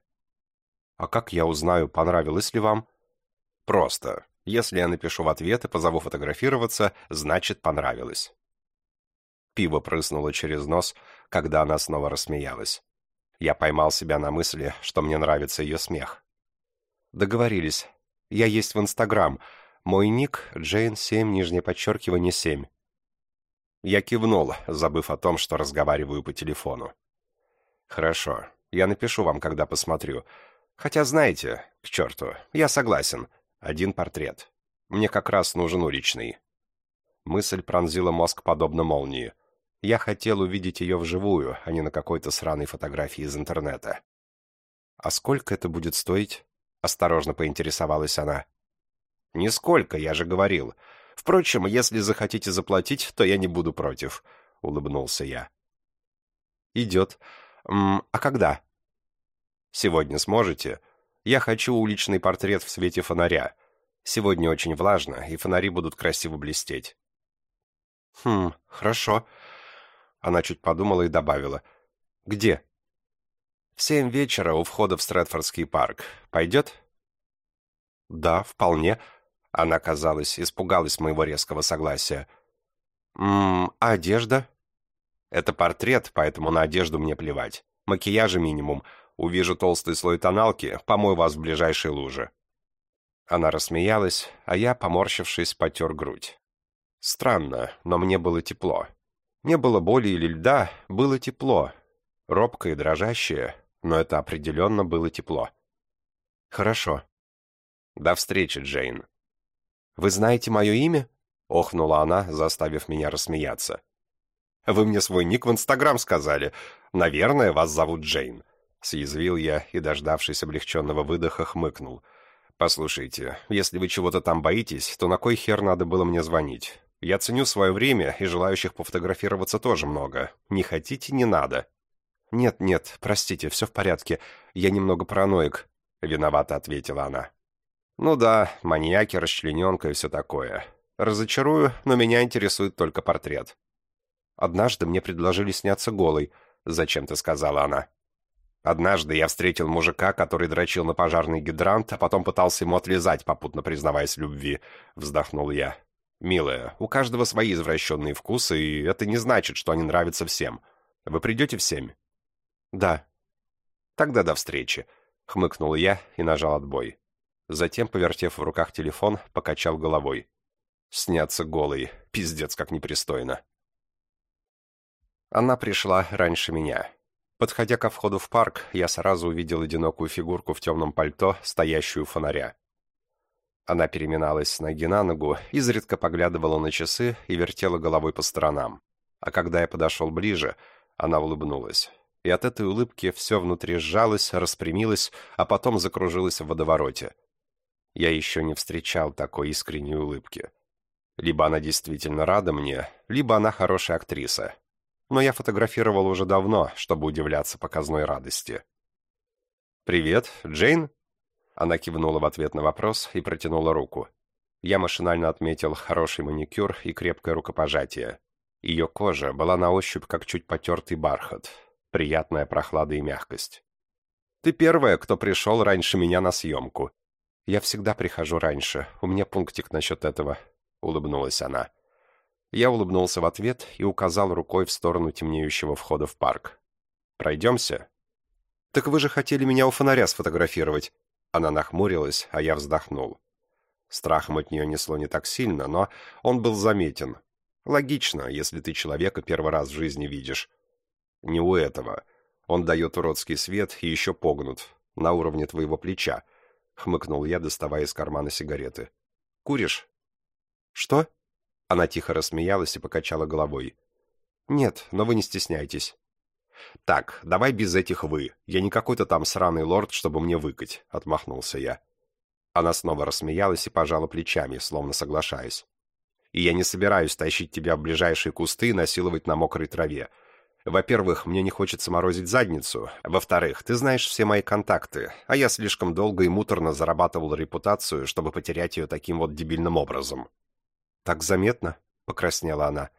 А как я узнаю, понравилось ли вам? Просто. Если я напишу в ответ и позову фотографироваться, значит понравилось. Пиво прыснуло через нос, когда она снова рассмеялась. Я поймал себя на мысли, что мне нравится ее смех. Договорились. Я есть в Инстаграм. Мой ник — Джейн7, нижнее подчеркивание 7. Я кивнул, забыв о том, что разговариваю по телефону. «Хорошо, я напишу вам, когда посмотрю. Хотя, знаете, к черту, я согласен. Один портрет. Мне как раз нужен уличный». Мысль пронзила мозг подобно молнии. Я хотел увидеть ее вживую, а не на какой-то сраной фотографии из интернета. «А сколько это будет стоить?» — осторожно поинтересовалась она. «Нисколько, я же говорил. Впрочем, если захотите заплатить, то я не буду против», — улыбнулся я. «Идет. М а когда?» «Сегодня сможете? Я хочу уличный портрет в свете фонаря. Сегодня очень влажно, и фонари будут красиво блестеть». «Хм, хорошо». Она чуть подумала и добавила. «Где?» «В семь вечера у входа в Стрэдфордский парк. Пойдет?» «Да, вполне», она, казалось, испугалась моего резкого согласия. «Ммм, а одежда?» «Это портрет, поэтому на одежду мне плевать. Макияжа минимум. Увижу толстый слой тоналки, помою вас в ближайшей луже». Она рассмеялась, а я, поморщившись, потер грудь. Странно, но мне было тепло. Не было боли или льда, было тепло. Робкое и дрожащее, но это определенно было тепло. «Хорошо». «До встречи, Джейн». «Вы знаете мое имя?» — охнула она, заставив меня рассмеяться. «Вы мне свой ник в Инстаграм сказали. Наверное, вас зовут Джейн. Съязвил я и, дождавшись облегченного выдоха, хмыкнул. «Послушайте, если вы чего-то там боитесь, то на кой хер надо было мне звонить? Я ценю свое время, и желающих пофотографироваться тоже много. Не хотите — не надо». «Нет, нет, простите, все в порядке. Я немного параноик», — виновато ответила она. «Ну да, маньяки, расчлененка и все такое. Разочарую, но меня интересует только портрет». «Однажды мне предложили сняться голой», — зачем-то сказала она. «Однажды я встретил мужика, который дрочил на пожарный гидрант, а потом пытался ему отлизать, попутно признаваясь любви», — вздохнул я. «Милая, у каждого свои извращенные вкусы, и это не значит, что они нравятся всем. Вы придете в семь?» «Да». «Тогда до встречи», — хмыкнул я и нажал отбой. Затем, повертев в руках телефон, покачал головой. «Сняться голый. Пиздец, как непристойно». Она пришла раньше меня. Подходя ко входу в парк, я сразу увидел одинокую фигурку в темном пальто, стоящую у фонаря. Она переминалась с ноги на ногу, изредка поглядывала на часы и вертела головой по сторонам. А когда я подошел ближе, она улыбнулась. И от этой улыбки все внутри сжалось, распрямилось, а потом закружилось в водовороте. Я еще не встречал такой искренней улыбки. Либо она действительно рада мне, либо она хорошая актриса. Но я фотографировал уже давно, чтобы удивляться показной радости. «Привет, Джейн?» Она кивнула в ответ на вопрос и протянула руку. Я машинально отметил хороший маникюр и крепкое рукопожатие. Ее кожа была на ощупь как чуть потертый бархат. Приятная прохлада и мягкость. «Ты первая, кто пришел раньше меня на съемку». «Я всегда прихожу раньше. У меня пунктик насчет этого», — улыбнулась она. Я улыбнулся в ответ и указал рукой в сторону темнеющего входа в парк. «Пройдемся?» «Так вы же хотели меня у фонаря сфотографировать», она нахмурилась, а я вздохнул. Страхом от нее несло не так сильно, но он был заметен. Логично, если ты человека первый раз в жизни видишь. Не у этого. Он дает уродский свет и еще погнут, на уровне твоего плеча. Хмыкнул я, доставая из кармана сигареты. «Куришь?» «Что?» Она тихо рассмеялась и покачала головой. «Нет, но вы не стесняйтесь. «Так, давай без этих «вы». Я не какой-то там сраный лорд, чтобы мне выкать», — отмахнулся я. Она снова рассмеялась и пожала плечами, словно соглашаясь. «И я не собираюсь тащить тебя в ближайшие кусты и насиловать на мокрой траве. Во-первых, мне не хочется морозить задницу. Во-вторых, ты знаешь все мои контакты, а я слишком долго и муторно зарабатывал репутацию, чтобы потерять ее таким вот дебильным образом». «Так заметно?» — покраснела она.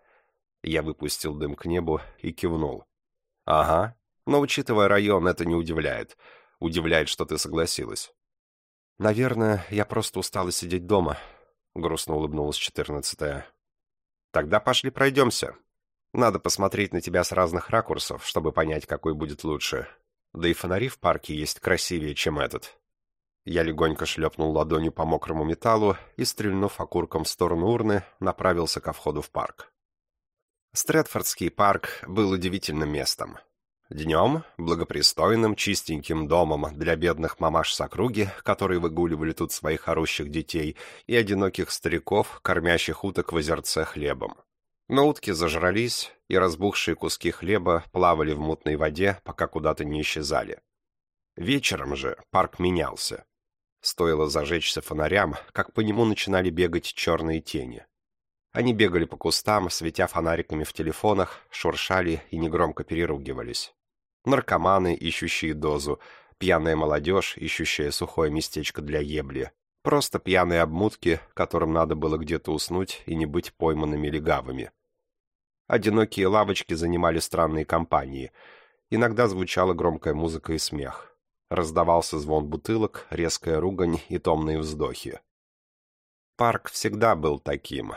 Я выпустил дым к небу и кивнул. «Ага. Но, учитывая район, это не удивляет. Удивляет, что ты согласилась». «Наверное, я просто устала сидеть дома», — грустно улыбнулась четырнадцатая. «Тогда пошли пройдемся. Надо посмотреть на тебя с разных ракурсов, чтобы понять, какой будет лучше. Да и фонари в парке есть красивее, чем этот». Я легонько шлепнул ладонью по мокрому металлу и, стрельнув окурком в сторону урны, направился ко входу в парк. Стрэдфордский парк был удивительным местом. Днем — благопристойным, чистеньким домом для бедных мамаш с округи, которые выгуливали тут своих орущих детей, и одиноких стариков, кормящих уток в озерце хлебом. Но утки зажрались, и разбухшие куски хлеба плавали в мутной воде, пока куда-то не исчезали. Вечером же парк менялся. Стоило зажечься фонарям, как по нему начинали бегать черные тени. Они бегали по кустам, светя фонариками в телефонах, шуршали и негромко переругивались. Наркоманы, ищущие дозу, пьяная молодежь, ищущая сухое местечко для ебли, просто пьяные обмутки, которым надо было где-то уснуть и не быть пойманными легавыми. Одинокие лавочки занимали странные компании. Иногда звучала громкая музыка и смех. Раздавался звон бутылок, резкая ругань и томные вздохи. Парк всегда был таким,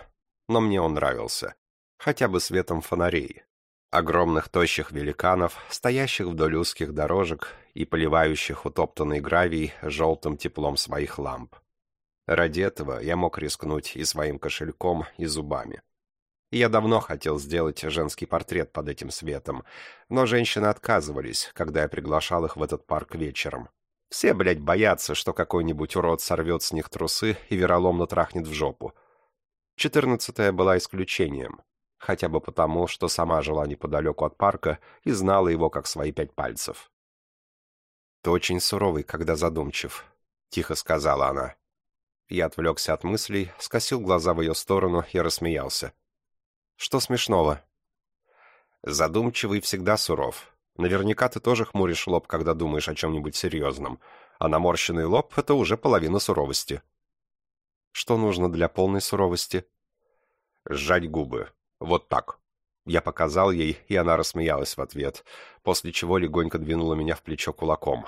но мне он нравился. Хотя бы светом фонарей. Огромных тощих великанов, стоящих вдоль узких дорожек и поливающих утоптанный гравий желтым теплом своих ламп. Ради этого я мог рискнуть и своим кошельком, и зубами. Я давно хотел сделать женский портрет под этим светом, но женщины отказывались, когда я приглашал их в этот парк вечером. Все, блядь, боятся, что какой-нибудь урод сорвет с них трусы и вероломно трахнет в жопу. Четырнадцатая была исключением, хотя бы потому, что сама жила неподалеку от парка и знала его как свои пять пальцев. «Ты очень суровый, когда задумчив», — тихо сказала она. Я отвлекся от мыслей, скосил глаза в ее сторону и рассмеялся. «Что смешного?» «Задумчивый всегда суров. Наверняка ты тоже хмуришь лоб, когда думаешь о чем-нибудь серьезном, а наморщенный лоб — это уже половина суровости». «Что нужно для полной суровости?» «Сжать губы. Вот так». Я показал ей, и она рассмеялась в ответ, после чего легонько двинула меня в плечо кулаком.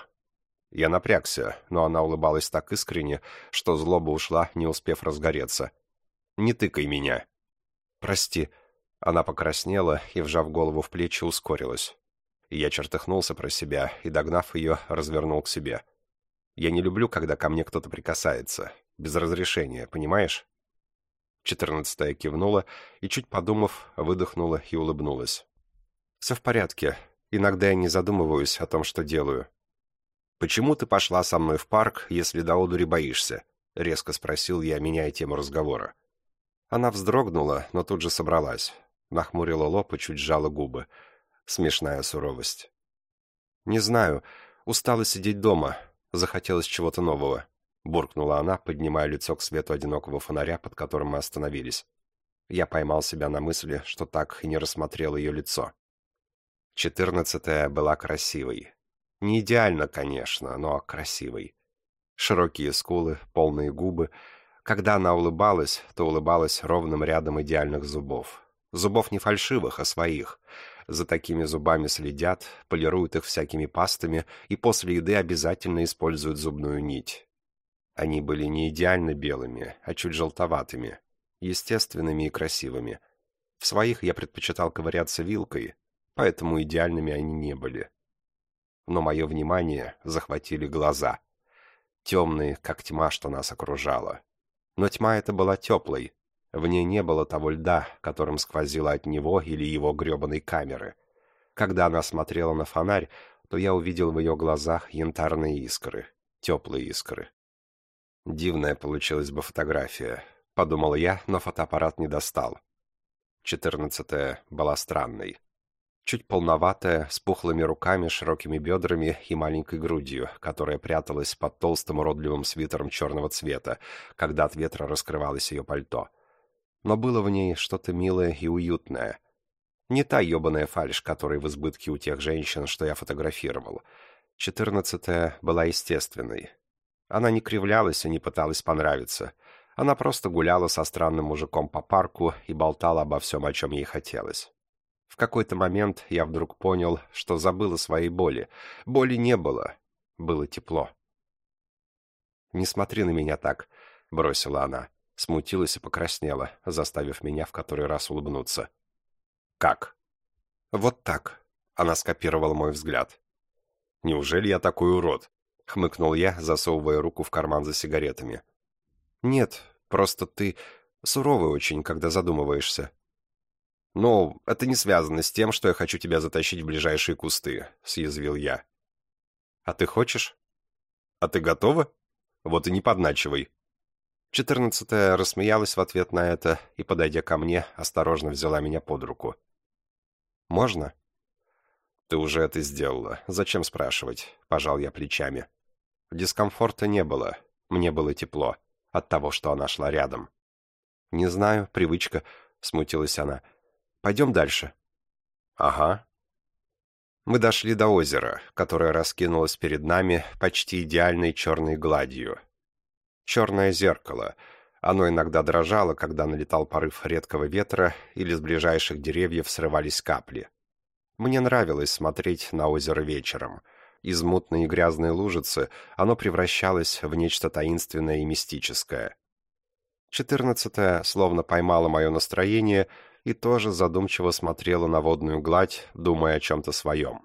Я напрягся, но она улыбалась так искренне, что злоба ушла, не успев разгореться. «Не тыкай меня!» «Прости». Она покраснела и, вжав голову в плечи, ускорилась. Я чертыхнулся про себя и, догнав ее, развернул к себе. «Я не люблю, когда ко мне кто-то прикасается. Без разрешения, понимаешь?» Четырнадцатая кивнула и, чуть подумав, выдохнула и улыбнулась. «Все в порядке. Иногда я не задумываюсь о том, что делаю». «Почему ты пошла со мной в парк, если до одури боишься?» — резко спросил я, меняя тему разговора. Она вздрогнула, но тут же собралась. Нахмурила лоб и чуть сжала губы. Смешная суровость. «Не знаю. Устала сидеть дома. Захотелось чего-то нового буркнула она, поднимая лицо к свету одинокого фонаря, под которым мы остановились. Я поймал себя на мысли, что так и не рассмотрел ее лицо. Четырнадцатая была красивой. Не идеально, конечно, но красивой. Широкие скулы, полные губы. Когда она улыбалась, то улыбалась ровным рядом идеальных зубов. Зубов не фальшивых, а своих. За такими зубами следят, полируют их всякими пастами и после еды обязательно используют зубную нить. Они были не идеально белыми, а чуть желтоватыми, естественными и красивыми. В своих я предпочитал ковыряться вилкой, поэтому идеальными они не были. Но мое внимание захватили глаза. Темные, как тьма, что нас окружала. Но тьма эта была теплой. В ней не было того льда, которым сквозило от него или его гребаной камеры. Когда она смотрела на фонарь, то я увидел в ее глазах янтарные искры, теплые искры. Дивная получилась бы фотография, подумал я, но фотоаппарат не достал. Четырнадцатая была странной. Чуть полноватая, с пухлыми руками, широкими бедрами и маленькой грудью, которая пряталась под толстым уродливым свитером черного цвета, когда от ветра раскрывалось ее пальто. Но было в ней что-то милое и уютное. Не та ебаная фальшь, которая в избытке у тех женщин, что я фотографировал. Четырнадцатая была естественной, она не кривлялась и не пыталась понравиться. Она просто гуляла со странным мужиком по парку и болтала обо всем, о чем ей хотелось. В какой-то момент я вдруг понял, что забыл о своей боли. Боли не было. Было тепло. «Не смотри на меня так», — бросила она. Смутилась и покраснела, заставив меня в который раз улыбнуться. «Как?» «Вот так», — она скопировала мой взгляд. «Неужели я такой урод?» — хмыкнул я, засовывая руку в карман за сигаретами. «Нет, просто ты суровый очень, когда задумываешься». «Ну, это не связано с тем, что я хочу тебя затащить в ближайшие кусты», — съязвил я. «А ты хочешь?» «А ты готова? Вот и не подначивай». Четырнадцатая рассмеялась в ответ на это и, подойдя ко мне, осторожно взяла меня под руку. «Можно?» «Ты уже это сделала. Зачем спрашивать?» — пожал я плечами. Дискомфорта не было. Мне было тепло. От того, что она шла рядом. «Не знаю, привычка», — смутилась она. «Пойдем дальше». «Ага». Мы дошли до озера, которое раскинулось перед нами почти идеальной черной гладью. Черное зеркало. Оно иногда дрожало, когда налетал порыв редкого ветра или с ближайших деревьев срывались капли. Мне нравилось смотреть на озеро вечером — из мутной и грязной лужицы оно превращалось в нечто таинственное и мистическое. Четырнадцатая словно поймала мое настроение и тоже задумчиво смотрела на водную гладь, думая о чем-то своем.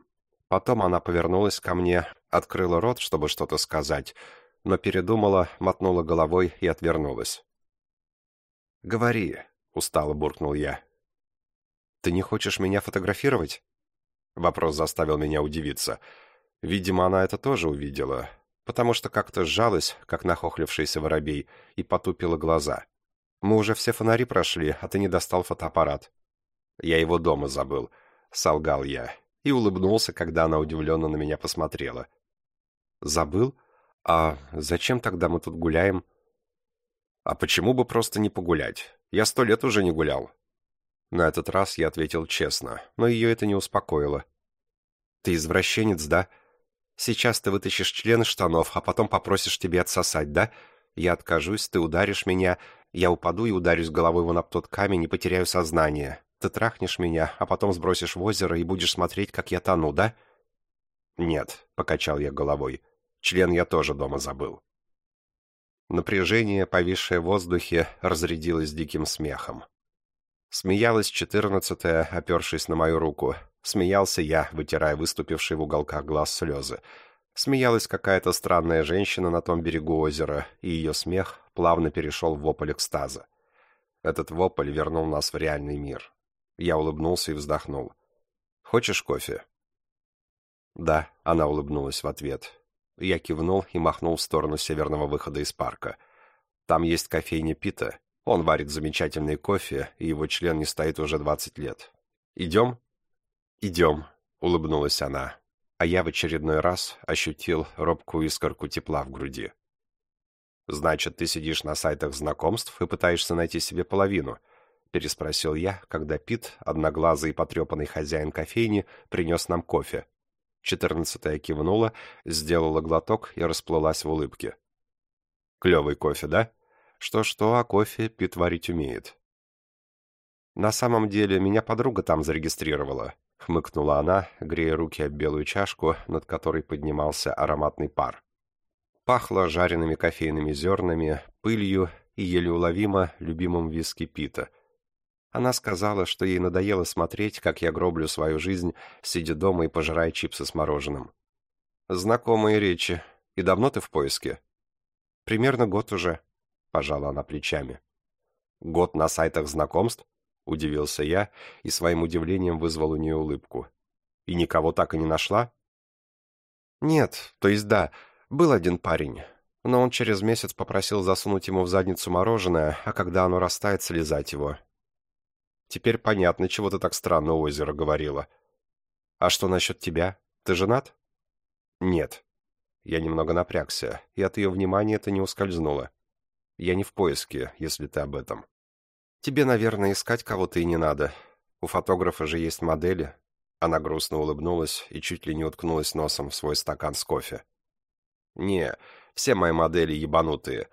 Потом она повернулась ко мне, открыла рот, чтобы что-то сказать, но передумала, мотнула головой и отвернулась. «Говори», — устало буркнул я. «Ты не хочешь меня фотографировать?» Вопрос заставил меня удивиться — Видимо, она это тоже увидела, потому что как-то сжалась, как нахохлившийся воробей, и потупила глаза. «Мы уже все фонари прошли, а ты не достал фотоаппарат». «Я его дома забыл», — солгал я, и улыбнулся, когда она удивленно на меня посмотрела. Забыл? А зачем тогда мы тут гуляем? А почему бы просто не погулять? Я сто лет уже не гулял. На этот раз я ответил честно, но ее это не успокоило. Ты извращенец, да? Сейчас ты вытащишь член из штанов, а потом попросишь тебе отсосать, да? Я откажусь, ты ударишь меня, я упаду и ударюсь головой вон об тот камень и потеряю сознание. Ты трахнешь меня, а потом сбросишь в озеро и будешь смотреть, как я тону, да? Нет, покачал я головой. Член я тоже дома забыл. Напряжение, повисшее в воздухе, разрядилось диким смехом. Смеялась четырнадцатая, опершись на мою руку. Смеялся я, вытирая выступившие в уголках глаз слезы. Смеялась какая-то странная женщина на том берегу озера, и ее смех плавно перешел в вопль экстаза. Этот вопль вернул нас в реальный мир. Я улыбнулся и вздохнул. «Хочешь кофе?» «Да», — она улыбнулась в ответ. Я кивнул и махнул в сторону северного выхода из парка. «Там есть кофейня Пита. Он варит замечательный кофе, и его член не стоит уже двадцать лет. Идем?» «Идем», — улыбнулась она. А я в очередной раз ощутил робкую искорку тепла в груди. «Значит, ты сидишь на сайтах знакомств и пытаешься найти себе половину?» — переспросил я, когда Пит, одноглазый и потрепанный хозяин кофейни, принес нам кофе. Четырнадцатая кивнула, сделала глоток и расплылась в улыбке. «Клевый кофе, да? Что-что, а кофе Пит варить умеет». «На самом деле, меня подруга там зарегистрировала», — хмыкнула она, грея руки об белую чашку, над которой поднимался ароматный пар. Пахло жареными кофейными зернами, пылью и еле уловимо любимым виски Пита — она сказала, что ей надоело смотреть, как я гроблю свою жизнь, сидя дома и пожирая чипсы с мороженым. Знакомые речи. И давно ты в поиске? Примерно год уже, пожала она плечами. Год на сайтах знакомств? Удивился я и своим удивлением вызвал у нее улыбку. И никого так и не нашла? Нет, то есть да, был один парень, но он через месяц попросил засунуть ему в задницу мороженое, а когда оно растает, слезать его. Теперь понятно, чего ты так странно у озера говорила. А что насчет тебя? Ты женат? Нет. Я немного напрягся, и от ее внимания это не ускользнуло. Я не в поиске, если ты об этом. Тебе, наверное, искать кого-то и не надо. У фотографа же есть модели. Она грустно улыбнулась и чуть ли не уткнулась носом в свой стакан с кофе. Не, все мои модели ебанутые.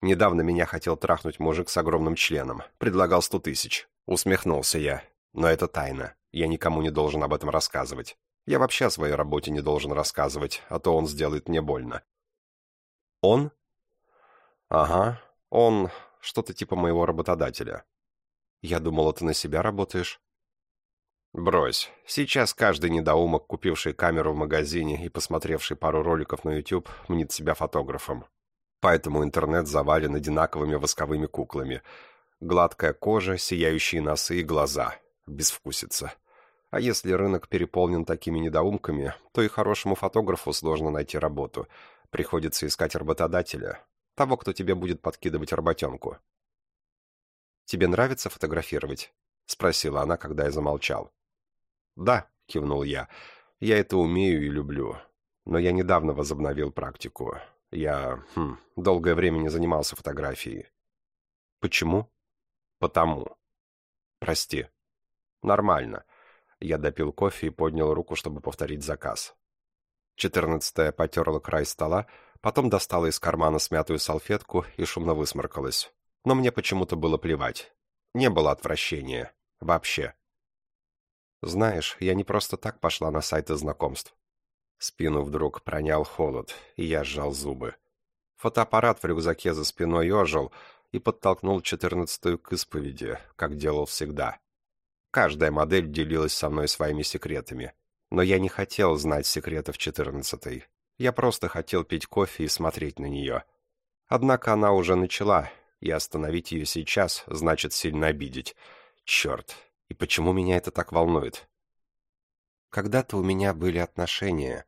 Недавно меня хотел трахнуть мужик с огромным членом. Предлагал сто тысяч. Усмехнулся я. Но это тайна. Я никому не должен об этом рассказывать. Я вообще о своей работе не должен рассказывать, а то он сделает мне больно. Он? Ага, он что-то типа моего работодателя. Я думала, ты на себя работаешь. Брось. Сейчас каждый недоумок, купивший камеру в магазине и посмотревший пару роликов на YouTube, мнит себя фотографом. Поэтому интернет завален одинаковыми восковыми куклами — Гладкая кожа, сияющие носы и глаза. Безвкусица. А если рынок переполнен такими недоумками, то и хорошему фотографу сложно найти работу. Приходится искать работодателя. Того, кто тебе будет подкидывать работенку. «Тебе нравится фотографировать?» — спросила она, когда я замолчал. «Да», — кивнул я, — «я это умею и люблю. Но я недавно возобновил практику. Я хм, долгое время не занимался фотографией». «Почему?» Потому. Прости. Нормально. Я допил кофе и поднял руку, чтобы повторить заказ. Четырнадцатая потерла край стола, потом достала из кармана смятую салфетку и шумно высморкалась. Но мне почему-то было плевать. Не было отвращения. Вообще. Знаешь, я не просто так пошла на сайты знакомств. Спину вдруг пронял холод, и я сжал зубы. Фотоаппарат в рюкзаке за спиной ожил, и подтолкнул четырнадцатую к исповеди, как делал всегда. Каждая модель делилась со мной своими секретами, но я не хотел знать секретов четырнадцатой. Я просто хотел пить кофе и смотреть на нее. Однако она уже начала, и остановить ее сейчас значит сильно обидеть. Черт, и почему меня это так волнует? Когда-то у меня были отношения.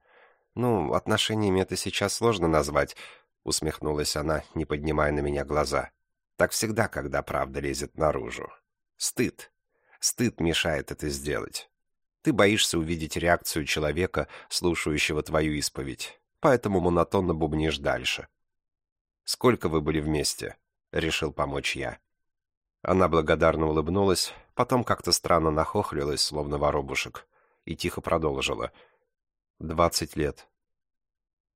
Ну, отношениями это сейчас сложно назвать, усмехнулась она, не поднимая на меня глаза. Так всегда, когда правда лезет наружу. Стыд. Стыд мешает это сделать. Ты боишься увидеть реакцию человека, слушающего твою исповедь. поэтому монотонно бубнишь дальше. «Сколько вы были вместе?» — решил помочь я. Она благодарно улыбнулась, потом как-то странно нахохлилась, словно воробушек, и тихо продолжила. «Двадцать лет».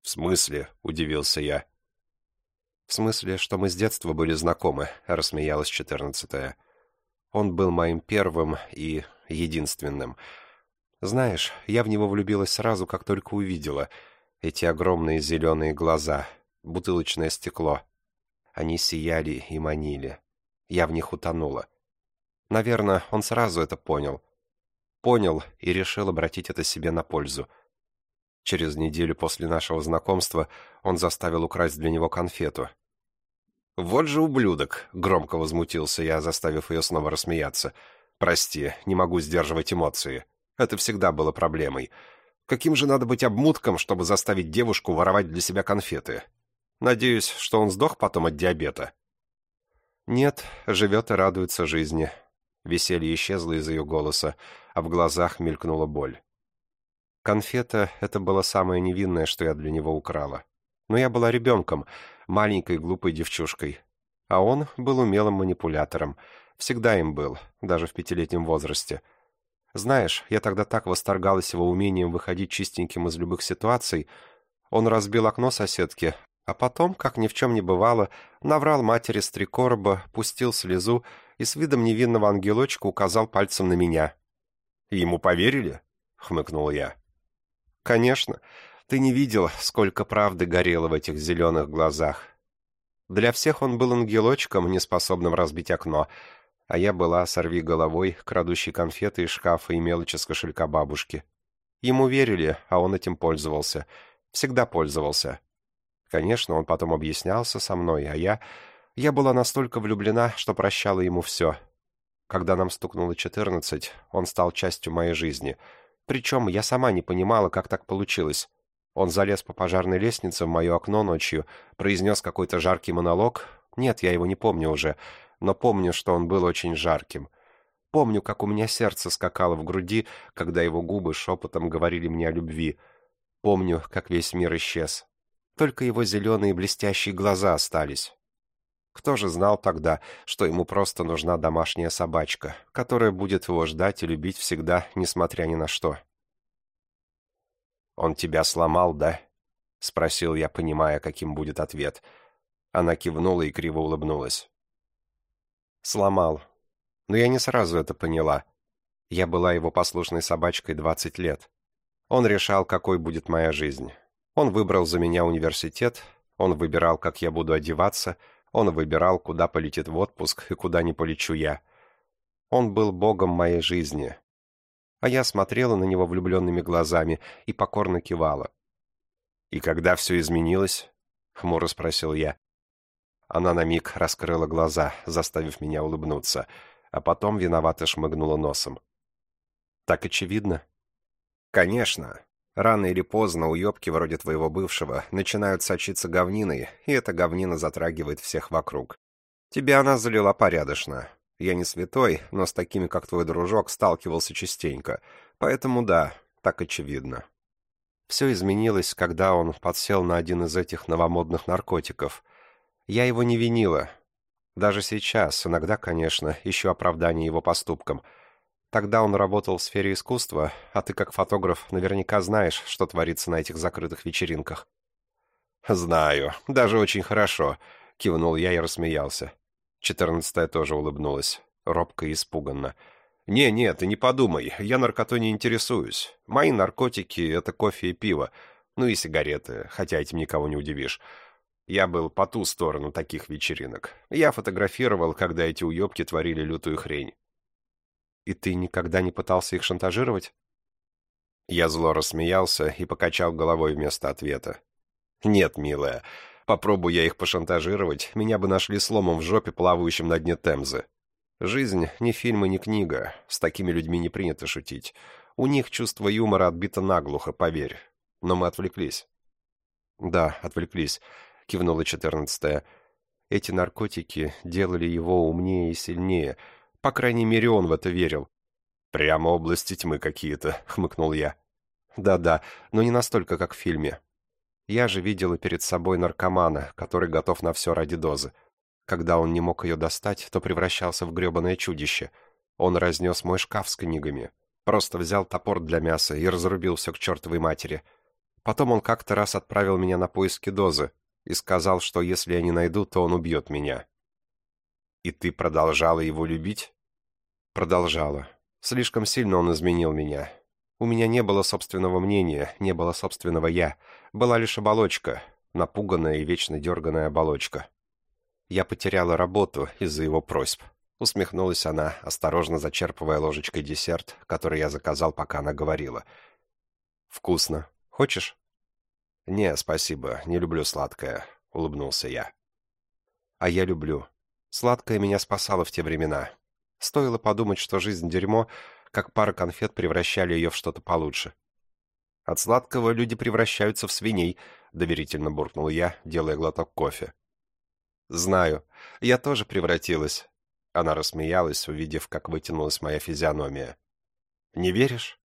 «В смысле?» — удивился я. «В смысле, что мы с детства были знакомы», — рассмеялась четырнадцатая. «Он был моим первым и единственным. Знаешь, я в него влюбилась сразу, как только увидела. Эти огромные зеленые глаза, бутылочное стекло. Они сияли и манили. Я в них утонула. Наверное, он сразу это понял. Понял и решил обратить это себе на пользу. Через неделю после нашего знакомства он заставил украсть для него конфету. «Вот же ублюдок!» — громко возмутился я, заставив ее снова рассмеяться. «Прости, не могу сдерживать эмоции. Это всегда было проблемой. Каким же надо быть обмутком, чтобы заставить девушку воровать для себя конфеты? Надеюсь, что он сдох потом от диабета». «Нет, живет и радуется жизни». Веселье исчезло из ее голоса, а в глазах мелькнула боль. Конфета — это было самое невинное, что я для него украла. Но я была ребенком, маленькой глупой девчушкой. А он был умелым манипулятором. Всегда им был, даже в пятилетнем возрасте. Знаешь, я тогда так восторгалась его умением выходить чистеньким из любых ситуаций. Он разбил окно соседки, а потом, как ни в чем не бывало, наврал матери с три короба, пустил слезу и с видом невинного ангелочка указал пальцем на меня. «Ему поверили?» — хмыкнул я. «Конечно. Ты не видел, сколько правды горело в этих зеленых глазах. Для всех он был ангелочком, неспособным разбить окно, а я была сорви головой, крадущей конфеты из шкафа и мелочи с кошелька бабушки. Ему верили, а он этим пользовался. Всегда пользовался. Конечно, он потом объяснялся со мной, а я... Я была настолько влюблена, что прощала ему все. Когда нам стукнуло четырнадцать, он стал частью моей жизни. Причем я сама не понимала, как так получилось. Он залез по пожарной лестнице в мое окно ночью, произнес какой-то жаркий монолог. Нет, я его не помню уже, но помню, что он был очень жарким. Помню, как у меня сердце скакало в груди, когда его губы шепотом говорили мне о любви. Помню, как весь мир исчез. Только его зеленые блестящие глаза остались. Кто же знал тогда, что ему просто нужна домашняя собачка, которая будет его ждать и любить всегда, несмотря ни на что? «Он тебя сломал, да?» — спросил я, понимая, каким будет ответ. Она кивнула и криво улыбнулась. «Сломал. Но я не сразу это поняла. Я была его послушной собачкой двадцать лет. Он решал, какой будет моя жизнь. Он выбрал за меня университет, он выбирал, как я буду одеваться, он выбирал, куда полетит в отпуск и куда не полечу я. Он был богом моей жизни. А я смотрела на него влюбленными глазами и покорно кивала. «И когда все изменилось?» — хмуро спросил я. Она на миг раскрыла глаза, заставив меня улыбнуться, а потом виновато шмыгнула носом. «Так очевидно?» «Конечно. Рано или поздно уебки вроде твоего бывшего начинают сочиться говниной, и эта говнина затрагивает всех вокруг. Тебя она залила порядочно. Я не святой, но с такими, как твой дружок, сталкивался частенько. Поэтому да, так очевидно. Все изменилось, когда он подсел на один из этих новомодных наркотиков. Я его не винила. Даже сейчас, иногда, конечно, ищу оправдание его поступкам — Тогда он работал в сфере искусства, а ты как фотограф наверняка знаешь, что творится на этих закрытых вечеринках». «Знаю, даже очень хорошо», — кивнул я и рассмеялся. Четырнадцатая тоже улыбнулась, робко и испуганно. «Не-не, ты не подумай, я наркотой не интересуюсь. Мои наркотики — это кофе и пиво, ну и сигареты, хотя этим никого не удивишь. Я был по ту сторону таких вечеринок. Я фотографировал, когда эти уебки творили лютую хрень. «И ты никогда не пытался их шантажировать?» Я зло рассмеялся и покачал головой вместо ответа. «Нет, милая, попробую я их пошантажировать, меня бы нашли сломом в жопе, плавающим на дне Темзы. Жизнь не фильм и не книга, с такими людьми не принято шутить. У них чувство юмора отбито наглухо, поверь. Но мы отвлеклись». «Да, отвлеклись», — кивнула четырнадцатая. «Эти наркотики делали его умнее и сильнее, по крайней мере, он в это верил. «Прямо области тьмы какие-то», — хмыкнул я. «Да-да, но не настолько, как в фильме». Я же видела перед собой наркомана, который готов на все ради дозы. Когда он не мог ее достать, то превращался в гребаное чудище. Он разнес мой шкаф с книгами. Просто взял топор для мяса и разрубил все к чертовой матери. Потом он как-то раз отправил меня на поиски дозы и сказал, что если я не найду, то он убьет меня. «И ты продолжала его любить?» «Продолжала. Слишком сильно он изменил меня. У меня не было собственного мнения, не было собственного «я». Была лишь оболочка, напуганная и вечно дерганная оболочка. Я потеряла работу из-за его просьб. Усмехнулась она, осторожно зачерпывая ложечкой десерт, который я заказал, пока она говорила. «Вкусно. Хочешь?» «Не, спасибо, не люблю сладкое», — улыбнулся я. «А я люблю. Сладкое меня спасало в те времена. Стоило подумать, что жизнь — дерьмо, как пара конфет превращали ее в что-то получше. От сладкого люди превращаются в свиней», — доверительно буркнул я, делая глоток кофе. «Знаю. Я тоже превратилась». Она рассмеялась, увидев, как вытянулась моя физиономия. «Не веришь?»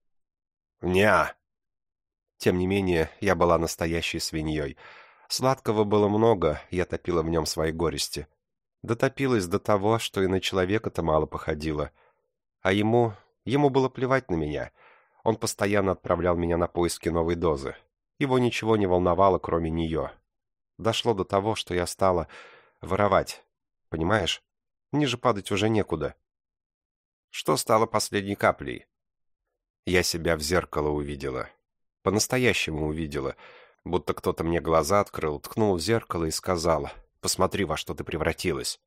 «Не-а». Тем не менее, я была настоящей свиньей. Сладкого было много, я топила в нем свои горести. Дотопилась до того, что и на человека-то мало походило. А ему... ему было плевать на меня. Он постоянно отправлял меня на поиски новой дозы. Его ничего не волновало, кроме нее. Дошло до того, что я стала воровать. Понимаешь? Ниже падать уже некуда. Что стало последней каплей? Я себя в зеркало увидела. По-настоящему увидела. Будто кто-то мне глаза открыл, ткнул в зеркало и сказал, «Посмотри, во что ты превратилась».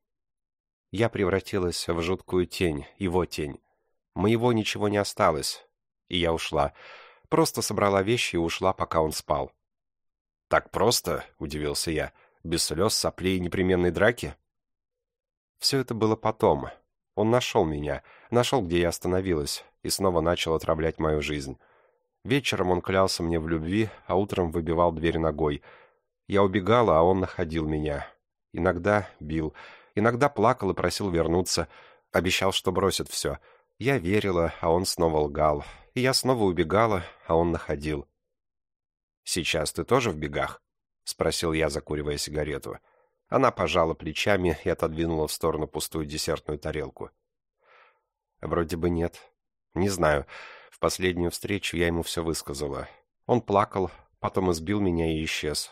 Я превратилась в жуткую тень, его тень. Моего ничего не осталось. И я ушла. Просто собрала вещи и ушла, пока он спал. «Так просто?» — удивился я. Без слез, соплей и непременной драки? Все это было потом. Он нашел меня, нашел, где я остановилась, и снова начал отравлять мою жизнь. Вечером он клялся мне в любви, а утром выбивал дверь ногой. Я убегала, а он находил меня. Иногда бил, иногда плакал и просил вернуться, обещал, что бросит все. Я верила, а он снова лгал. И я снова убегала, а он находил. «Сейчас ты тоже в бегах?» — спросил я, закуривая сигарету. Она пожала плечами и отодвинула в сторону пустую десертную тарелку. «Вроде бы нет. Не знаю. В последнюю встречу я ему все высказала. Он плакал, потом избил меня и исчез.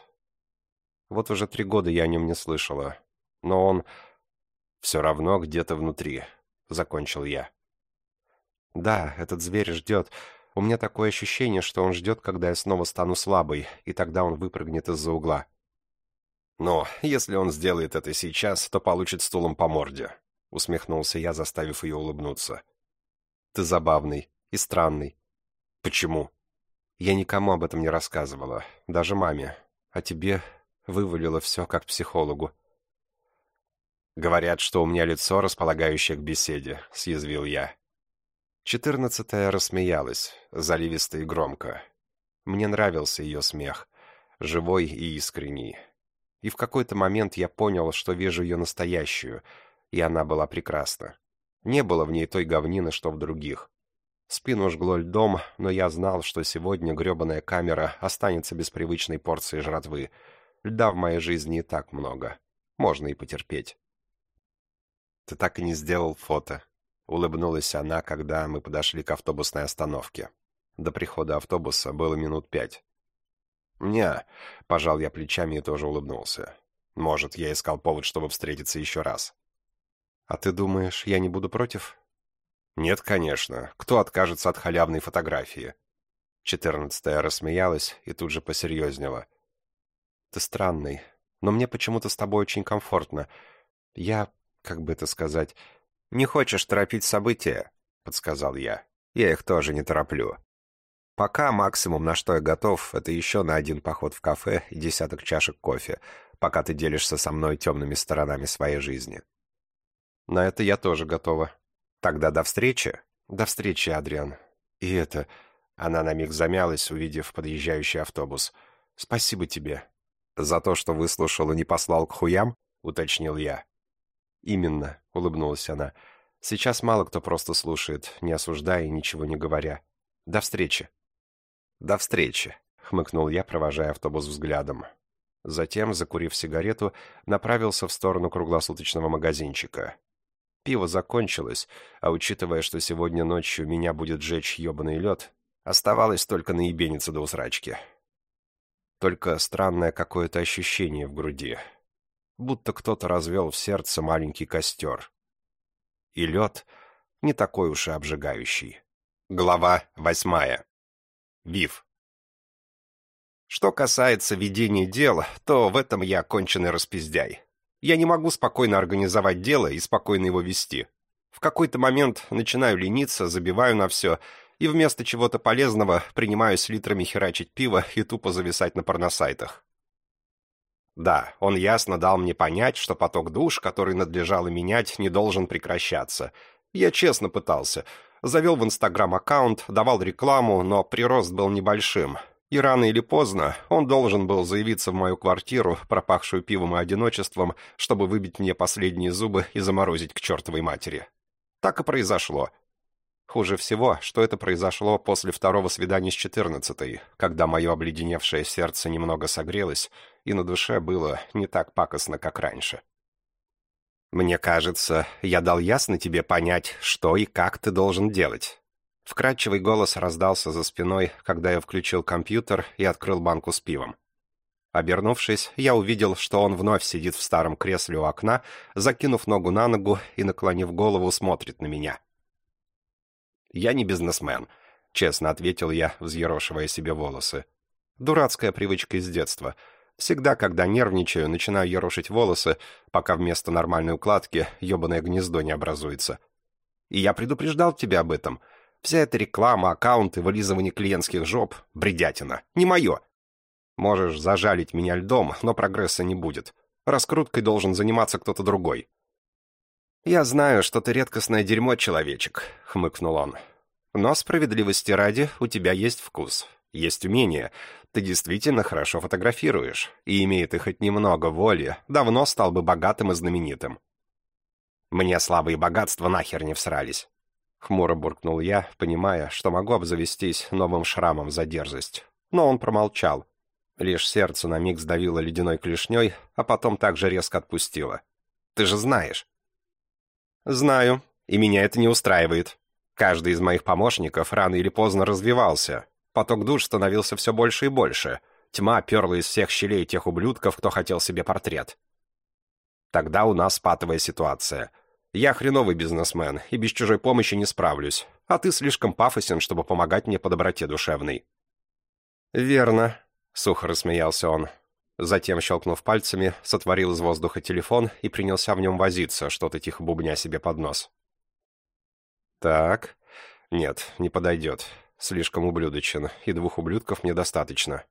Вот уже три года я о нем не слышала. Но он... Все равно где-то внутри», — закончил я. «Да, этот зверь ждет. У меня такое ощущение, что он ждет, когда я снова стану слабой, и тогда он выпрыгнет из-за угла. «Но если он сделает это сейчас, то получит стулом по морде», — усмехнулся я, заставив ее улыбнуться. «Ты забавный и странный». «Почему?» «Я никому об этом не рассказывала, даже маме. А тебе вывалила все как психологу». «Говорят, что у меня лицо, располагающее к беседе», — съязвил я. Четырнадцатая рассмеялась, заливисто и громко. Мне нравился ее смех, живой и искренний. И в какой-то момент я понял, что вижу ее настоящую, и она была прекрасна. Не было в ней той говнины, что в других. Спину жгло льдом, но я знал, что сегодня гребаная камера останется без привычной порции жратвы. Льда в моей жизни и так много. Можно и потерпеть. «Ты так и не сделал фото», Улыбнулась она, когда мы подошли к автобусной остановке. До прихода автобуса было минут пять. «Не», — пожал я плечами и тоже улыбнулся. «Может, я искал повод, чтобы встретиться еще раз». «А ты думаешь, я не буду против?» «Нет, конечно. Кто откажется от халявной фотографии?» Четырнадцатая рассмеялась и тут же посерьезнела. «Ты странный, но мне почему-то с тобой очень комфортно. Я, как бы это сказать, «Не хочешь торопить события?» — подсказал я. «Я их тоже не тороплю. Пока максимум, на что я готов, это еще на один поход в кафе и десяток чашек кофе, пока ты делишься со мной темными сторонами своей жизни». «На это я тоже готова». «Тогда до встречи?» «До встречи, Адриан». «И это...» Она на миг замялась, увидев подъезжающий автобус. «Спасибо тебе». «За то, что выслушал и не послал к хуям?» — уточнил я. «Именно», — улыбнулась она. «Сейчас мало кто просто слушает, не осуждая и ничего не говоря. До встречи». «До встречи», хмыкнул я, провожая автобус взглядом. Затем, закурив сигарету, направился в сторону круглосуточного магазинчика. Пиво закончилось, а учитывая, что сегодня ночью меня будет жечь ебаный лед, оставалось только наебениться до усрачки. Только странное какое-то ощущение в груди. Будто кто-то развел в сердце маленький костер. И лед не такой уж и обжигающий. Глава восьмая. Вив. Что касается ведения дел, то в этом я конченый распиздяй. Я не могу спокойно организовать дело и спокойно его вести. В какой-то момент начинаю лениться, забиваю на все, и вместо чего-то полезного принимаюсь литрами херачить пиво и тупо зависать на порносайтах. Да, он ясно дал мне понять, что поток душ, который надлежало менять, не должен прекращаться. Я честно пытался. Завел в Инстаграм аккаунт, давал рекламу, но прирост был небольшим — и рано или поздно он должен был заявиться в мою квартиру, пропахшую пивом и одиночеством, чтобы выбить мне последние зубы и заморозить к чертовой матери. Так и произошло. Хуже всего, что это произошло после второго свидания с четырнадцатой, когда мое обледеневшее сердце немного согрелось, и на душе было не так пакостно, как раньше. «Мне кажется, я дал ясно тебе понять, что и как ты должен делать. Вкрадчивый голос раздался за спиной, когда я включил компьютер и открыл банку с пивом. Обернувшись, я увидел, что он вновь сидит в старом кресле у окна, закинув ногу на ногу и, наклонив голову, смотрит на меня. «Я не бизнесмен», — честно ответил я, взъерошивая себе волосы. «Дурацкая привычка из детства. Всегда, когда нервничаю, начинаю ерошить волосы, пока вместо нормальной укладки ебаное гнездо не образуется. И я предупреждал тебя об этом — Вся эта реклама, аккаунты, вылизывание клиентских жоп — бредятина. Не мое. Можешь зажалить меня льдом, но прогресса не будет. Раскруткой должен заниматься кто-то другой. «Я знаю, что ты редкостное дерьмо, человечек», — хмыкнул он. «Но справедливости ради, у тебя есть вкус, есть умение. Ты действительно хорошо фотографируешь, и, имея ты хоть немного воли, давно стал бы богатым и знаменитым». Мне слабые богатства нахер не всрались. Хмуро буркнул я, понимая, что могу обзавестись новым шрамом за дерзость. Но он промолчал. Лишь сердце на миг сдавило ледяной клешней, а потом также резко отпустило. «Ты же знаешь». «Знаю, и меня это не устраивает. Каждый из моих помощников рано или поздно развивался. Поток душ становился все больше и больше. Тьма перла из всех щелей тех ублюдков, кто хотел себе портрет. Тогда у нас патовая ситуация — я хреновый бизнесмен, и без чужой помощи не справлюсь, а ты слишком пафосен, чтобы помогать мне по доброте душевной». «Верно», — сухо рассмеялся он. Затем, щелкнув пальцами, сотворил из воздуха телефон и принялся в нем возиться, что-то тихо бубня себе под нос. «Так. Нет, не подойдет. Слишком ублюдочен, и двух ублюдков недостаточно».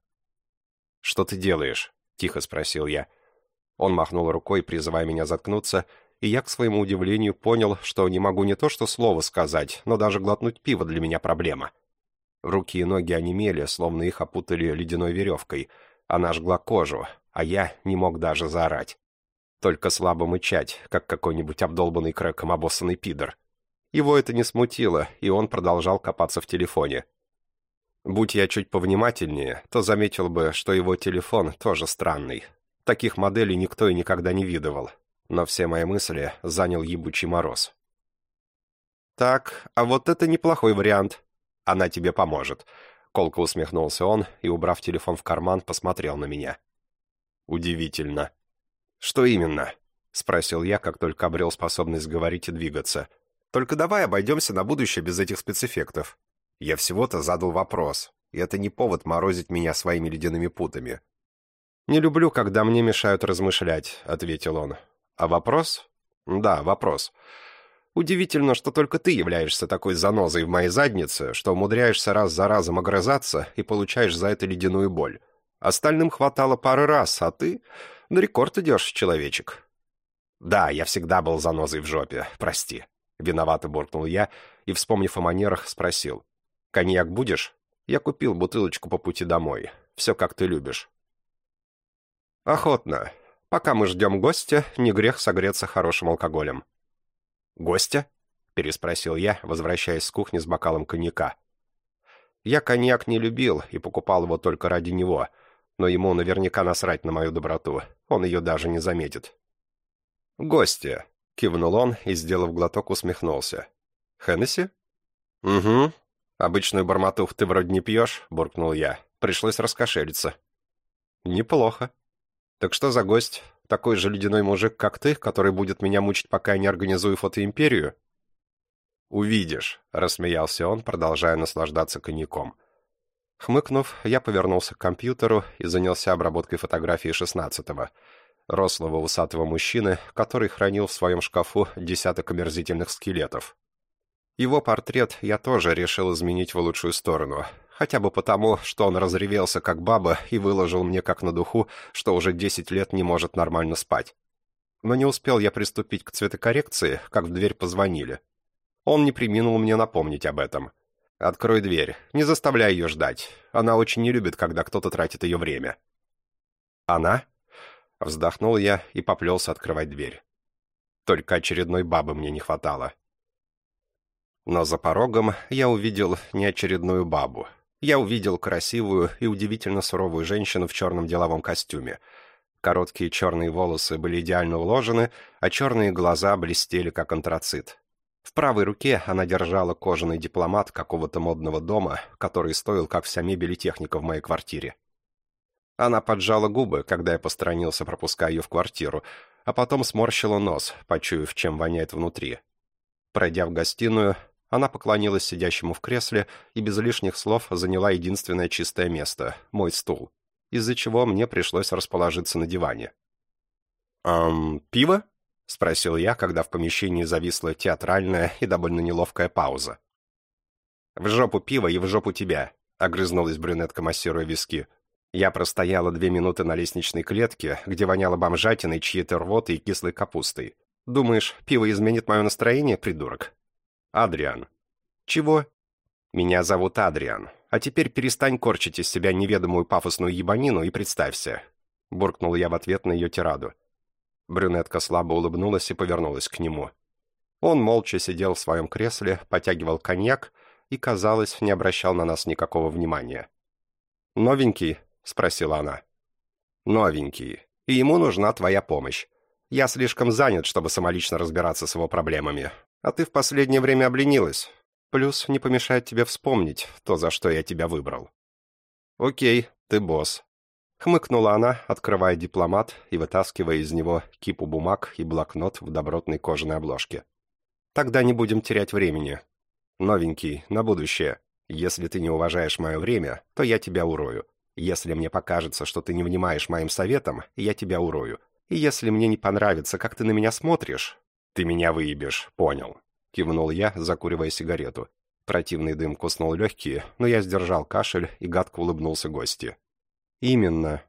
«Что ты делаешь?» — тихо спросил я. Он махнул рукой, призывая меня заткнуться, и я, к своему удивлению, понял, что не могу не то что слово сказать, но даже глотнуть пиво для меня проблема. Руки и ноги онемели, словно их опутали ледяной веревкой. Она жгла кожу, а я не мог даже заорать. Только слабо мычать, как какой-нибудь обдолбанный крэком обоссанный пидор. Его это не смутило, и он продолжал копаться в телефоне. Будь я чуть повнимательнее, то заметил бы, что его телефон тоже странный. Таких моделей никто и никогда не видывал но все мои мысли занял ебучий мороз. «Так, а вот это неплохой вариант. Она тебе поможет». Колко усмехнулся он и, убрав телефон в карман, посмотрел на меня. «Удивительно». «Что именно?» — спросил я, как только обрел способность говорить и двигаться. «Только давай обойдемся на будущее без этих спецэффектов. Я всего-то задал вопрос, и это не повод морозить меня своими ледяными путами». «Не люблю, когда мне мешают размышлять», — ответил он. А вопрос? Да, вопрос. Удивительно, что только ты являешься такой занозой в моей заднице, что умудряешься раз за разом огрызаться и получаешь за это ледяную боль. Остальным хватало пары раз, а ты... На рекорд идешь, человечек. Да, я всегда был занозой в жопе, прости. Виновато буркнул я и, вспомнив о манерах, спросил. «Коньяк будешь?» Я купил бутылочку по пути домой. Все, как ты любишь. «Охотно. Пока мы ждем гостя, не грех согреться хорошим алкоголем». «Гостя?» — переспросил я, возвращаясь с кухни с бокалом коньяка. Я коньяк не любил и покупал его только ради него, но ему наверняка насрать на мою доброту, он ее даже не заметит. «Гости», — кивнул он и, сделав глоток, усмехнулся. «Хеннесси?» «Угу. Обычную барматух ты вроде не пьешь», — буркнул я. Пришлось раскошелиться. «Неплохо. Так что за гость? Такой же ледяной мужик, как ты, который будет меня мучить, пока я не организую фотоимперию?» «Увидишь», — рассмеялся он, продолжая наслаждаться коньяком. Хмыкнув, я повернулся к компьютеру и занялся обработкой фотографии шестнадцатого, рослого усатого мужчины, который хранил в своем шкафу десяток омерзительных скелетов. Его портрет я тоже решил изменить в лучшую сторону, хотя бы потому, что он разревелся как баба и выложил мне как на духу, что уже десять лет не может нормально спать. Но не успел я приступить к цветокоррекции, как в дверь позвонили. Он не приминул мне напомнить об этом. «Открой дверь. Не заставляй ее ждать. Она очень не любит, когда кто-то тратит ее время». «Она?» Вздохнул я и поплелся открывать дверь. Только очередной бабы мне не хватало. Но за порогом я увидел не очередную бабу. Я увидел красивую и удивительно суровую женщину в черном деловом костюме. Короткие черные волосы были идеально уложены, а черные глаза блестели, как антрацит. В правой руке она держала кожаный дипломат какого-то модного дома, который стоил, как вся мебель и техника в моей квартире. Она поджала губы, когда я посторонился, пропуская ее в квартиру, а потом сморщила нос, почуяв, чем воняет внутри. Пройдя в гостиную, она поклонилась сидящему в кресле и без лишних слов заняла единственное чистое место — мой стул, из-за чего мне пришлось расположиться на диване. «Эм, пиво?» — спросил я, когда в помещении зависла театральная и довольно неловкая пауза. «В жопу пива и в жопу тебя», — огрызнулась брюнетка, массируя виски. Я простояла две минуты на лестничной клетке, где воняло бомжатиной, чьей-то рвотой и кислой капустой. Думаешь, пиво изменит мое настроение, придурок? Адриан. Чего? Меня зовут Адриан. А теперь перестань корчить из себя неведомую пафосную ебанину и представься. Буркнул я в ответ на ее тираду. Брюнетка слабо улыбнулась и повернулась к нему. Он молча сидел в своем кресле, потягивал коньяк и, казалось, не обращал на нас никакого внимания. «Новенький?» — спросила она. «Новенький. И ему нужна твоя помощь. Я слишком занят, чтобы самолично разбираться с его проблемами. А ты в последнее время обленилась. Плюс не помешает тебе вспомнить то, за что я тебя выбрал». «Окей, ты босс. Хмыкнула она, открывая дипломат и вытаскивая из него кипу бумаг и блокнот в добротной кожаной обложке. «Тогда не будем терять времени. Новенький, на будущее. Если ты не уважаешь мое время, то я тебя урою. Если мне покажется, что ты не внимаешь моим советам, я тебя урою. И если мне не понравится, как ты на меня смотришь, ты меня выебешь, понял?» Кивнул я, закуривая сигарету. Противный дым куснул легкие, но я сдержал кашель и гадко улыбнулся гости. «Именно».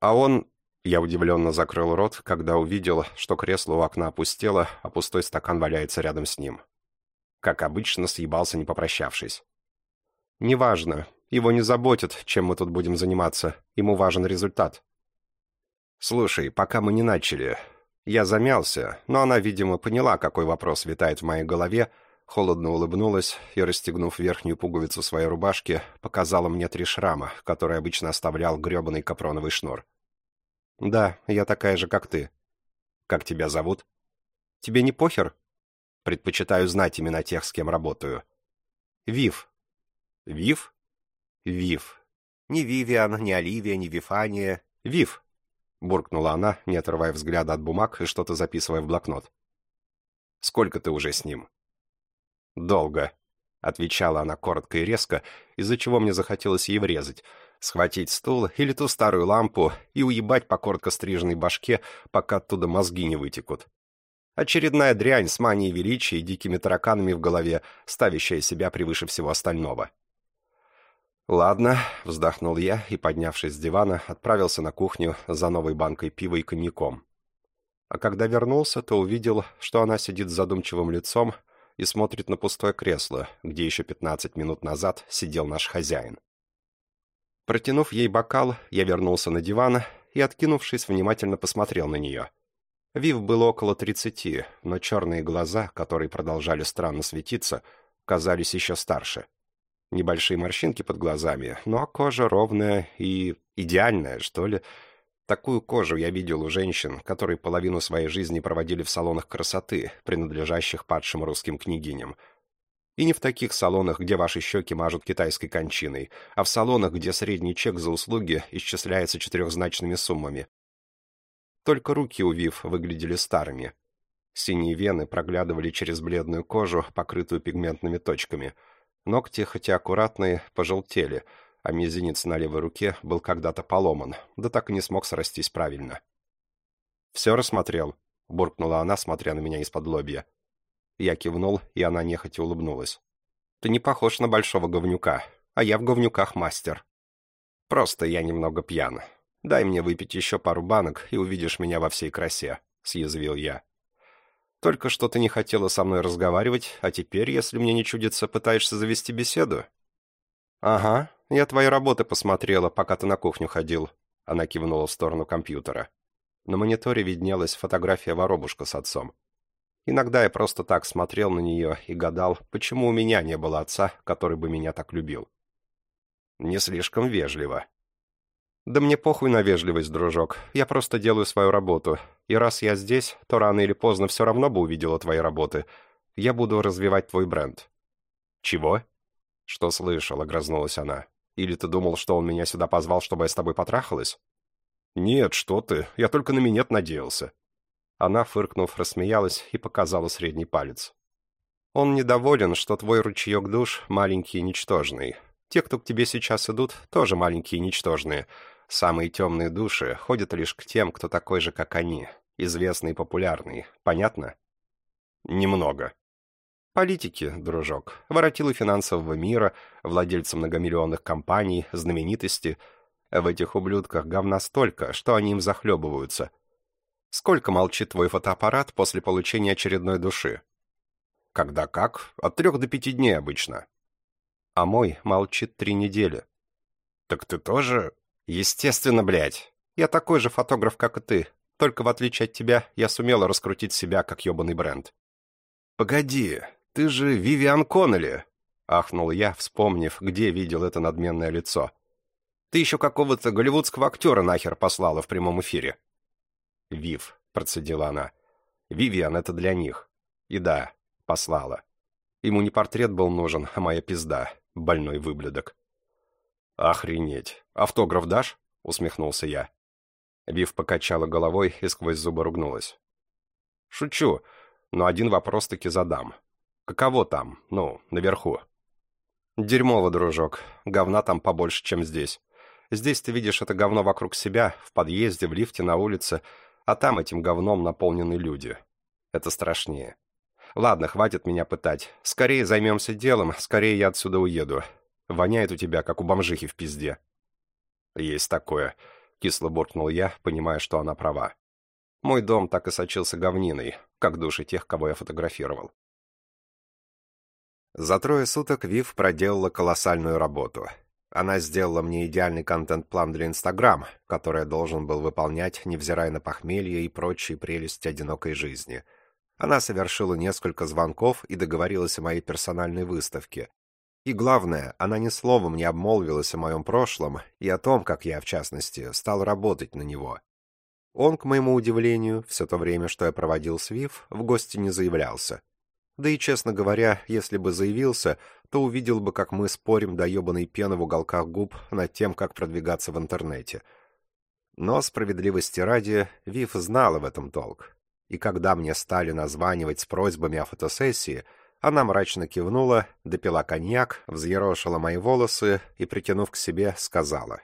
«А он...» Я удивленно закрыл рот, когда увидел, что кресло у окна опустело, а пустой стакан валяется рядом с ним. Как обычно, съебался, не попрощавшись. «Неважно. Его не заботит, чем мы тут будем заниматься. Ему важен результат». «Слушай, пока мы не начали...» Я замялся, но она, видимо, поняла, какой вопрос витает в моей голове, холодно улыбнулась и, расстегнув верхнюю пуговицу своей рубашки, показала мне три шрама, которые обычно оставлял гребаный капроновый шнур. «Да, я такая же, как ты». «Как тебя зовут?» «Тебе не похер?» «Предпочитаю знать имена тех, с кем работаю». «Вив». «Вив?» «Вив. Ни Вивиан, ни Оливия, ни Вифания. Вив», — буркнула она, не отрывая взгляда от бумаг и что-то записывая в блокнот. «Сколько ты уже с ним?» «Долго», — отвечала она коротко и резко, из-за чего мне захотелось ей врезать, схватить стул или ту старую лампу и уебать по коротко стриженной башке, пока оттуда мозги не вытекут. Очередная дрянь с манией величия и дикими тараканами в голове, ставящая себя превыше всего остального. «Ладно», — вздохнул я и, поднявшись с дивана, отправился на кухню за новой банкой пива и коньяком. А когда вернулся, то увидел, что она сидит с задумчивым лицом, и смотрит на пустое кресло, где еще 15 минут назад сидел наш хозяин. Протянув ей бокал, я вернулся на диван и, откинувшись, внимательно посмотрел на нее. Вив было около тридцати, но черные глаза, которые продолжали странно светиться, казались еще старше. Небольшие морщинки под глазами, но кожа ровная и идеальная, что ли. Такую кожу я видел у женщин, которые половину своей жизни проводили в салонах красоты, принадлежащих падшим русским княгиням. И не в таких салонах, где ваши щеки мажут китайской кончиной, а в салонах, где средний чек за услуги исчисляется четырехзначными суммами. Только руки у Вив выглядели старыми. Синие вены проглядывали через бледную кожу, покрытую пигментными точками — Ногти, хотя аккуратные, пожелтели, а мизинец на левой руке был когда-то поломан, да так и не смог срастись правильно. «Все рассмотрел», — буркнула она, смотря на меня из-под лобья. Я кивнул, и она нехотя улыбнулась. «Ты не похож на большого говнюка, а я в говнюках мастер. Просто я немного пьян. Дай мне выпить еще пару банок, и увидишь меня во всей красе», — съязвил я. Только что ты не хотела со мной разговаривать, а теперь, если мне не чудится, пытаешься завести беседу?» «Ага, я твои работы посмотрела, пока ты на кухню ходил», — она кивнула в сторону компьютера. На мониторе виднелась фотография воробушка с отцом. Иногда я просто так смотрел на нее и гадал, почему у меня не было отца, который бы меня так любил. Не слишком вежливо. «Да мне похуй на вежливость, дружок. Я просто делаю свою работу. И раз я здесь, то рано или поздно все равно бы увидела твои работы. Я буду развивать твой бренд». «Чего?» «Что слышал?» — огрызнулась она. «Или ты думал, что он меня сюда позвал, чтобы я с тобой потрахалась?» «Нет, что ты. Я только на минет надеялся». Она, фыркнув, рассмеялась и показала средний палец. «Он недоволен, что твой ручеек душ маленький и ничтожный. Те, кто к тебе сейчас идут, тоже маленькие и ничтожные. Самые темные души ходят лишь к тем, кто такой же, как они, известный и популярный. Понятно? Немного. Политики, дружок, воротилы финансового мира, владельцы многомиллионных компаний, знаменитости. В этих ублюдках говна столько, что они им захлебываются. Сколько молчит твой фотоаппарат после получения очередной души? Когда как? От трех до пяти дней обычно. А мой молчит три недели. Так ты тоже Естественно, блядь. Я такой же фотограф, как и ты. Только в отличие от тебя, я сумела раскрутить себя, как ебаный бренд. Погоди, ты же Вивиан Коннелли, ахнул я, вспомнив, где видел это надменное лицо. Ты еще какого-то голливудского актера нахер послала в прямом эфире. Вив, процедила она. Вивиан — это для них. И да, послала. Ему не портрет был нужен, а моя пизда, больной выблядок. «Охренеть! Автограф дашь?» — усмехнулся я. Вив покачала головой и сквозь зубы ругнулась. «Шучу, но один вопрос таки задам. Каково там, ну, наверху?» «Дерьмово, дружок. Говна там побольше, чем здесь. Здесь ты видишь это говно вокруг себя, в подъезде, в лифте, на улице, а там этим говном наполнены люди. Это страшнее. Ладно, хватит меня пытать. Скорее займемся делом, скорее я отсюда уеду. Воняет у тебя, как у бомжихи в пизде». «Есть такое», — кисло буркнул я, понимая, что она права. Мой дом так и сочился говниной, как души тех, кого я фотографировал. За трое суток Вив проделала колоссальную работу. Она сделала мне идеальный контент-план для Инстаграм, который я должен был выполнять, невзирая на похмелье и прочие прелести одинокой жизни. Она совершила несколько звонков и договорилась о моей персональной выставке, и главное, она ни словом не обмолвилась о моем прошлом и о том, как я, в частности, стал работать на него. Он, к моему удивлению, все то время, что я проводил с Вив, в гости не заявлялся. Да и, честно говоря, если бы заявился, то увидел бы, как мы спорим до ебаной пены в уголках губ над тем, как продвигаться в интернете. Но, справедливости ради, Вив знала в этом толк. И когда мне стали названивать с просьбами о фотосессии — она мрачно кивнула, допила коньяк, взъерошила мои волосы и, притянув к себе, сказала.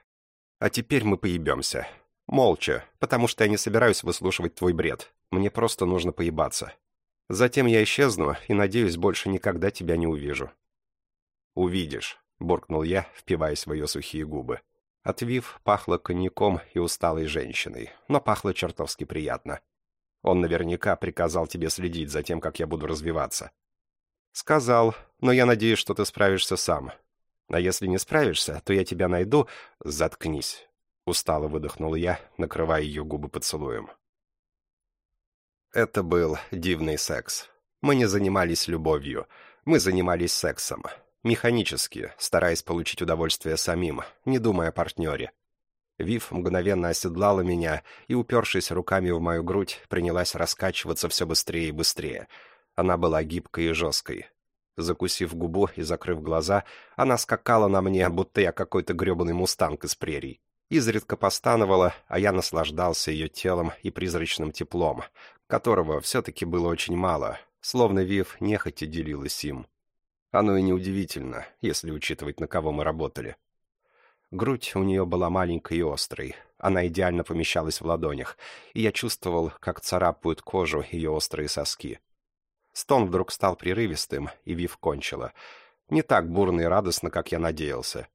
«А теперь мы поебемся. Молча, потому что я не собираюсь выслушивать твой бред. Мне просто нужно поебаться. Затем я исчезну и, надеюсь, больше никогда тебя не увижу». «Увидишь», — буркнул я, впиваясь в ее сухие губы. От Вив пахло коньяком и усталой женщиной, но пахло чертовски приятно. Он наверняка приказал тебе следить за тем, как я буду развиваться. «Сказал, но я надеюсь, что ты справишься сам. А если не справишься, то я тебя найду. Заткнись». Устало выдохнул я, накрывая ее губы поцелуем. Это был дивный секс. Мы не занимались любовью. Мы занимались сексом. Механически, стараясь получить удовольствие самим, не думая о партнере. Вив мгновенно оседлала меня и, упершись руками в мою грудь, принялась раскачиваться все быстрее и быстрее. Она была гибкой и жесткой. Закусив губу и закрыв глаза, она скакала на мне, будто я какой-то гребаный мустанг из прерий. Изредка постановала, а я наслаждался ее телом и призрачным теплом, которого все-таки было очень мало, словно Вив нехотя делилась им. Оно и неудивительно, если учитывать, на кого мы работали. Грудь у нее была маленькой и острой, она идеально помещалась в ладонях, и я чувствовал, как царапают кожу ее острые соски. Стон вдруг стал прерывистым, и Вив кончила. Не так бурно и радостно, как я надеялся.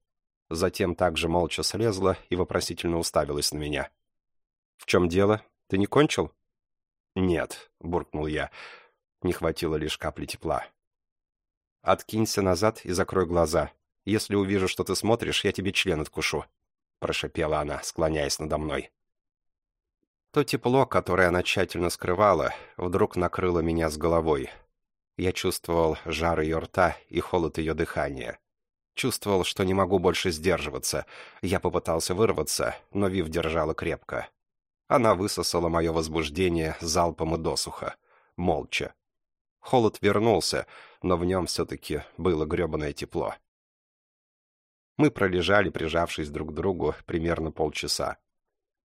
Затем также молча слезла и вопросительно уставилась на меня. «В чем дело? Ты не кончил?» «Нет», — буркнул я. Не хватило лишь капли тепла. «Откинься назад и закрой глаза. Если увижу, что ты смотришь, я тебе член откушу», — прошепела она, склоняясь надо мной. То тепло, которое она тщательно скрывала, вдруг накрыло меня с головой. Я чувствовал жар ее рта и холод ее дыхания. Чувствовал, что не могу больше сдерживаться. Я попытался вырваться, но Вив держала крепко. Она высосала мое возбуждение залпом и досуха. Молча. Холод вернулся, но в нем все-таки было гребаное тепло. Мы пролежали, прижавшись друг к другу, примерно полчаса.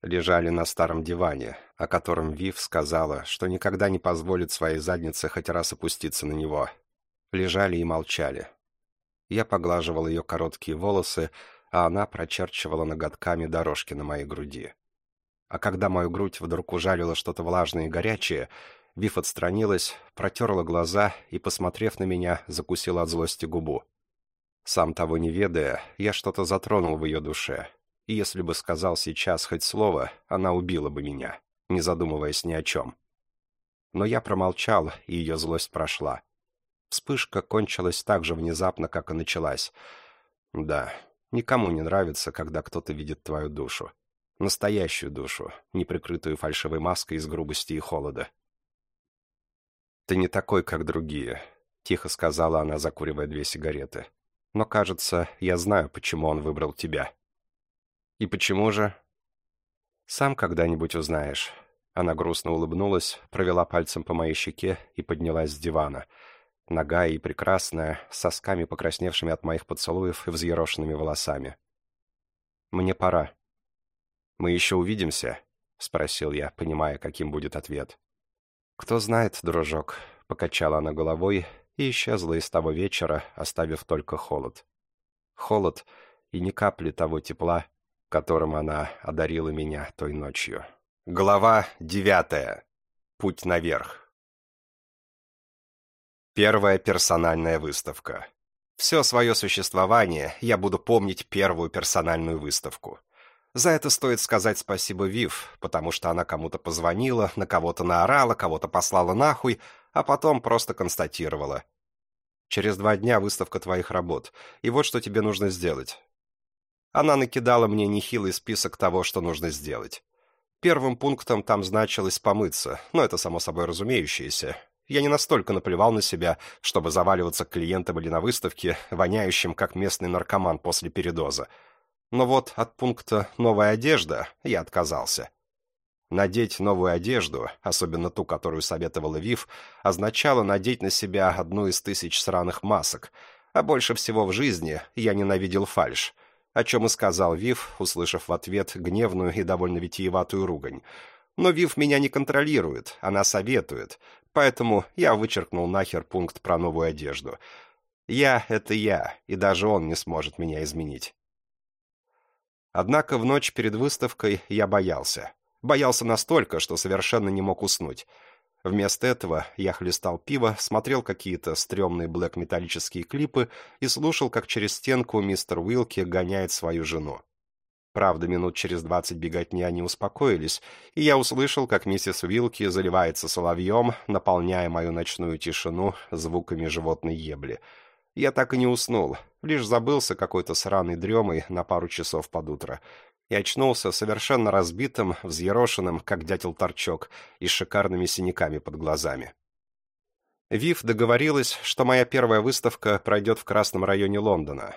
Лежали на старом диване, о котором Вив сказала, что никогда не позволит своей заднице хоть раз опуститься на него. Лежали и молчали. Я поглаживал ее короткие волосы, а она прочерчивала ноготками дорожки на моей груди. А когда мою грудь вдруг ужалило что-то влажное и горячее, Вив отстранилась, протерла глаза и, посмотрев на меня, закусила от злости губу. Сам того не ведая, я что-то затронул в ее душе, и если бы сказал сейчас хоть слово, она убила бы меня, не задумываясь ни о чем. Но я промолчал, и ее злость прошла. Вспышка кончилась так же внезапно, как и началась. Да, никому не нравится, когда кто-то видит твою душу. Настоящую душу, не прикрытую фальшивой маской из грубости и холода. «Ты не такой, как другие», — тихо сказала она, закуривая две сигареты. «Но, кажется, я знаю, почему он выбрал тебя». «И почему же?» «Сам когда-нибудь узнаешь». Она грустно улыбнулась, провела пальцем по моей щеке и поднялась с дивана — ногая и прекрасная, с сосками, покрасневшими от моих поцелуев и взъерошенными волосами. «Мне пора». «Мы еще увидимся?» — спросил я, понимая, каким будет ответ. «Кто знает, дружок», — покачала она головой и исчезла из того вечера, оставив только холод. Холод и ни капли того тепла, которым она одарила меня той ночью. Глава девятая. Путь наверх. Первая персональная выставка. Все свое существование я буду помнить первую персональную выставку. За это стоит сказать спасибо Вив, потому что она кому-то позвонила, на кого-то наорала, кого-то послала нахуй, а потом просто констатировала. «Через два дня выставка твоих работ, и вот что тебе нужно сделать». Она накидала мне нехилый список того, что нужно сделать. Первым пунктом там значилось помыться, но это само собой разумеющееся. Я не настолько наплевал на себя, чтобы заваливаться к клиентам или на выставке, воняющим, как местный наркоман после передоза. Но вот от пункта «новая одежда» я отказался. Надеть новую одежду, особенно ту, которую советовала Вив, означало надеть на себя одну из тысяч сраных масок, а больше всего в жизни я ненавидел фальш, о чем и сказал Вив, услышав в ответ гневную и довольно витиеватую ругань. Но Вив меня не контролирует, она советует, Поэтому я вычеркнул нахер пункт про новую одежду. Я — это я, и даже он не сможет меня изменить. Однако в ночь перед выставкой я боялся. Боялся настолько, что совершенно не мог уснуть. Вместо этого я хлестал пиво, смотрел какие-то стрёмные блэк-металлические клипы и слушал, как через стенку мистер Уилки гоняет свою жену. Правда, минут через двадцать беготни они успокоились, и я услышал, как миссис Вилки заливается соловьем, наполняя мою ночную тишину звуками животной ебли. Я так и не уснул, лишь забылся какой-то сраной дремой на пару часов под утро. И очнулся совершенно разбитым, взъерошенным, как дятел-торчок, и с шикарными синяками под глазами. Вив договорилась, что моя первая выставка пройдет в Красном районе Лондона.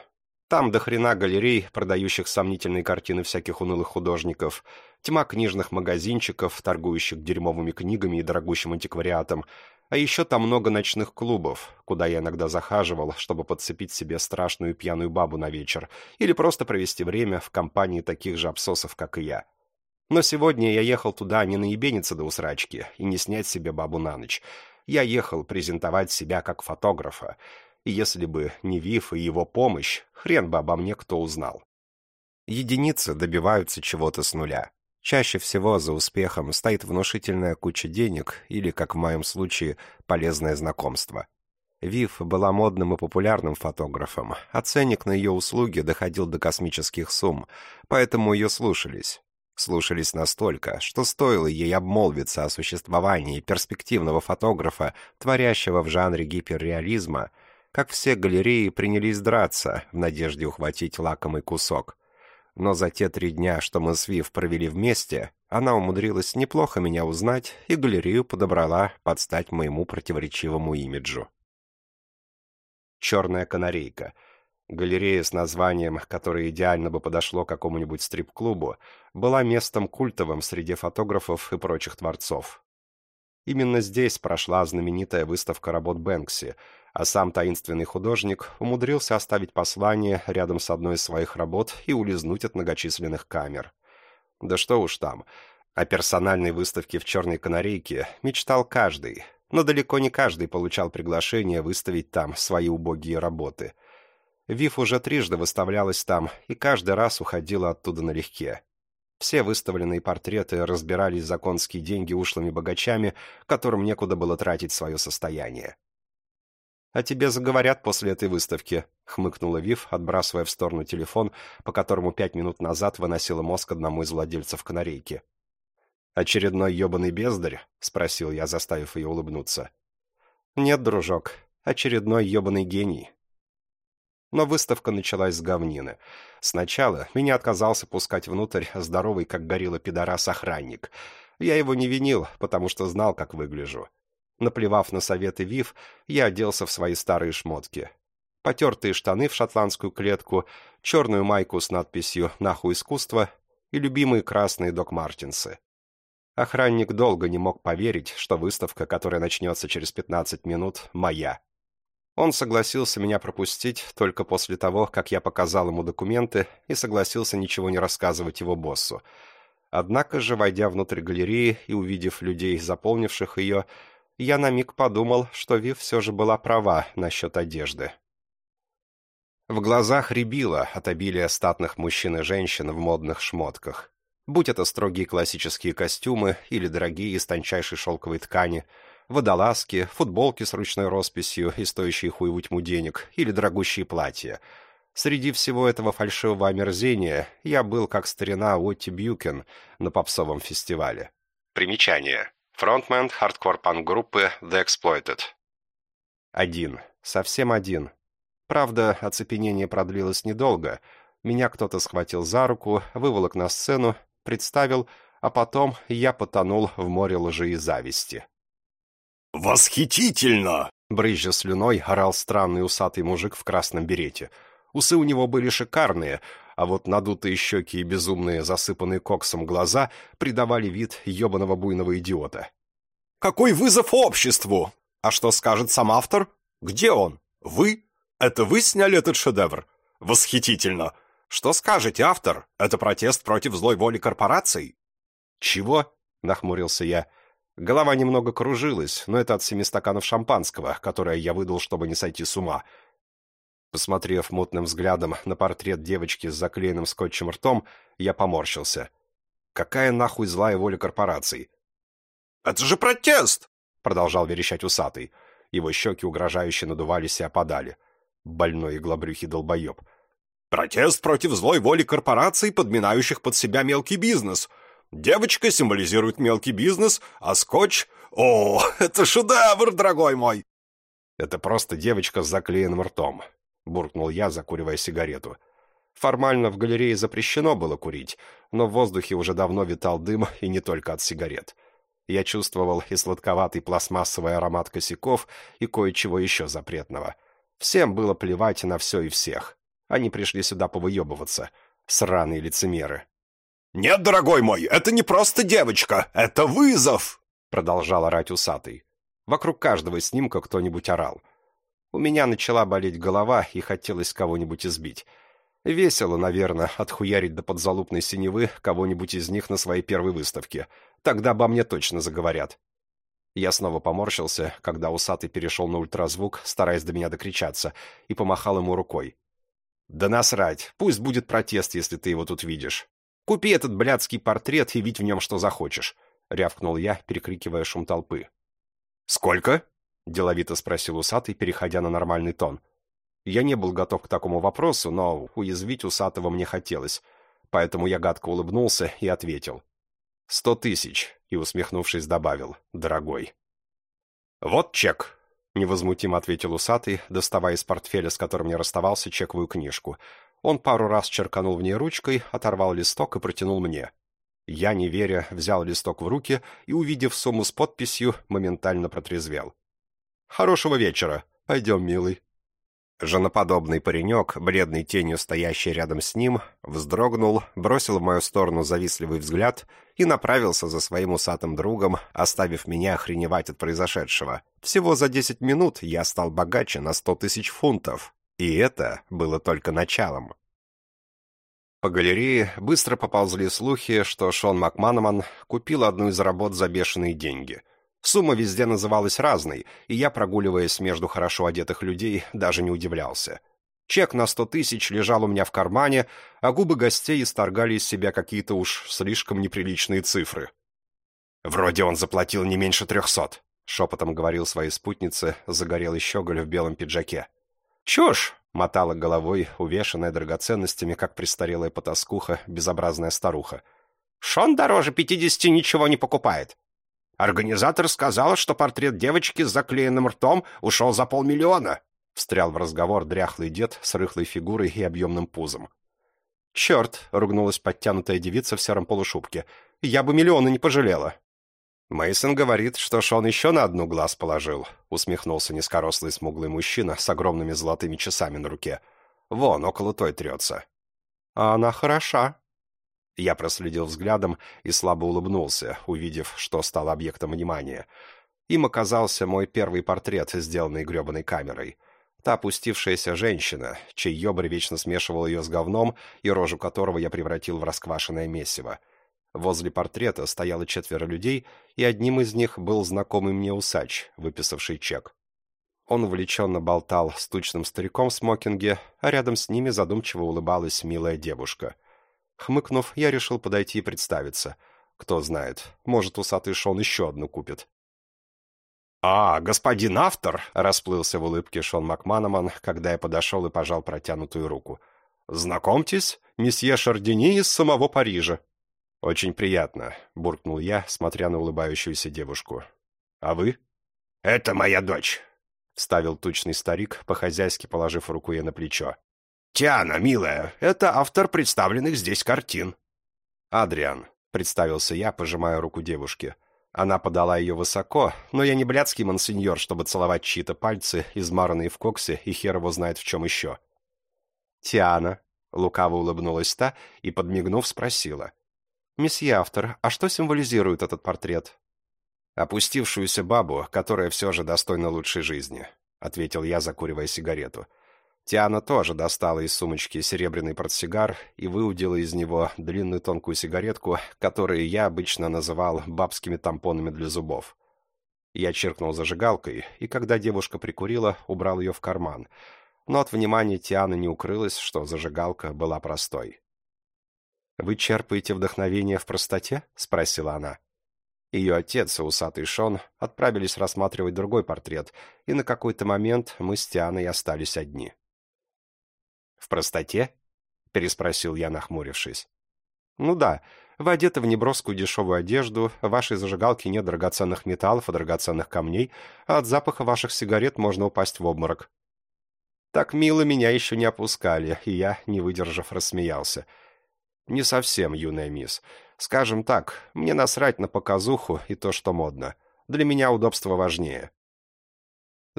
Там до хрена галерей, продающих сомнительные картины всяких унылых художников, тьма книжных магазинчиков, торгующих дерьмовыми книгами и дорогущим антиквариатом, а еще там много ночных клубов, куда я иногда захаживал, чтобы подцепить себе страшную пьяную бабу на вечер или просто провести время в компании таких же абсосов, как и я. Но сегодня я ехал туда не наебениться до усрачки и не снять себе бабу на ночь. Я ехал презентовать себя как фотографа, и если бы не Вив и его помощь, хрен бы обо мне кто узнал. Единицы добиваются чего-то с нуля. Чаще всего за успехом стоит внушительная куча денег или, как в моем случае, полезное знакомство. Вив была модным и популярным фотографом, а ценник на ее услуги доходил до космических сумм, поэтому ее слушались слушались настолько, что стоило ей обмолвиться о существовании перспективного фотографа, творящего в жанре гиперреализма, как все галереи принялись драться в надежде ухватить лакомый кусок. Но за те три дня, что мы с Вив провели вместе, она умудрилась неплохо меня узнать и галерею подобрала под стать моему противоречивому имиджу. «Черная канарейка», Галерея с названием, которое идеально бы подошло какому-нибудь стрип-клубу, была местом культовым среди фотографов и прочих творцов. Именно здесь прошла знаменитая выставка работ Бэнкси, а сам таинственный художник умудрился оставить послание рядом с одной из своих работ и улизнуть от многочисленных камер. Да что уж там, о персональной выставке в «Черной канарейке» мечтал каждый, но далеко не каждый получал приглашение выставить там свои убогие работы – Вив уже трижды выставлялась там, и каждый раз уходила оттуда налегке. Все выставленные портреты разбирались за конские деньги ушлыми богачами, которым некуда было тратить свое состояние. «А тебе заговорят после этой выставки», — хмыкнула Вив, отбрасывая в сторону телефон, по которому пять минут назад выносила мозг одному из владельцев канарейки. «Очередной ебаный бездарь?» — спросил я, заставив ее улыбнуться. «Нет, дружок, очередной ебаный гений», но выставка началась с говнины. Сначала меня отказался пускать внутрь здоровый, как горилла пидорас, охранник. Я его не винил, потому что знал, как выгляжу. Наплевав на советы Вив, я оделся в свои старые шмотки. Потертые штаны в шотландскую клетку, черную майку с надписью «Нахуй искусство» и любимые красные док-мартинсы. Охранник долго не мог поверить, что выставка, которая начнется через 15 минут, моя. Он согласился меня пропустить только после того, как я показал ему документы и согласился ничего не рассказывать его боссу. Однако же, войдя внутрь галереи и увидев людей, заполнивших ее, я на миг подумал, что Вив все же была права насчет одежды. В глазах рябило от обилия статных мужчин и женщин в модных шмотках. Будь это строгие классические костюмы или дорогие из тончайшей шелковой ткани – водолазки, футболки с ручной росписью и стоящие тьму денег, или дорогущие платья. Среди всего этого фальшивого омерзения я был как старина Уотти Бьюкен на попсовом фестивале. Примечание. Фронтмен хардкор-панк-группы The Exploited. Один. Совсем один. Правда, оцепенение продлилось недолго. Меня кто-то схватил за руку, выволок на сцену, представил, а потом я потонул в море лжи и зависти. «Восхитительно!» Брызжа слюной орал странный усатый мужик в красном берете. Усы у него были шикарные, а вот надутые щеки и безумные, засыпанные коксом глаза придавали вид ебаного буйного идиота. «Какой вызов обществу! А что скажет сам автор? Где он? Вы? Это вы сняли этот шедевр? Восхитительно! Что скажете, автор? Это протест против злой воли корпораций?» «Чего?» — нахмурился я. Голова немного кружилась, но это от семи стаканов шампанского, которое я выдал, чтобы не сойти с ума. Посмотрев мутным взглядом на портрет девочки с заклеенным скотчем ртом, я поморщился. Какая нахуй злая воля корпораций? «Это же протест!» — продолжал верещать усатый. Его щеки угрожающе надувались и опадали. Больной иглобрюхий долбоеб. «Протест против злой воли корпораций, подминающих под себя мелкий бизнес. Девочка символизирует мелкий бизнес, а скотч... О, это шедевр, дорогой мой!» «Это просто девочка с заклеенным ртом», — буркнул я, закуривая сигарету. Формально в галерее запрещено было курить, но в воздухе уже давно витал дым, и не только от сигарет. Я чувствовал и сладковатый пластмассовый аромат косяков, и кое-чего еще запретного. Всем было плевать на все и всех. Они пришли сюда повыебываться. Сраные лицемеры. «Нет, дорогой мой, это не просто девочка, это вызов!» Продолжал орать усатый. Вокруг каждого снимка кто-нибудь орал. У меня начала болеть голова, и хотелось кого-нибудь избить. Весело, наверное, отхуярить до подзалупной синевы кого-нибудь из них на своей первой выставке. Тогда обо мне точно заговорят. Я снова поморщился, когда усатый перешел на ультразвук, стараясь до меня докричаться, и помахал ему рукой. «Да насрать, пусть будет протест, если ты его тут видишь. Купи этот блядский портрет и видь в нем что захочешь», — рявкнул я, перекрикивая шум толпы. «Сколько?» — деловито спросил усатый, переходя на нормальный тон. Я не был готов к такому вопросу, но уязвить усатого мне хотелось, поэтому я гадко улыбнулся и ответил. «Сто тысяч», и, усмехнувшись, добавил, «дорогой». «Вот чек», — невозмутимо ответил усатый, доставая из портфеля, с которым не расставался, чековую книжку. Он пару раз черканул в ней ручкой, оторвал листок и протянул мне. Я, не веря, взял листок в руки и, увидев сумму с подписью, моментально протрезвел. «Хорошего вечера. Пойдем, милый». Женоподобный паренек, бледной тенью стоящий рядом с ним, вздрогнул, бросил в мою сторону завистливый взгляд и направился за своим усатым другом, оставив меня охреневать от произошедшего. Всего за десять минут я стал богаче на сто тысяч фунтов. И это было только началом. По галерее быстро поползли слухи, что Шон Макманаман купил одну из работ за бешеные деньги. Сумма везде называлась разной, и я, прогуливаясь между хорошо одетых людей, даже не удивлялся. Чек на сто тысяч лежал у меня в кармане, а губы гостей исторгали из себя какие-то уж слишком неприличные цифры. «Вроде он заплатил не меньше трехсот», — шепотом говорил своей спутнице загорелый щеголь в белом пиджаке. «Чушь!» — мотала головой, увешанная драгоценностями, как престарелая потаскуха, безобразная старуха. «Шон дороже пятидесяти ничего не покупает. Организатор сказал, что портрет девочки с заклеенным ртом ушел за полмиллиона», — встрял в разговор дряхлый дед с рыхлой фигурой и объемным пузом. «Черт!» — ругнулась подтянутая девица в сером полушубке. «Я бы миллиона не пожалела». Мейсон говорит, что Шон еще на одну глаз положил, усмехнулся низкорослый смуглый мужчина с огромными золотыми часами на руке. Вон, около той трется. А она хороша. Я проследил взглядом и слабо улыбнулся, увидев, что стал объектом внимания. Им оказался мой первый портрет, сделанный гребаной камерой. Та опустившаяся женщина, чей ёбрь вечно смешивал ее с говном и рожу которого я превратил в расквашенное месиво. Возле портрета стояло четверо людей, и одним из них был знакомый мне усач, выписавший чек. Он увлеченно болтал с тучным стариком в смокинге, а рядом с ними задумчиво улыбалась милая девушка. Хмыкнув, я решил подойти и представиться. Кто знает, может, усатый Шон еще одну купит. «А, господин автор!» — расплылся в улыбке Шон Макманаман, когда я подошел и пожал протянутую руку. «Знакомьтесь, месье Шардини из самого Парижа». «Очень приятно», — буркнул я, смотря на улыбающуюся девушку. «А вы?» «Это моя дочь», — вставил тучный старик, по-хозяйски положив руку ей на плечо. «Тиана, милая, это автор представленных здесь картин». «Адриан», — представился я, пожимая руку девушки. Она подала ее высоко, но я не блядский мансиньор, чтобы целовать чьи-то пальцы, измаранные в коксе, и хер его знает в чем еще. «Тиана», — лукаво улыбнулась та и, подмигнув, спросила. «Месье автор, а что символизирует этот портрет?» «Опустившуюся бабу, которая все же достойна лучшей жизни», — ответил я, закуривая сигарету. Тиана тоже достала из сумочки серебряный портсигар и выудила из него длинную тонкую сигаретку, которую я обычно называл бабскими тампонами для зубов. Я чиркнул зажигалкой, и когда девушка прикурила, убрал ее в карман. Но от внимания Тианы не укрылось, что зажигалка была простой. «Вы черпаете вдохновение в простоте?» — спросила она. Ее отец и усатый Шон отправились рассматривать другой портрет, и на какой-то момент мы с Тианой остались одни. «В простоте?» — переспросил я, нахмурившись. «Ну да, вы одеты в неброскую дешевую одежду, в вашей зажигалке нет драгоценных металлов и драгоценных камней, а от запаха ваших сигарет можно упасть в обморок». Так мило меня еще не опускали, и я, не выдержав, рассмеялся — «Не совсем, юная мисс. Скажем так, мне насрать на показуху и то, что модно. Для меня удобство важнее.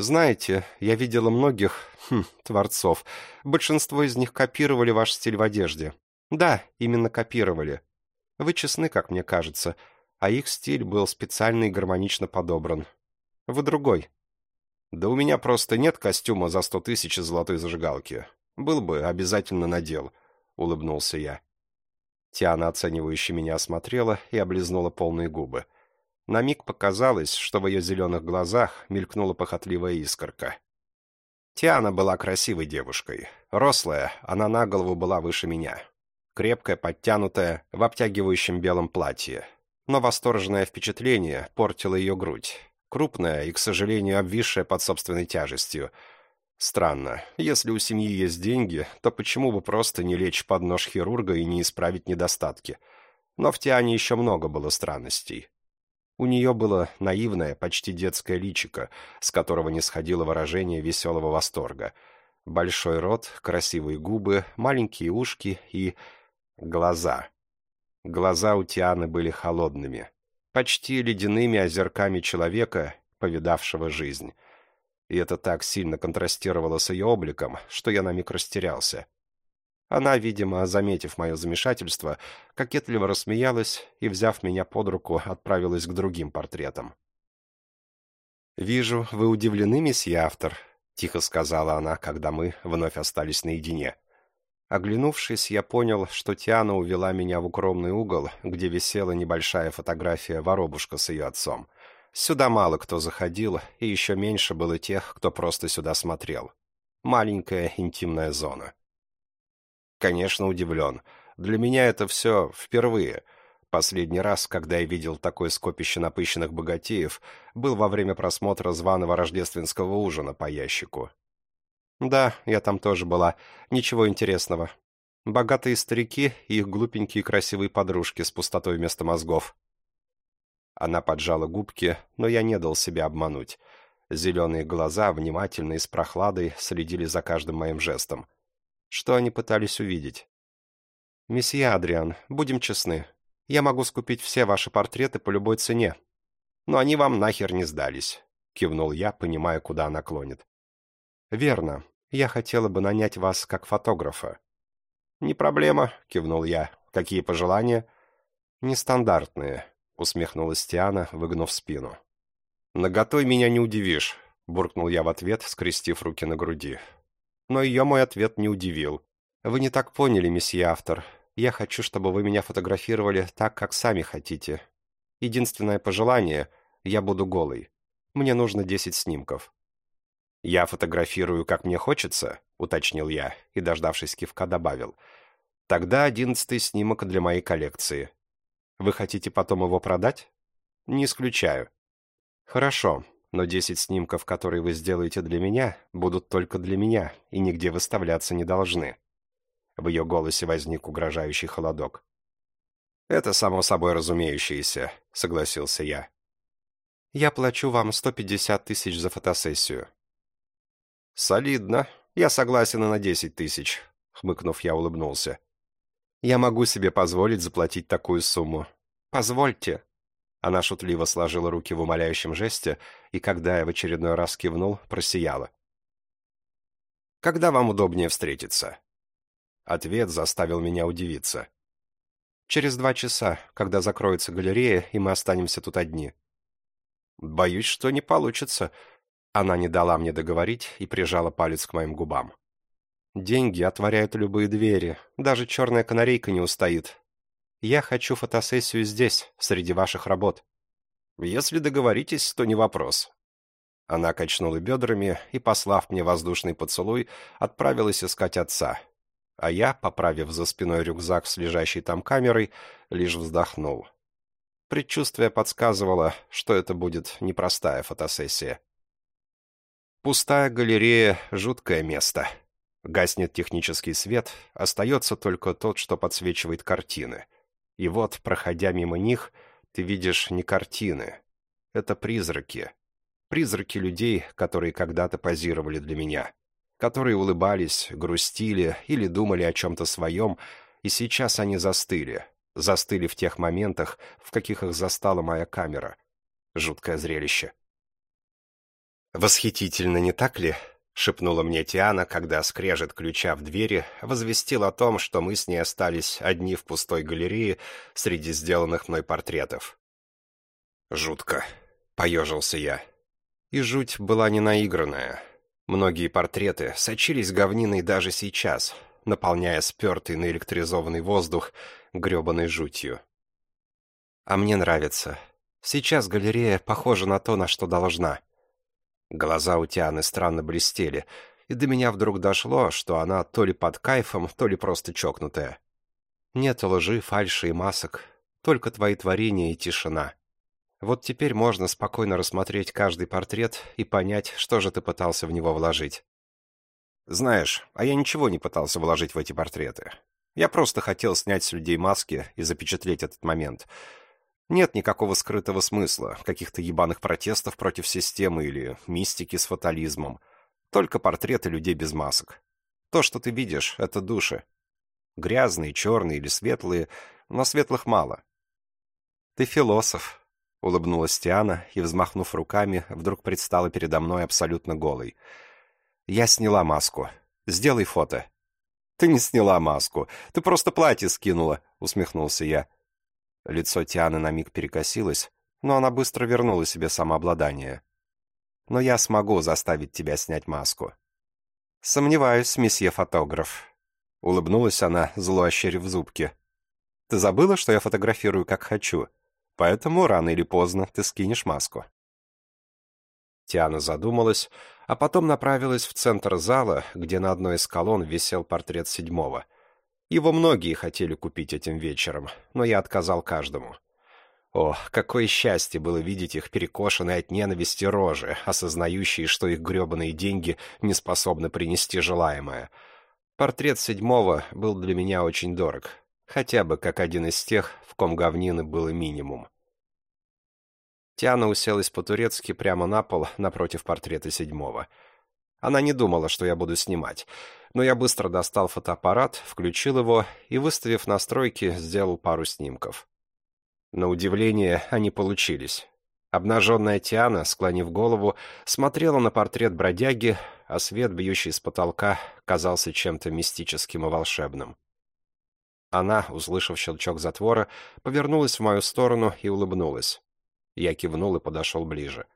Знаете, я видела многих, хм, творцов. Большинство из них копировали ваш стиль в одежде. Да, именно копировали. Вы честны, как мне кажется, а их стиль был специально и гармонично подобран. Вы другой. Да у меня просто нет костюма за сто тысяч золотой зажигалки. Был бы, обязательно надел, — улыбнулся я. Тиана оценивающе меня осмотрела и облизнула полные губы. На миг показалось, что в ее зеленых глазах мелькнула похотливая искорка. Тиана была красивой девушкой. Рослая, она на голову была выше меня. Крепкая, подтянутая, в обтягивающем белом платье. Но восторженное впечатление портило ее грудь. Крупная и, к сожалению, обвисшая под собственной тяжестью. Странно. Если у семьи есть деньги, то почему бы просто не лечь под нож хирурга и не исправить недостатки? Но в Тиане еще много было странностей. У нее было наивное, почти детское личико, с которого не сходило выражение веселого восторга. Большой рот, красивые губы, маленькие ушки и... глаза. Глаза у Тианы были холодными почти ледяными озерками человека, повидавшего жизнь. И это так сильно контрастировало с ее обликом, что я на миг растерялся. Она, видимо, заметив мое замешательство, кокетливо рассмеялась и, взяв меня под руку, отправилась к другим портретам. «Вижу, вы удивлены, месье автор», — тихо сказала она, когда мы вновь остались наедине. Оглянувшись, я понял, что Тиана увела меня в укромный угол, где висела небольшая фотография воробушка с ее отцом. Сюда мало кто заходил, и еще меньше было тех, кто просто сюда смотрел. Маленькая интимная зона. Конечно, удивлен. Для меня это все впервые. Последний раз, когда я видел такое скопище напыщенных богатеев, был во время просмотра званого рождественского ужина по ящику. «Да, я там тоже была. Ничего интересного. Богатые старики и их глупенькие красивые подружки с пустотой вместо мозгов». Она поджала губки, но я не дал себя обмануть. Зеленые глаза, внимательные с прохладой, следили за каждым моим жестом. Что они пытались увидеть? «Месье Адриан, будем честны. Я могу скупить все ваши портреты по любой цене. Но они вам нахер не сдались», — кивнул я, понимая, куда она клонит. «Верно. Я хотела бы нанять вас как фотографа». «Не проблема», — кивнул я. «Какие пожелания?» «Нестандартные», — усмехнулась Тиана, выгнув спину. «Наготой меня не удивишь», — буркнул я в ответ, скрестив руки на груди. Но ее мой ответ не удивил. «Вы не так поняли, месье автор. Я хочу, чтобы вы меня фотографировали так, как сами хотите. Единственное пожелание — я буду голый. Мне нужно десять снимков». «Я фотографирую, как мне хочется», — уточнил я и, дождавшись кивка, добавил. «Тогда одиннадцатый снимок для моей коллекции. Вы хотите потом его продать?» «Не исключаю». «Хорошо, но десять снимков, которые вы сделаете для меня, будут только для меня и нигде выставляться не должны». В ее голосе возник угрожающий холодок. «Это само собой разумеющееся», — согласился я. «Я плачу вам сто пятьдесят тысяч за фотосессию», «Солидно. Я согласен и на десять тысяч», — хмыкнув, я улыбнулся. «Я могу себе позволить заплатить такую сумму. Позвольте». Она шутливо сложила руки в умоляющем жесте, и когда я в очередной раз кивнул, просияла. «Когда вам удобнее встретиться?» Ответ заставил меня удивиться. «Через два часа, когда закроется галерея, и мы останемся тут одни». «Боюсь, что не получится. Она не дала мне договорить и прижала палец к моим губам. «Деньги отворяют любые двери, даже черная канарейка не устоит. Я хочу фотосессию здесь, среди ваших работ». «Если договоритесь, то не вопрос». Она качнула бедрами и, послав мне воздушный поцелуй, отправилась искать отца. А я, поправив за спиной рюкзак с лежащей там камерой, лишь вздохнул. Предчувствие подсказывало, что это будет непростая фотосессия. Пустая галерея — жуткое место. Гаснет технический свет, остается только тот, что подсвечивает картины. И вот, проходя мимо них, ты видишь не картины. Это призраки. Призраки людей, которые когда-то позировали для меня. Которые улыбались, грустили или думали о чем-то своем, и сейчас они застыли, застыли в тех моментах, в каких их застала моя камера. Жуткое зрелище. «Восхитительно, не так ли?» — шепнула мне Тиана, когда скрежет ключа в двери возвестил о том, что мы с ней остались одни в пустой галерее среди сделанных мной портретов. «Жутко», — поежился я. И жуть была не наигранная. Многие портреты сочились говниной даже сейчас, наполняя спертый наэлектризованный воздух гребаной жутью. А мне нравится. Сейчас галерея похожа на то, на что должна. Глаза у Тианы странно блестели, и до меня вдруг дошло, что она то ли под кайфом, то ли просто чокнутая. Нет лжи, фальши и масок, только твои творения и тишина. Вот теперь можно спокойно рассмотреть каждый портрет и понять, что же ты пытался в него вложить. Знаешь, а я ничего не пытался вложить в эти портреты. Я просто хотел снять с людей маски и запечатлеть этот момент. Нет никакого скрытого смысла, каких-то ебаных протестов против системы или мистики с фатализмом. Только портреты людей без масок. То, что ты видишь, — это души. Грязные, черные или светлые, но светлых мало. Ты философ, — улыбнулась Тиана и, взмахнув руками, вдруг предстала передо мной абсолютно голой — я сняла маску. Сделай фото. Ты не сняла маску. Ты просто платье скинула, усмехнулся я. Лицо Тианы на миг перекосилось, но она быстро вернула себе самообладание. Но я смогу заставить тебя снять маску. Сомневаюсь, месье фотограф. Улыбнулась она, зло ощерив зубки. Ты забыла, что я фотографирую как хочу? Поэтому рано или поздно ты скинешь маску. Тиана задумалась, а потом направилась в центр зала, где на одной из колонн висел портрет седьмого. Его многие хотели купить этим вечером, но я отказал каждому. О, какое счастье было видеть их перекошенные от ненависти рожи, осознающие, что их гребаные деньги не способны принести желаемое. Портрет седьмого был для меня очень дорог, хотя бы как один из тех, в ком говнины было минимум. Тиана уселась по-турецки прямо на пол напротив портрета седьмого. Она не думала, что я буду снимать, но я быстро достал фотоаппарат, включил его и, выставив настройки, сделал пару снимков. На удивление, они получились. Обнаженная Тиана, склонив голову, смотрела на портрет бродяги, а свет, бьющий с потолка, казался чем-то мистическим и волшебным. Она, услышав щелчок затвора, повернулась в мою сторону и улыбнулась. Я кивнул и подошел ближе.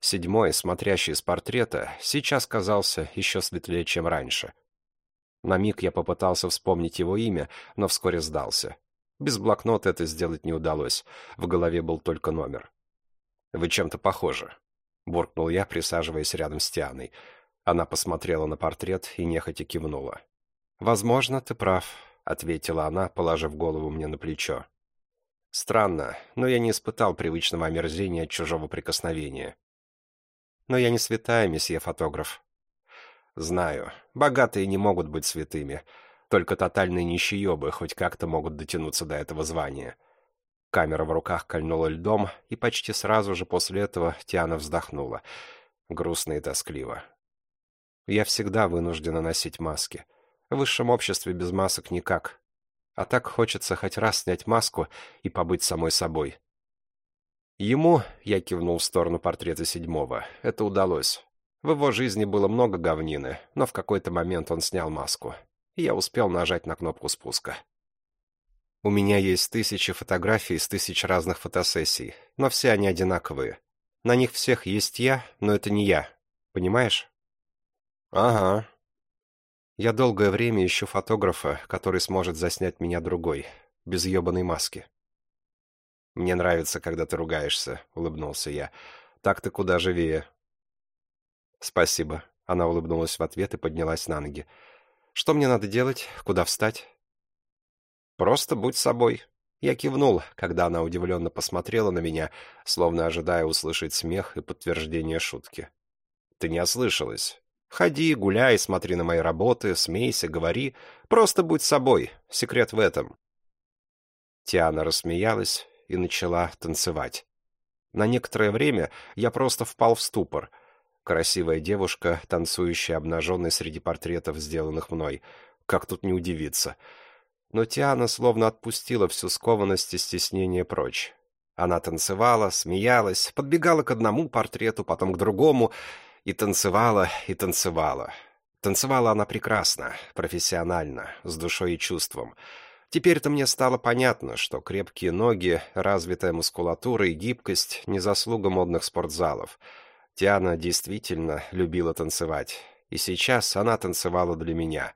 Седьмой, смотрящий с портрета, сейчас казался еще светлее, чем раньше. На миг я попытался вспомнить его имя, но вскоре сдался. Без блокнота это сделать не удалось. В голове был только номер. «Вы чем-то похожи», — буркнул я, присаживаясь рядом с Тианой. Она посмотрела на портрет и нехотя кивнула. «Возможно, ты прав», — ответила она, положив голову мне на плечо. Странно, но я не испытал привычного омерзения от чужого прикосновения. Но я не святая, месье фотограф. Знаю, богатые не могут быть святыми. Только тотальные нищеебы хоть как-то могут дотянуться до этого звания. Камера в руках кольнула льдом, и почти сразу же после этого Тиана вздохнула. Грустно и тоскливо. Я всегда вынуждена носить маски. В высшем обществе без масок никак. А так хочется хоть раз снять маску и побыть самой собой. Ему, я кивнул в сторону портрета седьмого, это удалось. В его жизни было много говнины, но в какой-то момент он снял маску, и я успел нажать на кнопку спуска. У меня есть тысячи фотографий с тысяч разных фотосессий, но все они одинаковые. На них всех есть я, но это не я. Понимаешь? Ага, я долгое время ищу фотографа, который сможет заснять меня другой, без ебаной маски. «Мне нравится, когда ты ругаешься», — улыбнулся я. «Так ты куда живее». «Спасибо», — она улыбнулась в ответ и поднялась на ноги. «Что мне надо делать? Куда встать?» «Просто будь собой». Я кивнул, когда она удивленно посмотрела на меня, словно ожидая услышать смех и подтверждение шутки. «Ты не ослышалась. Ходи, гуляй, смотри на мои работы, смейся, говори. Просто будь собой. Секрет в этом. Тиана рассмеялась и начала танцевать. На некоторое время я просто впал в ступор. Красивая девушка, танцующая обнаженной среди портретов, сделанных мной. Как тут не удивиться? Но Тиана словно отпустила всю скованность и стеснение прочь. Она танцевала, смеялась, подбегала к одному портрету, потом к другому, и танцевала, и танцевала. Танцевала она прекрасно, профессионально, с душой и чувством. Теперь-то мне стало понятно, что крепкие ноги, развитая мускулатура и гибкость — не заслуга модных спортзалов. Тиана действительно любила танцевать. И сейчас она танцевала для меня.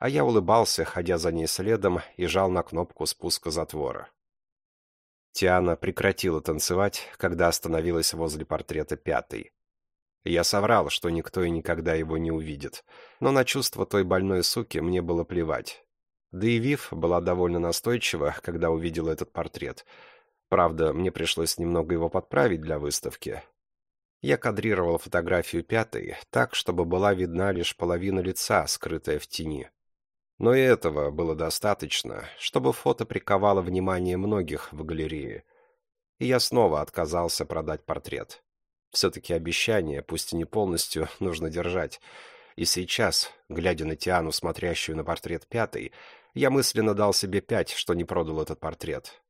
А я улыбался, ходя за ней следом, и жал на кнопку спуска затвора. Тиана прекратила танцевать, когда остановилась возле портрета пятой. Я соврал, что никто и никогда его не увидит. Но на чувство той больной суки мне было плевать. Да и Вив была довольно настойчива, когда увидела этот портрет. Правда, мне пришлось немного его подправить для выставки. Я кадрировал фотографию пятой так, чтобы была видна лишь половина лица, скрытая в тени. Но и этого было достаточно, чтобы фото приковало внимание многих в галерее. И я снова отказался продать портрет. Все-таки обещание, пусть и не полностью, нужно держать. И сейчас, глядя на Тиану, смотрящую на портрет пятой, я мысленно дал себе пять, что не продал этот портрет.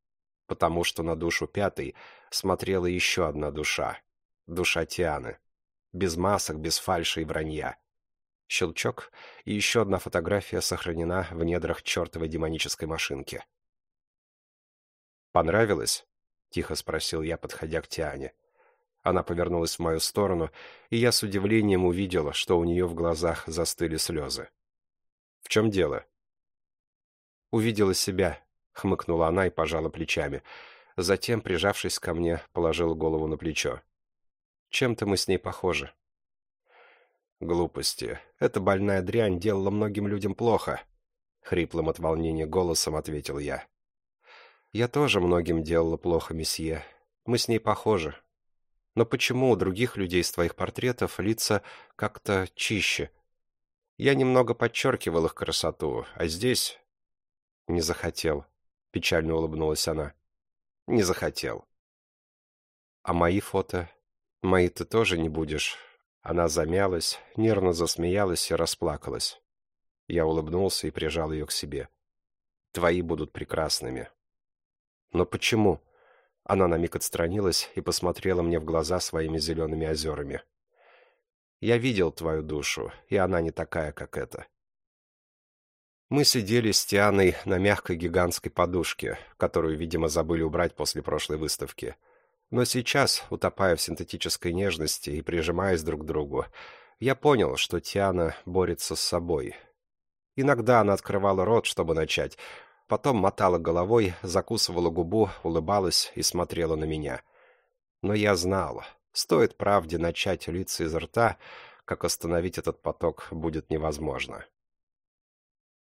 Потому что на душу пятой смотрела еще одна душа. Душа Тианы. Без масок, без фальши и вранья. Щелчок, и еще одна фотография сохранена в недрах чертовой демонической машинки. «Понравилось?» — тихо спросил я, подходя к Тиане. Она повернулась в мою сторону, и я с удивлением увидела, что у нее в глазах застыли слезы. «В чем дело?» «Увидела себя», — хмыкнула она и пожала плечами. Затем, прижавшись ко мне, положила голову на плечо. «Чем-то мы с ней похожи». «Глупости. Эта больная дрянь делала многим людям плохо», — хриплым от волнения голосом ответил я. «Я тоже многим делала плохо, месье. Мы с ней похожи, но почему у других людей с твоих портретов лица как-то чище? Я немного подчеркивал их красоту, а здесь... Не захотел. Печально улыбнулась она. Не захотел. А мои фото? Мои ты тоже не будешь? Она замялась, нервно засмеялась и расплакалась. Я улыбнулся и прижал ее к себе. Твои будут прекрасными. Но почему? Она на миг отстранилась и посмотрела мне в глаза своими зелеными озерами. «Я видел твою душу, и она не такая, как эта». Мы сидели с Тианой на мягкой гигантской подушке, которую, видимо, забыли убрать после прошлой выставки. Но сейчас, утопая в синтетической нежности и прижимаясь друг к другу, я понял, что Тиана борется с собой. Иногда она открывала рот, чтобы начать, Потом мотала головой, закусывала губу, улыбалась и смотрела на меня. Но я знал, стоит правде начать литься из рта, как остановить этот поток будет невозможно.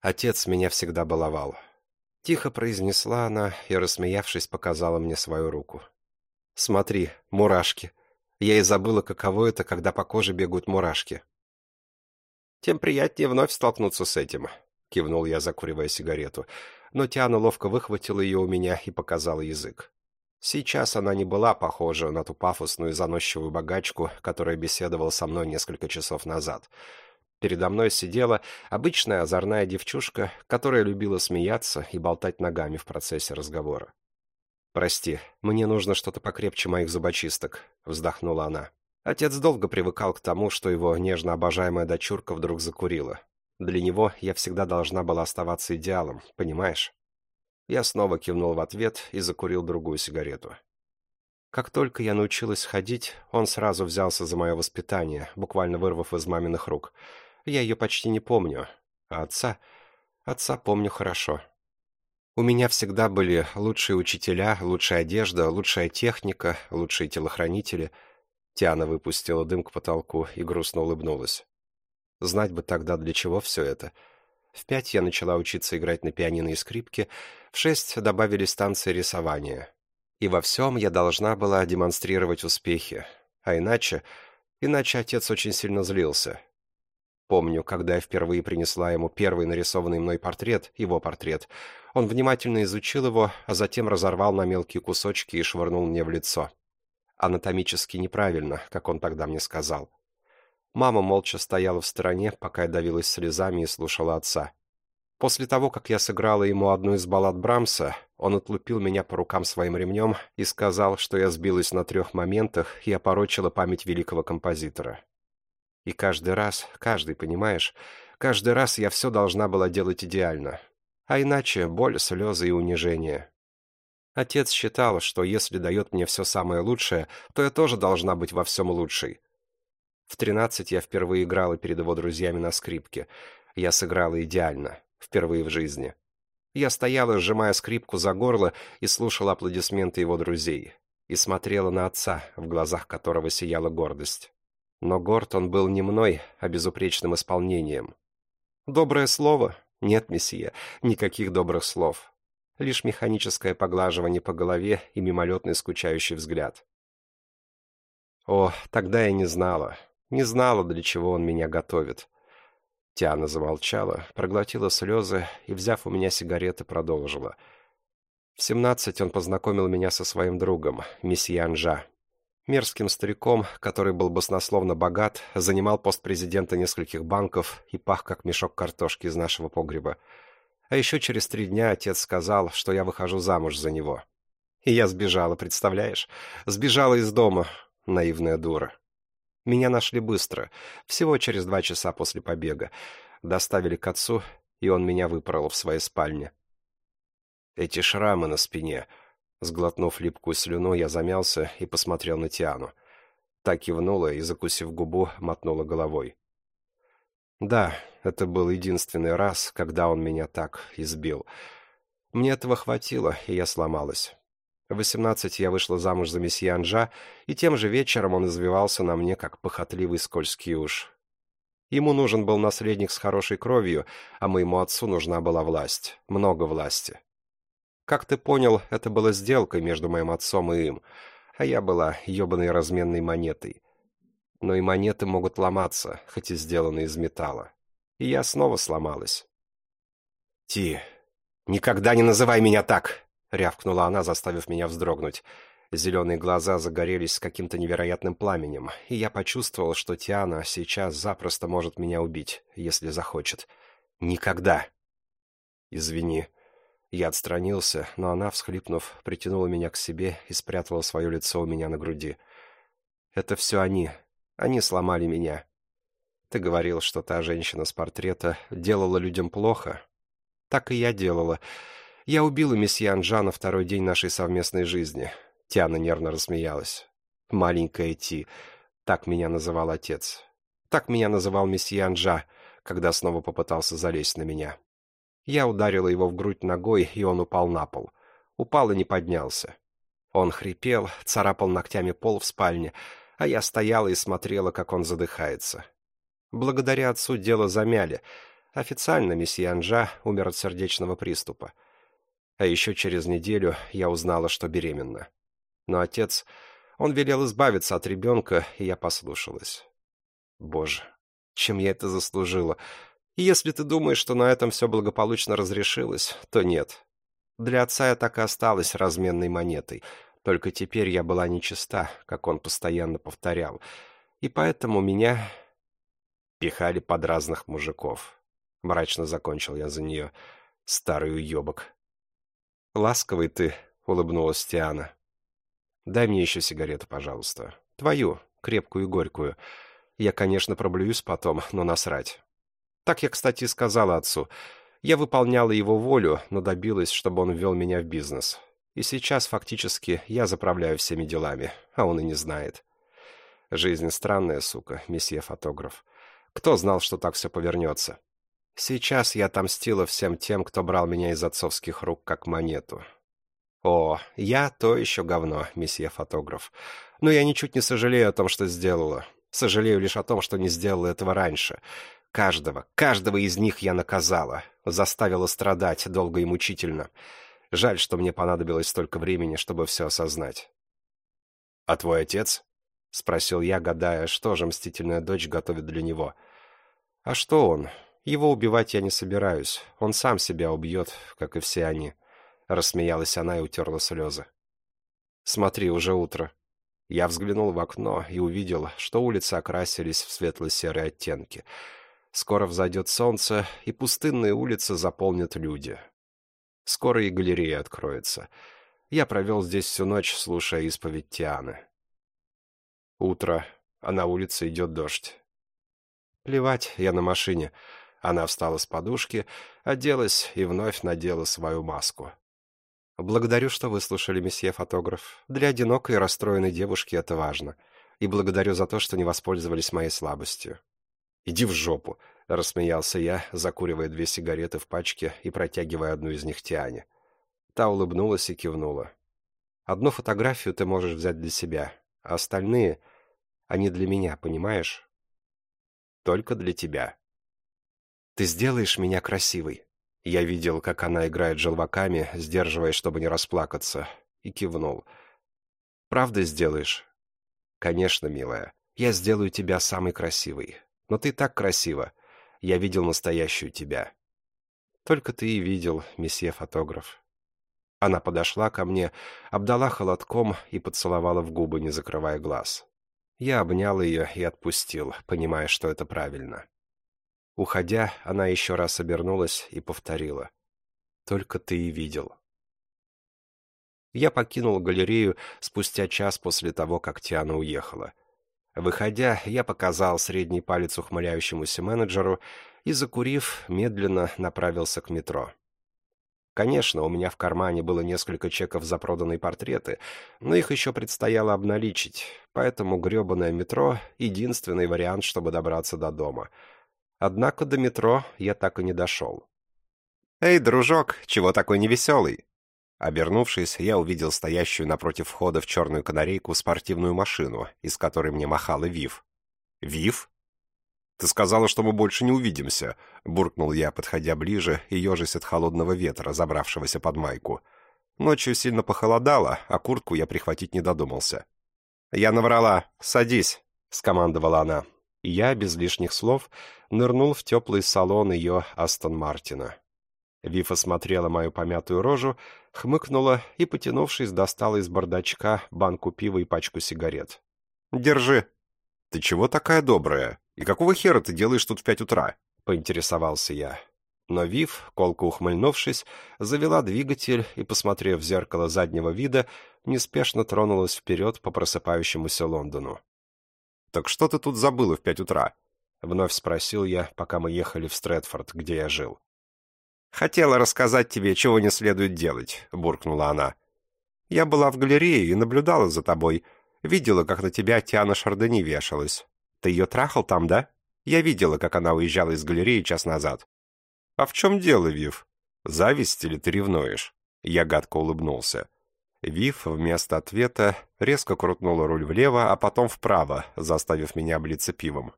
Отец меня всегда баловал. Тихо произнесла она и, рассмеявшись, показала мне свою руку. «Смотри, мурашки. Я и забыла, каково это, когда по коже бегают мурашки». «Тем приятнее вновь столкнуться с этим», — кивнул я, закуривая сигарету но Тиана ловко выхватила ее у меня и показала язык. Сейчас она не была похожа на ту пафосную заносчивую богачку, которая беседовала со мной несколько часов назад. Передо мной сидела обычная озорная девчушка, которая любила смеяться и болтать ногами в процессе разговора. «Прости, мне нужно что-то покрепче моих зубочисток», — вздохнула она. Отец долго привыкал к тому, что его нежно обожаемая дочурка вдруг закурила. Для него я всегда должна была оставаться идеалом, понимаешь? Я снова кивнул в ответ и закурил другую сигарету. Как только я научилась ходить, он сразу взялся за мое воспитание, буквально вырвав из маминых рук. Я ее почти не помню, а отца... Отца помню хорошо. У меня всегда были лучшие учителя, лучшая одежда, лучшая техника, лучшие телохранители. Тиана выпустила дым к потолку и грустно улыбнулась. Знать бы тогда, для чего все это. В пять я начала учиться играть на пианино и скрипке, в шесть добавились танцы и рисование. И во всем я должна была демонстрировать успехи. А иначе... Иначе отец очень сильно злился. Помню, когда я впервые принесла ему первый нарисованный мной портрет, его портрет, он внимательно изучил его, а затем разорвал на мелкие кусочки и швырнул мне в лицо. Анатомически неправильно, как он тогда мне сказал. Мама молча стояла в стороне, пока я давилась слезами и слушала отца. После того, как я сыграла ему одну из баллад Брамса, он отлупил меня по рукам своим ремнем и сказал, что я сбилась на трех моментах и опорочила память великого композитора. И каждый раз, каждый, понимаешь, каждый раз я все должна была делать идеально. А иначе боль, слезы и унижение. Отец считал, что если дает мне все самое лучшее, то я тоже должна быть во всем лучшей. В тринадцать я впервые играла перед его друзьями на скрипке. Я сыграла идеально. Впервые в жизни. Я стояла, сжимая скрипку за горло, и слушала аплодисменты его друзей. И смотрела на отца, в глазах которого сияла гордость. Но горд он был не мной, а безупречным исполнением. Доброе слово? Нет, месье, никаких добрых слов. Лишь механическое поглаживание по голове и мимолетный скучающий взгляд. О, тогда я не знала. Не знала, для чего он меня готовит. Тиана замолчала, проглотила слезы и, взяв у меня сигареты, продолжила. В семнадцать он познакомил меня со своим другом, месье Анжа. Мерзким стариком, который был баснословно богат, занимал пост президента нескольких банков и пах, как мешок картошки из нашего погреба. А еще через три дня отец сказал, что я выхожу замуж за него. И я сбежала, представляешь? Сбежала из дома, наивная дура. Меня нашли быстро, всего через два часа после побега. Доставили к отцу, и он меня выпорол в своей спальне. Эти шрамы на спине. Сглотнув липкую слюну, я замялся и посмотрел на Тиану. Так кивнула и, закусив губу, мотнула головой. Да, это был единственный раз, когда он меня так избил. Мне этого хватило, и я сломалась. В восемнадцать я вышла замуж за месье Анжа, и тем же вечером он извивался на мне, как похотливый скользкий уж. Ему нужен был наследник с хорошей кровью, а моему отцу нужна была власть, много власти. Как ты понял, это была сделка между моим отцом и им, а я была ебаной разменной монетой. Но и монеты могут ломаться, хоть и сделаны из металла. И я снова сломалась. «Ти, никогда не называй меня так!» — рявкнула она, заставив меня вздрогнуть. Зеленые глаза загорелись с каким-то невероятным пламенем, и я почувствовал, что Тиана сейчас запросто может меня убить, если захочет. Никогда. Извини. Я отстранился, но она, всхлипнув, притянула меня к себе и спрятала свое лицо у меня на груди. Это все они. Они сломали меня. Ты говорил, что та женщина с портрета делала людям плохо. Так и я делала. Я убила месье Анжа на второй день нашей совместной жизни. Тиана нервно рассмеялась. Маленькая Ти. Так меня называл отец. Так меня называл месье Анжа, когда снова попытался залезть на меня. Я ударила его в грудь ногой, и он упал на пол. Упал и не поднялся. Он хрипел, царапал ногтями пол в спальне, а я стояла и смотрела, как он задыхается. Благодаря отцу дело замяли. Официально месье Анжа умер от сердечного приступа. А еще через неделю я узнала, что беременна. Но отец, он велел избавиться от ребенка, и я послушалась. Боже, чем я это заслужила? И если ты думаешь, что на этом все благополучно разрешилось, то нет. Для отца я так и осталась разменной монетой. Только теперь я была нечиста, как он постоянно повторял. И поэтому меня пихали под разных мужиков. Мрачно закончил я за нее. Старый уебок. «Ласковый ты», — улыбнулась Тиана. «Дай мне еще сигарету, пожалуйста. Твою, крепкую и горькую. Я, конечно, проблююсь потом, но насрать». Так я, кстати, и сказала отцу. Я выполняла его волю, но добилась, чтобы он ввел меня в бизнес. И сейчас, фактически, я заправляю всеми делами, а он и не знает. Жизнь странная, сука, месье фотограф. Кто знал, что так все повернется? Сейчас я отомстила всем тем, кто брал меня из отцовских рук как монету. О, я то еще говно, месье фотограф. Но я ничуть не сожалею о том, что сделала. Сожалею лишь о том, что не сделала этого раньше. Каждого, каждого из них я наказала. Заставила страдать долго и мучительно. Жаль, что мне понадобилось столько времени, чтобы все осознать. «А твой отец?» — спросил я, гадая, что же мстительная дочь готовит для него. «А что он? Его убивать я не собираюсь. Он сам себя убьет, как и все они. Рассмеялась она и утерла слезы. Смотри, уже утро. Я взглянул в окно и увидел, что улицы окрасились в светло-серые оттенки. Скоро взойдет солнце, и пустынные улицы заполнят люди. Скоро и галерея откроется. Я провел здесь всю ночь, слушая исповедь Тианы. Утро, а на улице идет дождь. Плевать, я на машине. Она встала с подушки, оделась и вновь надела свою маску. «Благодарю, что выслушали, месье фотограф. Для одинокой и расстроенной девушки это важно. И благодарю за то, что не воспользовались моей слабостью». «Иди в жопу», — рассмеялся я, закуривая две сигареты в пачке и протягивая одну из них Тиане. Та улыбнулась и кивнула. «Одну фотографию ты можешь взять для себя, а остальные, они для меня, понимаешь?» «Только для тебя». «Ты сделаешь меня красивой». Я видел, как она играет желваками, сдерживаясь, чтобы не расплакаться, и кивнул. «Правда сделаешь?» «Конечно, милая. Я сделаю тебя самой красивой. Но ты так красива. Я видел настоящую тебя». «Только ты и видел, месье фотограф». Она подошла ко мне, обдала холодком и поцеловала в губы, не закрывая глаз. Я обнял ее и отпустил, понимая, что это правильно. Уходя, она еще раз обернулась и повторила. «Только ты и видел». Я покинул галерею спустя час после того, как Тиана уехала. Выходя, я показал средний палец ухмыляющемуся менеджеру и, закурив, медленно направился к метро. Конечно, у меня в кармане было несколько чеков за проданные портреты, но их еще предстояло обналичить, поэтому гребаное метро — единственный вариант, чтобы добраться до дома — Однако до метро я так и не дошел. «Эй, дружок, чего такой невеселый?» Обернувшись, я увидел стоящую напротив входа в черную канарейку спортивную машину, из которой мне махала Вив. «Вив?» «Ты сказала, что мы больше не увидимся», — буркнул я, подходя ближе и ежась от холодного ветра, забравшегося под майку. Ночью сильно похолодало, а куртку я прихватить не додумался. «Я наврала. Садись», — скомандовала она я, без лишних слов, нырнул в теплый салон ее Астон Мартина. Виф осмотрела мою помятую рожу, хмыкнула и, потянувшись, достала из бардачка банку пива и пачку сигарет. «Держи». «Ты чего такая добрая? И какого хера ты делаешь тут в пять утра?» — поинтересовался я. Но Вив, колко ухмыльнувшись, завела двигатель и, посмотрев в зеркало заднего вида, неспешно тронулась вперед по просыпающемуся Лондону. «Так что ты тут забыла в пять утра?» — вновь спросил я, пока мы ехали в Стрэдфорд, где я жил. «Хотела рассказать тебе, чего не следует делать», — буркнула она. «Я была в галерее и наблюдала за тобой. Видела, как на тебя Тиана Шардени вешалась. Ты ее трахал там, да? Я видела, как она уезжала из галереи час назад». «А в чем дело, Вив? Зависть или ты ревнуешь?» Я гадко улыбнулся. Вив вместо ответа резко крутнула руль влево, а потом вправо, заставив меня облиться пивом.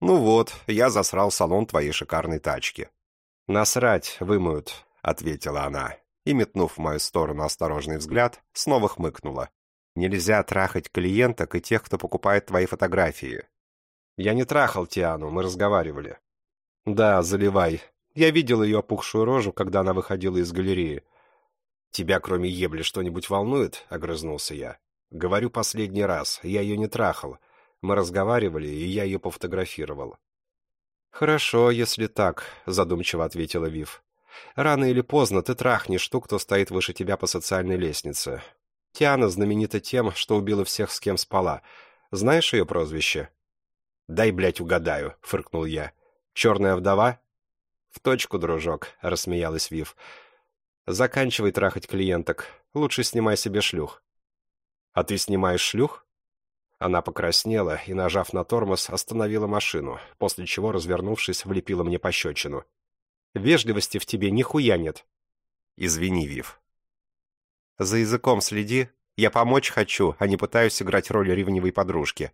«Ну вот, я засрал салон твоей шикарной тачки». «Насрать, вымоют», — ответила она, и, метнув в мою сторону осторожный взгляд, снова хмыкнула. «Нельзя трахать клиенток и тех, кто покупает твои фотографии». «Я не трахал Тиану, мы разговаривали». «Да, заливай. Я видел ее опухшую рожу, когда она выходила из галереи. «Тебя, кроме ебли, что-нибудь волнует?» — огрызнулся я. «Говорю последний раз, я ее не трахал. Мы разговаривали, и я ее пофотографировал». «Хорошо, если так», — задумчиво ответила Вив. «Рано или поздно ты трахнешь ту, кто стоит выше тебя по социальной лестнице. Тиана знаменита тем, что убила всех, с кем спала. Знаешь ее прозвище?» «Дай, блядь, угадаю», — фыркнул я. «Черная вдова?» «В точку, дружок», — рассмеялась Вив. Заканчивай трахать клиенток. Лучше снимай себе шлюх. А ты снимаешь шлюх? Она покраснела и, нажав на тормоз, остановила машину, после чего, развернувшись, влепила мне пощечину. Вежливости в тебе нихуя нет. Извини, Вив. За языком следи. Я помочь хочу, а не пытаюсь играть роль ревнивой подружки.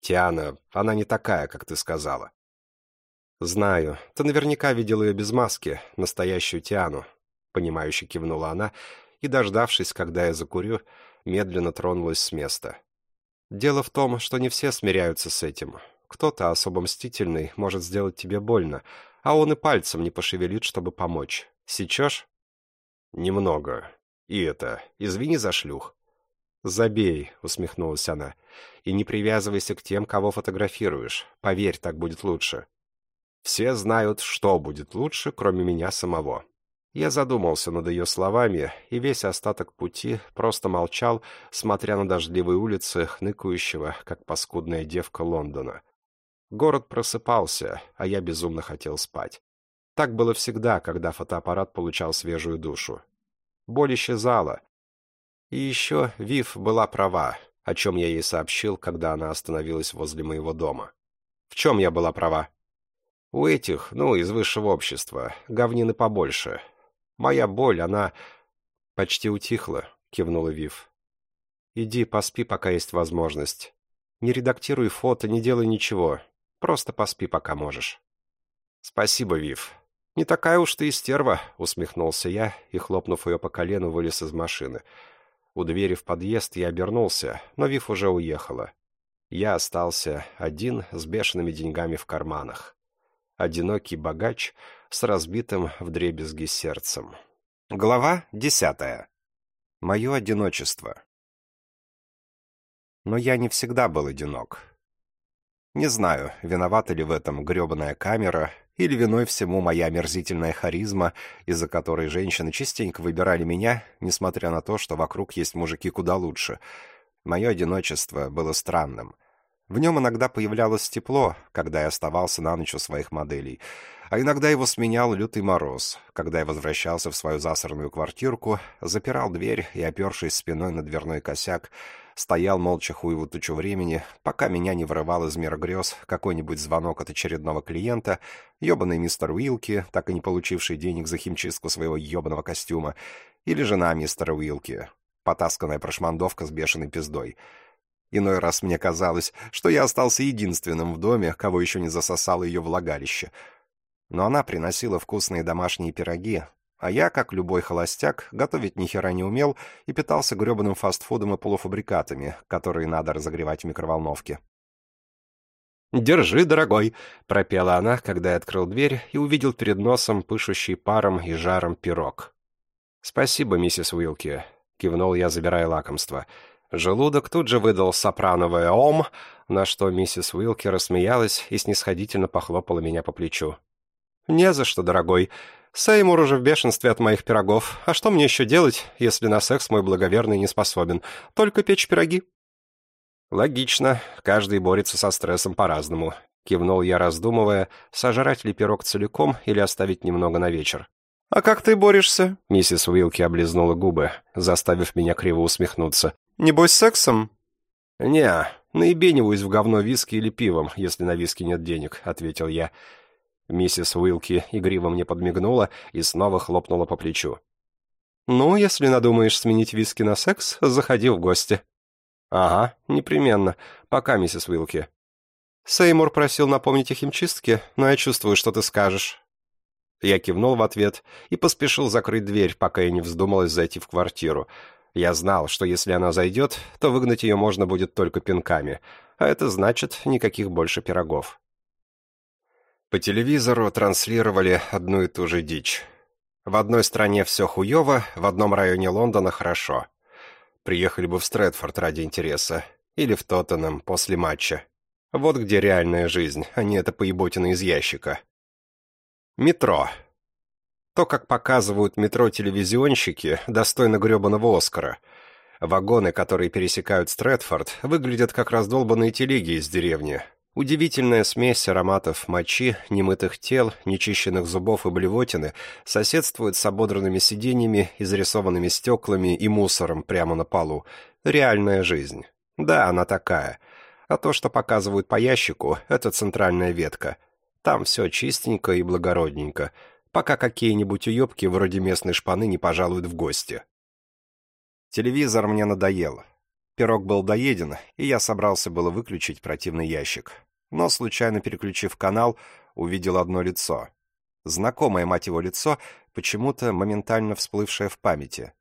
Тиана, она не такая, как ты сказала. «Знаю. Ты наверняка видел ее без маски, настоящую Тиану», — понимающе кивнула она, и, дождавшись, когда я закурю, медленно тронулась с места. «Дело в том, что не все смиряются с этим. Кто-то особо мстительный может сделать тебе больно, а он и пальцем не пошевелит, чтобы помочь. Сечешь?» «Немного. И это, извини за шлюх». «Забей», — усмехнулась она, — «и не привязывайся к тем, кого фотографируешь. Поверь, так будет лучше». Все знают, что будет лучше, кроме меня самого. Я задумался над ее словами, и весь остаток пути просто молчал, смотря на дождливые улицы, хныкающего, как паскудная девка Лондона. Город просыпался, а я безумно хотел спать. Так было всегда, когда фотоаппарат получал свежую душу. Боль исчезала. И еще Вив была права, о чем я ей сообщил, когда она остановилась возле моего дома. В чем я была права? У этих, ну, из высшего общества, говнины побольше. Моя боль, она... Почти утихла, кивнула Вив. Иди, поспи, пока есть возможность. Не редактируй фото, не делай ничего. Просто поспи, пока можешь. Спасибо, Вив. Не такая уж ты и стерва, усмехнулся я и, хлопнув ее по колену, вылез из машины. У двери в подъезд я обернулся, но Вив уже уехала. Я остался один с бешеными деньгами в карманах одинокий богач с разбитым вдребезги сердцем. Глава десятая. Мое одиночество. Но я не всегда был одинок. Не знаю, виновата ли в этом гребаная камера, или виной всему моя омерзительная харизма, из-за которой женщины частенько выбирали меня, несмотря на то, что вокруг есть мужики куда лучше. Мое одиночество было странным — в нем иногда появлялось тепло, когда я оставался на ночь у своих моделей, а иногда его сменял лютый мороз, когда я возвращался в свою засорную квартирку, запирал дверь и, опершись спиной на дверной косяк, стоял молча хуеву тучу времени, пока меня не вырывал из мира грез какой-нибудь звонок от очередного клиента, ебаный мистер Уилки, так и не получивший денег за химчистку своего ебаного костюма, или жена мистера Уилки, потасканная прошмандовка с бешеной пиздой — Иной раз мне казалось, что я остался единственным в доме, кого еще не засосало ее влагалище. Но она приносила вкусные домашние пироги, а я, как любой холостяк, готовить ни хера не умел и питался гребаным фастфудом и полуфабрикатами, которые надо разогревать в микроволновке. «Держи, дорогой!» — пропела она, когда я открыл дверь и увидел перед носом пышущий паром и жаром пирог. «Спасибо, миссис Уилки», — кивнул я, забирая лакомство. Желудок тут же выдал сопрановое «Ом», на что миссис Уилки рассмеялась и снисходительно похлопала меня по плечу. «Не за что, дорогой. Сеймур уже в бешенстве от моих пирогов. А что мне еще делать, если на секс мой благоверный не способен? Только печь пироги». «Логично. Каждый борется со стрессом по-разному», — кивнул я, раздумывая, сожрать ли пирог целиком или оставить немного на вечер. «А как ты борешься?» Миссис Уилки облизнула губы, заставив меня криво усмехнуться. Небось, сексом?» «Не, наебениваюсь в говно виски или пивом, если на виски нет денег», — ответил я. Миссис Уилки игриво мне подмигнула и снова хлопнула по плечу. «Ну, если надумаешь сменить виски на секс, заходи в гости». «Ага, непременно. Пока, миссис Уилки». Сеймур просил напомнить о химчистке, но я чувствую, что ты скажешь. Я кивнул в ответ и поспешил закрыть дверь, пока я не вздумалась зайти в квартиру — я знал, что если она зайдет, то выгнать ее можно будет только пинками, а это значит никаких больше пирогов. По телевизору транслировали одну и ту же дичь. В одной стране все хуево, в одном районе Лондона хорошо. Приехали бы в Стрэдфорд ради интереса, или в Тоттенхэм после матча. Вот где реальная жизнь, а не это поеботина из ящика. Метро. То, как показывают метро-телевизионщики, достойно гребаного Оскара. Вагоны, которые пересекают Стрэдфорд, выглядят как раздолбанные телеги из деревни. Удивительная смесь ароматов мочи, немытых тел, нечищенных зубов и блевотины соседствует с ободранными сиденьями, изрисованными стеклами и мусором прямо на полу. Реальная жизнь. Да, она такая. А то, что показывают по ящику, это центральная ветка. Там все чистенько и благородненько пока какие-нибудь уебки вроде местной шпаны не пожалуют в гости. Телевизор мне надоел. Пирог был доеден, и я собрался было выключить противный ящик. Но, случайно переключив канал, увидел одно лицо. Знакомое, мать его, лицо, почему-то моментально всплывшее в памяти.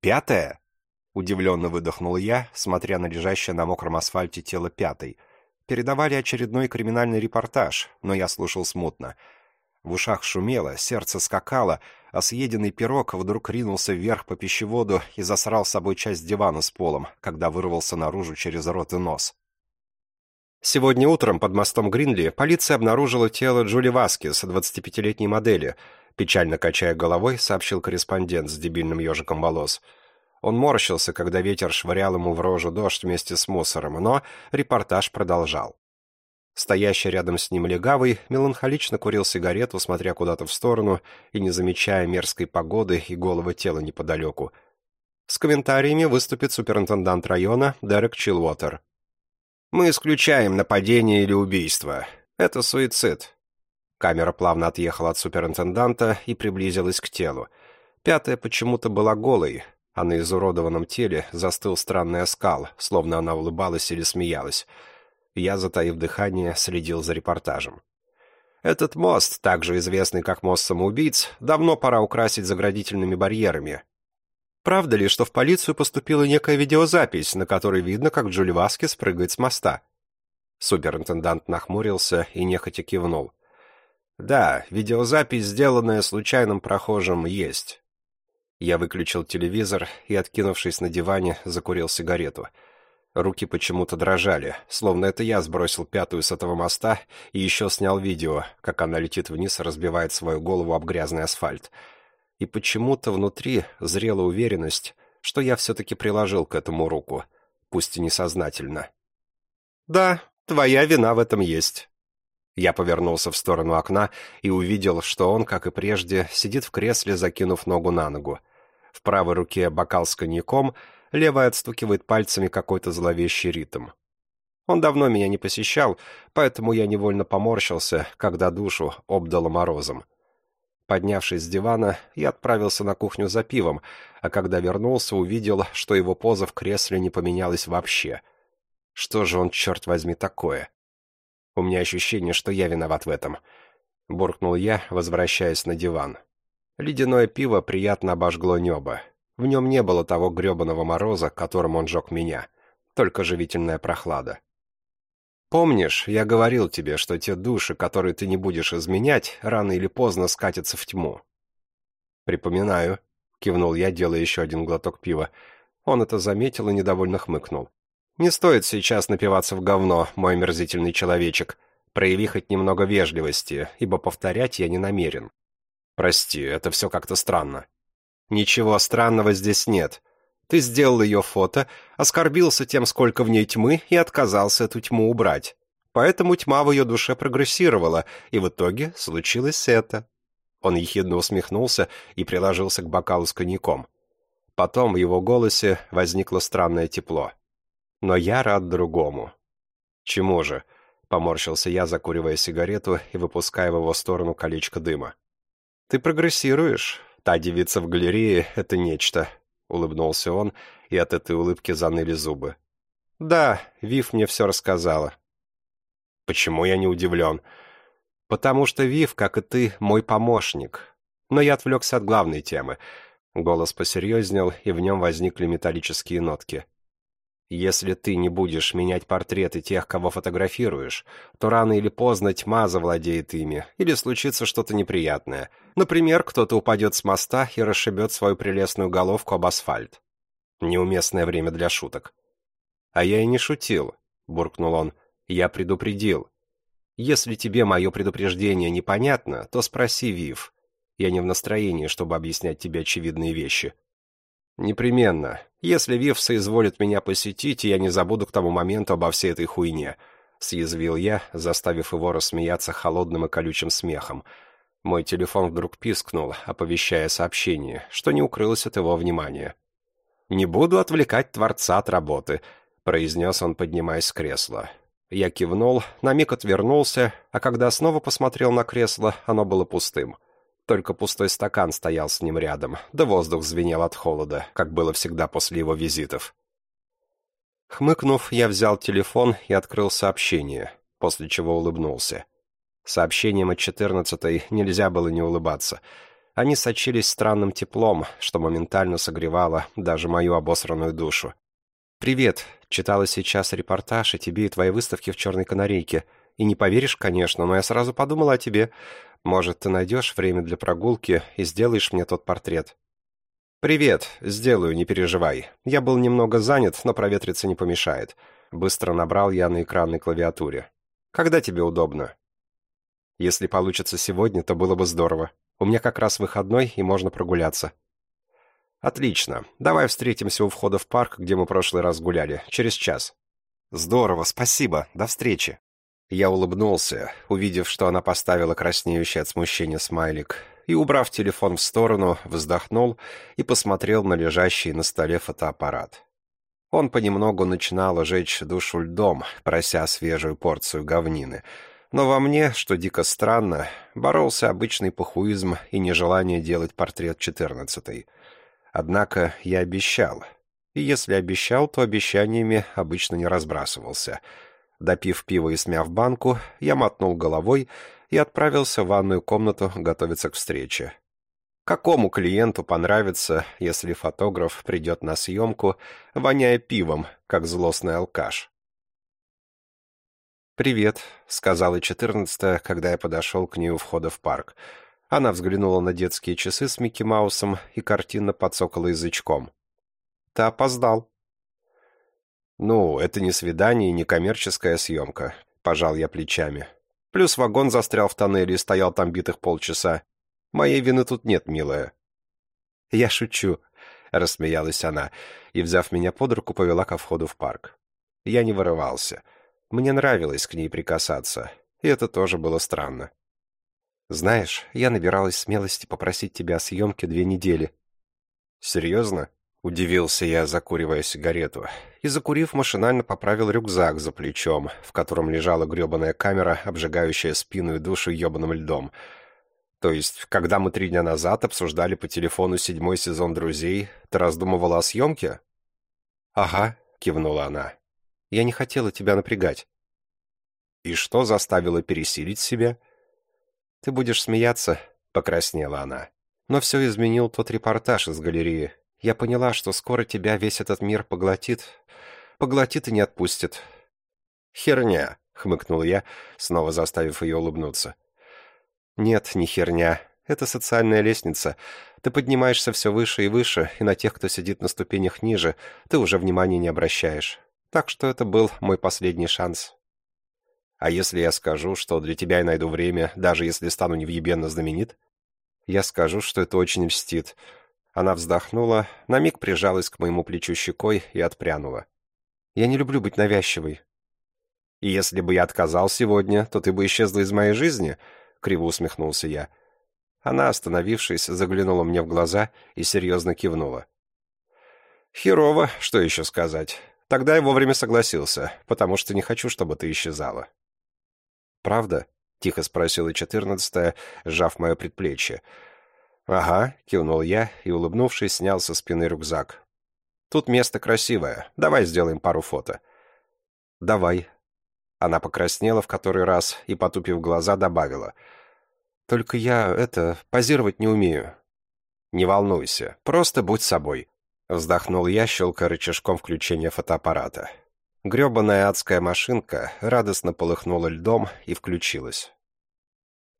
«Пятое?» — удивленно выдохнул я, смотря на лежащее на мокром асфальте тело пятой. Передавали очередной криминальный репортаж, но я слушал смутно — в ушах шумело, сердце скакало, а съеденный пирог вдруг ринулся вверх по пищеводу и засрал с собой часть дивана с полом, когда вырвался наружу через рот и нос. Сегодня утром под мостом Гринли полиция обнаружила тело Джули Васкис, 25-летней модели. Печально качая головой, сообщил корреспондент с дебильным ежиком волос. Он морщился, когда ветер швырял ему в рожу дождь вместе с мусором, но репортаж продолжал. Стоящий рядом с ним легавый меланхолично курил сигарету, смотря куда-то в сторону и не замечая мерзкой погоды и голого тела неподалеку. С комментариями выступит суперинтендант района Дерек Чилвотер. «Мы исключаем нападение или убийство. Это суицид». Камера плавно отъехала от суперинтенданта и приблизилась к телу. Пятая почему-то была голой, а на изуродованном теле застыл странный оскал, словно она улыбалась или смеялась. Я, затаив дыхание, следил за репортажем. Этот мост, также известный как мост самоубийц, давно пора украсить заградительными барьерами. Правда ли, что в полицию поступила некая видеозапись, на которой видно, как Джули Васкис прыгает с моста? Суперинтендант нахмурился и нехотя кивнул. «Да, видеозапись, сделанная случайным прохожим, есть». Я выключил телевизор и, откинувшись на диване, закурил сигарету — Руки почему-то дрожали, словно это я сбросил пятую с этого моста и еще снял видео, как она летит вниз и разбивает свою голову об грязный асфальт. И почему-то внутри зрела уверенность, что я все-таки приложил к этому руку, пусть и несознательно. «Да, твоя вина в этом есть». Я повернулся в сторону окна и увидел, что он, как и прежде, сидит в кресле, закинув ногу на ногу. В правой руке бокал с коньяком — левая отстукивает пальцами какой-то зловещий ритм. Он давно меня не посещал, поэтому я невольно поморщился, когда душу обдало морозом. Поднявшись с дивана, я отправился на кухню за пивом, а когда вернулся, увидел, что его поза в кресле не поменялась вообще. Что же он, черт возьми, такое? У меня ощущение, что я виноват в этом. Буркнул я, возвращаясь на диван. Ледяное пиво приятно обожгло небо. В нем не было того гребаного мороза, которым он жег меня, только живительная прохлада. Помнишь, я говорил тебе, что те души, которые ты не будешь изменять, рано или поздно скатятся в тьму? Припоминаю, кивнул я, делая еще один глоток пива. Он это заметил и недовольно хмыкнул. Не стоит сейчас напиваться в говно, мой мерзительный человечек. Прояви хоть немного вежливости, ибо повторять я не намерен. Прости, это все как-то странно. Ничего странного здесь нет. Ты сделал ее фото, оскорбился тем, сколько в ней тьмы, и отказался эту тьму убрать. Поэтому тьма в ее душе прогрессировала, и в итоге случилось это. Он ехидно усмехнулся и приложился к бокалу с коньяком. Потом в его голосе возникло странное тепло. Но я рад другому. Чему же? Поморщился я, закуривая сигарету и выпуская в его сторону колечко дыма. Ты прогрессируешь, Та девица в галерее — это нечто», — улыбнулся он, и от этой улыбки заныли зубы. «Да, Вив мне все рассказала». «Почему я не удивлен?» «Потому что Вив, как и ты, мой помощник. Но я отвлекся от главной темы». Голос посерьезнел, и в нем возникли металлические нотки. Если ты не будешь менять портреты тех, кого фотографируешь, то рано или поздно тьма завладеет ими, или случится что-то неприятное. Например, кто-то упадет с моста и расшибет свою прелестную головку об асфальт. Неуместное время для шуток. «А я и не шутил», — буркнул он. «Я предупредил. Если тебе мое предупреждение непонятно, то спроси Вив. Я не в настроении, чтобы объяснять тебе очевидные вещи». «Непременно. Если Вив соизволит меня посетить, я не забуду к тому моменту обо всей этой хуйне», — съязвил я, заставив его рассмеяться холодным и колючим смехом. Мой телефон вдруг пискнул, оповещая сообщение, что не укрылось от его внимания. «Не буду отвлекать Творца от работы», — произнес он, поднимаясь с кресла. Я кивнул, на миг отвернулся, а когда снова посмотрел на кресло, оно было пустым. Только пустой стакан стоял с ним рядом, да воздух звенел от холода, как было всегда после его визитов. Хмыкнув, я взял телефон и открыл сообщение, после чего улыбнулся. Сообщением от четырнадцатой нельзя было не улыбаться. Они сочились странным теплом, что моментально согревало даже мою обосранную душу. «Привет. Читала сейчас репортаж о тебе и твоей выставке в «Черной канарейке». И не поверишь, конечно, но я сразу подумала о тебе. Может, ты найдешь время для прогулки и сделаешь мне тот портрет?» «Привет, сделаю, не переживай. Я был немного занят, но проветриться не помешает». Быстро набрал я на экранной клавиатуре. «Когда тебе удобно?» «Если получится сегодня, то было бы здорово. У меня как раз выходной, и можно прогуляться». «Отлично. Давай встретимся у входа в парк, где мы прошлый раз гуляли. Через час». «Здорово, спасибо. До встречи». Я улыбнулся, увидев, что она поставила краснеющий от смущения смайлик, и, убрав телефон в сторону, вздохнул и посмотрел на лежащий на столе фотоаппарат. Он понемногу начинал жечь душу льдом, прося свежую порцию говнины. Но во мне, что дико странно, боролся обычный похуизм и нежелание делать портрет четырнадцатой. Однако я обещал. И если обещал, то обещаниями обычно не разбрасывался. Допив пиво и смяв банку, я мотнул головой и отправился в ванную комнату готовиться к встрече. Какому клиенту понравится, если фотограф придет на съемку, воняя пивом, как злостный алкаш? «Привет», — сказала четырнадцатая, когда я подошел к ней у входа в парк. Она взглянула на детские часы с Микки Маусом и картинно подсокала язычком. «Ты опоздал». «Ну, это не свидание и не коммерческая съемка», — пожал я плечами. «Плюс вагон застрял в тоннеле и стоял там битых полчаса. Моей вины тут нет, милая». «Я шучу», — рассмеялась она, и, взяв меня под руку, повела ко входу в парк. Я не вырывался. Мне нравилось к ней прикасаться, и это тоже было странно. Знаешь, я набиралась смелости попросить тебя о съемке две недели. Серьезно? Удивился я, закуривая сигарету. И, закурив, машинально поправил рюкзак за плечом, в котором лежала гребаная камера, обжигающая спину и душу ебаным льдом. То есть, когда мы три дня назад обсуждали по телефону седьмой сезон «Друзей», ты раздумывала о съемке? «Ага», — кивнула она. «Я не хотела тебя напрягать». «И что заставило пересилить себя?» «Ты будешь смеяться», — покраснела она. «Но все изменил тот репортаж из галереи. Я поняла, что скоро тебя весь этот мир поглотит. Поглотит и не отпустит». «Херня», — хмыкнул я, снова заставив ее улыбнуться. «Нет, не херня. Это социальная лестница. Ты поднимаешься все выше и выше, и на тех, кто сидит на ступенях ниже, ты уже внимания не обращаешь. Так что это был мой последний шанс. А если я скажу, что для тебя я найду время, даже если стану невъебенно знаменит? Я скажу, что это очень мстит. Она вздохнула, на миг прижалась к моему плечу щекой и отпрянула. Я не люблю быть навязчивой. И если бы я отказал сегодня, то ты бы исчезла из моей жизни? Криво усмехнулся я. Она, остановившись, заглянула мне в глаза и серьезно кивнула. «Херово, что еще сказать. Тогда я вовремя согласился, потому что не хочу, чтобы ты исчезала». «Правда?» — тихо спросила четырнадцатая, сжав мое предплечье. «Ага», — кивнул я и, улыбнувшись, снял со спины рюкзак. «Тут место красивое. Давай сделаем пару фото». «Давай». Она покраснела в который раз и, потупив глаза, добавила. «Только я, это, позировать не умею». «Не волнуйся, просто будь собой», — вздохнул я, щелкая рычажком включения фотоаппарата. Гребаная адская машинка радостно полыхнула льдом и включилась.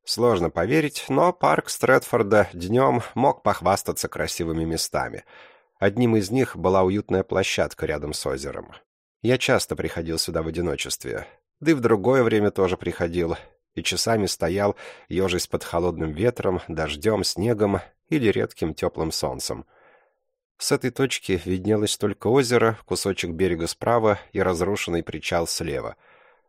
Сложно поверить, но парк Стрэдфорда днем мог похвастаться красивыми местами. Одним из них была уютная площадка рядом с озером. Я часто приходил сюда в одиночестве. Да и в другое время тоже приходил. И часами стоял, ежась под холодным ветром, дождем, снегом или редким теплым солнцем — с этой точки виднелось только озеро, кусочек берега справа и разрушенный причал слева.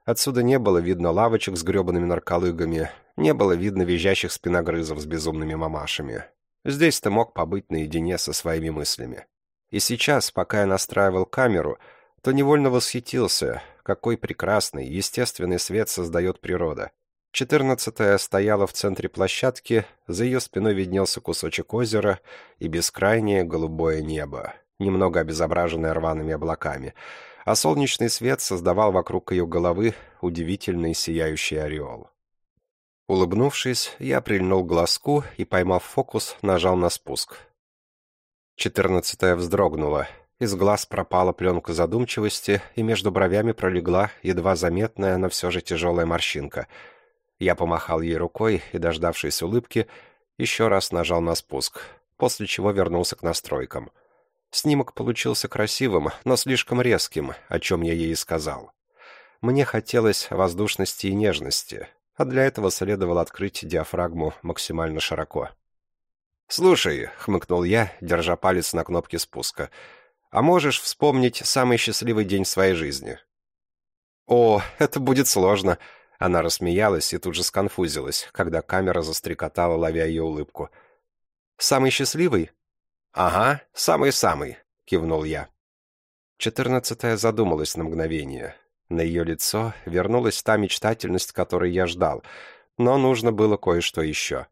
Отсюда не было видно лавочек с гребаными нарколыгами, не было видно визжащих спиногрызов с безумными мамашами. Здесь ты мог побыть наедине со своими мыслями. И сейчас, пока я настраивал камеру, то невольно восхитился, какой прекрасный, естественный свет создает природа. Четырнадцатая стояла в центре площадки, за ее спиной виднелся кусочек озера и бескрайнее голубое небо, немного обезображенное рваными облаками, а солнечный свет создавал вокруг ее головы удивительный сияющий ореол. Улыбнувшись, я прильнул к глазку и, поймав фокус, нажал на спуск. Четырнадцатая вздрогнула, Из глаз пропала пленка задумчивости, и между бровями пролегла едва заметная, но все же тяжелая морщинка. Я помахал ей рукой и, дождавшись улыбки, еще раз нажал на спуск, после чего вернулся к настройкам. Снимок получился красивым, но слишком резким, о чем я ей и сказал. Мне хотелось воздушности и нежности, а для этого следовало открыть диафрагму максимально широко. «Слушай», — хмыкнул я, держа палец на кнопке спуска, «а можешь вспомнить самый счастливый день своей жизни?» «О, это будет сложно», — она рассмеялась и тут же сконфузилась, когда камера застрекотала, ловя ее улыбку. «Самый счастливый?» «Ага, самый-самый», — кивнул я. Четырнадцатая задумалась на мгновение. На ее лицо вернулась та мечтательность, которой я ждал, но нужно было кое-что еще.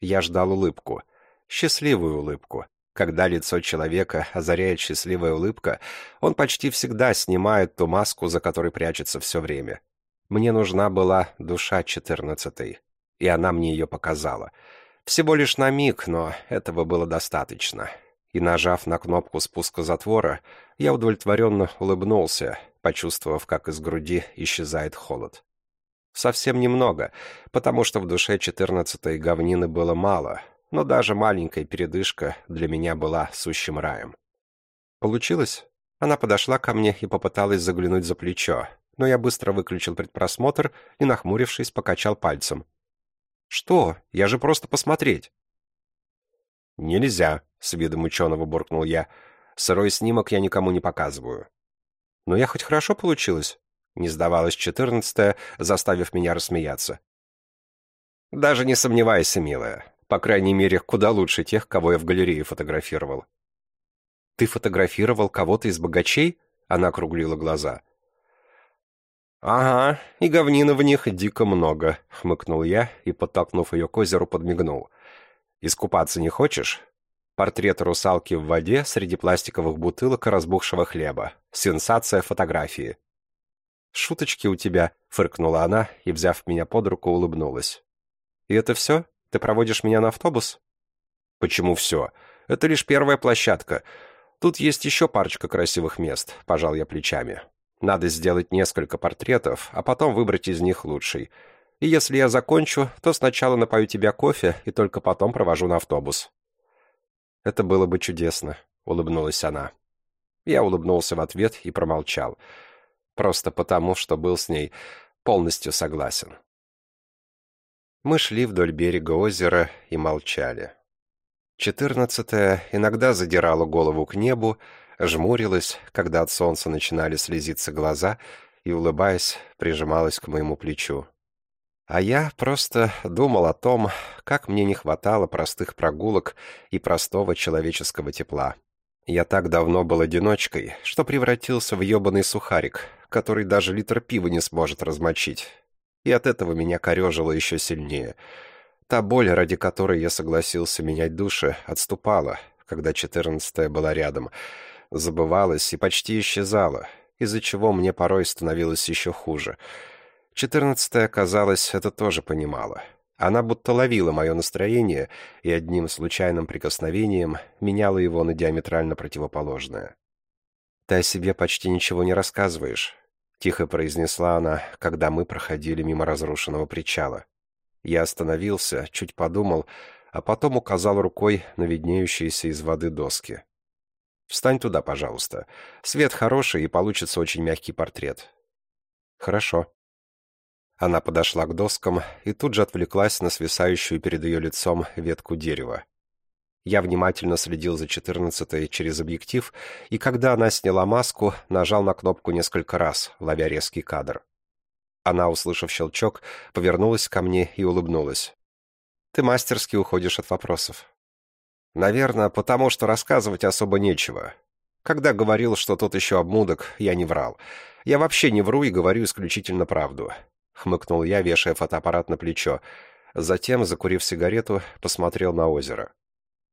Я ждал улыбку — счастливую улыбку. Когда лицо человека озаряет счастливая улыбка, он почти всегда снимает ту маску, за которой прячется все время. Мне нужна была душа четырнадцатой, и она мне ее показала. Всего лишь на миг, но этого было достаточно. И нажав на кнопку спуска затвора, я удовлетворенно улыбнулся, почувствовав, как из груди исчезает холод. Совсем немного, потому что в душе четырнадцатой говнины было мало — но даже маленькая передышка для меня была сущим раем. Получилось? Она подошла ко мне и попыталась заглянуть за плечо, но я быстро выключил предпросмотр и, нахмурившись, покачал пальцем. «Что? Я же просто посмотреть». «Нельзя», — с видом ученого буркнул я. «Сырой снимок я никому не показываю». «Но я хоть хорошо получилось?» — не сдавалась четырнадцатая, заставив меня рассмеяться. «Даже не сомневайся, милая. По крайней мере, куда лучше тех, кого я в галерее фотографировал. «Ты фотографировал кого-то из богачей?» Она округлила глаза. «Ага, и говнина в них дико много», — хмыкнул я и, подтолкнув ее к озеру, подмигнул. «Искупаться не хочешь?» Портрет русалки в воде среди пластиковых бутылок и разбухшего хлеба. Сенсация фотографии. «Шуточки у тебя», — фыркнула она и, взяв меня под руку, улыбнулась. «И это все?» Ты проводишь меня на автобус?» «Почему все? Это лишь первая площадка. Тут есть еще парочка красивых мест», — пожал я плечами. «Надо сделать несколько портретов, а потом выбрать из них лучший. И если я закончу, то сначала напою тебя кофе и только потом провожу на автобус». «Это было бы чудесно», — улыбнулась она. Я улыбнулся в ответ и промолчал. Просто потому, что был с ней полностью согласен. Мы шли вдоль берега озера и молчали. Четырнадцатая иногда задирала голову к небу, жмурилась, когда от солнца начинали слезиться глаза, и, улыбаясь, прижималась к моему плечу. А я просто думал о том, как мне не хватало простых прогулок и простого человеческого тепла. Я так давно был одиночкой, что превратился в ебаный сухарик, который даже литр пива не сможет размочить и от этого меня корежило еще сильнее. Та боль, ради которой я согласился менять души, отступала, когда четырнадцатая была рядом, забывалась и почти исчезала, из-за чего мне порой становилось еще хуже. Четырнадцатая, казалось, это тоже понимала. Она будто ловила мое настроение и одним случайным прикосновением меняла его на диаметрально противоположное. «Ты о себе почти ничего не рассказываешь», — тихо произнесла она, когда мы проходили мимо разрушенного причала. Я остановился, чуть подумал, а потом указал рукой на виднеющиеся из воды доски. «Встань туда, пожалуйста. Свет хороший, и получится очень мягкий портрет». «Хорошо». Она подошла к доскам и тут же отвлеклась на свисающую перед ее лицом ветку дерева. Я внимательно следил за четырнадцатой через объектив, и когда она сняла маску, нажал на кнопку несколько раз, ловя резкий кадр. Она, услышав щелчок, повернулась ко мне и улыбнулась. «Ты мастерски уходишь от вопросов». «Наверное, потому что рассказывать особо нечего. Когда говорил, что тут еще обмудок, я не врал. Я вообще не вру и говорю исключительно правду». Хмыкнул я, вешая фотоаппарат на плечо. Затем, закурив сигарету, посмотрел на озеро.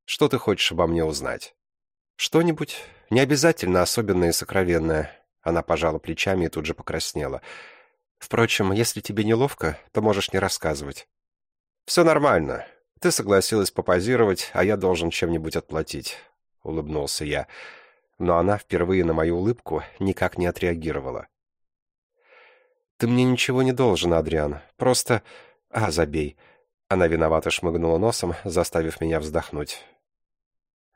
Что ты хочешь обо мне узнать?» «Что-нибудь. Не обязательно особенное и сокровенное». Она пожала плечами и тут же покраснела. «Впрочем, если тебе неловко, то можешь не рассказывать». «Все нормально. Ты согласилась попозировать, а я должен чем-нибудь отплатить», — улыбнулся я. но она впервые на мою улыбку никак не отреагировала. «Ты мне ничего не должен, Адриан. Просто... А, забей». Она виновато шмыгнула носом, заставив меня вздохнуть.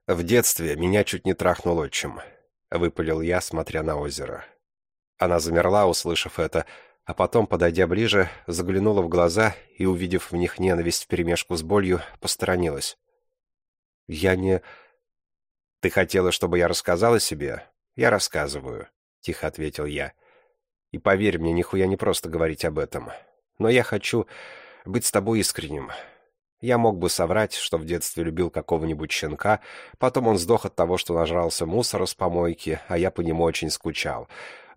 «В детстве меня чуть не трахнул отчим», — выпалил я, смотря на озеро. Она замерла, услышав это, а потом, подойдя ближе, заглянула в глаза и, увидев в них ненависть вперемешку с болью, посторонилась. «Я не...» «Ты хотела, чтобы я рассказала себе?» «Я рассказываю», — тихо ответил я. «И поверь мне, нихуя не просто говорить об этом. Но я хочу быть с тобой искренним. Я мог бы соврать, что в детстве любил какого-нибудь щенка, потом он сдох от того, что нажрался мусора с помойки, а я по нему очень скучал.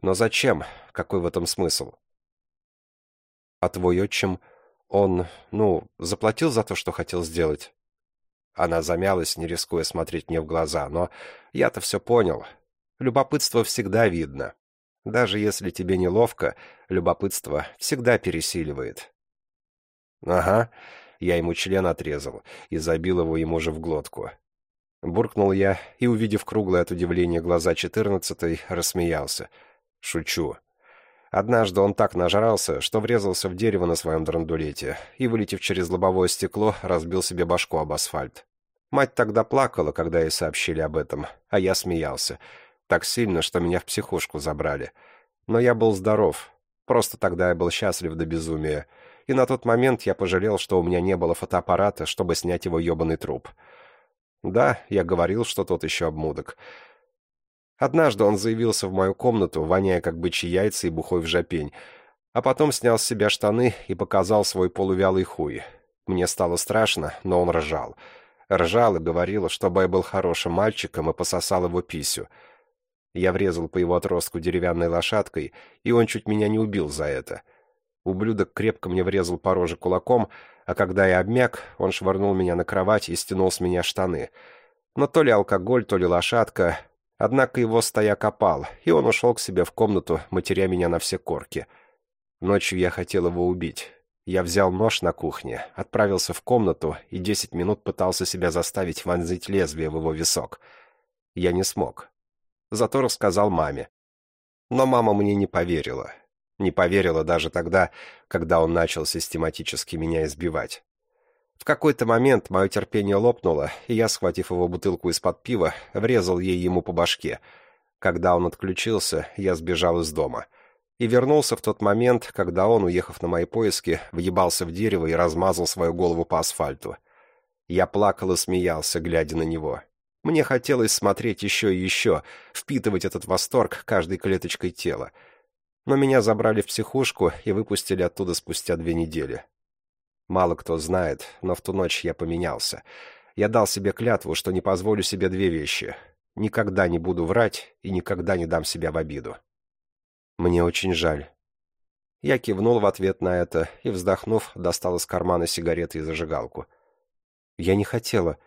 Но зачем? Какой в этом смысл? А твой отчим, он, ну, заплатил за то, что хотел сделать? Она замялась, не рискуя смотреть мне в глаза, но я-то все понял. Любопытство всегда видно. Даже если тебе неловко, любопытство всегда пересиливает. «Ага», я ему член отрезал и забил его ему же в глотку. Буркнул я и, увидев круглое от удивления глаза четырнадцатой, рассмеялся. «Шучу». Однажды он так нажрался, что врезался в дерево на своем драндулете и, вылетев через лобовое стекло, разбил себе башку об асфальт. Мать тогда плакала, когда ей сообщили об этом, а я смеялся. Так сильно, что меня в психушку забрали. Но я был здоров. Просто тогда я был счастлив до безумия и на тот момент я пожалел, что у меня не было фотоаппарата, чтобы снять его ебаный труп. Да, я говорил, что тот еще обмудок. Однажды он заявился в мою комнату, воняя как бычьи яйца и бухой в жопень, а потом снял с себя штаны и показал свой полувялый хуй. Мне стало страшно, но он ржал. Ржал и говорил, чтобы я был хорошим мальчиком и пососал его писю. Я врезал по его отростку деревянной лошадкой, и он чуть меня не убил за это. Ублюдок крепко мне врезал по роже кулаком, а когда я обмяк, он швырнул меня на кровать и стянул с меня штаны. Но то ли алкоголь, то ли лошадка... Однако его стояк опал, и он ушел к себе в комнату, матеря меня на все корки. Ночью я хотел его убить. Я взял нож на кухне, отправился в комнату и десять минут пытался себя заставить вонзить лезвие в его висок. Я не смог. Зато рассказал маме. Но мама мне не поверила. Не поверила даже тогда, когда он начал систематически меня избивать. В какой-то момент мое терпение лопнуло, и я, схватив его бутылку из-под пива, врезал ей ему по башке. Когда он отключился, я сбежал из дома. И вернулся в тот момент, когда он, уехав на мои поиски, въебался в дерево и размазал свою голову по асфальту. Я плакал и смеялся, глядя на него. Мне хотелось смотреть еще и еще, впитывать этот восторг каждой клеточкой тела — но меня забрали в психушку и выпустили оттуда спустя две недели. Мало кто знает, но в ту ночь я поменялся. Я дал себе клятву, что не позволю себе две вещи. Никогда не буду врать и никогда не дам себя в обиду. Мне очень жаль. Я кивнул в ответ на это и, вздохнув, достал из кармана сигареты и зажигалку. Я не хотела.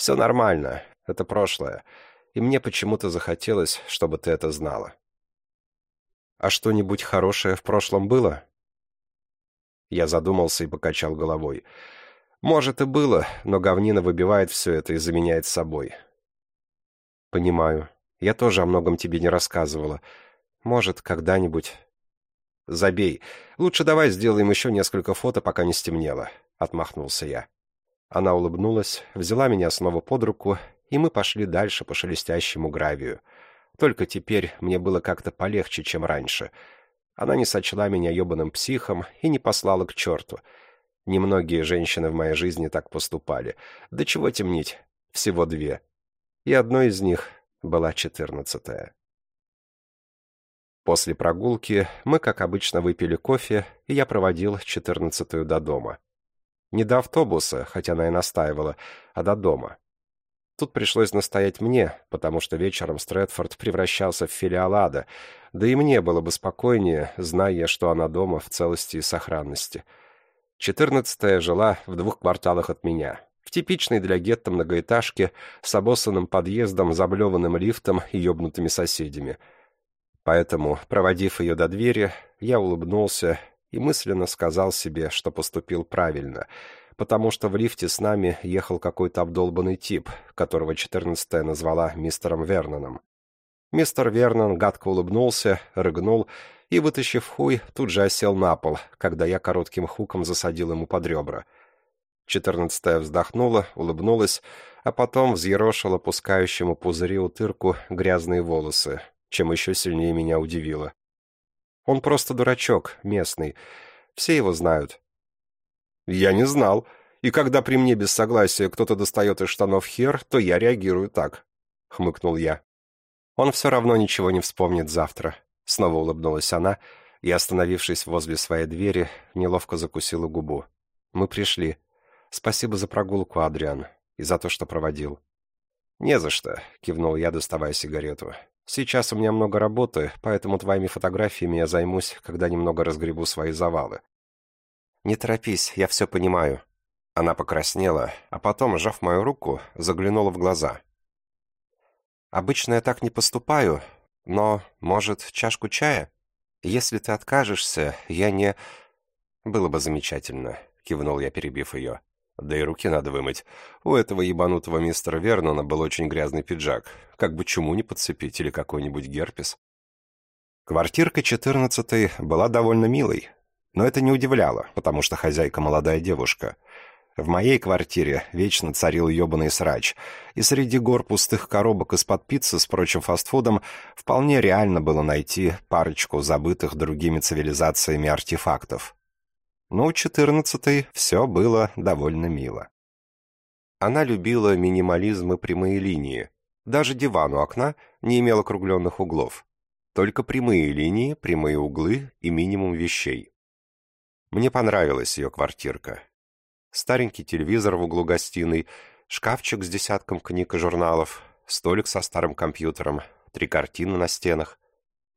Все нормально, это прошлое, и мне почему-то захотелось, чтобы ты это знала. А что-нибудь хорошее в прошлом было? Я задумался и покачал головой. Может и было, но говнина выбивает все это и заменяет собой. Понимаю. Я тоже о многом тебе не рассказывала. Может, когда-нибудь... Забей. Лучше давай сделаем еще несколько фото, пока не стемнело. Отмахнулся я. Она улыбнулась, взяла меня снова под руку, и мы пошли дальше по шелестящему гравию. Только теперь мне было как-то полегче, чем раньше. Она не сочла меня ебаным психом и не послала к черту. Немногие женщины в моей жизни так поступали. Да чего темнить, всего две. И одной из них была четырнадцатая. После прогулки мы, как обычно, выпили кофе, и я проводил четырнадцатую до дома. Не до автобуса, хотя она и настаивала, а до дома. Тут пришлось настоять мне, потому что вечером Стрэдфорд превращался в филиал ада, да и мне было бы спокойнее, зная, что она дома в целости и сохранности. Четырнадцатая жила в двух кварталах от меня, в типичной для гетто многоэтажке с обоссанным подъездом, заблеванным лифтом и ёбнутыми соседями. Поэтому, проводив ее до двери, я улыбнулся и мысленно сказал себе, что поступил правильно — потому что в лифте с нами ехал какой-то обдолбанный тип, которого четырнадцатая назвала мистером Верноном. Мистер Вернон гадко улыбнулся, рыгнул и, вытащив хуй, тут же осел на пол, когда я коротким хуком засадил ему под ребра. Четырнадцатая вздохнула, улыбнулась, а потом взъерошила пускающему пузыри утырку грязные волосы, чем еще сильнее меня удивило. Он просто дурачок, местный. Все его знают. «Я не знал. И когда при мне без согласия кто-то достает из штанов хер, то я реагирую так», — хмыкнул я. «Он все равно ничего не вспомнит завтра», — снова улыбнулась она и, остановившись возле своей двери, неловко закусила губу. «Мы пришли. Спасибо за прогулку, Адриан, и за то, что проводил». «Не за что», — кивнул я, доставая сигарету. «Сейчас у меня много работы, поэтому твоими фотографиями я займусь, когда немного разгребу свои завалы. «Не торопись, я все понимаю». Она покраснела, а потом, сжав мою руку, заглянула в глаза. «Обычно я так не поступаю, но, может, чашку чая? Если ты откажешься, я не...» «Было бы замечательно», — кивнул я, перебив ее. «Да и руки надо вымыть. У этого ебанутого мистера Вернона был очень грязный пиджак. Как бы чуму не подцепить или какой-нибудь герпес». Квартирка четырнадцатой была довольно милой, но это не удивляло, потому что хозяйка молодая девушка. В моей квартире вечно царил ебаный срач, и среди гор пустых коробок из-под пиццы с прочим фастфудом вполне реально было найти парочку забытых другими цивилизациями артефактов. Но у четырнадцатой все было довольно мило. Она любила минимализм и прямые линии. Даже диван у окна не имел округленных углов. Только прямые линии, прямые углы и минимум вещей. Мне понравилась ее квартирка. Старенький телевизор в углу гостиной, шкафчик с десятком книг и журналов, столик со старым компьютером, три картины на стенах.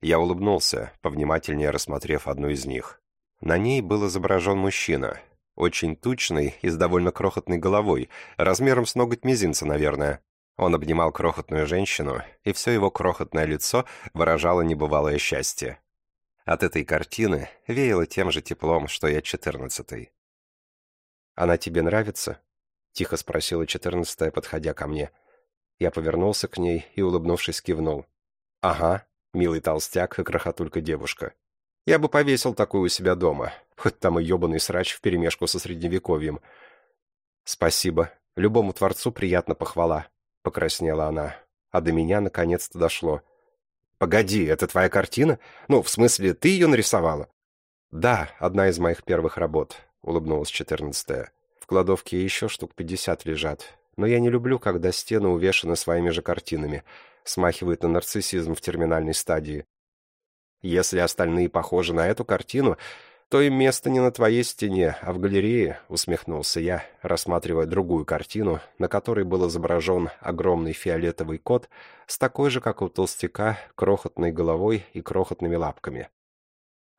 Я улыбнулся, повнимательнее рассмотрев одну из них. На ней был изображен мужчина, очень тучный и с довольно крохотной головой, размером с ноготь мизинца, наверное. Он обнимал крохотную женщину, и все его крохотное лицо выражало небывалое счастье. От этой картины веяло тем же теплом, что и от четырнадцатой. «Она тебе нравится?» — тихо спросила четырнадцатая, подходя ко мне. Я повернулся к ней и, улыбнувшись, кивнул. «Ага, милый толстяк и крохотулька девушка. Я бы повесил такую у себя дома, хоть там и ебаный срач вперемешку со средневековьем». «Спасибо. Любому творцу приятно похвала», — покраснела она. А до меня наконец-то дошло — «Погоди, это твоя картина? Ну, в смысле, ты ее нарисовала?» «Да, одна из моих первых работ», — улыбнулась четырнадцатая. «В кладовке еще штук пятьдесят лежат. Но я не люблю, когда стены увешаны своими же картинами. Смахивает на нарциссизм в терминальной стадии. Если остальные похожи на эту картину, то им место не на твоей стене, а в галерее», — усмехнулся я, рассматривая другую картину, на которой был изображен огромный фиолетовый кот с такой же, как у толстяка, крохотной головой и крохотными лапками.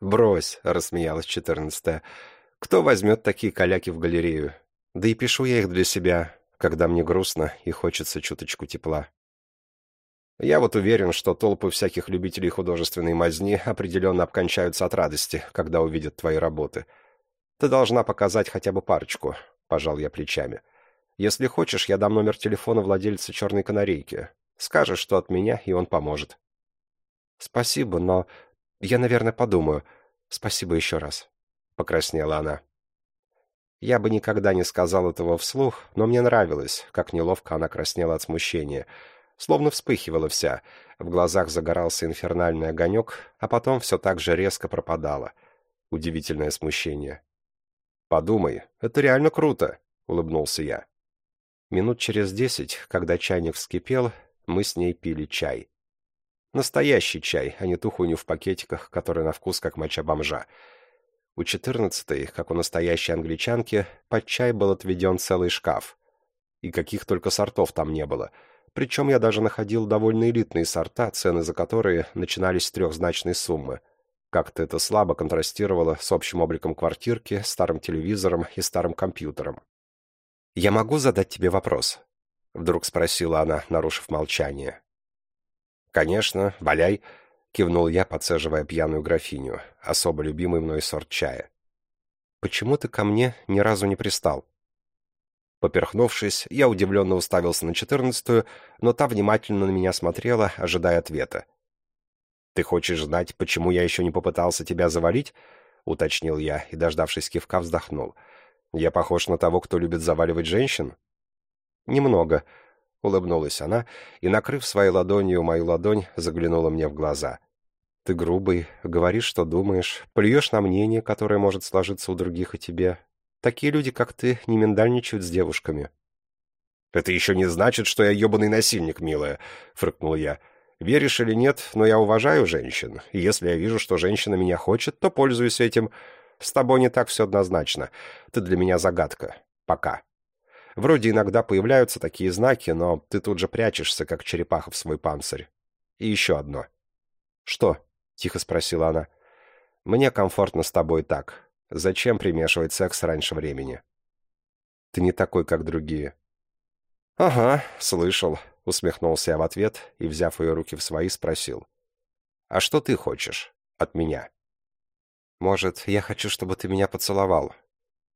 «Брось», — рассмеялась четырнадцатая, — «кто возьмет такие каляки в галерею? Да и пишу я их для себя, когда мне грустно и хочется чуточку тепла». Я вот уверен, что толпы всяких любителей художественной мазни определенно обкончаются от радости, когда увидят твои работы. Ты должна показать хотя бы парочку, — пожал я плечами. Если хочешь, я дам номер телефона владельца черной канарейки. Скажешь, что от меня, и он поможет. Спасибо, но я, наверное, подумаю. Спасибо еще раз. Покраснела она. Я бы никогда не сказал этого вслух, но мне нравилось, как неловко она краснела от смущения — словно вспыхивала вся, в глазах загорался инфернальный огонек, а потом все так же резко пропадало. Удивительное смущение. «Подумай, это реально круто!» — улыбнулся я. Минут через десять, когда чайник вскипел, мы с ней пили чай. Настоящий чай, а не ту хуйню в пакетиках, который на вкус как моча бомжа. У четырнадцатой, как у настоящей англичанки, под чай был отведен целый шкаф. И каких только сортов там не было — причем я даже находил довольно элитные сорта, цены за которые начинались с трехзначной суммы. Как-то это слабо контрастировало с общим обликом квартирки, старым телевизором и старым компьютером. «Я могу задать тебе вопрос?» — вдруг спросила она, нарушив молчание. «Конечно, валяй», — кивнул я, подсаживая пьяную графиню, особо любимый мной сорт чая. «Почему ты ко мне ни разу не пристал?» Поперхнувшись, я удивленно уставился на четырнадцатую, но та внимательно на меня смотрела, ожидая ответа. «Ты хочешь знать, почему я еще не попытался тебя завалить?» — уточнил я и, дождавшись кивка, вздохнул. «Я похож на того, кто любит заваливать женщин?» «Немного», — улыбнулась она и, накрыв своей ладонью мою ладонь, заглянула мне в глаза. «Ты грубый, говоришь, что думаешь, плюешь на мнение, которое может сложиться у других и тебе. Такие люди, как ты, не миндальничают с девушками». «Это еще не значит, что я ебаный насильник, милая», — фрыкнул я. Веришь или нет, но я уважаю женщин. И если я вижу, что женщина меня хочет, то пользуюсь этим. С тобой не так все однозначно. Ты для меня загадка. Пока. Вроде иногда появляются такие знаки, но ты тут же прячешься, как черепаха в свой панцирь. И еще одно. «Что?» — тихо спросила она. «Мне комфортно с тобой так. Зачем примешивать секс раньше времени?» «Ты не такой, как другие». «Ага, слышал», — усмехнулся я в ответ и, взяв ее руки в свои, спросил. «А что ты хочешь от меня?» «Может, я хочу, чтобы ты меня поцеловал?»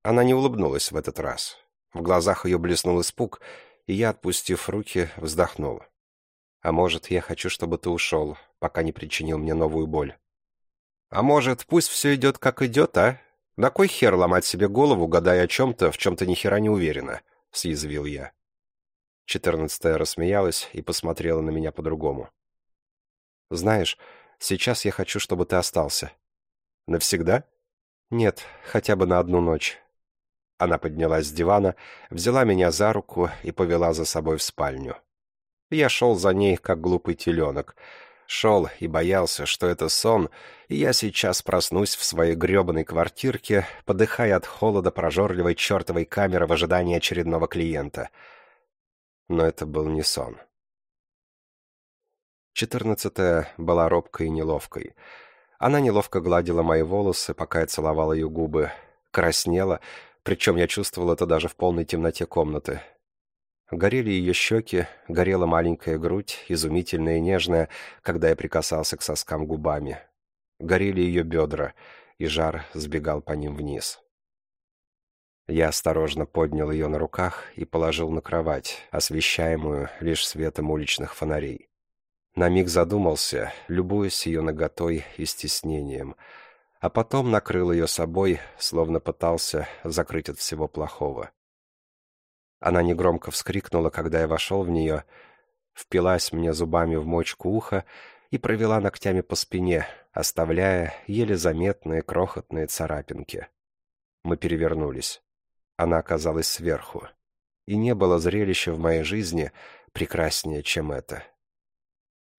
Она не улыбнулась в этот раз. В глазах ее блеснул испуг, и я, отпустив руки, вздохнул. «А может, я хочу, чтобы ты ушел, пока не причинил мне новую боль?» «А может, пусть все идет, как идет, а? На кой хер ломать себе голову, гадая о чем-то, в чем то ни хера не уверена?» — съязвил я. Четырнадцатая рассмеялась и посмотрела на меня по-другому. «Знаешь, сейчас я хочу, чтобы ты остался». «Навсегда?» «Нет, хотя бы на одну ночь». Она поднялась с дивана, взяла меня за руку и повела за собой в спальню. Я шел за ней, как глупый теленок. Шел и боялся, что это сон, и я сейчас проснусь в своей гребаной квартирке, подыхая от холода прожорливой чертовой камеры в ожидании очередного клиента — но это был не сон. Четырнадцатая была робкой и неловкой. Она неловко гладила мои волосы, пока я целовал ее губы. Краснела, причем я чувствовал это даже в полной темноте комнаты. Горели ее щеки, горела маленькая грудь, изумительная и нежная, когда я прикасался к соскам губами. Горели ее бедра, и жар сбегал по ним вниз. Я осторожно поднял ее на руках и положил на кровать, освещаемую лишь светом уличных фонарей. На миг задумался, любуясь ее наготой и стеснением, а потом накрыл ее собой, словно пытался закрыть от всего плохого. Она негромко вскрикнула, когда я вошел в нее, впилась мне зубами в мочку уха и провела ногтями по спине, оставляя еле заметные крохотные царапинки. Мы перевернулись. Она оказалась сверху. И не было зрелища в моей жизни прекраснее, чем это.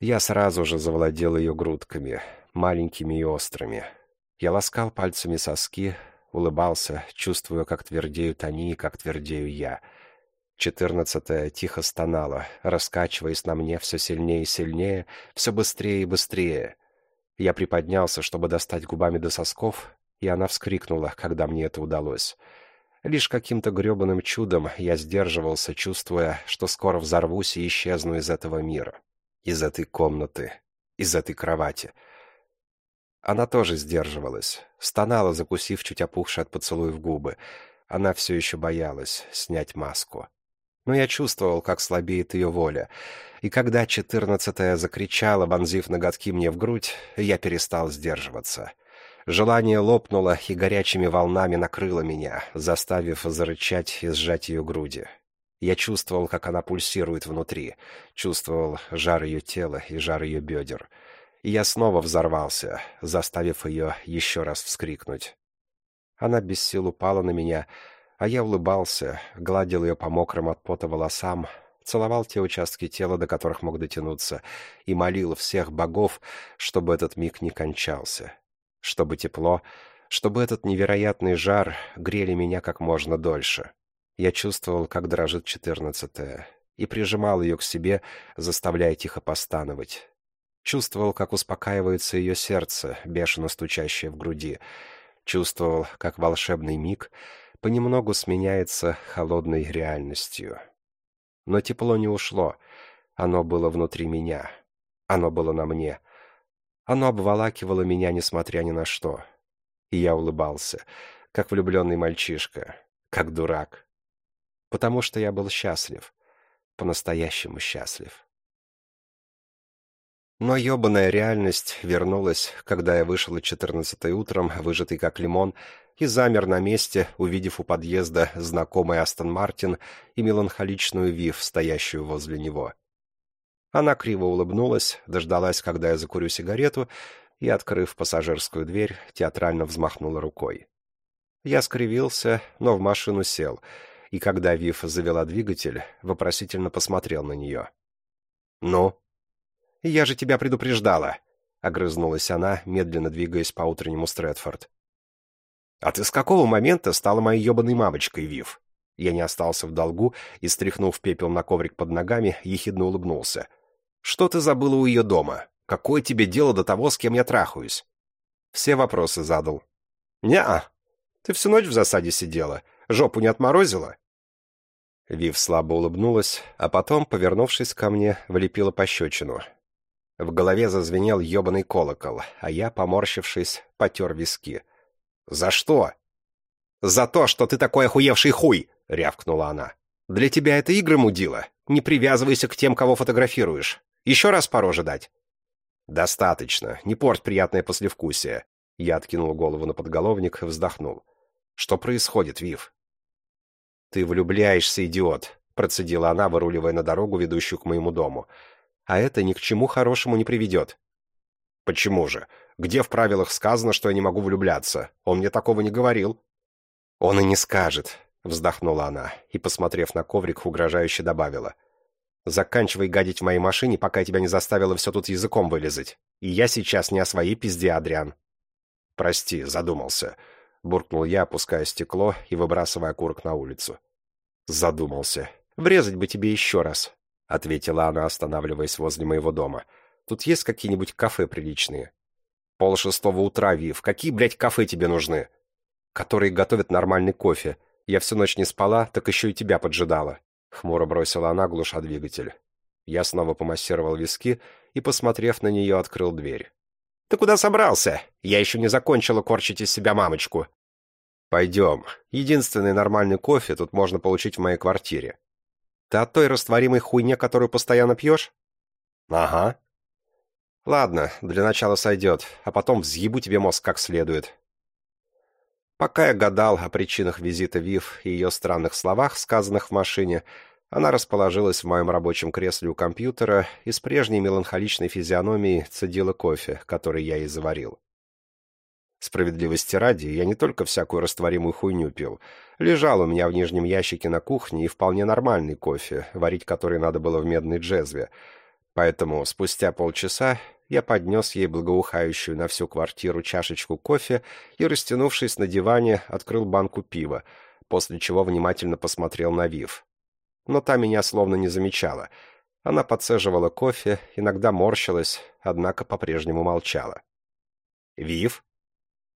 Я сразу же завладел ее грудками, маленькими и острыми. Я ласкал пальцами соски, улыбался, чувствуя, как твердеют они и как твердею я. Четырнадцатая тихо стонала, раскачиваясь на мне все сильнее и сильнее, все быстрее и быстрее. Я приподнялся, чтобы достать губами до сосков, и она вскрикнула, когда мне это удалось — Лишь каким-то гребаным чудом я сдерживался, чувствуя, что скоро взорвусь и исчезну из этого мира, из этой комнаты, из этой кровати. Она тоже сдерживалась, стонала, закусив чуть опухшие от поцелуев губы. Она все еще боялась снять маску. Но я чувствовал, как слабеет ее воля. И когда четырнадцатая закричала, вонзив ноготки мне в грудь, я перестал сдерживаться — Желание лопнуло и горячими волнами накрыло меня, заставив зарычать и сжать ее груди. Я чувствовал, как она пульсирует внутри, чувствовал жар ее тела и жар ее бедер. И я снова взорвался, заставив ее еще раз вскрикнуть. Она без сил упала на меня, а я улыбался, гладил ее по мокрым от пота волосам, целовал те участки тела, до которых мог дотянуться, и молил всех богов, чтобы этот миг не кончался чтобы тепло, чтобы этот невероятный жар грели меня как можно дольше. Я чувствовал, как дрожит четырнадцатая, и прижимал ее к себе, заставляя тихо постановать. Чувствовал, как успокаивается ее сердце, бешено стучащее в груди. Чувствовал, как волшебный миг понемногу сменяется холодной реальностью. Но тепло не ушло. Оно было внутри меня. Оно было на мне. Оно обволакивало меня, несмотря ни на что. И я улыбался, как влюбленный мальчишка, как дурак. потому что я был счастлив. По-настоящему счастлив. Но ебаная реальность вернулась, когда я вышел от четырнадцатой утром, выжатый как лимон, и замер на месте, увидев у подъезда знакомый Астон Мартин и меланхоличную Вив, стоящую возле него. Она криво улыбнулась, дождалась, когда я закурю сигарету, и, открыв пассажирскую дверь, театрально взмахнула рукой. Я скривился, но в машину сел, и когда Вив завела двигатель, вопросительно посмотрел на нее. «Ну?» «Я же тебя предупреждала!» — огрызнулась она, медленно двигаясь по утреннему Стрэдфорд. «А ты с какого момента стала моей ебаной мамочкой, Вив?» Я не остался в долгу и, стряхнув пепел на коврик под ногами, ехидно улыбнулся. «Что ты забыла у ее дома? Какое тебе дело до того, с кем я трахаюсь?» Все вопросы задал. «Не-а. Ты всю ночь в засаде сидела. Жопу не отморозила?» Вив слабо улыбнулась, а потом, повернувшись ко мне, влепила пощечину. В голове зазвенел ебаный колокол, а я, поморщившись, потер виски. «За что?» «За то, что ты такой охуевший хуй!» — рявкнула она. «Для тебя это игры мудила. Не привязывайся к тем, кого фотографируешь. Еще раз по дать?» «Достаточно. Не порть приятное послевкусие». Я откинул голову на подголовник вздохнул. «Что происходит, Вив?» «Ты влюбляешься, идиот», — процедила она, выруливая на дорогу, ведущую к моему дому а это ни к чему хорошему не приведет. Почему же? Где в правилах сказано, что я не могу влюбляться? Он мне такого не говорил. Он и не скажет, вздохнула она и, посмотрев на коврик, угрожающе добавила. Заканчивай гадить в моей машине, пока я тебя не заставила все тут языком вылезать. И я сейчас не о своей пизде, Адриан. Прости, задумался. Буркнул я, опуская стекло и выбрасывая окурок на улицу. Задумался. Врезать бы тебе еще раз. — ответила она, останавливаясь возле моего дома. «Тут есть какие-нибудь кафе приличные?» «Пол шестого утра, Вив. Какие, блядь, кафе тебе нужны?» «Которые готовят нормальный кофе. Я всю ночь не спала, так еще и тебя поджидала». Хмуро бросила она, глуша двигатель. Я снова помассировал виски и, посмотрев на нее, открыл дверь. «Ты куда собрался? Я еще не закончила корчить из себя мамочку». «Пойдем. Единственный нормальный кофе тут можно получить в моей квартире. Ты от той растворимой хуйне, которую постоянно пьешь? Ага. Ладно, для начала сойдет, а потом взъебу тебе мозг как следует. Пока я гадал о причинах визита Вив и ее странных словах, сказанных в машине, она расположилась в моем рабочем кресле у компьютера и с прежней меланхоличной физиономией цедила кофе, который я ей заварил. Справедливости ради, я не только всякую растворимую хуйню пил. Лежал у меня в нижнем ящике на кухне и вполне нормальный кофе, варить который надо было в медной джезве. Поэтому спустя полчаса я поднес ей благоухающую на всю квартиру чашечку кофе и, растянувшись на диване, открыл банку пива, после чего внимательно посмотрел на Вив. Но та меня словно не замечала. Она подсаживала кофе, иногда морщилась, однако по-прежнему молчала. «Вив?»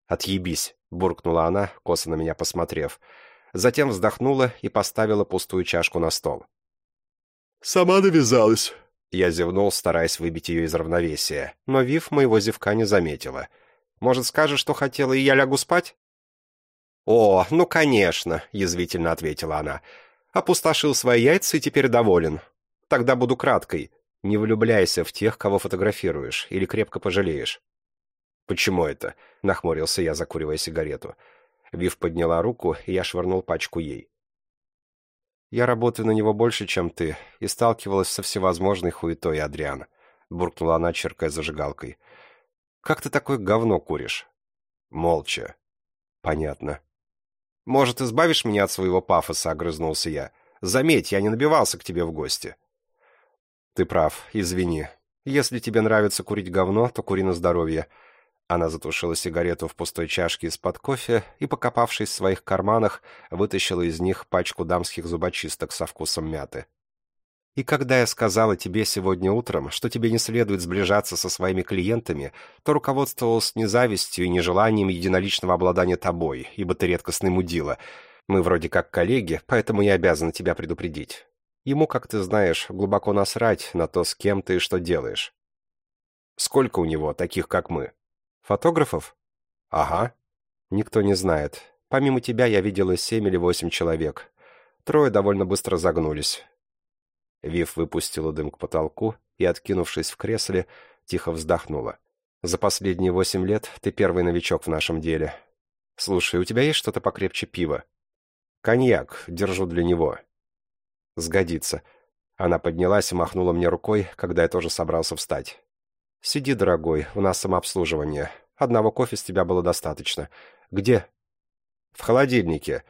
«Отъебись», — буркнула она, косо на меня посмотрев. Затем вздохнула и поставила пустую чашку на стол. «Сама навязалась». Я зевнул, стараясь выбить ее из равновесия, но Вив моего зевка не заметила. «Может, скажешь, что хотела, и я лягу спать?» «О, ну, конечно», — язвительно ответила она. «Опустошил свои яйца и теперь доволен. Тогда буду краткой. Не влюбляйся в тех, кого фотографируешь, или крепко пожалеешь. «Почему это?» — нахмурился я, закуривая сигарету. Вив подняла руку, и я швырнул пачку ей. «Я работаю на него больше, чем ты, и сталкивалась со всевозможной хуетой, Адриан», — буркнула она, черкая зажигалкой. «Как ты такое говно куришь?» «Молча». «Понятно». «Может, избавишь меня от своего пафоса?» — огрызнулся я. «Заметь, я не набивался к тебе в гости». «Ты прав, извини. Если тебе нравится курить говно, то кури на здоровье. Она затушила сигарету в пустой чашке из-под кофе и, покопавшись в своих карманах, вытащила из них пачку дамских зубочисток со вкусом мяты. «И когда я сказала тебе сегодня утром, что тебе не следует сближаться со своими клиентами, то руководствовалась не завистью и не желанием единоличного обладания тобой, ибо ты редкостный мудила. Мы вроде как коллеги, поэтому я обязана тебя предупредить. Ему, как ты знаешь, глубоко насрать на то, с кем ты и что делаешь. Сколько у него таких, как мы?» Фотографов? Ага. Никто не знает. Помимо тебя я видела семь или восемь человек. Трое довольно быстро загнулись. Вив выпустила дым к потолку и, откинувшись в кресле, тихо вздохнула. «За последние восемь лет ты первый новичок в нашем деле. Слушай, у тебя есть что-то покрепче пива?» «Коньяк. Держу для него». «Сгодится». Она поднялась и махнула мне рукой, когда я тоже собрался встать. «Сиди, дорогой, у нас самообслуживание. Одного кофе с тебя было достаточно. Где?» «В холодильнике.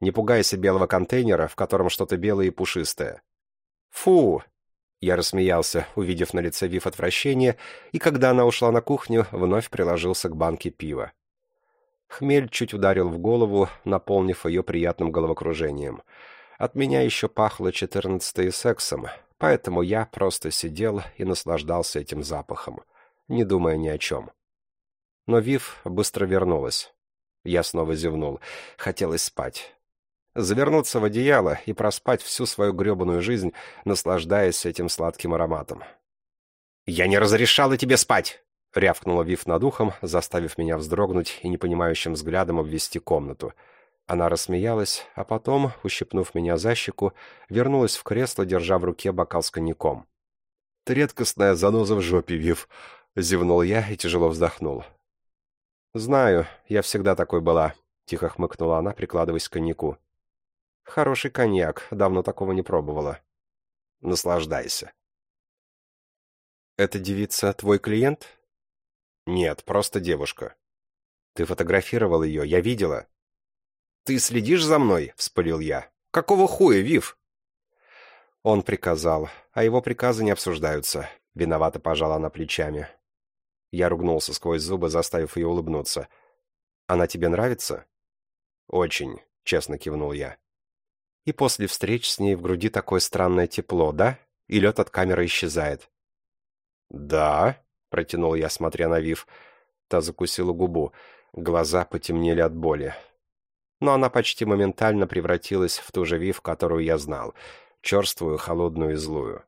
Не пугайся белого контейнера, в котором что-то белое и пушистое». «Фу!» Я рассмеялся, увидев на лице Вив отвращение, и когда она ушла на кухню, вновь приложился к банке пива. Хмель чуть ударил в голову, наполнив ее приятным головокружением. От меня еще пахло четырнадцатой сексом, поэтому я просто сидел и наслаждался этим запахом, не думая ни о чем. Но Вив быстро вернулась. Я снова зевнул. Хотелось спать. Завернуться в одеяло и проспать всю свою гребаную жизнь, наслаждаясь этим сладким ароматом. «Я не разрешала тебе спать!» — рявкнула Вив над ухом, заставив меня вздрогнуть и непонимающим взглядом обвести комнату. Она рассмеялась, а потом, ущипнув меня за щеку, вернулась в кресло, держа в руке бокал с коньяком. «Ты редкостная заноза в жопе, Вив!» — зевнул я и тяжело вздохнул. «Знаю, я всегда такой была», — тихо хмыкнула она, прикладываясь к коньяку. «Хороший коньяк, давно такого не пробовала». «Наслаждайся». «Эта девица твой клиент?» «Нет, просто девушка». «Ты фотографировал ее, я видела». «Ты следишь за мной?» — вспылил я. «Какого хуя, Вив?» Он приказал, а его приказы не обсуждаются. Виновато пожала она плечами. Я ругнулся сквозь зубы, заставив ее улыбнуться. «Она тебе нравится?» «Очень», — честно кивнул я. «И после встреч с ней в груди такое странное тепло, да? И лед от камеры исчезает?» «Да», — протянул я, смотря на Вив. Та закусила губу. Глаза потемнели от боли. Но она почти моментально превратилась в ту же Вив, которую я знал. Черствую, холодную и злую.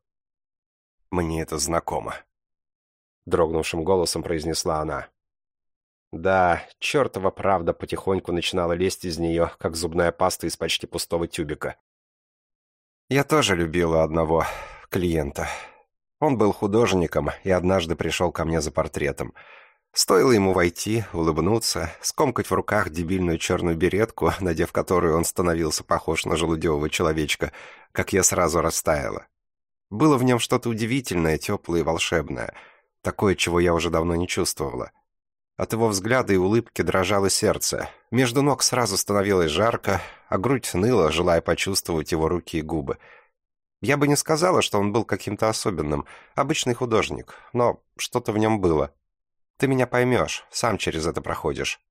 «Мне это знакомо», — дрогнувшим голосом произнесла она. Да, чертова правда потихоньку начинала лезть из нее, как зубная паста из почти пустого тюбика. Я тоже любила одного клиента. Он был художником и однажды пришел ко мне за портретом. Стоило ему войти, улыбнуться, скомкать в руках дебильную черную беретку, надев которую он становился похож на желудевого человечка, как я сразу растаяла. Было в нем что-то удивительное, теплое и волшебное, такое, чего я уже давно не чувствовала. От его взгляда и улыбки дрожало сердце. Между ног сразу становилось жарко, а грудь ныла, желая почувствовать его руки и губы — я бы не сказала, что он был каким-то особенным. Обычный художник. Но что-то в нем было. Ты меня поймешь, сам через это проходишь».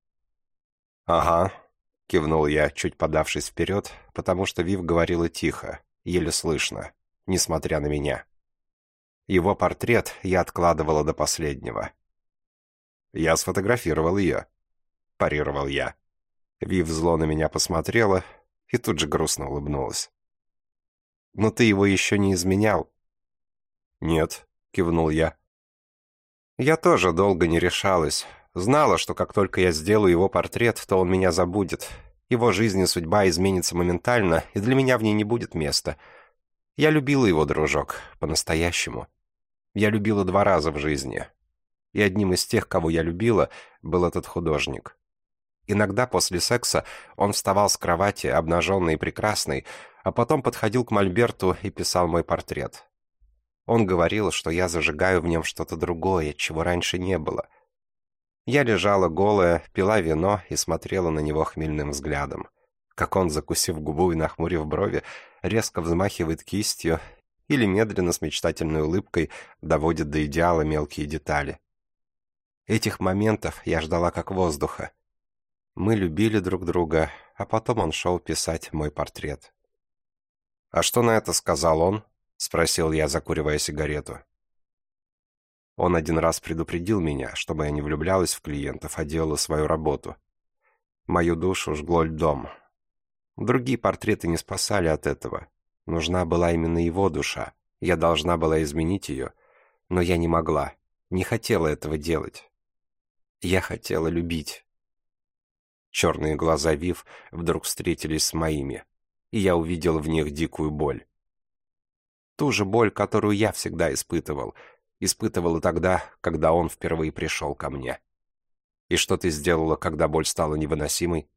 «Ага», — кивнул я, чуть подавшись вперед, потому что Вив говорила тихо, еле слышно, несмотря на меня. Его портрет я откладывала до последнего. «Я сфотографировал ее», — парировал я. Вив зло на меня посмотрела и тут же грустно улыбнулась. Но ты его еще не изменял?» «Нет», — кивнул я. «Я тоже долго не решалась. Знала, что как только я сделаю его портрет, то он меня забудет. Его жизнь и судьба изменится моментально, и для меня в ней не будет места. Я любила его, дружок, по-настоящему. Я любила два раза в жизни. И одним из тех, кого я любила, был этот художник. Иногда после секса он вставал с кровати, обнаженный и прекрасный, а потом подходил к Мольберту и писал мой портрет. Он говорил, что я зажигаю в нем что-то другое, чего раньше не было. Я лежала голая, пила вино и смотрела на него хмельным взглядом. Как он, закусив губу и нахмурив брови, резко взмахивает кистью или медленно с мечтательной улыбкой доводит до идеала мелкие детали. Этих моментов я ждала как воздуха. Мы любили друг друга, а потом он шел писать мой портрет. «А что на это сказал он?» — спросил я, закуривая сигарету. Он один раз предупредил меня, чтобы я не влюблялась в клиентов, а делала свою работу. Мою душу жгло льдом. Другие портреты не спасали от этого. Нужна была именно его душа. Я должна была изменить ее, но я не могла, не хотела этого делать. Я хотела любить. Черные глаза Вив вдруг встретились с моими. и я увидел в них дикую боль. Ту же боль, которую я всегда испытывал. Испытывал и тогда, когда он впервые пришел ко мне. И что ты сделала, когда боль стала невыносимой?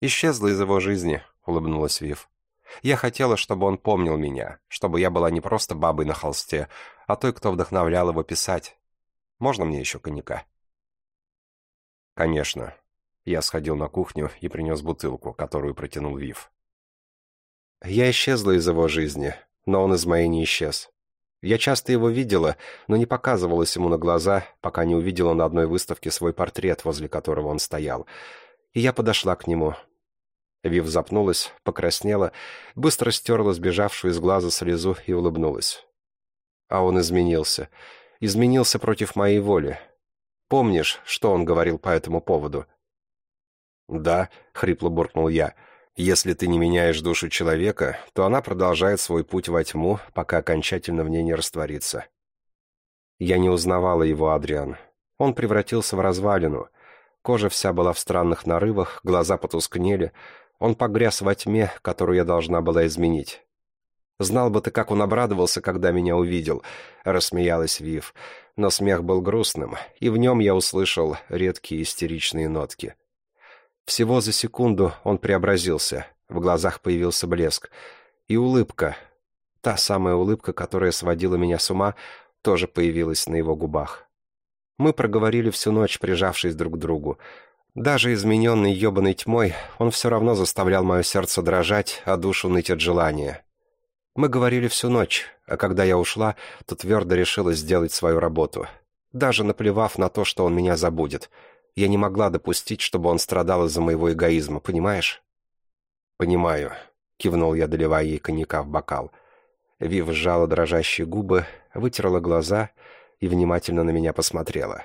Исчезла из его жизни, улыбнулась Вив. Я хотела, чтобы он помнил меня, чтобы я была не просто бабой на холсте, а той, кто вдохновлял его писать. Можно мне еще коньяка? Конечно. Я сходил на кухню и принес бутылку, которую протянул Вив. Я исчезла из его жизни, но он из моей не исчез. Я часто его видела, но не показывалась ему на глаза, пока не увидела на одной выставке свой портрет, возле которого он стоял. И я подошла к нему. Вив запнулась, покраснела, быстро стерла сбежавшую из глаза слезу и улыбнулась. А он изменился. Изменился против моей воли. Помнишь, что он говорил по этому поводу? «Да», — хрипло буркнул я, — если ты не меняешь душу человека, то она продолжает свой путь во тьму, пока окончательно в ней не растворится. Я не узнавала его, Адриан. Он превратился в развалину. Кожа вся была в странных нарывах, глаза потускнели. Он погряз во тьме, которую я должна была изменить. «Знал бы ты, как он обрадовался, когда меня увидел», — рассмеялась Вив. Но смех был грустным, и в нем я услышал редкие истеричные нотки. Всего за секунду он преобразился, в глазах появился блеск. И улыбка, та самая улыбка, которая сводила меня с ума, тоже появилась на его губах. Мы проговорили всю ночь, прижавшись друг к другу. Даже измененный ебаной тьмой, он все равно заставлял мое сердце дрожать, а душу ныть от желания. Мы говорили всю ночь, а когда я ушла, то твердо решила сделать свою работу. Даже наплевав на то, что он меня забудет — я не могла допустить, чтобы он страдал из-за моего эгоизма, понимаешь?» «Понимаю», — кивнул я, доливая ей коньяка в бокал. Вив сжала дрожащие губы, вытерла глаза и внимательно на меня посмотрела.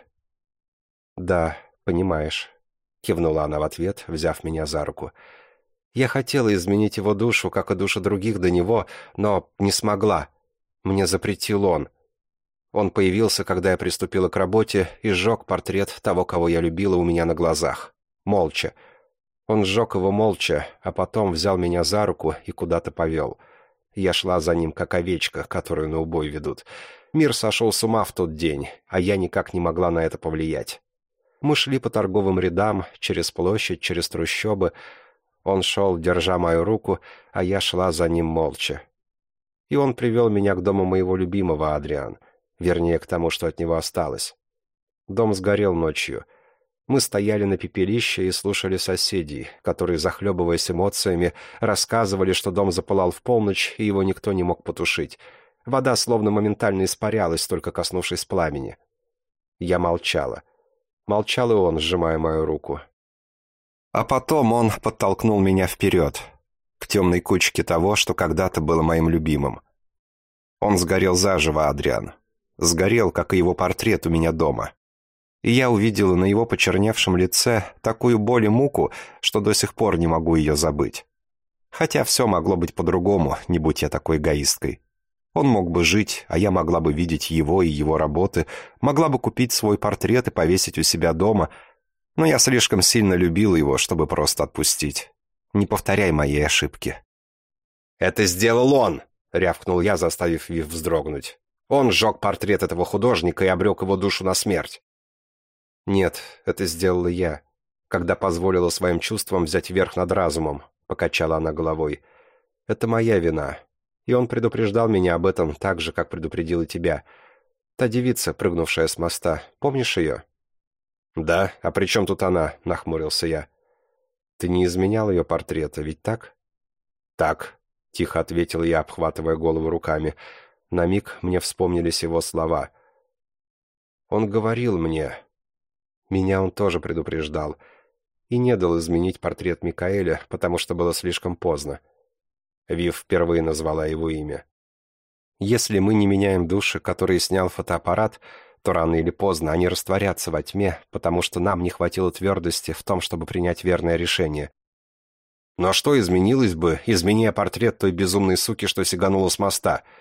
«Да, понимаешь», — кивнула она в ответ, взяв меня за руку. «Я хотела изменить его душу, как и душу других до него, но не смогла. Мне запретил он. Он появился, когда я приступила к работе, и сжег портрет того, кого я любила у меня на глазах. Молча. Он сжег его молча, а потом взял меня за руку и куда-то повел. Я шла за ним, как овечка, которую на убой ведут. Мир сошел с ума в тот день, а я никак не могла на это повлиять. Мы шли по торговым рядам, через площадь, через трущобы. Он шел, держа мою руку, а я шла за ним молча. И он привел меня к дому моего любимого, Адриан. Вернее, к тому, что от него осталось. Дом сгорел ночью. Мы стояли на пепелище и слушали соседей, которые, захлебываясь эмоциями, рассказывали, что дом запылал в полночь, и его никто не мог потушить. Вода словно моментально испарялась, только коснувшись пламени. Я молчала. Молчал и он, сжимая мою руку. А потом он подтолкнул меня вперед, к темной кучке того, что когда-то было моим любимым. Он сгорел заживо, Адриан сгорел, как и его портрет у меня дома. И я увидела на его почерневшем лице такую боль и муку, что до сих пор не могу ее забыть. Хотя все могло быть по-другому, не будь я такой эгоисткой. Он мог бы жить, а я могла бы видеть его и его работы, могла бы купить свой портрет и повесить у себя дома, но я слишком сильно любила его, чтобы просто отпустить. Не повторяй моей ошибки. «Это сделал он!» — рявкнул я, заставив Вив вздрогнуть. Он сжег портрет этого художника и обрек его душу на смерть. Нет, это сделала я, когда позволила своим чувствам взять верх над разумом, покачала она головой. Это моя вина. И он предупреждал меня об этом так же, как предупредил и тебя. Та девица, прыгнувшая с моста, помнишь ее? Да, а при чем тут она? Нахмурился я. Ты не изменял ее портрета, ведь так? Так, тихо ответил я, обхватывая голову руками. На миг мне вспомнились его слова. Он говорил мне... Меня он тоже предупреждал. И не дал изменить портрет Микаэля, потому что было слишком поздно. Вив впервые назвала его имя. Если мы не меняем души, которые снял фотоаппарат, то рано или поздно они растворятся во тьме, потому что нам не хватило твердости в том, чтобы принять верное решение. Но что изменилось бы, изменяя портрет той безумной суки, что сиганула с моста —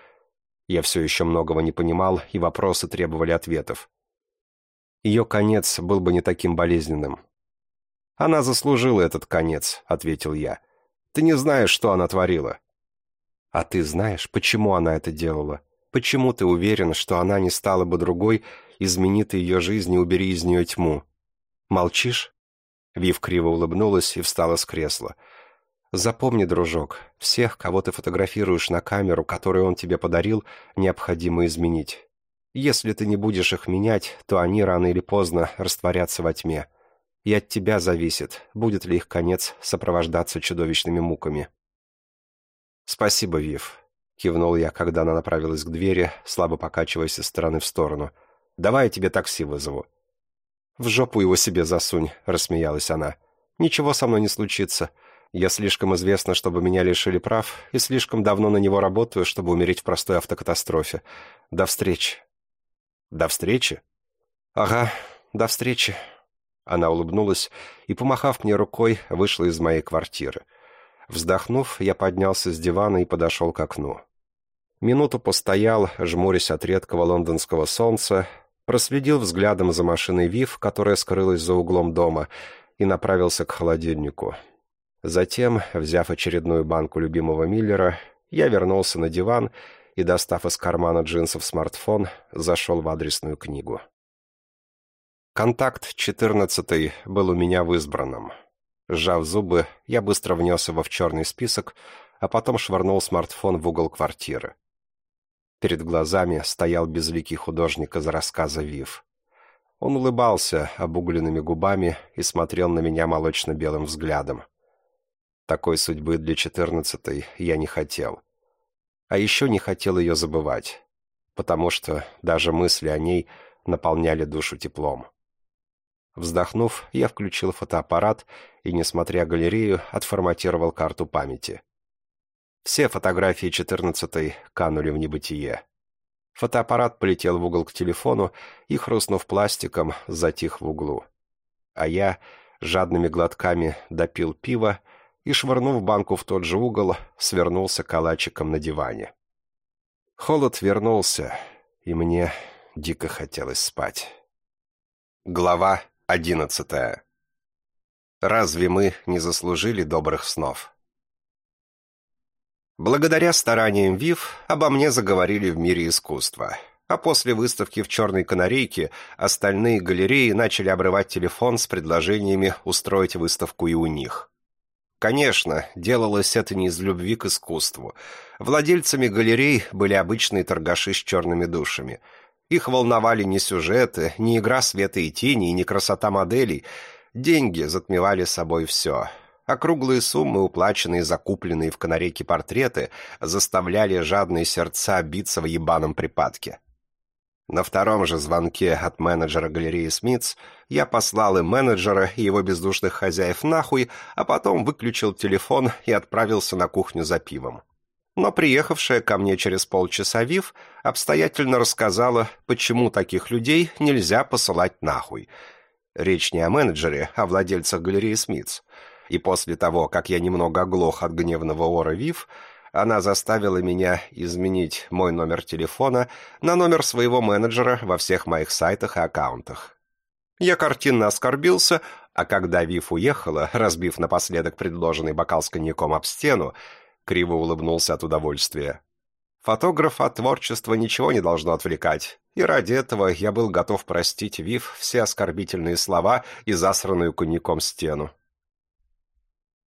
я все еще многого не понимал, и вопросы требовали ответов. Ее конец был бы не таким болезненным. «Она заслужила этот конец», — ответил я. Ты не знаешь, что она творила». «А ты знаешь, почему она это делала? Почему ты уверен, что она не стала бы другой, измени ты ее жизнь и убери из нее тьму? Молчишь?» Вив криво улыбнулась и встала с кресла. «Запомни, дружок, всех, кого ты фотографируешь на камеру, которую он тебе подарил, необходимо изменить. Если ты не будешь их менять, то они рано или поздно растворятся во тьме. И от тебя зависит, будет ли их конец сопровождаться чудовищными муками». «Спасибо, Вив», — кивнул я, когда она направилась к двери, слабо покачиваясь из стороны в сторону. «Давай я тебе такси вызову». «В жопу его себе засунь», — рассмеялась она. «Ничего со мной не случится. Я слишком известна, чтобы меня лишили прав, и слишком давно на него работаю, чтобы умереть в простой автокатастрофе. До встречи». «До встречи?» «Ага, до встречи». Она улыбнулась и, помахав мне рукой, вышла из моей квартиры. Вздохнув, я поднялся с дивана и подошел к окну. Минуту постоял, жмурясь от редкого лондонского солнца, проследил взглядом за машиной Вив, которая скрылась за углом дома, и направился к холодильнику. Затем, взяв очередную банку любимого Миллера, я вернулся на диван и, достав из кармана джинсов смартфон, зашел в адресную книгу. Контакт 14 был у меня в избранном. Сжав зубы, я быстро внес его в черный список, а потом швырнул смартфон в угол квартиры. Перед глазами стоял безликий художник из рассказа «Вив». Он улыбался обугленными губами и смотрел на меня молочно-белым взглядом. Такой судьбы для четырнадцатой я не хотел. А еще не хотел ее забывать, потому что даже мысли о ней наполняли душу теплом. Вздохнув, я включил фотоаппарат и, несмотря галерею, отформатировал карту памяти. Все фотографии четырнадцатой канули в небытие. Фотоаппарат полетел в угол к телефону и, хрустнув пластиком, затих в углу. А я жадными глотками допил пиво и, швырнув банку в тот же угол, свернулся калачиком на диване. Холод вернулся, и мне дико хотелось спать. Глава одиннадцатая. Разве мы не заслужили добрых снов? Благодаря стараниям ВИВ обо мне заговорили в мире искусства. А после выставки в «Черной канарейке» остальные галереи начали обрывать телефон с предложениями устроить выставку и у них. Конечно, делалось это не из любви к искусству. Владельцами галерей были обычные торгаши с черными душами. Их волновали не сюжеты, не игра света и тени, не красота моделей. Деньги затмевали собой все — Округлые суммы, уплаченные за купленные в канарейке портреты, заставляли жадные сердца биться в ебаном припадке. На втором же звонке от менеджера галереи Смитс я послал и менеджера, и его бездушных хозяев нахуй, а потом выключил телефон и отправился на кухню за пивом. Но приехавшая ко мне через полчаса Вив обстоятельно рассказала, почему таких людей нельзя посылать нахуй. Речь не о менеджере, а о владельцах галереи Смитс и после того, как я немного оглох от гневного ора Вив, она заставила меня изменить мой номер телефона на номер своего менеджера во всех моих сайтах и аккаунтах. Я картинно оскорбился, а когда Вив уехала, разбив напоследок предложенный бокал с коньяком об стену, криво улыбнулся от удовольствия. Фотограф от творчества ничего не должно отвлекать, и ради этого я был готов простить Вив все оскорбительные слова и засранную коньяком стену.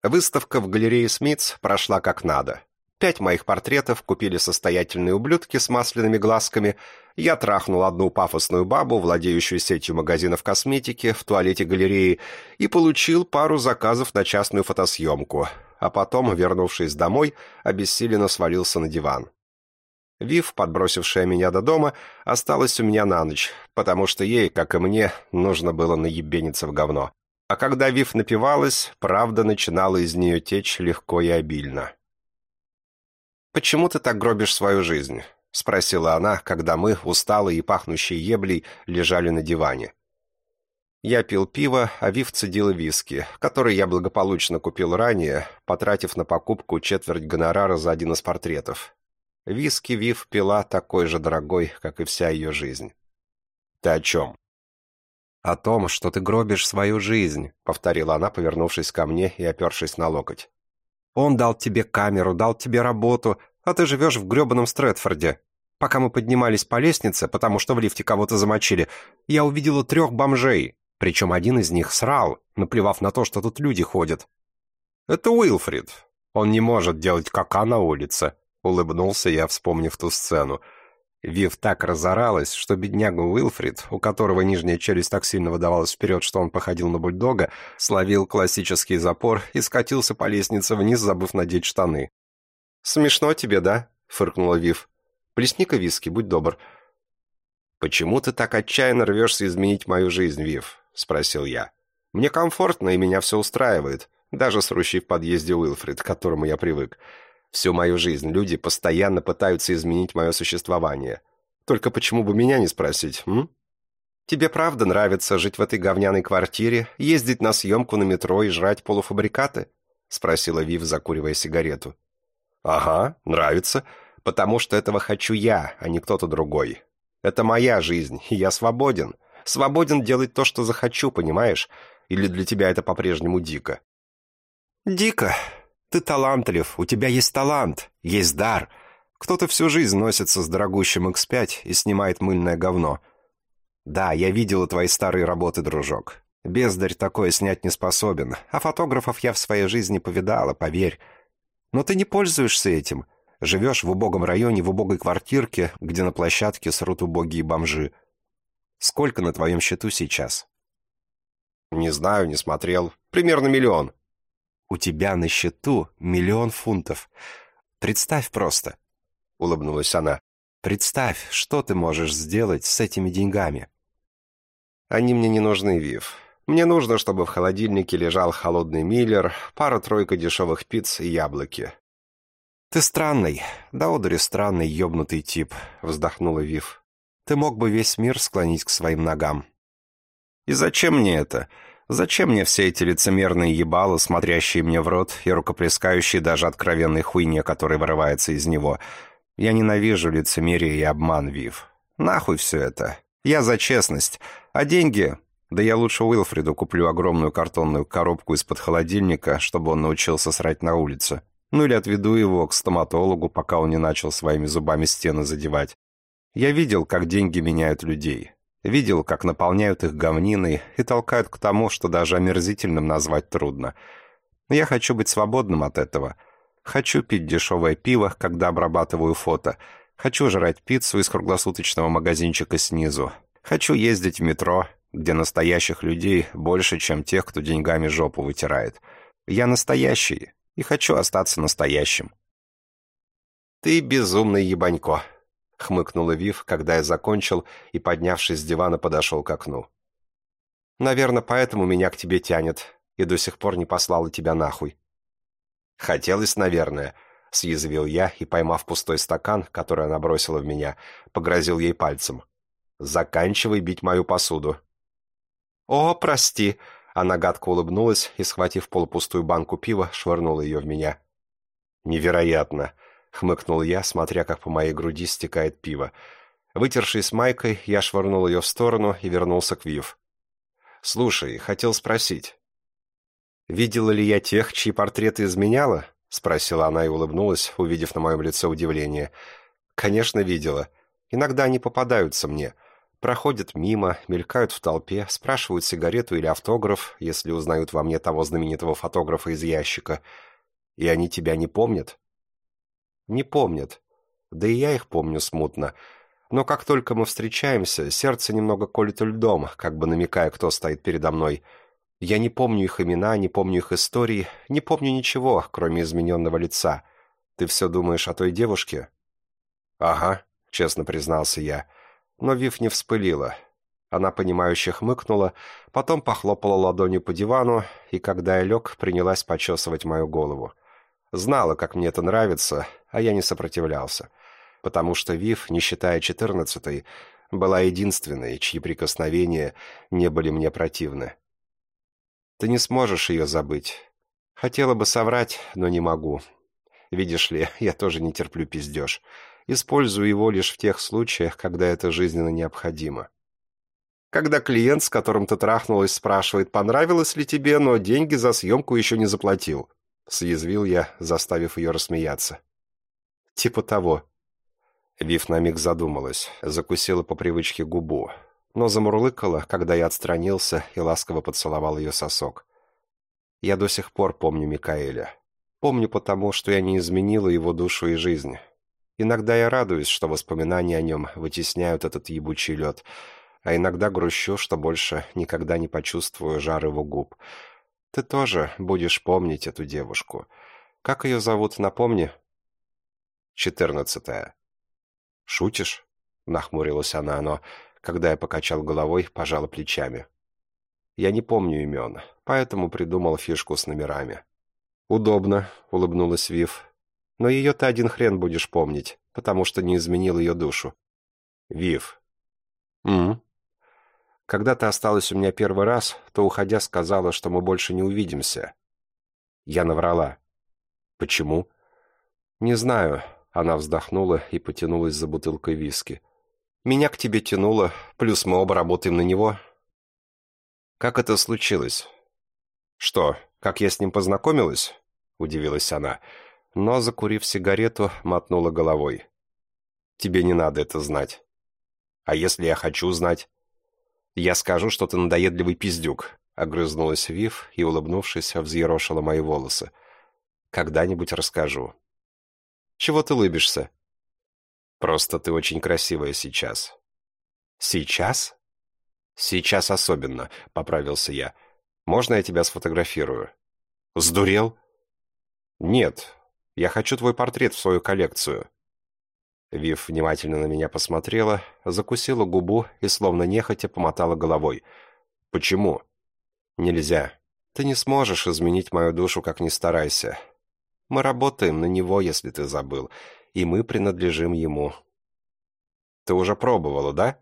Выставка в галерее Смитс прошла как надо. Пять моих портретов купили состоятельные ублюдки с масляными глазками. Я трахнул одну пафосную бабу, владеющую сетью магазинов косметики, в туалете галереи, и получил пару заказов на частную фотосъемку. А потом, вернувшись домой, обессиленно свалился на диван. Вив, подбросившая меня до дома, осталась у меня на ночь, потому что ей, как и мне, нужно было наебениться в говно. А когда Вив напивалась, правда начинала из нее течь легко и обильно. «Почему ты так гробишь свою жизнь?» — спросила она, когда мы, усталые и пахнущие еблей, лежали на диване. Я пил пиво, а Вив цедила виски, который я благополучно купил ранее, потратив на покупку четверть гонорара за один из портретов. Виски Вив пила такой же дорогой, как и вся ее жизнь. «Ты о чем?» «О том, что ты гробишь свою жизнь», — повторила она, повернувшись ко мне и опершись на локоть. Он дал тебе камеру, дал тебе работу, а ты живешь в гребаном Стрэдфорде. Пока мы поднимались по лестнице, потому что в лифте кого-то замочили, я увидела трех бомжей, причем один из них срал, наплевав на то, что тут люди ходят. «Это Уилфрид. Он не может делать кака на улице», — улыбнулся я, вспомнив ту сцену. Вив так разоралась, что бедняга Уилфрид, у которого нижняя челюсть так сильно выдавалась вперед, что он походил на бульдога, словил классический запор и скатился по лестнице вниз, забыв надеть штаны. «Смешно тебе, да?» — фыркнула Вив. «Плесни-ка виски, будь добр». «Почему ты так отчаянно рвешься изменить мою жизнь, Вив?» — спросил я. «Мне комфортно, и меня все устраивает, даже с рущей в подъезде Уилфрид, к которому я привык. Всю мою жизнь люди постоянно пытаются изменить мое существование. Только почему бы меня не спросить, м? Тебе правда нравится жить в этой говняной квартире, ездить на съемку на метро и жрать полуфабрикаты?» — спросила Вив, закуривая сигарету. «Ага, нравится, потому что этого хочу я, а не кто-то другой. Это моя жизнь, и я свободен. Свободен делать то, что захочу, понимаешь? Или для тебя это по-прежнему дико?» «Дико. Ты талантлив, у тебя есть талант, есть дар. Кто-то всю жизнь носится с дорогущим X5 и снимает мыльное говно. Да, я видела твои старые работы, дружок. Бездарь такое снять не способен, а фотографов я в своей жизни повидала, поверь. Но ты не пользуешься этим. Живешь в убогом районе, в убогой квартирке, где на площадке срут убогие бомжи. Сколько на твоем счету сейчас?» «Не знаю, не смотрел. Примерно миллион». «У тебя на счету миллион фунтов. Представь просто», — улыбнулась она. «Представь, что ты можешь сделать с этими деньгами». «Они мне не нужны, Вив. Мне нужно, чтобы в холодильнике лежал холодный миллер, пара-тройка дешевых пиц и яблоки». «Ты странный, да одури странный, ёбнутый тип», — вздохнула Вив. «Ты мог бы весь мир склонить к своим ногам». «И зачем мне это? Зачем мне все эти лицемерные ебалы, смотрящие мне в рот и рукоплескающие даже откровенной хуйне, которая вырывается из него? Я ненавижу лицемерие и обман, Вив. Нахуй все это. Я за честность. А деньги? Да я лучше Уилфриду куплю огромную картонную коробку из-под холодильника, чтобы он научился срать на улице. Ну или отведу его к стоматологу, пока он не начал своими зубами стены задевать. Я видел, как деньги меняют людей. Видел, как наполняют их говниной и толкают к тому, что даже омерзительным назвать трудно. Я хочу быть свободным от этого. Хочу пить дешевое пиво, когда обрабатываю фото. Хочу жрать пиццу из круглосуточного магазинчика снизу. Хочу ездить в метро, где настоящих людей больше, чем тех, кто деньгами жопу вытирает. Я настоящий и хочу остаться настоящим. «Ты безумный ебанько», — хмыкнула Вив, когда я закончил и, поднявшись с дивана, подошел к окну. «Наверное, поэтому меня к тебе тянет, и до сих пор не послала тебя нахуй». «Хотелось, наверное», — съязвил я и, поймав пустой стакан, который она бросила в меня, погрозил ей пальцем. «Заканчивай бить мою посуду». «О, прости», она гадко улыбнулась и, схватив полупустую банку пива, швырнула ее в меня. «Невероятно!» — хмыкнул я, смотря, как по моей груди стекает пиво. Вытершись майкой, я швырнул ее в сторону и вернулся к Вив. «Слушай, хотел спросить». «Видела ли я тех, чьи портреты изменяла?» — спросила она и улыбнулась, увидев на моем лице удивление. «Конечно, видела. Иногда они попадаются мне. Проходят мимо, мелькают в толпе, спрашивают сигарету или автограф, если узнают во мне того знаменитого фотографа из ящика. И они тебя не помнят? Не помнят. Да и я их помню смутно. Но как только мы встречаемся, сердце немного колет льдом, как бы намекая, кто стоит передо мной. Я не помню их имена, не помню их истории, не помню ничего, кроме измененного лица. Ты все думаешь о той девушке? Ага, честно признался я. — но Вив не вспылила. Она, понимающе хмыкнула, потом похлопала ладонью по дивану, и, когда я лег, принялась почесывать мою голову. Знала, как мне это нравится, а я не сопротивлялся. Потому что Вив, не считая четырнадцатой, была единственной, чьи прикосновения не были мне противны. Ты не сможешь ее забыть. Хотела бы соврать, но не могу. Видишь ли, я тоже не терплю пиздеж. Использую его лишь в тех случаях, когда это жизненно необходимо. Когда клиент, с которым ты трахнулась, спрашивает, понравилось ли тебе, но деньги за съемку еще не заплатил. — съязвил я, заставив ее рассмеяться. «Типа того». Вив на миг задумалась, закусила по привычке губу, но замурлыкала, когда я отстранился и ласково поцеловал ее сосок. Я до сих пор помню Микаэля. Помню потому, что я не изменила его душу и жизнь. Иногда я радуюсь, что воспоминания о нем вытесняют этот ебучий лед, а иногда грущу, что больше никогда не почувствую жар его губ. Ты тоже будешь помнить эту девушку. Как ее зовут, напомни? Четырнадцатая. «Шутишь?» — нахмурилась она, но, когда я покачал головой, пожала плечами. «Я не помню имен, поэтому придумал фишку с номерами». «Удобно», — улыбнулась Вив. «Но ее ты один хрен будешь помнить, потому что не изменил ее душу». «Вив». «М, когда ты осталась у меня первый раз, то, уходя, сказала, что мы больше не увидимся. Я наврала. Почему? Не знаю. Она вздохнула и потянулась за бутылкой виски. Меня к тебе тянуло, плюс мы оба работаем на него. Как это случилось? Что, как я с ним познакомилась? Удивилась она, но, закурив сигарету, мотнула головой. Тебе не надо это знать. А если я хочу знать? «Я скажу, что ты надоедливый пиздюк», — огрызнулась Вив и, улыбнувшись, взъерошила мои волосы. «Когда-нибудь расскажу». «Чего ты лыбишься?» «Просто ты очень красивая сейчас». «Сейчас?» «Сейчас особенно», — поправился я. «Можно я тебя сфотографирую?» «Сдурел?» «Нет. Я хочу твой портрет в свою коллекцию». Вив внимательно на меня посмотрела, закусила губу и словно нехотя помотала головой. «Почему?» «Нельзя. Ты не сможешь изменить мою душу, как ни старайся. Мы работаем на него, если ты забыл, и мы принадлежим ему». «Ты уже пробовала, да?»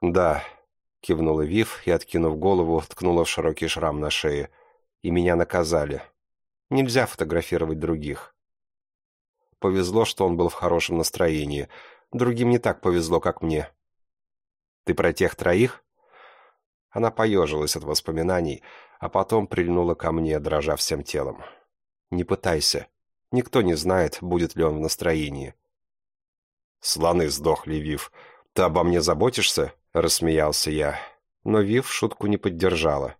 «Да», — кивнула Вив и, откинув голову, ткнула в широкий шрам на шее. «И меня наказали. Нельзя фотографировать других. Повезло, что он был в хорошем настроении. Другим не так повезло, как мне. «Ты про тех троих?» Она поежилась от воспоминаний, а потом прильнула ко мне, дрожа всем телом. «Не пытайся. Никто не знает, будет ли он в настроении». «Слоны сдохли, Вив. Ты обо мне заботишься?» — рассмеялся я. Но Вив шутку не поддержала.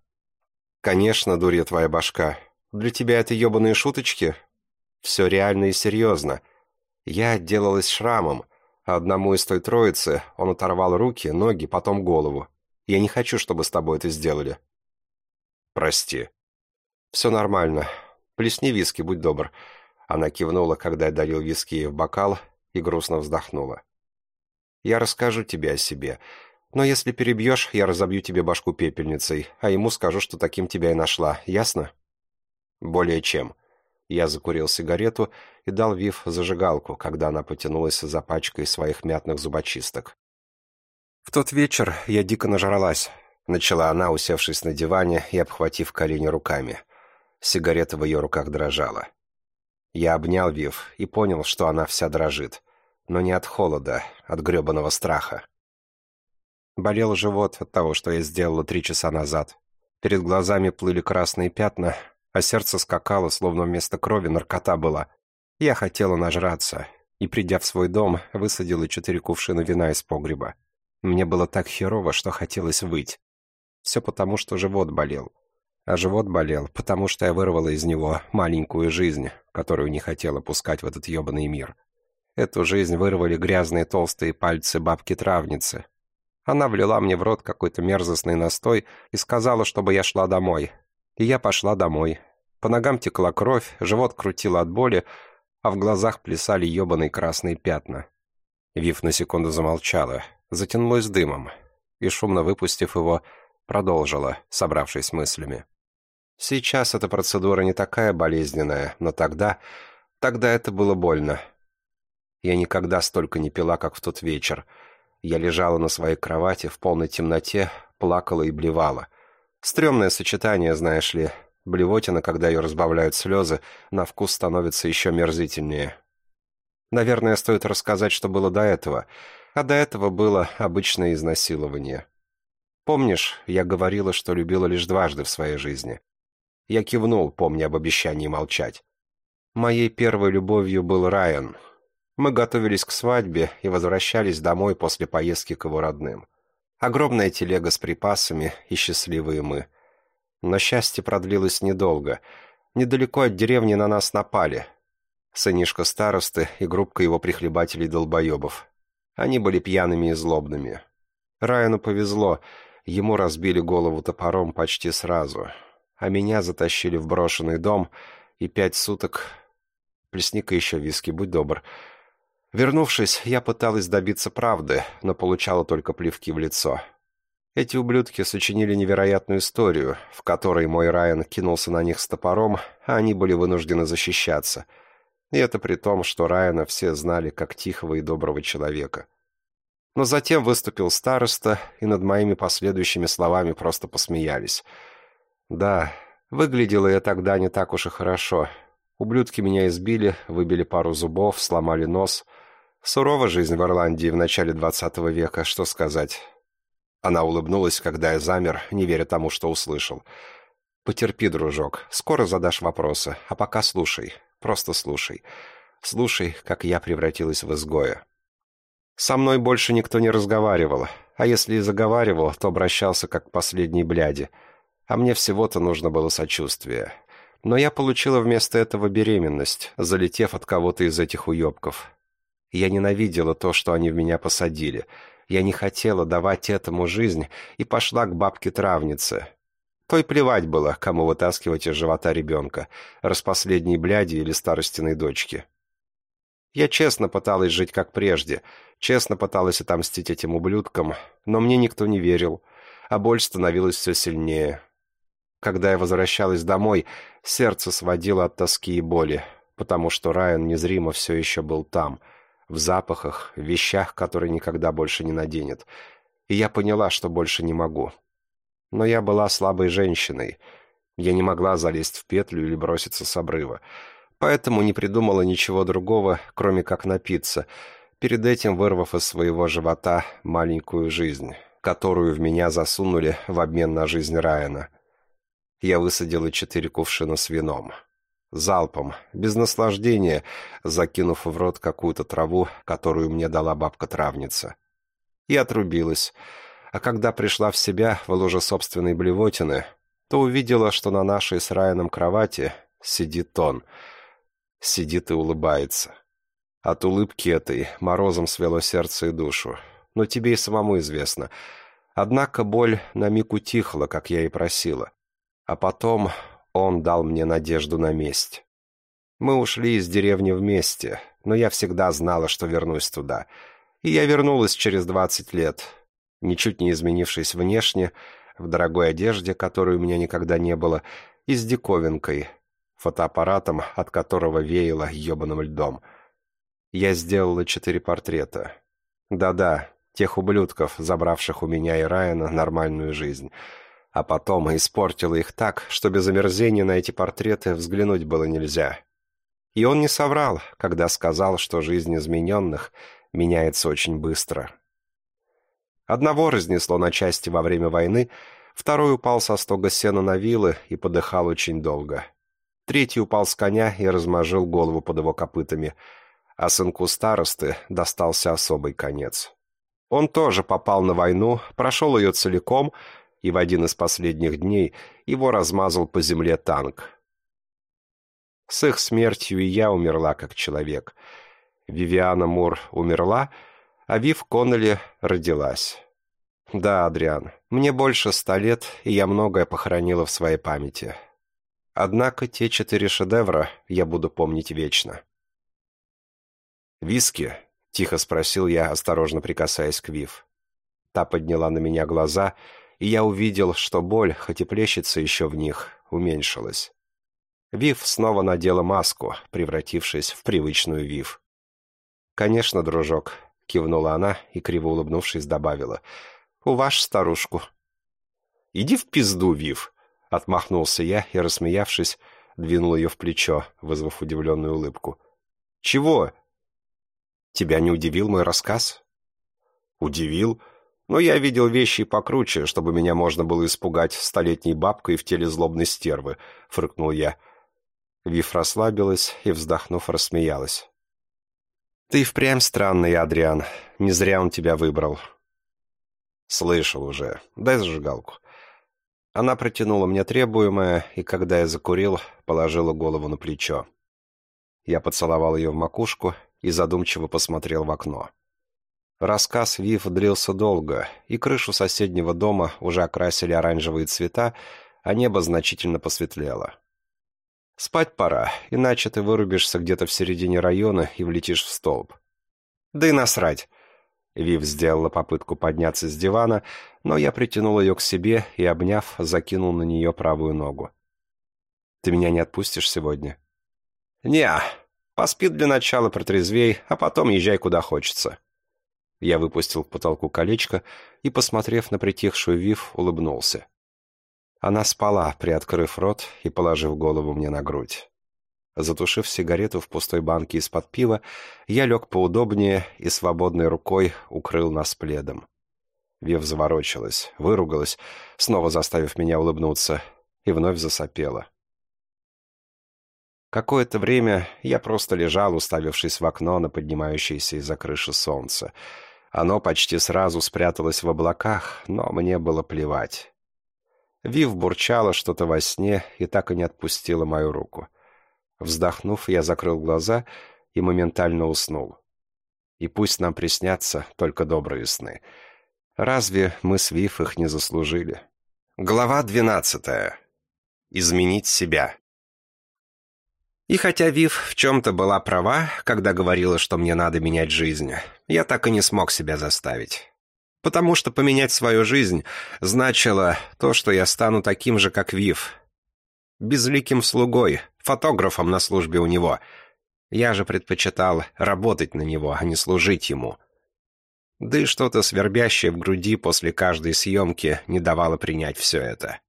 «Конечно, дурья твоя башка. Для тебя это ебаные шуточки? Все реально и серьезно. Я отделалась шрамом, одному из той троицы он оторвал руки, ноги, потом голову. Я не хочу, чтобы с тобой это сделали. Прости. Все нормально. Плесни виски, будь добр. Она кивнула, когда я дарил виски ей в бокал, и грустно вздохнула. Я расскажу тебе о себе. Но если перебьешь, я разобью тебе башку пепельницей, а ему скажу, что таким тебя и нашла. Ясно? Более чем. Я закурил сигарету и дал Вив зажигалку, когда она потянулась за пачкой своих мятных зубочисток. «В тот вечер я дико нажралась», — начала она, усевшись на диване и обхватив колени руками. Сигарета в ее руках дрожала. Я обнял Вив и понял, что она вся дрожит. Но не от холода, от гребаного страха. Болел живот от того, что я сделала три часа назад. Перед глазами плыли красные пятна, а сердце скакало, словно вместо крови наркота была. Я хотела нажраться, и, придя в свой дом, высадила четыре кувшина вина из погреба. Мне было так херово, что хотелось выть. Все потому, что живот болел. А живот болел, потому что я вырвала из него маленькую жизнь, которую не хотела пускать в этот ебаный мир. Эту жизнь вырвали грязные толстые пальцы бабки-травницы. Она влила мне в рот какой-то мерзостный настой и сказала, чтобы я шла домой, и я пошла домой. По ногам текла кровь, живот крутило от боли, а в глазах плясали ебаные красные пятна. Вив на секунду замолчала, затянулась дымом, и, шумно выпустив его, продолжила, собравшись с мыслями. Сейчас эта процедура не такая болезненная, но тогда... Тогда это было больно. Я никогда столько не пила, как в тот вечер. Я лежала на своей кровати в полной темноте, плакала и блевала. Стремное сочетание, знаешь ли. Блевотина, когда ее разбавляют слезы, на вкус становится еще мерзительнее. Наверное, стоит рассказать, что было до этого. А до этого было обычное изнасилование. Помнишь, я говорила, что любила лишь дважды в своей жизни? Я кивнул, помня об обещании молчать. Моей первой любовью был Райан. Мы готовились к свадьбе и возвращались домой после поездки к его родным. Огромная телега с припасами и счастливые мы. Но счастье продлилось недолго. Недалеко от деревни на нас напали. Сынишка старосты и группка его прихлебателей-долбоебов. Они были пьяными и злобными. Райану повезло, ему разбили голову топором почти сразу. А меня затащили в брошенный дом, и пять суток... Плесни-ка еще виски, будь добр. Вернувшись, я пыталась добиться правды, но получала только плевки в лицо. Эти ублюдки сочинили невероятную историю, в которой мой Райан кинулся на них с топором, а они были вынуждены защищаться. И это при том, что Райана все знали как тихого и доброго человека. Но затем выступил староста, и над моими последующими словами просто посмеялись. Да, выглядела я тогда не так уж и хорошо. Ублюдки меня избили, выбили пару зубов, сломали нос — Сурова жизнь в Ирландии в начале двадцатого века, что сказать. Она улыбнулась, когда я замер, не веря тому, что услышал. «Потерпи, дружок, скоро задашь вопросы, а пока слушай, просто слушай. Слушай, как я превратилась в изгоя». Со мной больше никто не разговаривал, а если и заговаривал, то обращался как к последней бляди. А мне всего-то нужно было сочувствие. Но я получила вместо этого беременность, залетев от кого-то из этих уебков. Я ненавидела то, что они в меня посадили. Я не хотела давать этому жизнь и пошла к бабке-травнице. Той плевать было, кому вытаскивать из живота ребенка, распоследней бляди или старостиной дочки. Я честно пыталась жить как прежде, честно пыталась отомстить этим ублюдкам, но мне никто не верил, а боль становилась все сильнее. Когда я возвращалась домой, сердце сводило от тоски и боли, потому что Райан незримо все еще был там — в запахах, в вещах, которые никогда больше не наденет. И я поняла, что больше не могу. Но я была слабой женщиной. Я не могла залезть в петлю или броситься с обрыва. Поэтому не придумала ничего другого, кроме как напиться, перед этим вырвав из своего живота маленькую жизнь, которую в меня засунули в обмен на жизнь Райана. Я высадила четыре кувшина с вином залпом, без наслаждения, закинув в рот какую-то траву, которую мне дала бабка-травница. И отрубилась. А когда пришла в себя в ложе собственной блевотины, то увидела, что на нашей с Райаном кровати сидит он. Сидит и улыбается. От улыбки этой морозом свело сердце и душу. Но тебе и самому известно. Однако боль на миг утихла, как я и просила. А потом он дал мне надежду на месть. Мы ушли из деревни вместе, но я всегда знала, что вернусь туда. И я вернулась через двадцать лет, ничуть не изменившись внешне, в дорогой одежде, которой у меня никогда не было, и с диковинкой, фотоаппаратом, от которого веяло ебаным льдом. Я сделала четыре портрета. Да-да, тех ублюдков, забравших у меня и Райана нормальную жизнь — а потом испортила их так, что без омерзения на эти портреты взглянуть было нельзя. И он не соврал, когда сказал, что жизнь измененных меняется очень быстро. Одного разнесло на части во время войны, второй упал со стога сена на вилы и подыхал очень долго. Третий упал с коня и размажил голову под его копытами, а сынку старосты достался особый конец. Он тоже попал на войну, прошел ее целиком — и в один из последних дней его размазал по земле танк. С их смертью и я умерла как человек. Вивиана Мур умерла, а Вив Коннелли родилась. Да, Адриан, мне больше ста лет, и я многое похоронила в своей памяти. Однако те четыре шедевра я буду помнить вечно. «Виски?» — тихо спросил я, осторожно прикасаясь к Вив. Та подняла на меня глаза — и я увидел, что боль, хоть и плещется еще в них, уменьшилась. Вив снова надела маску, превратившись в привычную Вив. «Конечно, дружок», — кивнула она и, криво улыбнувшись, добавила. «У ваш старушку». «Иди в пизду, Вив», — отмахнулся я и, рассмеявшись, двинул ее в плечо, вызвав удивленную улыбку. «Чего?» «Тебя не удивил мой рассказ?» «Удивил?» Но я видел вещи покруче, чтобы меня можно было испугать столетней бабкой в теле злобной стервы», — фрыкнул я. Вив расслабилась и, вздохнув, рассмеялась. «Ты впрямь странный, Адриан. Не зря он тебя выбрал». «Слышал уже. Дай зажигалку». Она протянула мне требуемое, и когда я закурил, положила голову на плечо. Я поцеловал ее в макушку и задумчиво посмотрел в окно. Рассказ Вив длился долго, и крышу соседнего дома уже окрасили оранжевые цвета, а небо значительно посветлело. Спать пора, иначе ты вырубишься где-то в середине района и влетишь в столб. Да и насрать. Вив сделала попытку подняться с дивана, но я притянул ее к себе и, обняв, закинул на нее правую ногу. «Ты меня не отпустишь сегодня?» «Не, поспи для начала протрезвей, а потом езжай куда хочется». Я выпустил к потолку колечко и, посмотрев на притихшую Вив, улыбнулся. Она спала, приоткрыв рот и положив голову мне на грудь. Затушив сигарету в пустой банке из-под пива, я лег поудобнее и свободной рукой укрыл нас пледом. Вев заворочилась, выругалась, снова заставив меня улыбнуться, и вновь засопела. Какое-то время я просто лежал, уставившись в окно на поднимающееся из-за крыши солнце. Оно почти сразу спряталось в облаках, но мне было плевать. Вив бурчала что-то во сне и так и не отпустила мою руку. Вздохнув, я закрыл глаза и моментально уснул. И пусть нам приснятся только добрые сны. Разве мы с Вив их не заслужили? Глава двенадцатая. Изменить себя. И хотя Вив в чем-то была права, когда говорила, что мне надо менять жизнь, я так и не смог себя заставить потому что поменять свою жизнь значило то, что я стану таким же, как Вив. Безликим слугой, фотографом на службе у него. Я же предпочитал работать на него, а не служить ему. Да и что-то свербящее в груди после каждой съемки не давало принять все это.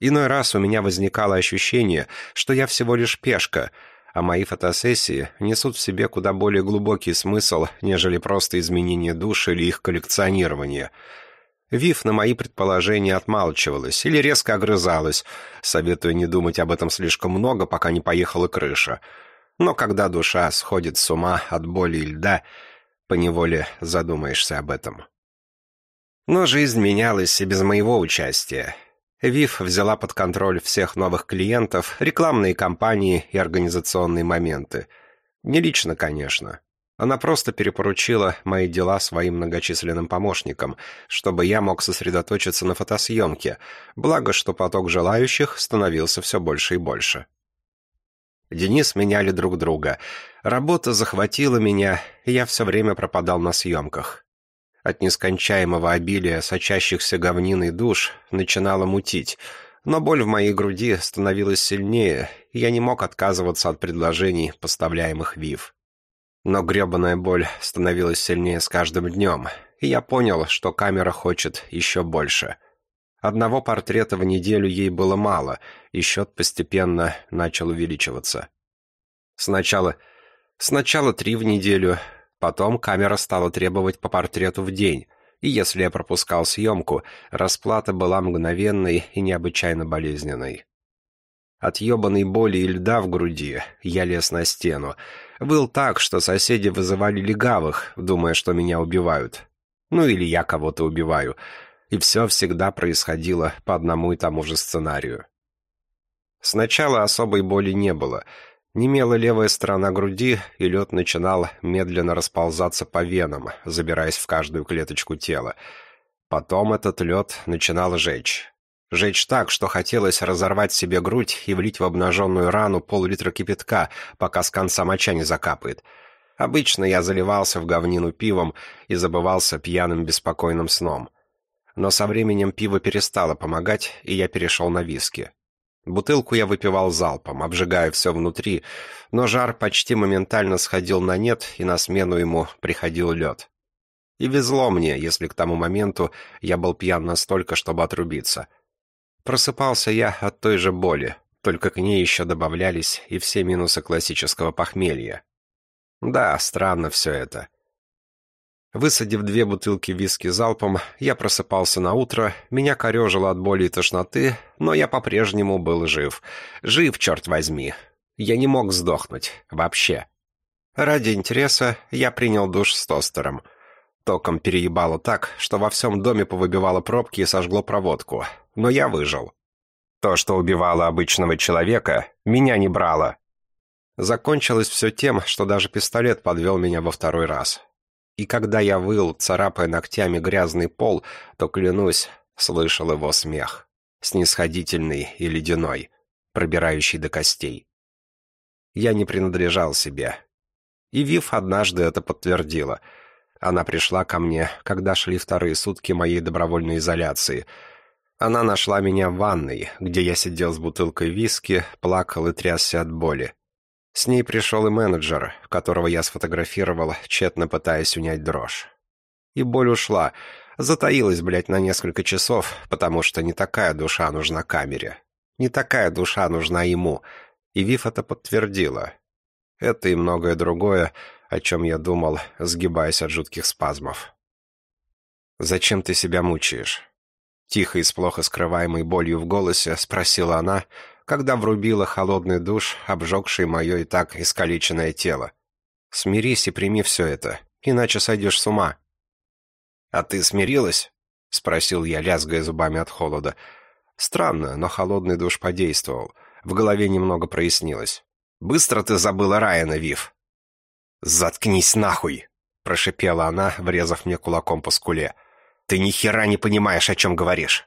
Иной раз у меня возникало ощущение, что я всего лишь пешка — а мои фотосессии несут в себе куда более глубокий смысл, нежели просто изменение душ или их коллекционирование. Вив на мои предположения отмалчивалась или резко огрызалась, советуя не думать об этом слишком много, пока не поехала крыша. Но когда душа сходит с ума от боли и льда, поневоле задумаешься об этом. Но жизнь менялась и без моего участия, Вив взяла под контроль всех новых клиентов, рекламные кампании и организационные моменты. Не лично, конечно. Она просто перепоручила мои дела своим многочисленным помощникам, чтобы я мог сосредоточиться на фотосъемке, благо что поток желающих становился все больше и больше. Денис меняли друг друга. Работа захватила меня, и я все время пропадал на съемках. От нескончаемого обилия сочащихся говниной душ начинало мутить, но боль в моей груди становилась сильнее, и я не мог отказываться от предложений, поставляемых Вив. Но гребаная боль становилась сильнее с каждым днем, и я понял, что камера хочет еще больше. Одного портрета в неделю ей было мало, и счет постепенно начал увеличиваться. Сначала... Сначала три в неделю, Потом камера стала требовать по портрету в день, и если я пропускал съемку, расплата была мгновенной и необычайно болезненной. От ебаной боли и льда в груди я лез на стену. Был так, что соседи вызывали легавых, думая, что меня убивают. Ну или я кого-то убиваю. И все всегда происходило по одному и тому же сценарию. Сначала особой боли не было — Немела левая сторона груди, и лед начинал медленно расползаться по венам, забираясь в каждую клеточку тела. Потом этот лед начинал жечь. Жечь так, что хотелось разорвать себе грудь и влить в обнаженную рану пол-литра кипятка, пока с конца моча не закапает. Обычно я заливался в говнину пивом и забывался пьяным беспокойным сном. Но со временем пиво перестало помогать, и я перешел на виски. Бутылку я выпивал залпом, обжигая все внутри, но жар почти моментально сходил на нет, и на смену ему приходил лед. И везло мне, если к тому моменту я был пьян настолько, чтобы отрубиться. Просыпался я от той же боли, только к ней еще добавлялись и все минусы классического похмелья. Да, странно все это. Высадив две бутылки виски залпом, я просыпался на утро, меня корежило от боли и тошноты, но я по-прежнему был жив. Жив, черт возьми. Я не мог сдохнуть. Вообще. Ради интереса я принял душ с тостером. Током переебало так, что во всем доме повыбивало пробки и сожгло проводку. Но я выжил. То, что убивало обычного человека, меня не брало. Закончилось все тем, что даже пистолет подвел меня во второй раз. И когда я выл, царапая ногтями грязный пол, то, клянусь, слышал его смех. Снисходительный и ледяной, пробирающий до костей. Я не принадлежал себе. И Вив однажды это подтвердила. Она пришла ко мне, когда шли вторые сутки моей добровольной изоляции. Она нашла меня в ванной, где я сидел с бутылкой виски, плакал и трясся от боли. С ней пришел и менеджер, которого я сфотографировал, тщетно пытаясь унять дрожь. И боль ушла. Затаилась, блядь, на несколько часов, потому что не такая душа нужна камере. Не такая душа нужна ему. И Вив это подтвердила. Это и многое другое, о чем я думал, сгибаясь от жутких спазмов. «Зачем ты себя мучаешь?» Тихо и с плохо скрываемой болью в голосе спросила она, когда врубила холодный душ, обжегший мое и так искалеченное тело. «Смирись и прими все это, иначе сойдешь с ума». «А ты смирилась?» — спросил я, лязгая зубами от холода. Странно, но холодный душ подействовал. В голове немного прояснилось. Быстро ты забыла Райана, Вив!» «Заткнись нахуй!» — прошипела она, врезав мне кулаком по скуле. «Ты ни хера не понимаешь, о чем говоришь!»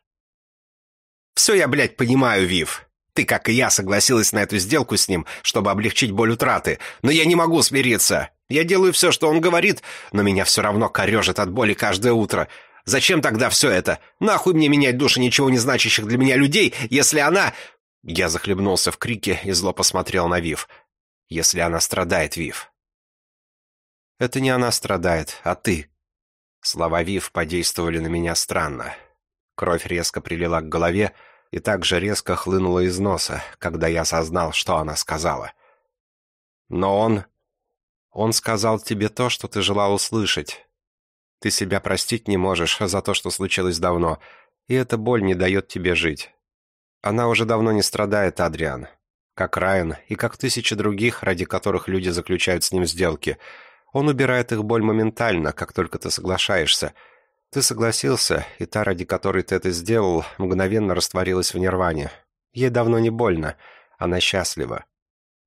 «Все я, блядь, понимаю, Вив. Ты, как и я, согласилась на эту сделку с ним, чтобы облегчить боль утраты. Но я не могу смириться. Я делаю все, что он говорит, но меня все равно корежит от боли каждое утро. Зачем тогда все это? Нахуй мне менять души ничего не значащих для меня людей, если она... Я захлебнулся в крике и зло посмотрел на Вив. «Если она страдает, Вив». «Это не она страдает, а ты». Слова Вив подействовали на меня странно. Кровь резко прилила к голове и также резко хлынула из носа, когда я осознал, что она сказала. «Но он...» «Он сказал тебе то, что ты желал услышать. Ты себя простить не можешь за то, что случилось давно, и эта боль не дает тебе жить. Она уже давно не страдает, Адриан. Как Райан и как тысячи других, ради которых люди заключают с ним сделки. Он убирает их боль моментально, как только ты соглашаешься. Ты согласился, и та, ради которой ты это сделал, мгновенно растворилась в нирване. Ей давно не больно, она счастлива.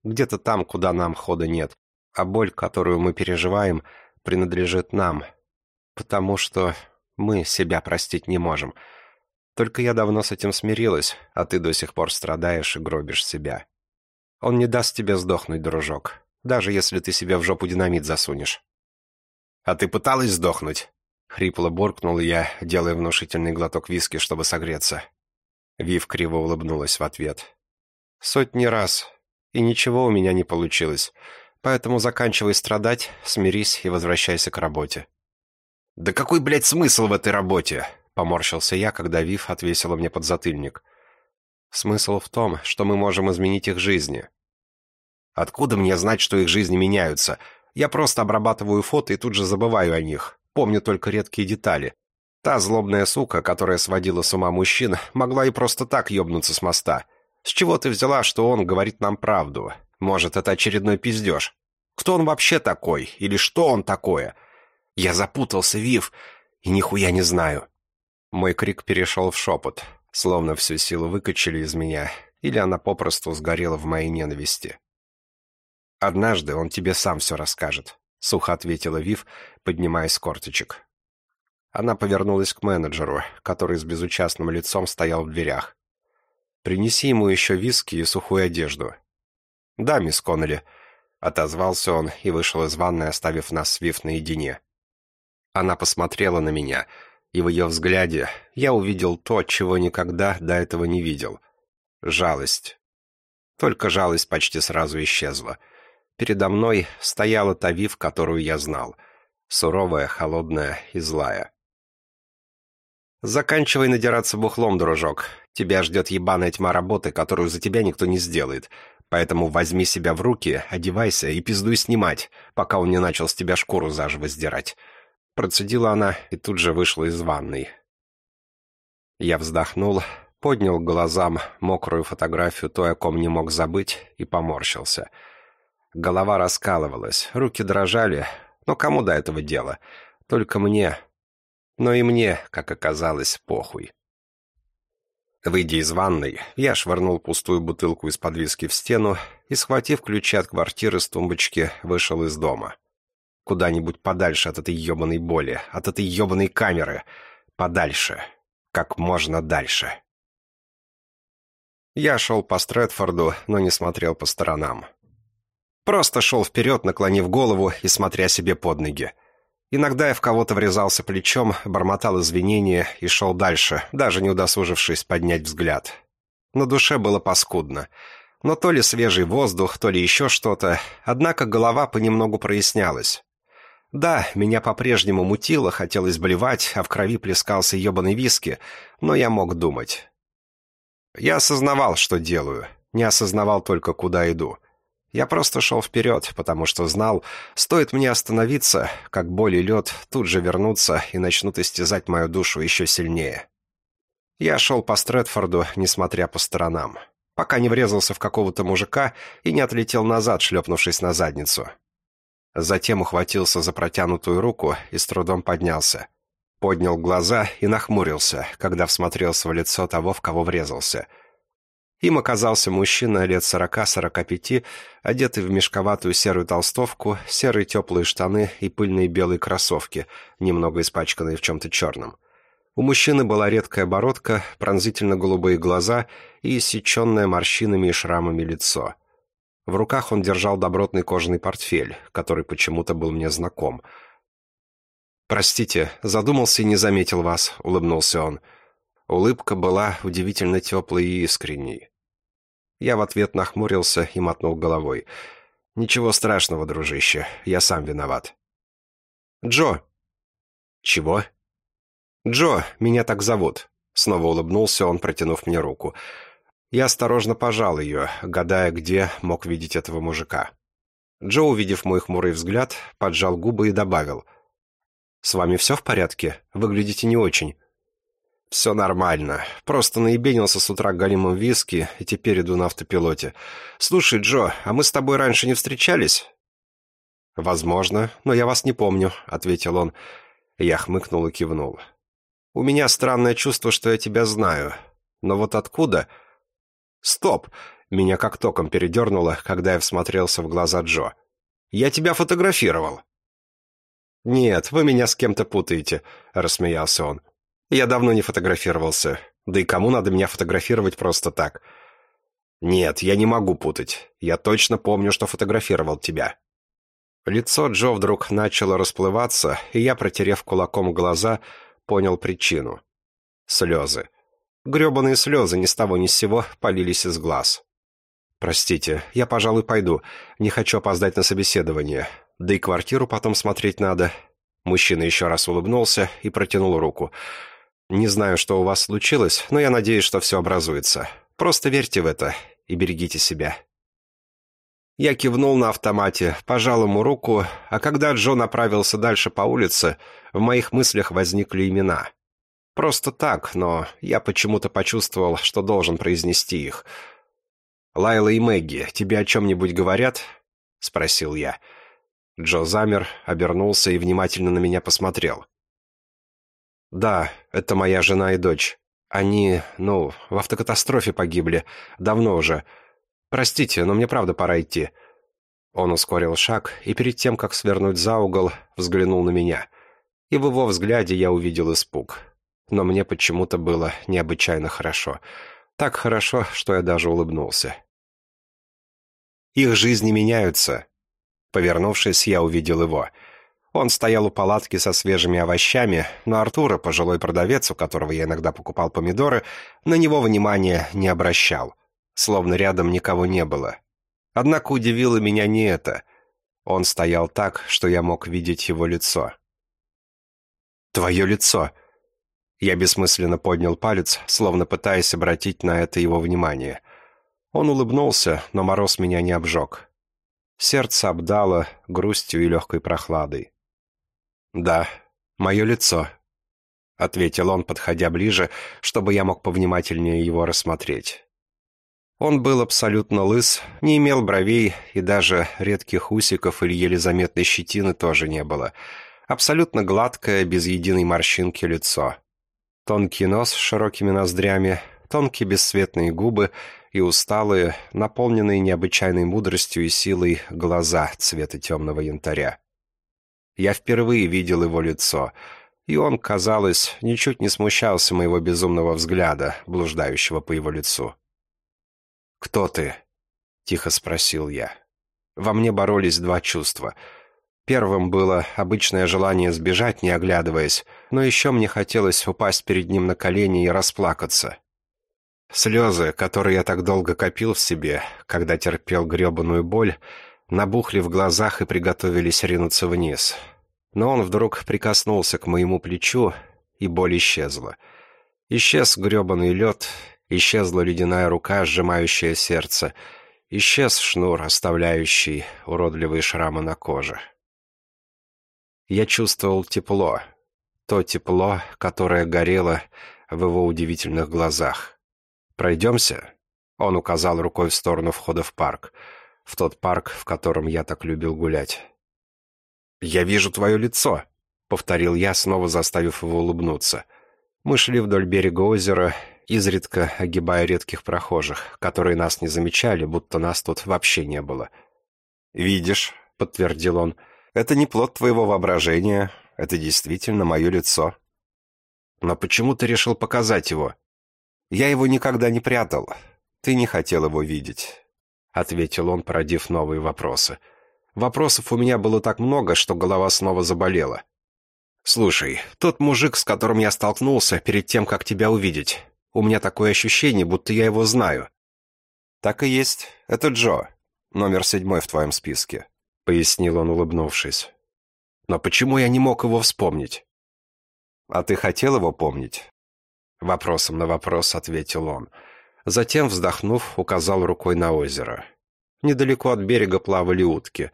Где-то там, куда нам хода нет. А боль, которую мы переживаем, принадлежит нам. Потому что мы себя простить не можем. Только я давно с этим смирилась, а ты до сих пор страдаешь и гробишь себя. Он не даст тебе сдохнуть, дружок, даже если ты себе в жопу динамит засунешь. А ты пыталась сдохнуть? Хрипло буркнул я, делая внушительный глоток виски, чтобы согреться. Вив криво улыбнулась в ответ. «Сотни раз. И ничего у меня не получилось. Поэтому заканчивай страдать, смирись и возвращайся к работе». «Да какой, блядь, смысл в этой работе?» Поморщился я, когда Вив отвесила мне подзатыльник. Смысл в том, что мы можем изменить их жизни. Откуда мне знать, что их жизни меняются? Я просто обрабатываю фото и тут же забываю о них. Помню только редкие детали. Та злобная сука, которая сводила с ума мужчин, могла и просто так ёбнуться с моста. С чего ты взяла, что он говорит нам правду? Может, это очередной пиздеж? Кто он вообще такой? Или что он такое? Я запутался, Вив, и нихуя не знаю. Мой крик перешел в шепот, словно всю силу выкачали из меня, или она попросту сгорела в моей ненависти. «Однажды он тебе сам все расскажет», — сухо ответила Вив, поднимаясь с корточек. Она повернулась к менеджеру, который с безучастным лицом стоял в дверях. «Принеси ему еще виски и сухую одежду». «Да, мисс Коннелли», — отозвался он и вышел из ванной, оставив нас с Вив наедине. Она посмотрела на меня — и в ее взгляде я увидел то, чего никогда до этого не видел. Жалость. Только жалость почти сразу исчезла. Передо мной стояла та Вив, которую я знал. Суровая, холодная и злая. «Заканчивай надираться бухлом, дружок. Тебя ждет ебаная тьма работы, которую за тебя никто не сделает. Поэтому возьми себя в руки, одевайся и пиздуй снимать, пока он не начал с тебя шкуру заживо сдирать. Процедила она и тут же вышла из ванной. Я вздохнул, поднял глазам мокрую фотографию той, о ком не мог забыть, и поморщился. Голова раскалывалась, руки дрожали, но кому до этого дело? Только мне. Но и мне, как оказалось, похуй. Выйдя из ванной, я швырнул пустую бутылку из-под виски в стену и, схватив ключи от квартиры с тумбочки, вышел из дома. Куда-нибудь подальше от этой ебаной боли, от этой ебаной камеры. Подальше. Как можно дальше. Я шел по Стрэдфорду, но не смотрел по сторонам. Просто шел вперед, наклонив голову и смотря себе под ноги. Иногда я в кого-то врезался плечом, бормотал извинения и шел дальше, даже не удосужившись поднять взгляд. На душе было паскудно. Но то ли свежий воздух, то ли еще что-то, однако голова понемногу прояснялась. Да, меня по-прежнему мутило, хотелось блевать, а в крови плескался ебаный виски, но я мог думать. Я осознавал, что делаю, не осознавал только, куда иду. Я просто шел вперед, потому что знал, стоит мне остановиться, как боль и лед тут же вернутся и начнут истязать мою душу еще сильнее. Я шел по Стрэдфорду, несмотря по сторонам, пока не врезался в какого-то мужика и не отлетел назад, шлепнувшись на задницу. Затем ухватился за протянутую руку и с трудом поднялся. Поднял глаза и нахмурился, когда всмотрелся в лицо того, в кого врезался — им оказался мужчина лет сорока-сорока пяти, одетый в мешковатую серую толстовку, серые теплые штаны и пыльные белые кроссовки, немного испачканные в чем-то черном. У мужчины была редкая бородка, пронзительно-голубые глаза и иссеченное морщинами и шрамами лицо. В руках он держал добротный кожаный портфель, который почему-то был мне знаком. «Простите, задумался и не заметил вас», — улыбнулся он. Улыбка была удивительно теплой и искренней. Я в ответ нахмурился и мотнул головой. «Ничего страшного, дружище, я сам виноват». «Джо!» «Чего?» «Джо, меня так зовут», — снова улыбнулся он, протянув мне руку. Я осторожно пожал ее, гадая, где мог видеть этого мужика. Джо, увидев мой хмурый взгляд, поджал губы и добавил. «С вами все в порядке? Выглядите не очень». «Все нормально. Просто наебенился с утра голимым виски, и теперь иду на автопилоте. Слушай, Джо, а мы с тобой раньше не встречались?» «Возможно, но я вас не помню», — ответил он. Я хмыкнул и кивнул. «У меня странное чувство, что я тебя знаю. Но вот откуда...» «Стоп!» — меня как током передернуло, когда я всмотрелся в глаза Джо. «Я тебя фотографировал!» «Нет, вы меня с кем-то путаете», — рассмеялся он. Я давно не фотографировался. Да и кому надо меня фотографировать просто так? Нет, я не могу путать. Я точно помню, что фотографировал тебя. Лицо Джо вдруг начало расплываться, и я, протерев кулаком глаза, понял причину. Слезы. Гребаные слезы ни с того ни с сего полились из глаз. «Простите, я, пожалуй, пойду. Не хочу опоздать на собеседование. Да и квартиру потом смотреть надо». Мужчина еще раз улыбнулся и протянул руку. Не знаю, что у вас случилось, но я надеюсь, что все образуется. Просто верьте в это и берегите себя». Я кивнул на автомате, пожал ему руку, а когда Джо направился дальше по улице, в моих мыслях возникли имена. Просто так, но я почему-то почувствовал, что должен произнести их. «Лайла и Мэгги тебе о чем-нибудь говорят?» — спросил я. Джо замер, обернулся и внимательно на меня посмотрел. «Да, это моя жена и дочь. Они, ну, в автокатастрофе погибли. Давно уже. Простите, но мне правда пора идти». Он ускорил шаг и перед тем, как свернуть за угол, взглянул на меня. И в его взгляде я увидел испуг. Но мне почему-то было необычайно хорошо. Так хорошо, что я даже улыбнулся. «Их жизни меняются». Повернувшись, я увидел его — он стоял у палатки со свежими овощами, но Артура, пожилой продавец, у которого я иногда покупал помидоры, на него внимания не обращал, словно рядом никого не было. Однако удивило меня не это. Он стоял так, что я мог видеть его лицо. «Твое лицо!» Я бессмысленно поднял палец, словно пытаясь обратить на это его внимание. Он улыбнулся, но мороз меня не обжег. Сердце обдало грустью и легкой прохладой. «Да, «Мое лицо», — ответил он, подходя ближе, чтобы я мог повнимательнее его рассмотреть. Он был абсолютно лыс, не имел бровей, и даже редких усиков или еле заметной щетины тоже не было. Абсолютно гладкое, без единой морщинки лицо. Тонкий нос с широкими ноздрями, тонкие бесцветные губы и усталые, наполненные необычайной мудростью и силой глаза цвета темного янтаря. Я впервые видел его лицо — и он, казалось, ничуть не смущался моего безумного взгляда, блуждающего по его лицу. «Кто ты?» — тихо спросил я. Во мне боролись два чувства. Первым было обычное желание сбежать, не оглядываясь, но еще мне хотелось упасть перед ним на колени и расплакаться. Слезы, которые я так долго копил в себе, когда терпел гребаную боль, набухли в глазах и приготовились ринуться вниз — но он вдруг прикоснулся к моему плечу, и боль исчезла. Исчез гребаный лед, исчезла ледяная рука, сжимающая сердце, исчез шнур, оставляющий уродливые шрамы на коже. Я чувствовал тепло, то тепло, которое горело в его удивительных глазах. «Пройдемся?» Он указал рукой в сторону входа в парк, в тот парк, в котором я так любил гулять. «Я вижу твое лицо», — повторил я, снова заставив его улыбнуться. Мы шли вдоль берега озера, изредка огибая редких прохожих, которые нас не замечали, будто нас тут вообще не было. «Видишь», — подтвердил он, — «это не плод твоего воображения, это действительно мое лицо». «Но почему ты решил показать его?» «Я его никогда не прятал. Ты не хотел его видеть», — ответил он, породив новые вопросы. «Я Вопросов у меня было так много, что голова снова заболела. «Слушай, тот мужик, с которым я столкнулся перед тем, как тебя увидеть, у меня такое ощущение, будто я его знаю». «Так и есть. Это Джо. Номер седьмой в твоем списке», — пояснил он, улыбнувшись. «Но почему я не мог его вспомнить?» «А ты хотел его помнить?» Вопросом на вопрос ответил он. Затем, вздохнув, указал рукой на озеро. Недалеко от берега плавали утки.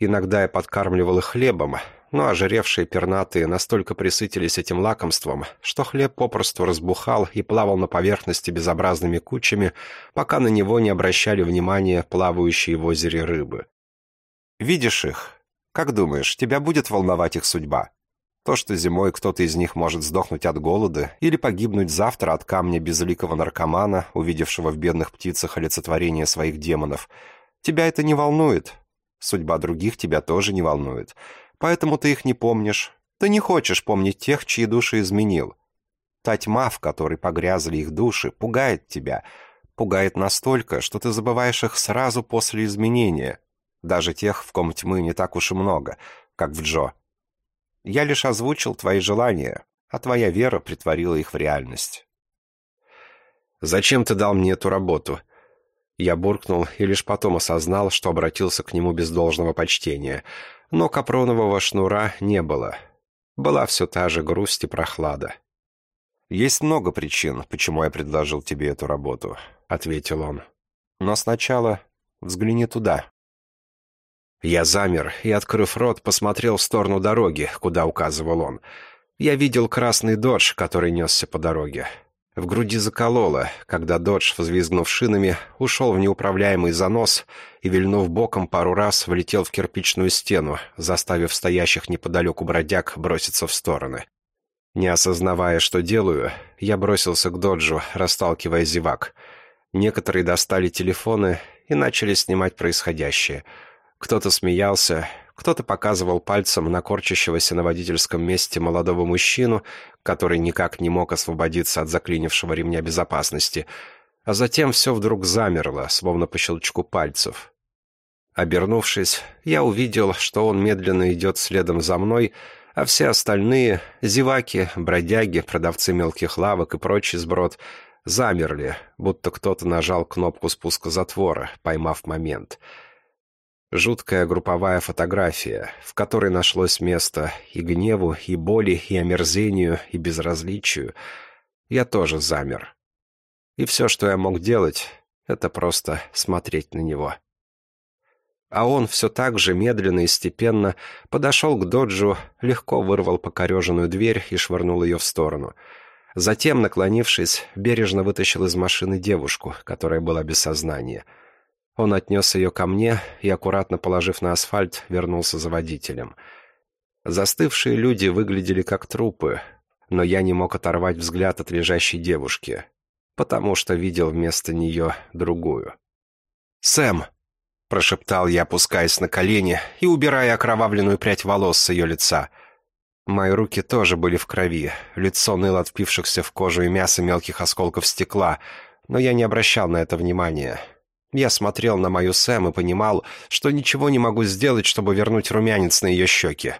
Иногда я подкармливал их хлебом, но ожиревшие пернатые настолько присытились этим лакомством, что хлеб попросту разбухал и плавал на поверхности безобразными кучами, пока на него не обращали внимания плавающие в озере рыбы. «Видишь их? Как думаешь, тебя будет волновать их судьба?» То, что зимой кто-то из них может сдохнуть от голода или погибнуть завтра от камня безликого наркомана, увидевшего в бедных птицах олицетворение своих демонов – Тебя это не волнует. Судьба других тебя тоже не волнует. Поэтому ты их не помнишь. Ты не хочешь помнить тех, чьи души изменил. Та тьма, в которой погрязли их души, пугает тебя. Пугает настолько, что ты забываешь их сразу после изменения. Даже тех, в ком тьмы не так уж и много, как в Джо. Я лишь озвучил твои желания, а твоя вера притворила их в реальность. «Зачем ты дал мне эту работу?» Я буркнул и лишь потом осознал, что обратился к нему без должного почтения. Но капронового шнура не было. Была все та же грусть и прохлада. «Есть много причин, почему я предложил тебе эту работу», — ответил он. «Но сначала взгляни туда». Я замер и, открыв рот, посмотрел в сторону дороги, куда указывал он. Я видел красный додж, который несся по дороге. В груди закололо, когда Додж, взвизгнув шинами, ушел в неуправляемый занос и, вильнув боком, пару раз влетел в кирпичную стену, заставив стоящих неподалеку бродяг броситься в стороны. Не осознавая, что делаю, я бросился к Доджу, расталкивая зевак. Некоторые достали телефоны и начали снимать происходящее. Кто-то смеялся, кто-то показывал пальцем на корчащегося на водительском месте молодого мужчину, который никак не мог освободиться от заклинившего ремня безопасности, а затем все вдруг замерло, словно по щелчку пальцев. Обернувшись, я увидел, что он медленно идет следом за мной, а все остальные — зеваки, бродяги, продавцы мелких лавок и прочий сброд — замерли, будто кто-то нажал кнопку спуска затвора, поймав момент — Жуткая групповая фотография, в которой нашлось место и гневу, и боли, и омерзению, и безразличию. Я тоже замер. И все, что я мог делать, это просто смотреть на него. А он все так же медленно и степенно подошел к доджу, легко вырвал покореженную дверь и швырнул ее в сторону. Затем, наклонившись, бережно вытащил из машины девушку, которая была без сознания. Он отнес ее ко мне и, аккуратно положив на асфальт, вернулся за водителем. Застывшие люди выглядели как трупы, но я не мог оторвать взгляд от лежащей девушки, потому что видел вместо нее другую. «Сэм!» — прошептал я, опускаясь на колени и убирая окровавленную прядь волос с ее лица. Мои руки тоже были в крови, лицо ныло от впившихся в кожу и мясо мелких осколков стекла, но я не обращал на это внимания. Я смотрел на мою Сэм и понимал, что ничего не могу сделать, чтобы вернуть румянец на ее щеки.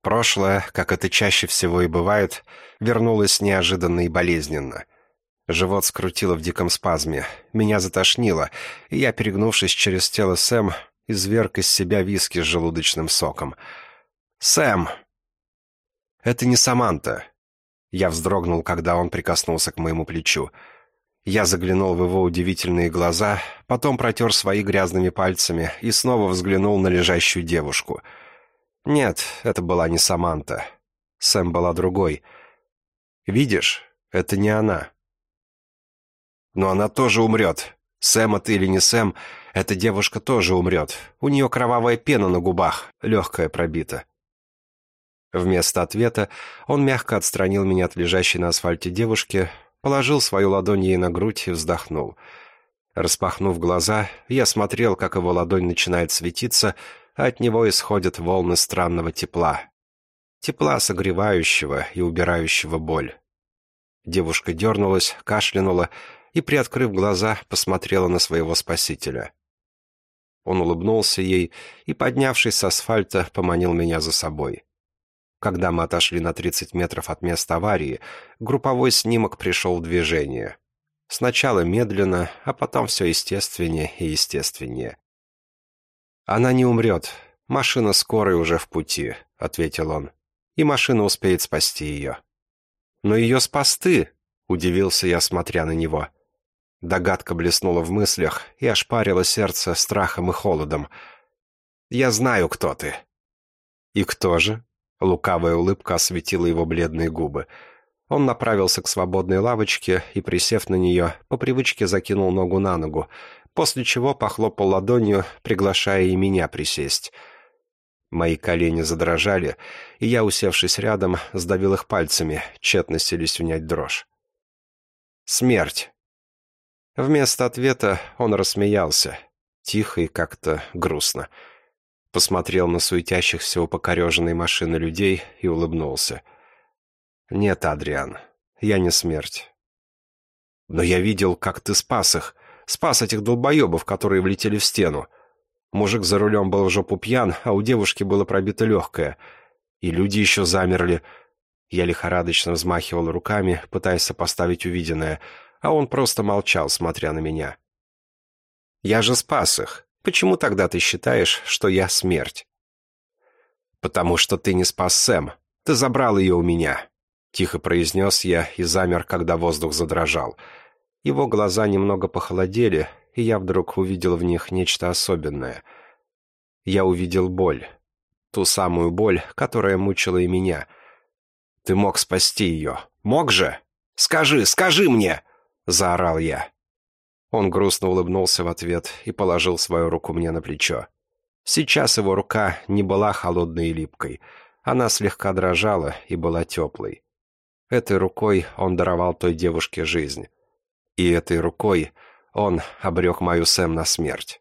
Прошлое, как это чаще всего и бывает, вернулось неожиданно и болезненно — Живот скрутило в диком спазме. Меня затошнило, и я, перегнувшись через тело Сэм, изверг из себя виски с желудочным соком. «Сэм!» «Это не Саманта!» Я вздрогнул, когда он прикоснулся к моему плечу. Я заглянул в его удивительные глаза, потом протер свои грязными пальцами и снова взглянул на лежащую девушку. Нет, это была не Саманта. Сэм была другой. «Видишь, это не она». Но она тоже умрет. Сэм это или не Сэм, эта девушка тоже умрет. У нее кровавая пена на губах, легкая пробита. Вместо ответа он мягко отстранил меня от лежащей на асфальте девушки, положил свою ладонь ей на грудь и вздохнул. Распахнув глаза, я смотрел, как его ладонь начинает светиться, а от него исходят волны странного тепла. Тепла, согревающего и убирающего боль. Девушка дернулась, кашлянула, и, приоткрыв глаза, посмотрела на своего спасителя. Он улыбнулся ей и, поднявшись с асфальта, поманил меня за собой. Когда мы отошли на 30 метров от места аварии, групповой снимок пришел в движение. Сначала медленно, а потом все естественнее и естественнее. «Она не умрет. Машина скорой уже в пути», — ответил он. «И машина успеет спасти ее». «Но ее спас ты», — удивился я, смотря на него. Догадка блеснула в мыслях и ошпарила сердце страхом и холодом. «Я знаю, кто ты». «И кто же?» Лукавая улыбка осветила его бледные губы. Он направился к свободной лавочке и, присев на нее, по привычке закинул ногу на ногу, после чего похлопал ладонью, приглашая и меня присесть. Мои колени задрожали, и я, усевшись рядом, сдавил их пальцами, тщетно селись унять дрожь. «Смерть!» Вместо ответа он рассмеялся, тихо и как-то грустно. Посмотрел на суетящихся у покореженной машины людей и улыбнулся. «Нет, Адриан, я не смерть. Но я видел, как ты спас их, спас этих долбоебов, которые влетели в стену. Мужик за рулем был в жопу пьян, а у девушки было пробито легкое. И люди еще замерли. Я лихорадочно взмахивал руками, пытаясь сопоставить увиденное — а он просто молчал, смотря на меня. «Я же спас их. Почему тогда ты считаешь, что я смерть?» «Потому что ты не спас Сэм. Ты забрал ее у меня», — тихо произнес я и замер, когда воздух задрожал. Его глаза немного похолодели, и я вдруг увидел в них нечто особенное. Я увидел боль. Ту самую боль, которая мучила и меня. Ты мог спасти ее. Мог же? Скажи, скажи мне!» заорал я. Он грустно улыбнулся в ответ и положил свою руку мне на плечо. Сейчас его рука не была холодной и липкой. Она слегка дрожала и была теплой. Этой рукой он даровал той девушке жизнь. И этой рукой он обрек мою Сэм на смерть.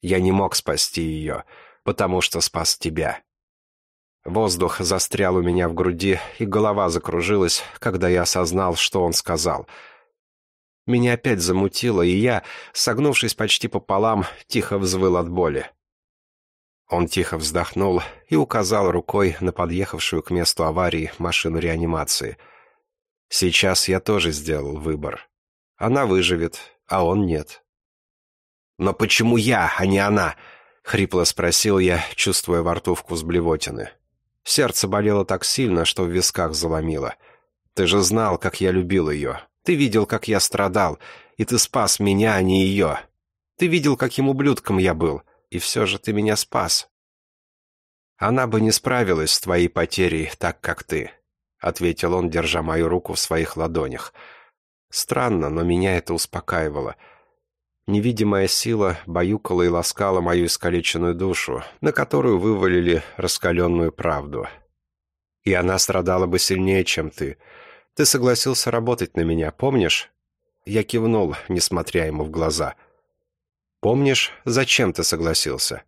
Я не мог спасти ее, потому что спас тебя. Воздух застрял у меня в груди, и голова закружилась, когда я осознал, что он сказал — меня опять замутило, и я, согнувшись почти пополам, тихо взвыл от боли. Он тихо вздохнул и указал рукой на подъехавшую к месту аварии машину реанимации. Сейчас я тоже сделал выбор. Она выживет, а он нет. «Но почему я, а не она?» — хрипло спросил я, чувствуя во рту вкус блевотины. Сердце болело так сильно, что в висках заломило. «Ты же знал, как я любил ее. Ты видел, как я страдал, и ты спас меня, а не ее. Ты видел, каким ублюдком я был. и все же ты меня спас. Она бы не справилась с твоей потерей так, как ты, ответил он, держа мою руку в своих ладонях. Странно, но меня это успокаивало. Невидимая сила баюкала и ласкала мою искалеченную душу, на которую вывалили раскаленную правду. И она страдала бы сильнее, чем ты. Ты согласился работать на меня, помнишь? Я кивнул, несмотря ему в глаза. «Помнишь, зачем ты согласился?»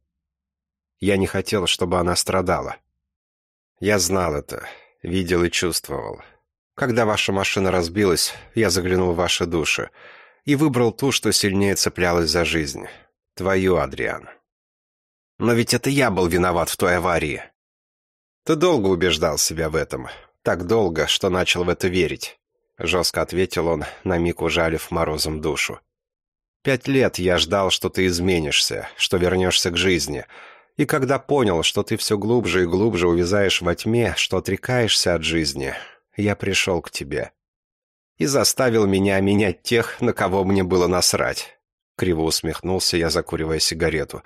Я не хотел, чтобы она страдала. Я знал это, видел и чувствовал. Когда ваша машина разбилась, я заглянул в ваши души и выбрал ту, что сильнее цеплялась за жизнь. Твою, Адриан. Но ведь это я был виноват в той аварии. Ты долго убеждал себя в этом. Так долго, что начал в это верить. Жестко ответил он, на миг ужалив морозом душу. Пять лет я ждал, что ты изменишься, что вернешься к жизни. И когда понял, что ты все глубже и глубже увязаешь во тьме, что отрекаешься от жизни, я пришел к тебе. И заставил меня менять тех, на кого мне было насрать. Криво усмехнулся я, закуривая сигарету.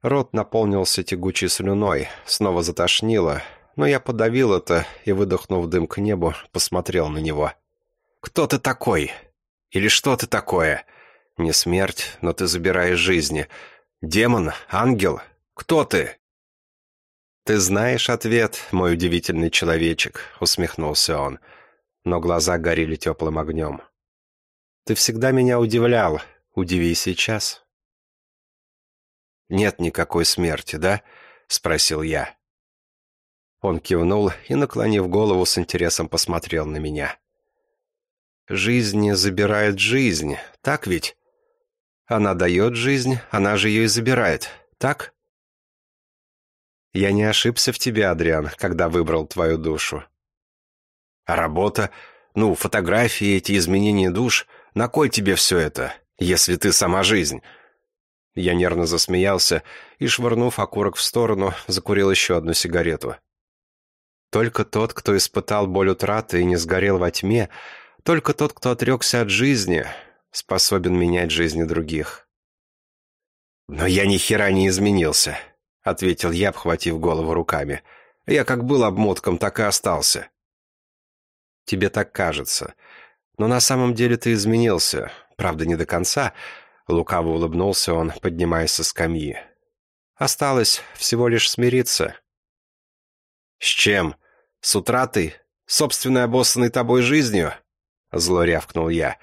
Рот наполнился тягучей слюной, снова затошнило, но я подавил это и, выдохнув дым к небу, посмотрел на него. «Кто ты такой? Или что ты такое? Не смерть, но ты забираешь жизни. Демон? Ангел? Кто ты?» «Ты знаешь ответ, мой удивительный человечек», — усмехнулся он, но глаза горели теплым огнем. «Ты всегда меня удивлял. Удиви сейчас». «Нет никакой смерти, да?» — спросил я. Он кивнул и, наклонив голову, с интересом посмотрел на меня. «Жизнь забирает жизнь, так ведь? Она дает жизнь, она же ее и забирает, так?» Я не ошибся в тебе, Адриан, когда выбрал твою душу. А работа, ну, фотографии, эти изменения душ, на кой тебе все это, если ты сама жизнь?» Я нервно засмеялся и, швырнув окурок в сторону, закурил еще одну сигарету. Только тот, кто испытал боль утраты и не сгорел во тьме, только тот, кто отрекся от жизни, способен менять жизни других. Но я ни хера не изменился. — ответил я, обхватив голову руками. «Я как был обмотком, так и остался». «Тебе так кажется. Но на самом деле ты изменился. Правда, не до конца». Лукаво улыбнулся он, поднимаясь со скамьи. «Осталось всего лишь смириться». «С чем? С утратой? Собственной обоссанной тобой жизнью?» Зло рявкнул я.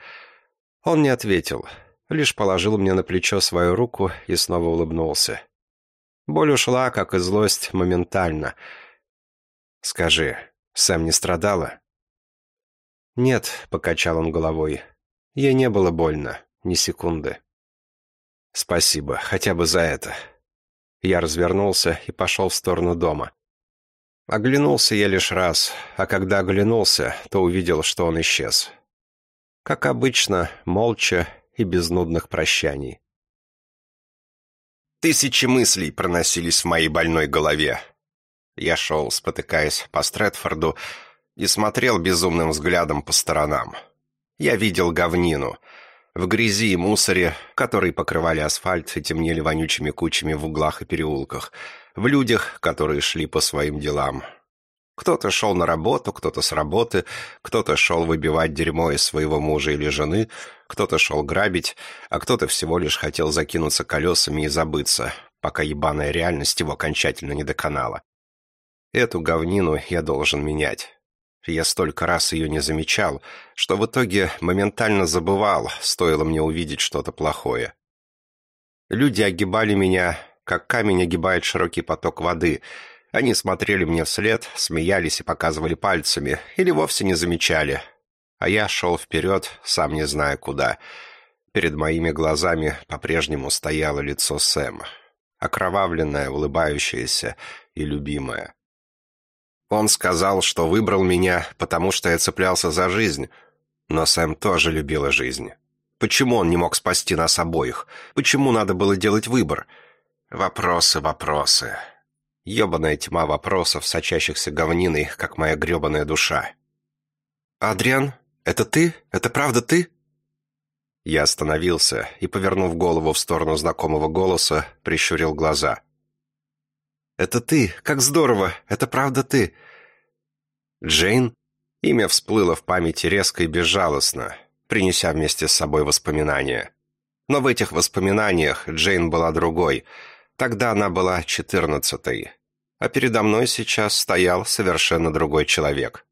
Он не ответил, лишь положил мне на плечо свою руку и снова улыбнулся. Боль ушла, как и злость, моментально. «Скажи, Сэм не страдала?» «Нет», — покачал он головой. «Ей не было больно, ни секунды». «Спасибо, хотя бы за это». Я развернулся и пошел в сторону дома. Оглянулся я лишь раз, а когда оглянулся, то увидел, что он исчез. Как обычно, молча и без нудных прощаний. Тысячи мыслей проносились в моей больной голове. Я шел, спотыкаясь по Стрэдфорду, и смотрел безумным взглядом по сторонам. Я видел говнину. В грязи и мусоре, которые покрывали асфальт и темнели вонючими кучами в углах и переулках. В людях, которые шли по своим делам. Кто-то шел на работу, кто-то с работы, кто-то шел выбивать дерьмо из своего мужа или жены, кто-то шел грабить, а кто-то всего лишь хотел закинуться колесами и забыться, пока ебаная реальность его окончательно не доконала. Эту говнину я должен менять. Я столько раз ее не замечал, что в итоге моментально забывал, стоило мне увидеть что-то плохое. Люди огибали меня, как камень огибает широкий поток воды — они смотрели мне вслед, смеялись и показывали пальцами, или вовсе не замечали. А я шел вперед, сам не зная куда. Перед моими глазами по-прежнему стояло лицо Сэма. Окровавленное, улыбающееся и любимое. Он сказал, что выбрал меня, потому что я цеплялся за жизнь. Но Сэм тоже любила жизнь. Почему он не мог спасти нас обоих? Почему надо было делать выбор? Вопросы, вопросы. Ёбаная тьма вопросов, сочащихся говниной, как моя грёбаная душа. «Адриан, это ты? Это правда ты?» Я остановился и, повернув голову в сторону знакомого голоса, прищурил глаза. «Это ты! Как здорово! Это правда ты!» «Джейн?» Имя всплыло в памяти резко и безжалостно, принеся вместе с собой воспоминания. Но в этих воспоминаниях Джейн была другой. Тогда она была четырнадцатой. А передо мной сейчас стоял совершенно другой человек.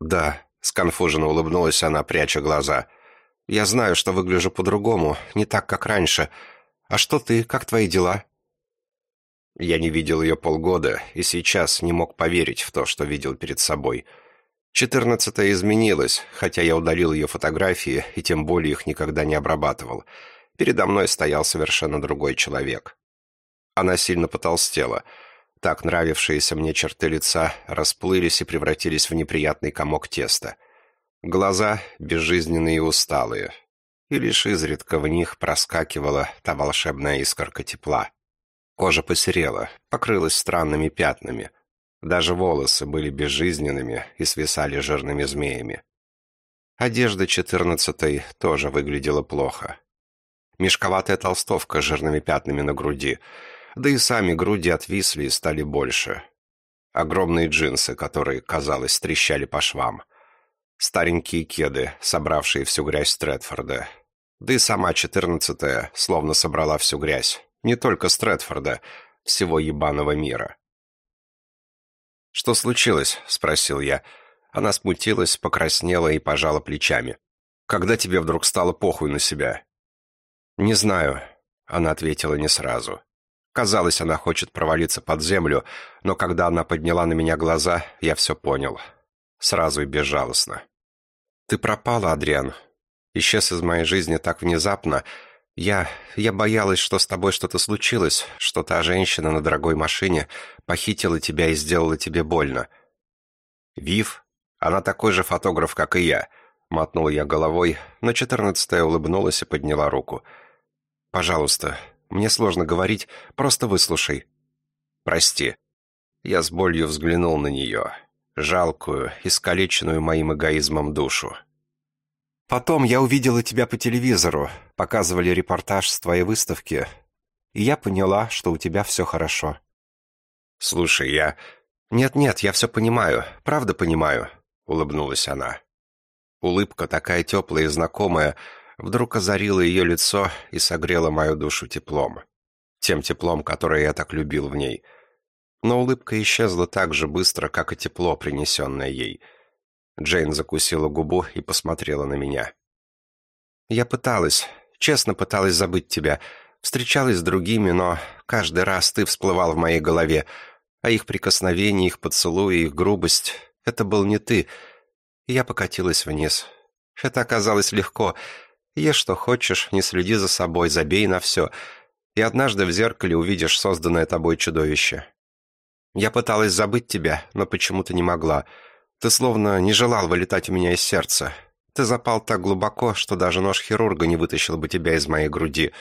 «Да», — сконфуженно улыбнулась она, пряча глаза. «Я знаю, что выгляжу по-другому, не так, как раньше. А что ты, как твои дела?» Я не видел ее полгода, и сейчас не мог поверить в то, что видел перед собой. Четырнадцатая изменилась, хотя я удалил ее фотографии и тем более их никогда не обрабатывал. Передо мной стоял совершенно другой человек. Она сильно потолстела. Так нравившиеся мне черты лица расплылись и превратились в неприятный комок теста. Глаза безжизненные и усталые. И лишь изредка в них проскакивала та волшебная искорка тепла. Кожа посерела, покрылась странными пятнами. Даже волосы были безжизненными и свисали жирными змеями. Одежда четырнадцатой тоже выглядела плохо. Мешковатая толстовка с жирными пятнами на груди. Да и сами груди отвисли и стали больше. Огромные джинсы, которые, казалось, трещали по швам. Старенькие кеды, собравшие всю грязь Стрэдфорда. Да и сама четырнадцатая словно собрала всю грязь. Не только Стрэдфорда, всего ебаного мира. «Что случилось?» — спросил я. Она смутилась, покраснела и пожала плечами. «Когда тебе вдруг стало похуй на себя?» «Не знаю», — она ответила не сразу. Казалось, она хочет провалиться под землю, но когда она подняла на меня глаза, я все понял. Сразу и безжалостно. «Ты пропала, Адриан. Исчез из моей жизни так внезапно. Я... я боялась, что с тобой что-то случилось, что та женщина на дорогой машине похитила тебя и сделала тебе больно». «Вив? Она такой же фотограф, как и я», — мотнул я головой, но четырнадцатая улыбнулась и подняла руку. «Пожалуйста, мне сложно говорить, просто выслушай». «Прости». Я с болью взглянул на нее, жалкую, искалеченную моим эгоизмом душу. «Потом я увидела тебя по телевизору, показывали репортаж с твоей выставки, и я поняла, что у тебя все хорошо». «Слушай, я...» «Нет-нет, я все понимаю, правда понимаю», — улыбнулась она. Улыбка такая теплая и знакомая, вдруг озарило ее лицо и согрело мою душу теплом. Тем теплом, которое я так любил в ней. Но улыбка исчезла так же быстро, как и тепло, принесенное ей. Джейн закусила губу и посмотрела на меня. «Я пыталась, честно пыталась забыть тебя. Встречалась с другими, но каждый раз ты всплывал в моей голове. А их прикосновение, их поцелуи, их грубость — это был не ты. я покатилась вниз. Это оказалось легко — Ешь, что хочешь, не следи за собой, забей на все. И однажды в зеркале увидишь созданное тобой чудовище. Я пыталась забыть тебя, но почему-то не могла. Ты словно не желал вылетать у меня из сердца. Ты запал так глубоко, что даже нож хирурга не вытащил бы тебя из моей груди.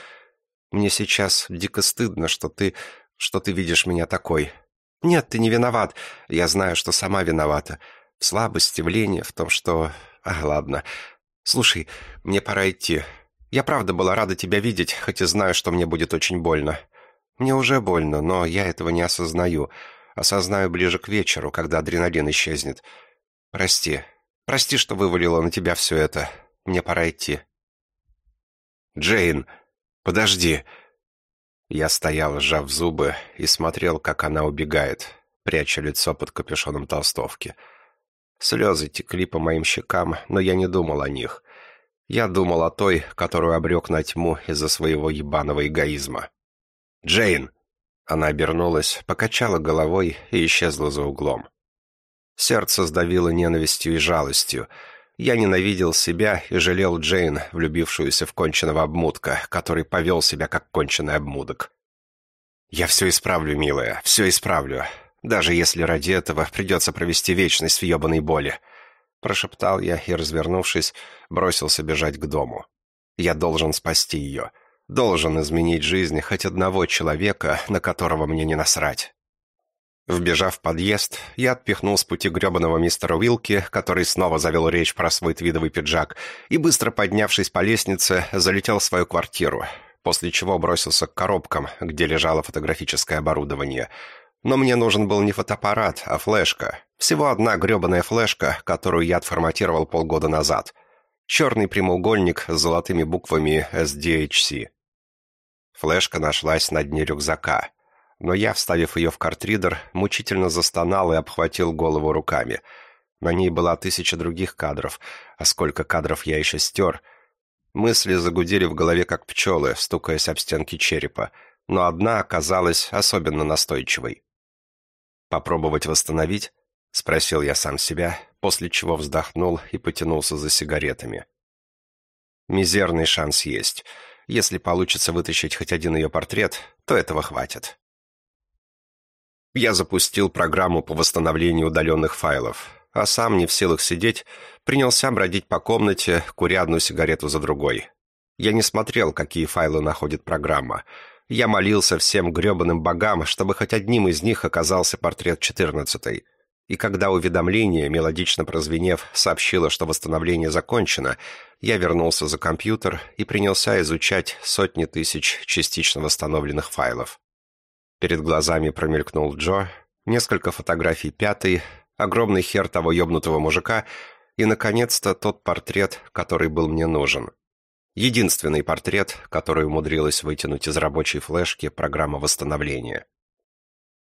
Мне сейчас дико стыдно, что ты... что ты видишь меня такой. Нет, ты не виноват. Я знаю, что сама виновата. В слабости, в лени, в том, что... А, ладно. «Слушай, мне пора идти. Я правда была рада тебя видеть, хоть и знаю, что мне будет очень больно. Мне уже больно, но я этого не осознаю. Осознаю ближе к вечеру, когда адреналин исчезнет. Прости. Прости, что вывалила на тебя все это. Мне пора идти». «Джейн, подожди!» Я стоял, сжав зубы, и смотрел, как она убегает, пряча лицо под капюшоном толстовки. «Джейн!» Слезы текли по моим щекам, но я не думал о них. Я думал о той, которую обрек на тьму из-за своего ебаного эгоизма. «Джейн!» Она обернулась, покачала головой и исчезла за углом. Сердце сдавило ненавистью и жалостью. Я ненавидел себя и жалел Джейн, влюбившуюся в конченого обмудка, который повел себя как конченый обмудок. «Я все исправлю, милая, все исправлю даже если ради этого придется провести вечность в ебаной боли», — прошептал я и, развернувшись, бросился бежать к дому. «Я должен спасти ее. Должен изменить жизнь хоть одного человека, на которого мне не насрать». Вбежав в подъезд, я отпихнул с пути гребаного мистера Уилки, который снова завел речь про свой твидовый пиджак, и, быстро поднявшись по лестнице, залетел в свою квартиру, после чего бросился к коробкам, где лежало фотографическое оборудование. Но мне нужен был не фотоаппарат, а флешка. Всего одна гребаная флешка, которую я отформатировал полгода назад. Черный прямоугольник с золотыми буквами SDHC. Флешка нашлась на дне рюкзака но я, вставив ее в картридер, мучительно застонал и обхватил голову руками. На ней была тысяча других кадров, а сколько кадров я еще стер. Мысли загудели в голове, как пчелы, стукаясь об стенки черепа, но одна оказалась особенно настойчивой. «Попробовать восстановить?» — спросил я сам себя, после чего вздохнул и потянулся за сигаретами. Мизерный шанс есть. Если получится вытащить хоть один ее портрет, то этого хватит. Я запустил программу по восстановлению удаленных файлов, а сам, не в силах сидеть, принялся бродить по комнате, куря одну сигарету за другой. Я не смотрел, какие файлы находит программа. Я молился всем гребаным богам, чтобы хоть одним из них оказался портрет 14 И когда уведомление, мелодично прозвенев, сообщило, что восстановление закончено, я вернулся за компьютер и принялся изучать сотни тысяч частично восстановленных файлов. Перед глазами промелькнул Джо, несколько фотографий пятой, огромный хер того ёбнутого мужика и, наконец-то, тот портрет, который был мне нужен. Единственный портрет, который умудрилась вытянуть из рабочей флешки программа восстановления.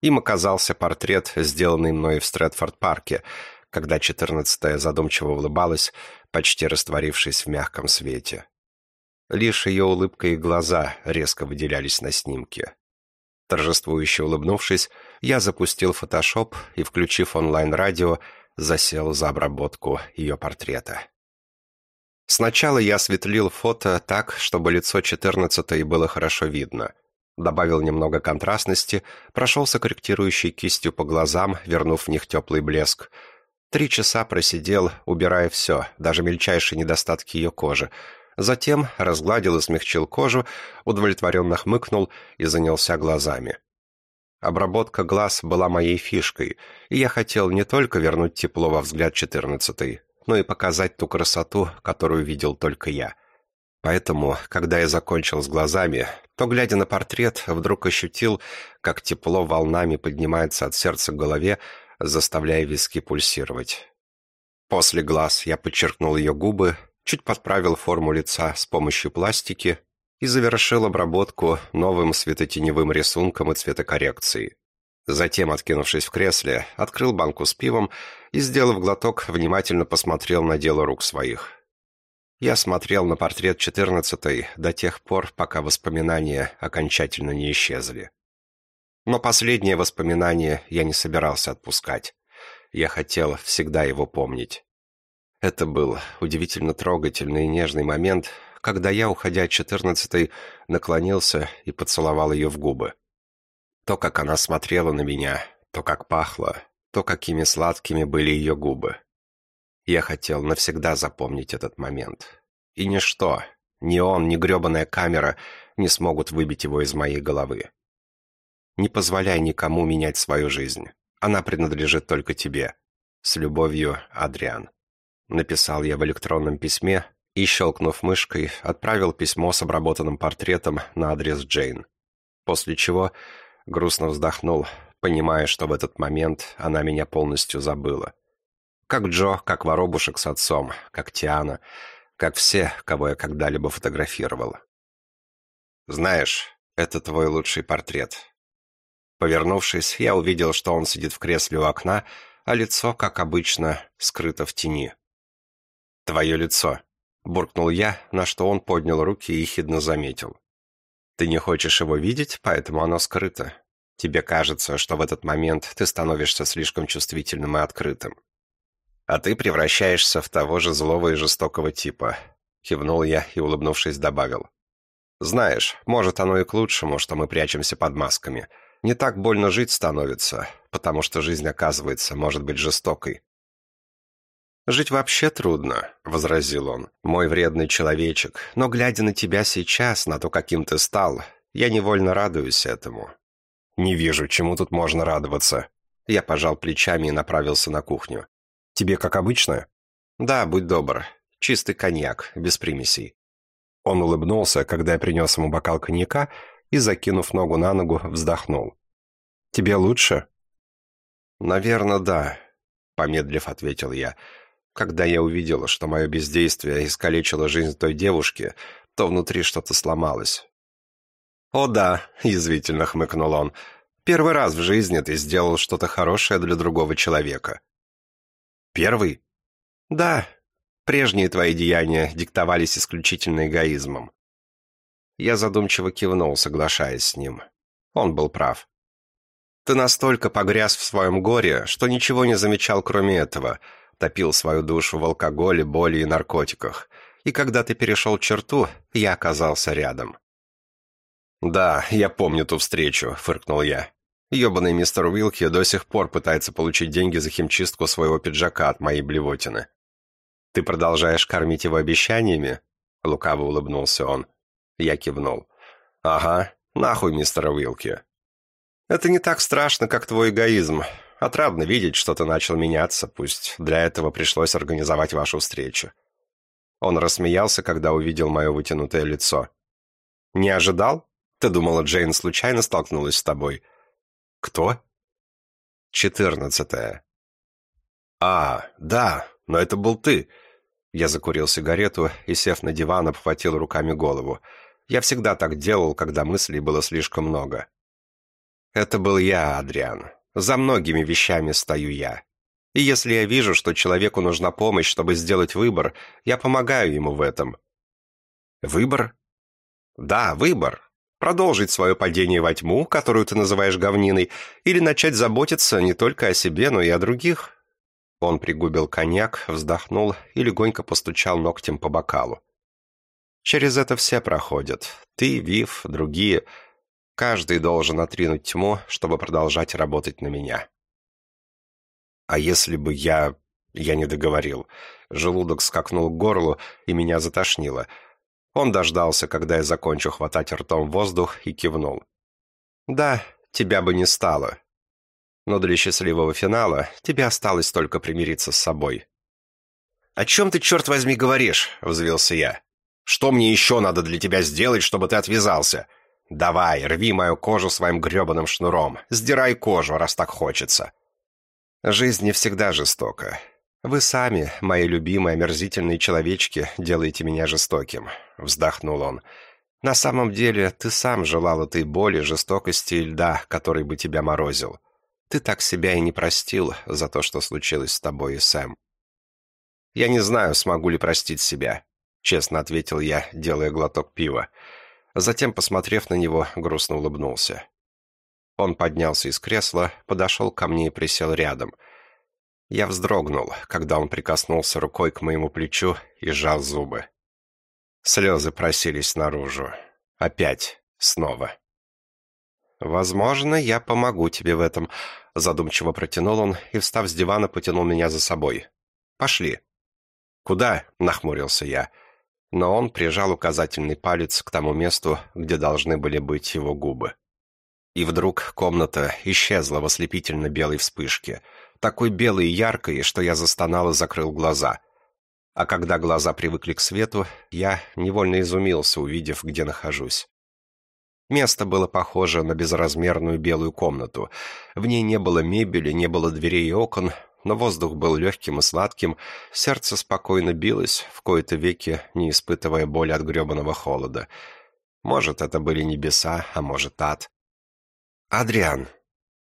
Им оказался портрет, сделанный мной в Стрэдфорд-парке, когда четырнадцатая задумчиво улыбалась, почти растворившись в мягком свете. Лишь ее улыбка и глаза резко выделялись на снимке. Торжествующе улыбнувшись, я запустил фотошоп и, включив онлайн-радио, засел за обработку ее портрета. Сначала я осветлил фото так, чтобы лицо четырнадцатой было хорошо видно. Добавил немного контрастности, прошелся корректирующей кистью по глазам, вернув в них теплый блеск. Три часа просидел, убирая все, даже мельчайшие недостатки ее кожи, Затем разгладил и смягчил кожу, удовлетворенно хмыкнул и занялся глазами. Обработка глаз была моей фишкой, и я хотел не только вернуть тепло во взгляд четырнадцатый, но и показать ту красоту, которую видел только я. Поэтому, когда я закончил с глазами, то, глядя на портрет, вдруг ощутил, как тепло волнами поднимается от сердца к голове, заставляя виски пульсировать. После глаз я подчеркнул ее губы, чуть подправил форму лица с помощью пластики и завершил обработку новым светотеневым рисунком и цветокоррекцией. Затем, откинувшись в кресле, открыл банку с пивом и, сделав глоток, внимательно посмотрел на дело рук своих. Я смотрел на портрет четырнадцатой до тех пор, пока воспоминания окончательно не исчезли. Но последнее воспоминание я не собирался отпускать. Я хотел всегда его помнить. Это был удивительно трогательный и нежный момент, когда я, уходя от четырнадцатой, наклонился и поцеловал ее в губы. То, как она смотрела на меня, то, как пахло, то, какими сладкими были ее губы. Я хотел навсегда запомнить этот момент. И ничто, ни он, ни гребаная камера не смогут выбить его из моей головы. Не позволяй никому менять свою жизнь. Она принадлежит только тебе. С любовью, Адриан. Написал я в электронном письме и, щелкнув мышкой, отправил письмо с обработанным портретом на адрес Джейн. После чего грустно вздохнул, понимая, что в этот момент она меня полностью забыла. Как Джо, как воробушек с отцом, как Тиана, как все, кого я когда-либо фотографировал. «Знаешь, это твой лучший портрет». Повернувшись, я увидел, что он сидит в кресле у окна, а лицо, как обычно, скрыто в тени. «Твое лицо», — буркнул я, на что он поднял руки и ехидно заметил. «Ты не хочешь его видеть, поэтому оно скрыто. Тебе кажется, что в этот момент ты становишься слишком чувствительным и открытым. А ты превращаешься в того же злого и жестокого типа», — кивнул я и, улыбнувшись, добавил. «Знаешь, может, оно и к лучшему, что мы прячемся под масками. Не так больно жить становится, потому что жизнь, оказывается, может быть жестокой. «Жить вообще трудно», — возразил он, — «мой вредный человечек, но, глядя на тебя сейчас, на то, каким ты стал, я невольно радуюсь этому». «Не вижу, чему тут можно радоваться». Я пожал плечами и направился на кухню. «Тебе как обычно?» «Да, будь добр. Чистый коньяк, без примесей». Он улыбнулся, когда я принес ему бокал коньяка и, закинув ногу на ногу, вздохнул. «Тебе лучше?» «Наверное, да», — помедлив ответил я. «Когда я увидел, что мое бездействие искалечило жизнь той девушки, то внутри что-то сломалось». «О да», — язвительно хмыкнул он, — Первый раз в жизни ты сделал что-то хорошее для другого человека. Первый? Да. Прежние твои деяния диктовались исключительно эгоизмом. Я задумчиво кивнул, соглашаясь с ним. Он был прав. Ты настолько погряз в своем горе, что ничего не замечал, кроме этого. Топил свою душу в алкоголе, боли и наркотиках. И когда ты перешел черту, я оказался рядом. «Да, я помню ту встречу», — фыркнул я. Ёбаный мистер Уилки до сих пор пытается получить деньги за химчистку своего пиджака от моей блевотины. «Ты продолжаешь кормить его обещаниями?» Лукаво улыбнулся он. Я кивнул. «Ага, нахуй, мистер Уилки». «Это не так страшно, как твой эгоизм. Отрадно видеть, что ты начал меняться, пусть для этого пришлось организовать вашу встречу». Он рассмеялся, когда увидел мое вытянутое лицо. «Не ожидал? Ты думала, Джейн случайно столкнулась с тобой?» «Кто?» «Четырнадцатая». «А, да, но это был ты». Я закурил сигарету и, сев на диван, обхватил руками голову. Я всегда так делал, когда мыслей было слишком много. «Это был я, Адриан. За многими вещами стою я. И если я вижу, что человеку нужна помощь, чтобы сделать выбор, я помогаю ему в этом». «Выбор?» «Да, выбор. Продолжить свое падение во тьму, которую ты называешь говниной, или начать заботиться не только о себе, но и о других?» Он пригубил коньяк, вздохнул и легонько постучал ногтем по бокалу. «Через это все проходят. Ты, Вив, другие. Каждый должен отринуть тьму, чтобы продолжать работать на меня». «А если бы я...» Я не договорил. Желудок скакнул к горлу, и меня затошнило — он дождался, когда я закончу хватать ртом воздух, и кивнул. «Да, тебя бы не стало. Но для счастливого финала тебе осталось только примириться с собой». «О чем ты, черт возьми, говоришь?» — взвился я. «Что мне еще надо для тебя сделать, чтобы ты отвязался? Давай, рви мою кожу своим гребаным шнуром. Сдирай кожу, раз так хочется». «Жизнь не всегда жестока. «Вы сами, мои любимые омерзительные человечки, делаете меня жестоким», — вздохнул он. «На самом деле, ты сам желал этой боли, жестокости и льда, который бы тебя морозил. Ты так себя и не простил за то, что случилось с тобой и Сэм». «Я не знаю, смогу ли простить себя», — честно ответил я, делая глоток пива. Затем, посмотрев на него, грустно улыбнулся. Он поднялся из кресла, подошел ко мне и присел рядом — я вздрогнул, когда он прикоснулся рукой к моему плечу и сжал зубы. Слезы просились наружу. Опять. Снова. «Возможно, я помогу тебе в этом», — задумчиво протянул он и, встав с дивана, потянул меня за собой. «Пошли». «Куда?» — нахмурился я. Но он прижал указательный палец к тому месту, где должны были быть его губы. И вдруг комната исчезла в ослепительно белой вспышке — такой белой и яркой, что я застонал и закрыл глаза. А когда глаза привыкли к свету, я невольно изумился, увидев, где нахожусь. Место было похоже на безразмерную белую комнату. В ней не было мебели, не было дверей и окон, но воздух был легким и сладким, сердце спокойно билось, в кои-то веки не испытывая боли от гребаного холода. Может, это были небеса, а может, ад. «Адриан»,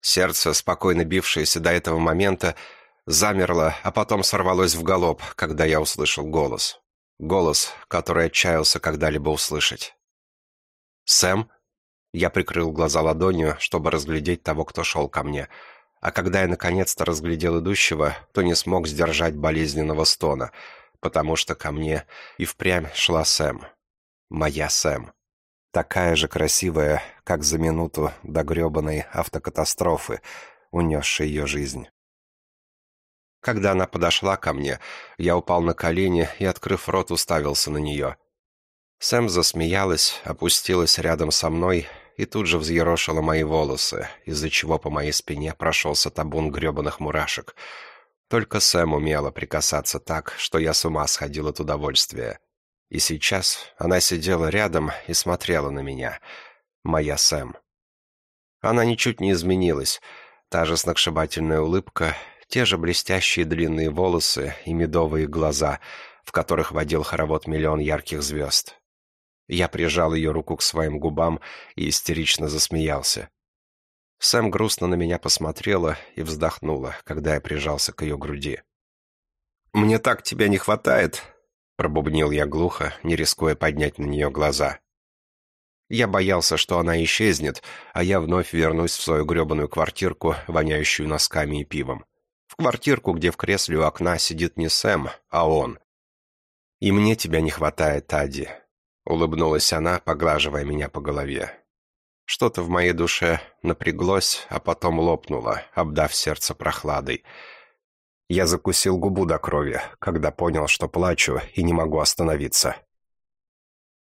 Сердце, спокойно бившееся до этого момента, замерло, а потом сорвалось в галоп, когда я услышал голос. Голос, который отчаялся когда-либо услышать. «Сэм?» Я прикрыл глаза ладонью, чтобы разглядеть того, кто шел ко мне. А когда я наконец-то разглядел идущего, то не смог сдержать болезненного стона, потому что ко мне и впрямь шла Сэм. Моя Сэм такая же красивая, как за минуту до гребаной автокатастрофы, унесшей ее жизнь. Когда она подошла ко мне, я упал на колени и, открыв рот, уставился на нее. Сэм засмеялась, опустилась рядом со мной и тут же взъерошила мои волосы, из-за чего по моей спине прошелся табун гребаных мурашек. Только Сэм умела прикасаться так, что я с ума сходил от удовольствия. И сейчас она сидела рядом и смотрела на меня. Моя Сэм. Она ничуть не изменилась. Та же сногсшибательная улыбка, те же блестящие длинные волосы и медовые глаза, в которых водил хоровод миллион ярких звезд. Я прижал ее руку к своим губам и истерично засмеялся. Сэм грустно на меня посмотрела и вздохнула, когда я прижался к ее груди. «Мне так тебя не хватает», — пробубнил я глухо, не рискуя поднять на нее глаза. Я боялся, что она исчезнет, а я вновь вернусь в свою гребаную квартирку, воняющую носками и пивом. В квартирку, где в кресле у окна сидит не Сэм, а он. «И мне тебя не хватает, Ади», Улыбнулась она, поглаживая меня по голове. Что-то в моей душе напряглось, а потом лопнуло, обдав сердце прохладой. Я закусил губу до крови, когда понял, что плачу и не могу остановиться.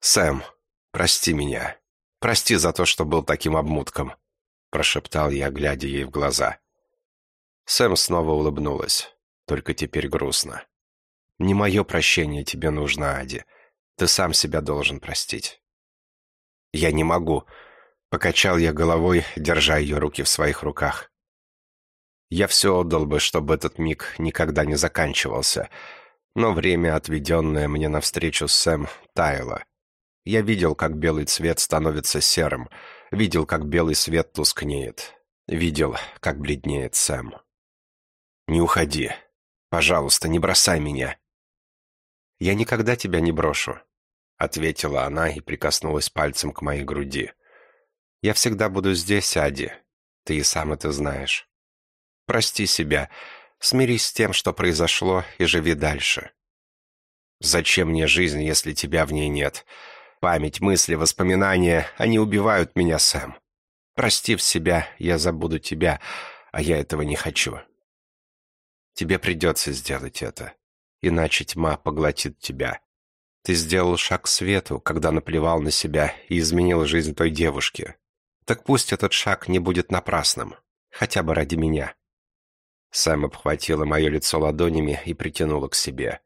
«Сэм, прости меня. Прости за то, что был таким обмутком», — прошептал я, глядя ей в глаза. Сэм снова улыбнулась, только теперь грустно. «Не мое прощение тебе нужно, Ади. Ты сам себя должен простить». «Я не могу», — покачал я головой, держа ее руки в своих руках. Я все отдал бы, чтобы этот миг никогда не заканчивался, но время, отведенное мне навстречу с Сэм, таяло. Я видел, как белый цвет становится серым, видел, как белый свет тускнеет, видел, как бледнеет Сэм. «Не уходи. Пожалуйста, не бросай меня». «Я никогда тебя не брошу ответила она и прикоснулась пальцем к моей груди. «Я всегда буду здесь, Ади. Ты и сам это знаешь. Прости себя, смирись с тем, что произошло, и живи дальше. Зачем мне жизнь, если тебя в ней нет? Память, мысли, воспоминания, они убивают меня, Сэм. Простив себя, я забуду тебя, а я этого не хочу. Тебе придется сделать это, иначе тьма поглотит тебя. Ты сделал шаг к свету, когда наплевал на себя и изменил жизнь той девушки. Так пусть этот шаг не будет напрасным, хотя бы ради меня». Сэм обхватила мое лицо ладонями и притянула к себе.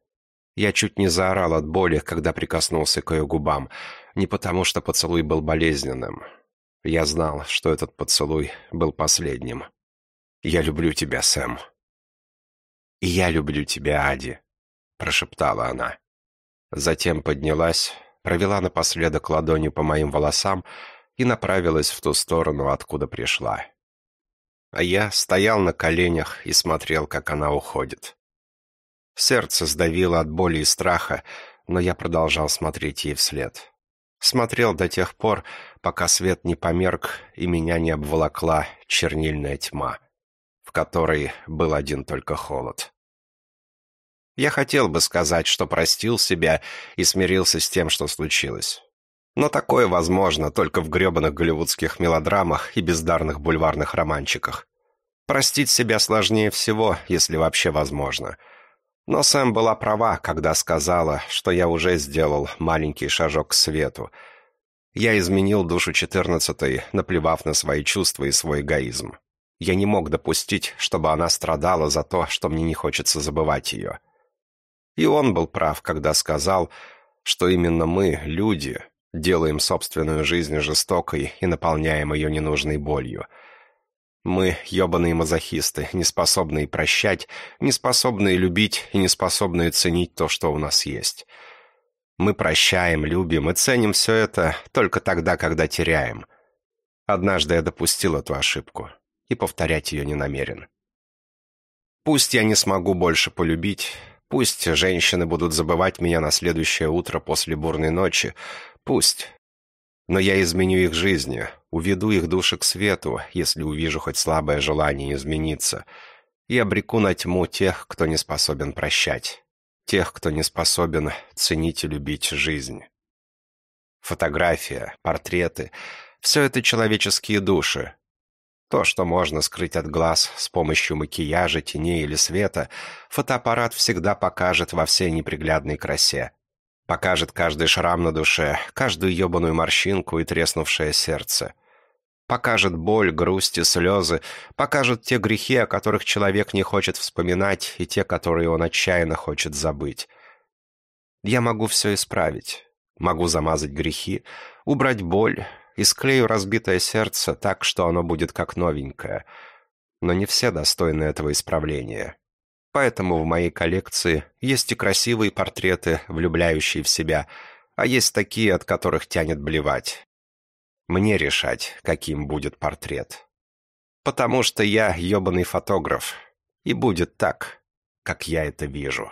Я чуть не заорал от боли, когда прикоснулся к ее губам, не потому что поцелуй был болезненным. Я знал, что этот поцелуй был последним. «Я люблю тебя, Сэм». «И я люблю тебя, Ади», — прошептала она. Затем поднялась, провела напоследок ладонью по моим волосам и направилась в ту сторону, откуда пришла. А я стоял на коленях и смотрел, как она уходит. Сердце сдавило от боли и страха, но я продолжал смотреть ей вслед. Смотрел до тех пор, пока свет не померк и меня не обволокла чернильная тьма, в которой был один только холод. Я хотел бы сказать, что простил себя и смирился с тем, что случилось. Но такое возможно только в гребаных голливудских мелодрамах и бездарных бульварных романчиках. Простить себя сложнее всего, если вообще возможно. Но Сэм была права, когда сказала, что я уже сделал маленький шажок к свету. Я изменил душу четырнадцатой, наплевав на свои чувства и свой эгоизм. Я не мог допустить, чтобы она страдала за то, что мне не хочется забывать ее. И он был прав, когда сказал, что именно мы, люди, делаем собственную жизнь жестокой и наполняем ее ненужной болью. Мы — ебаные мазохисты, неспособные прощать, неспособные любить и неспособные ценить то, что у нас есть. Мы прощаем, любим и ценим все это только тогда, когда теряем. Однажды я допустил эту ошибку, и повторять ее не намерен. Пусть я не смогу больше полюбить, Пусть женщины будут забывать меня на следующее утро после бурной ночи. Пусть. Но я изменю их жизни, уведу их души к свету, если увижу хоть слабое желание измениться, и обреку на тьму тех, кто не способен прощать, тех, кто не способен ценить и любить жизнь. Фотография, портреты — все это человеческие души, то, что можно скрыть от глаз с помощью макияжа, теней или света, фотоаппарат всегда покажет во всей неприглядной красе. Покажет каждый шрам на душе, каждую ебаную морщинку и треснувшее сердце. Покажет боль, грусть и слезы, покажет те грехи, о которых человек не хочет вспоминать, и те, которые он отчаянно хочет забыть. Я могу все исправить. Могу замазать грехи, убрать боль и склею разбитое сердце так, что оно будет как новенькое. Но не все достойны этого исправления. Поэтому в моей коллекции есть и красивые портреты, влюбляющие в себя, а есть такие, от которых тянет блевать. Мне решать, каким будет портрет. Потому что я ебаный фотограф, и будет так, как я это вижу.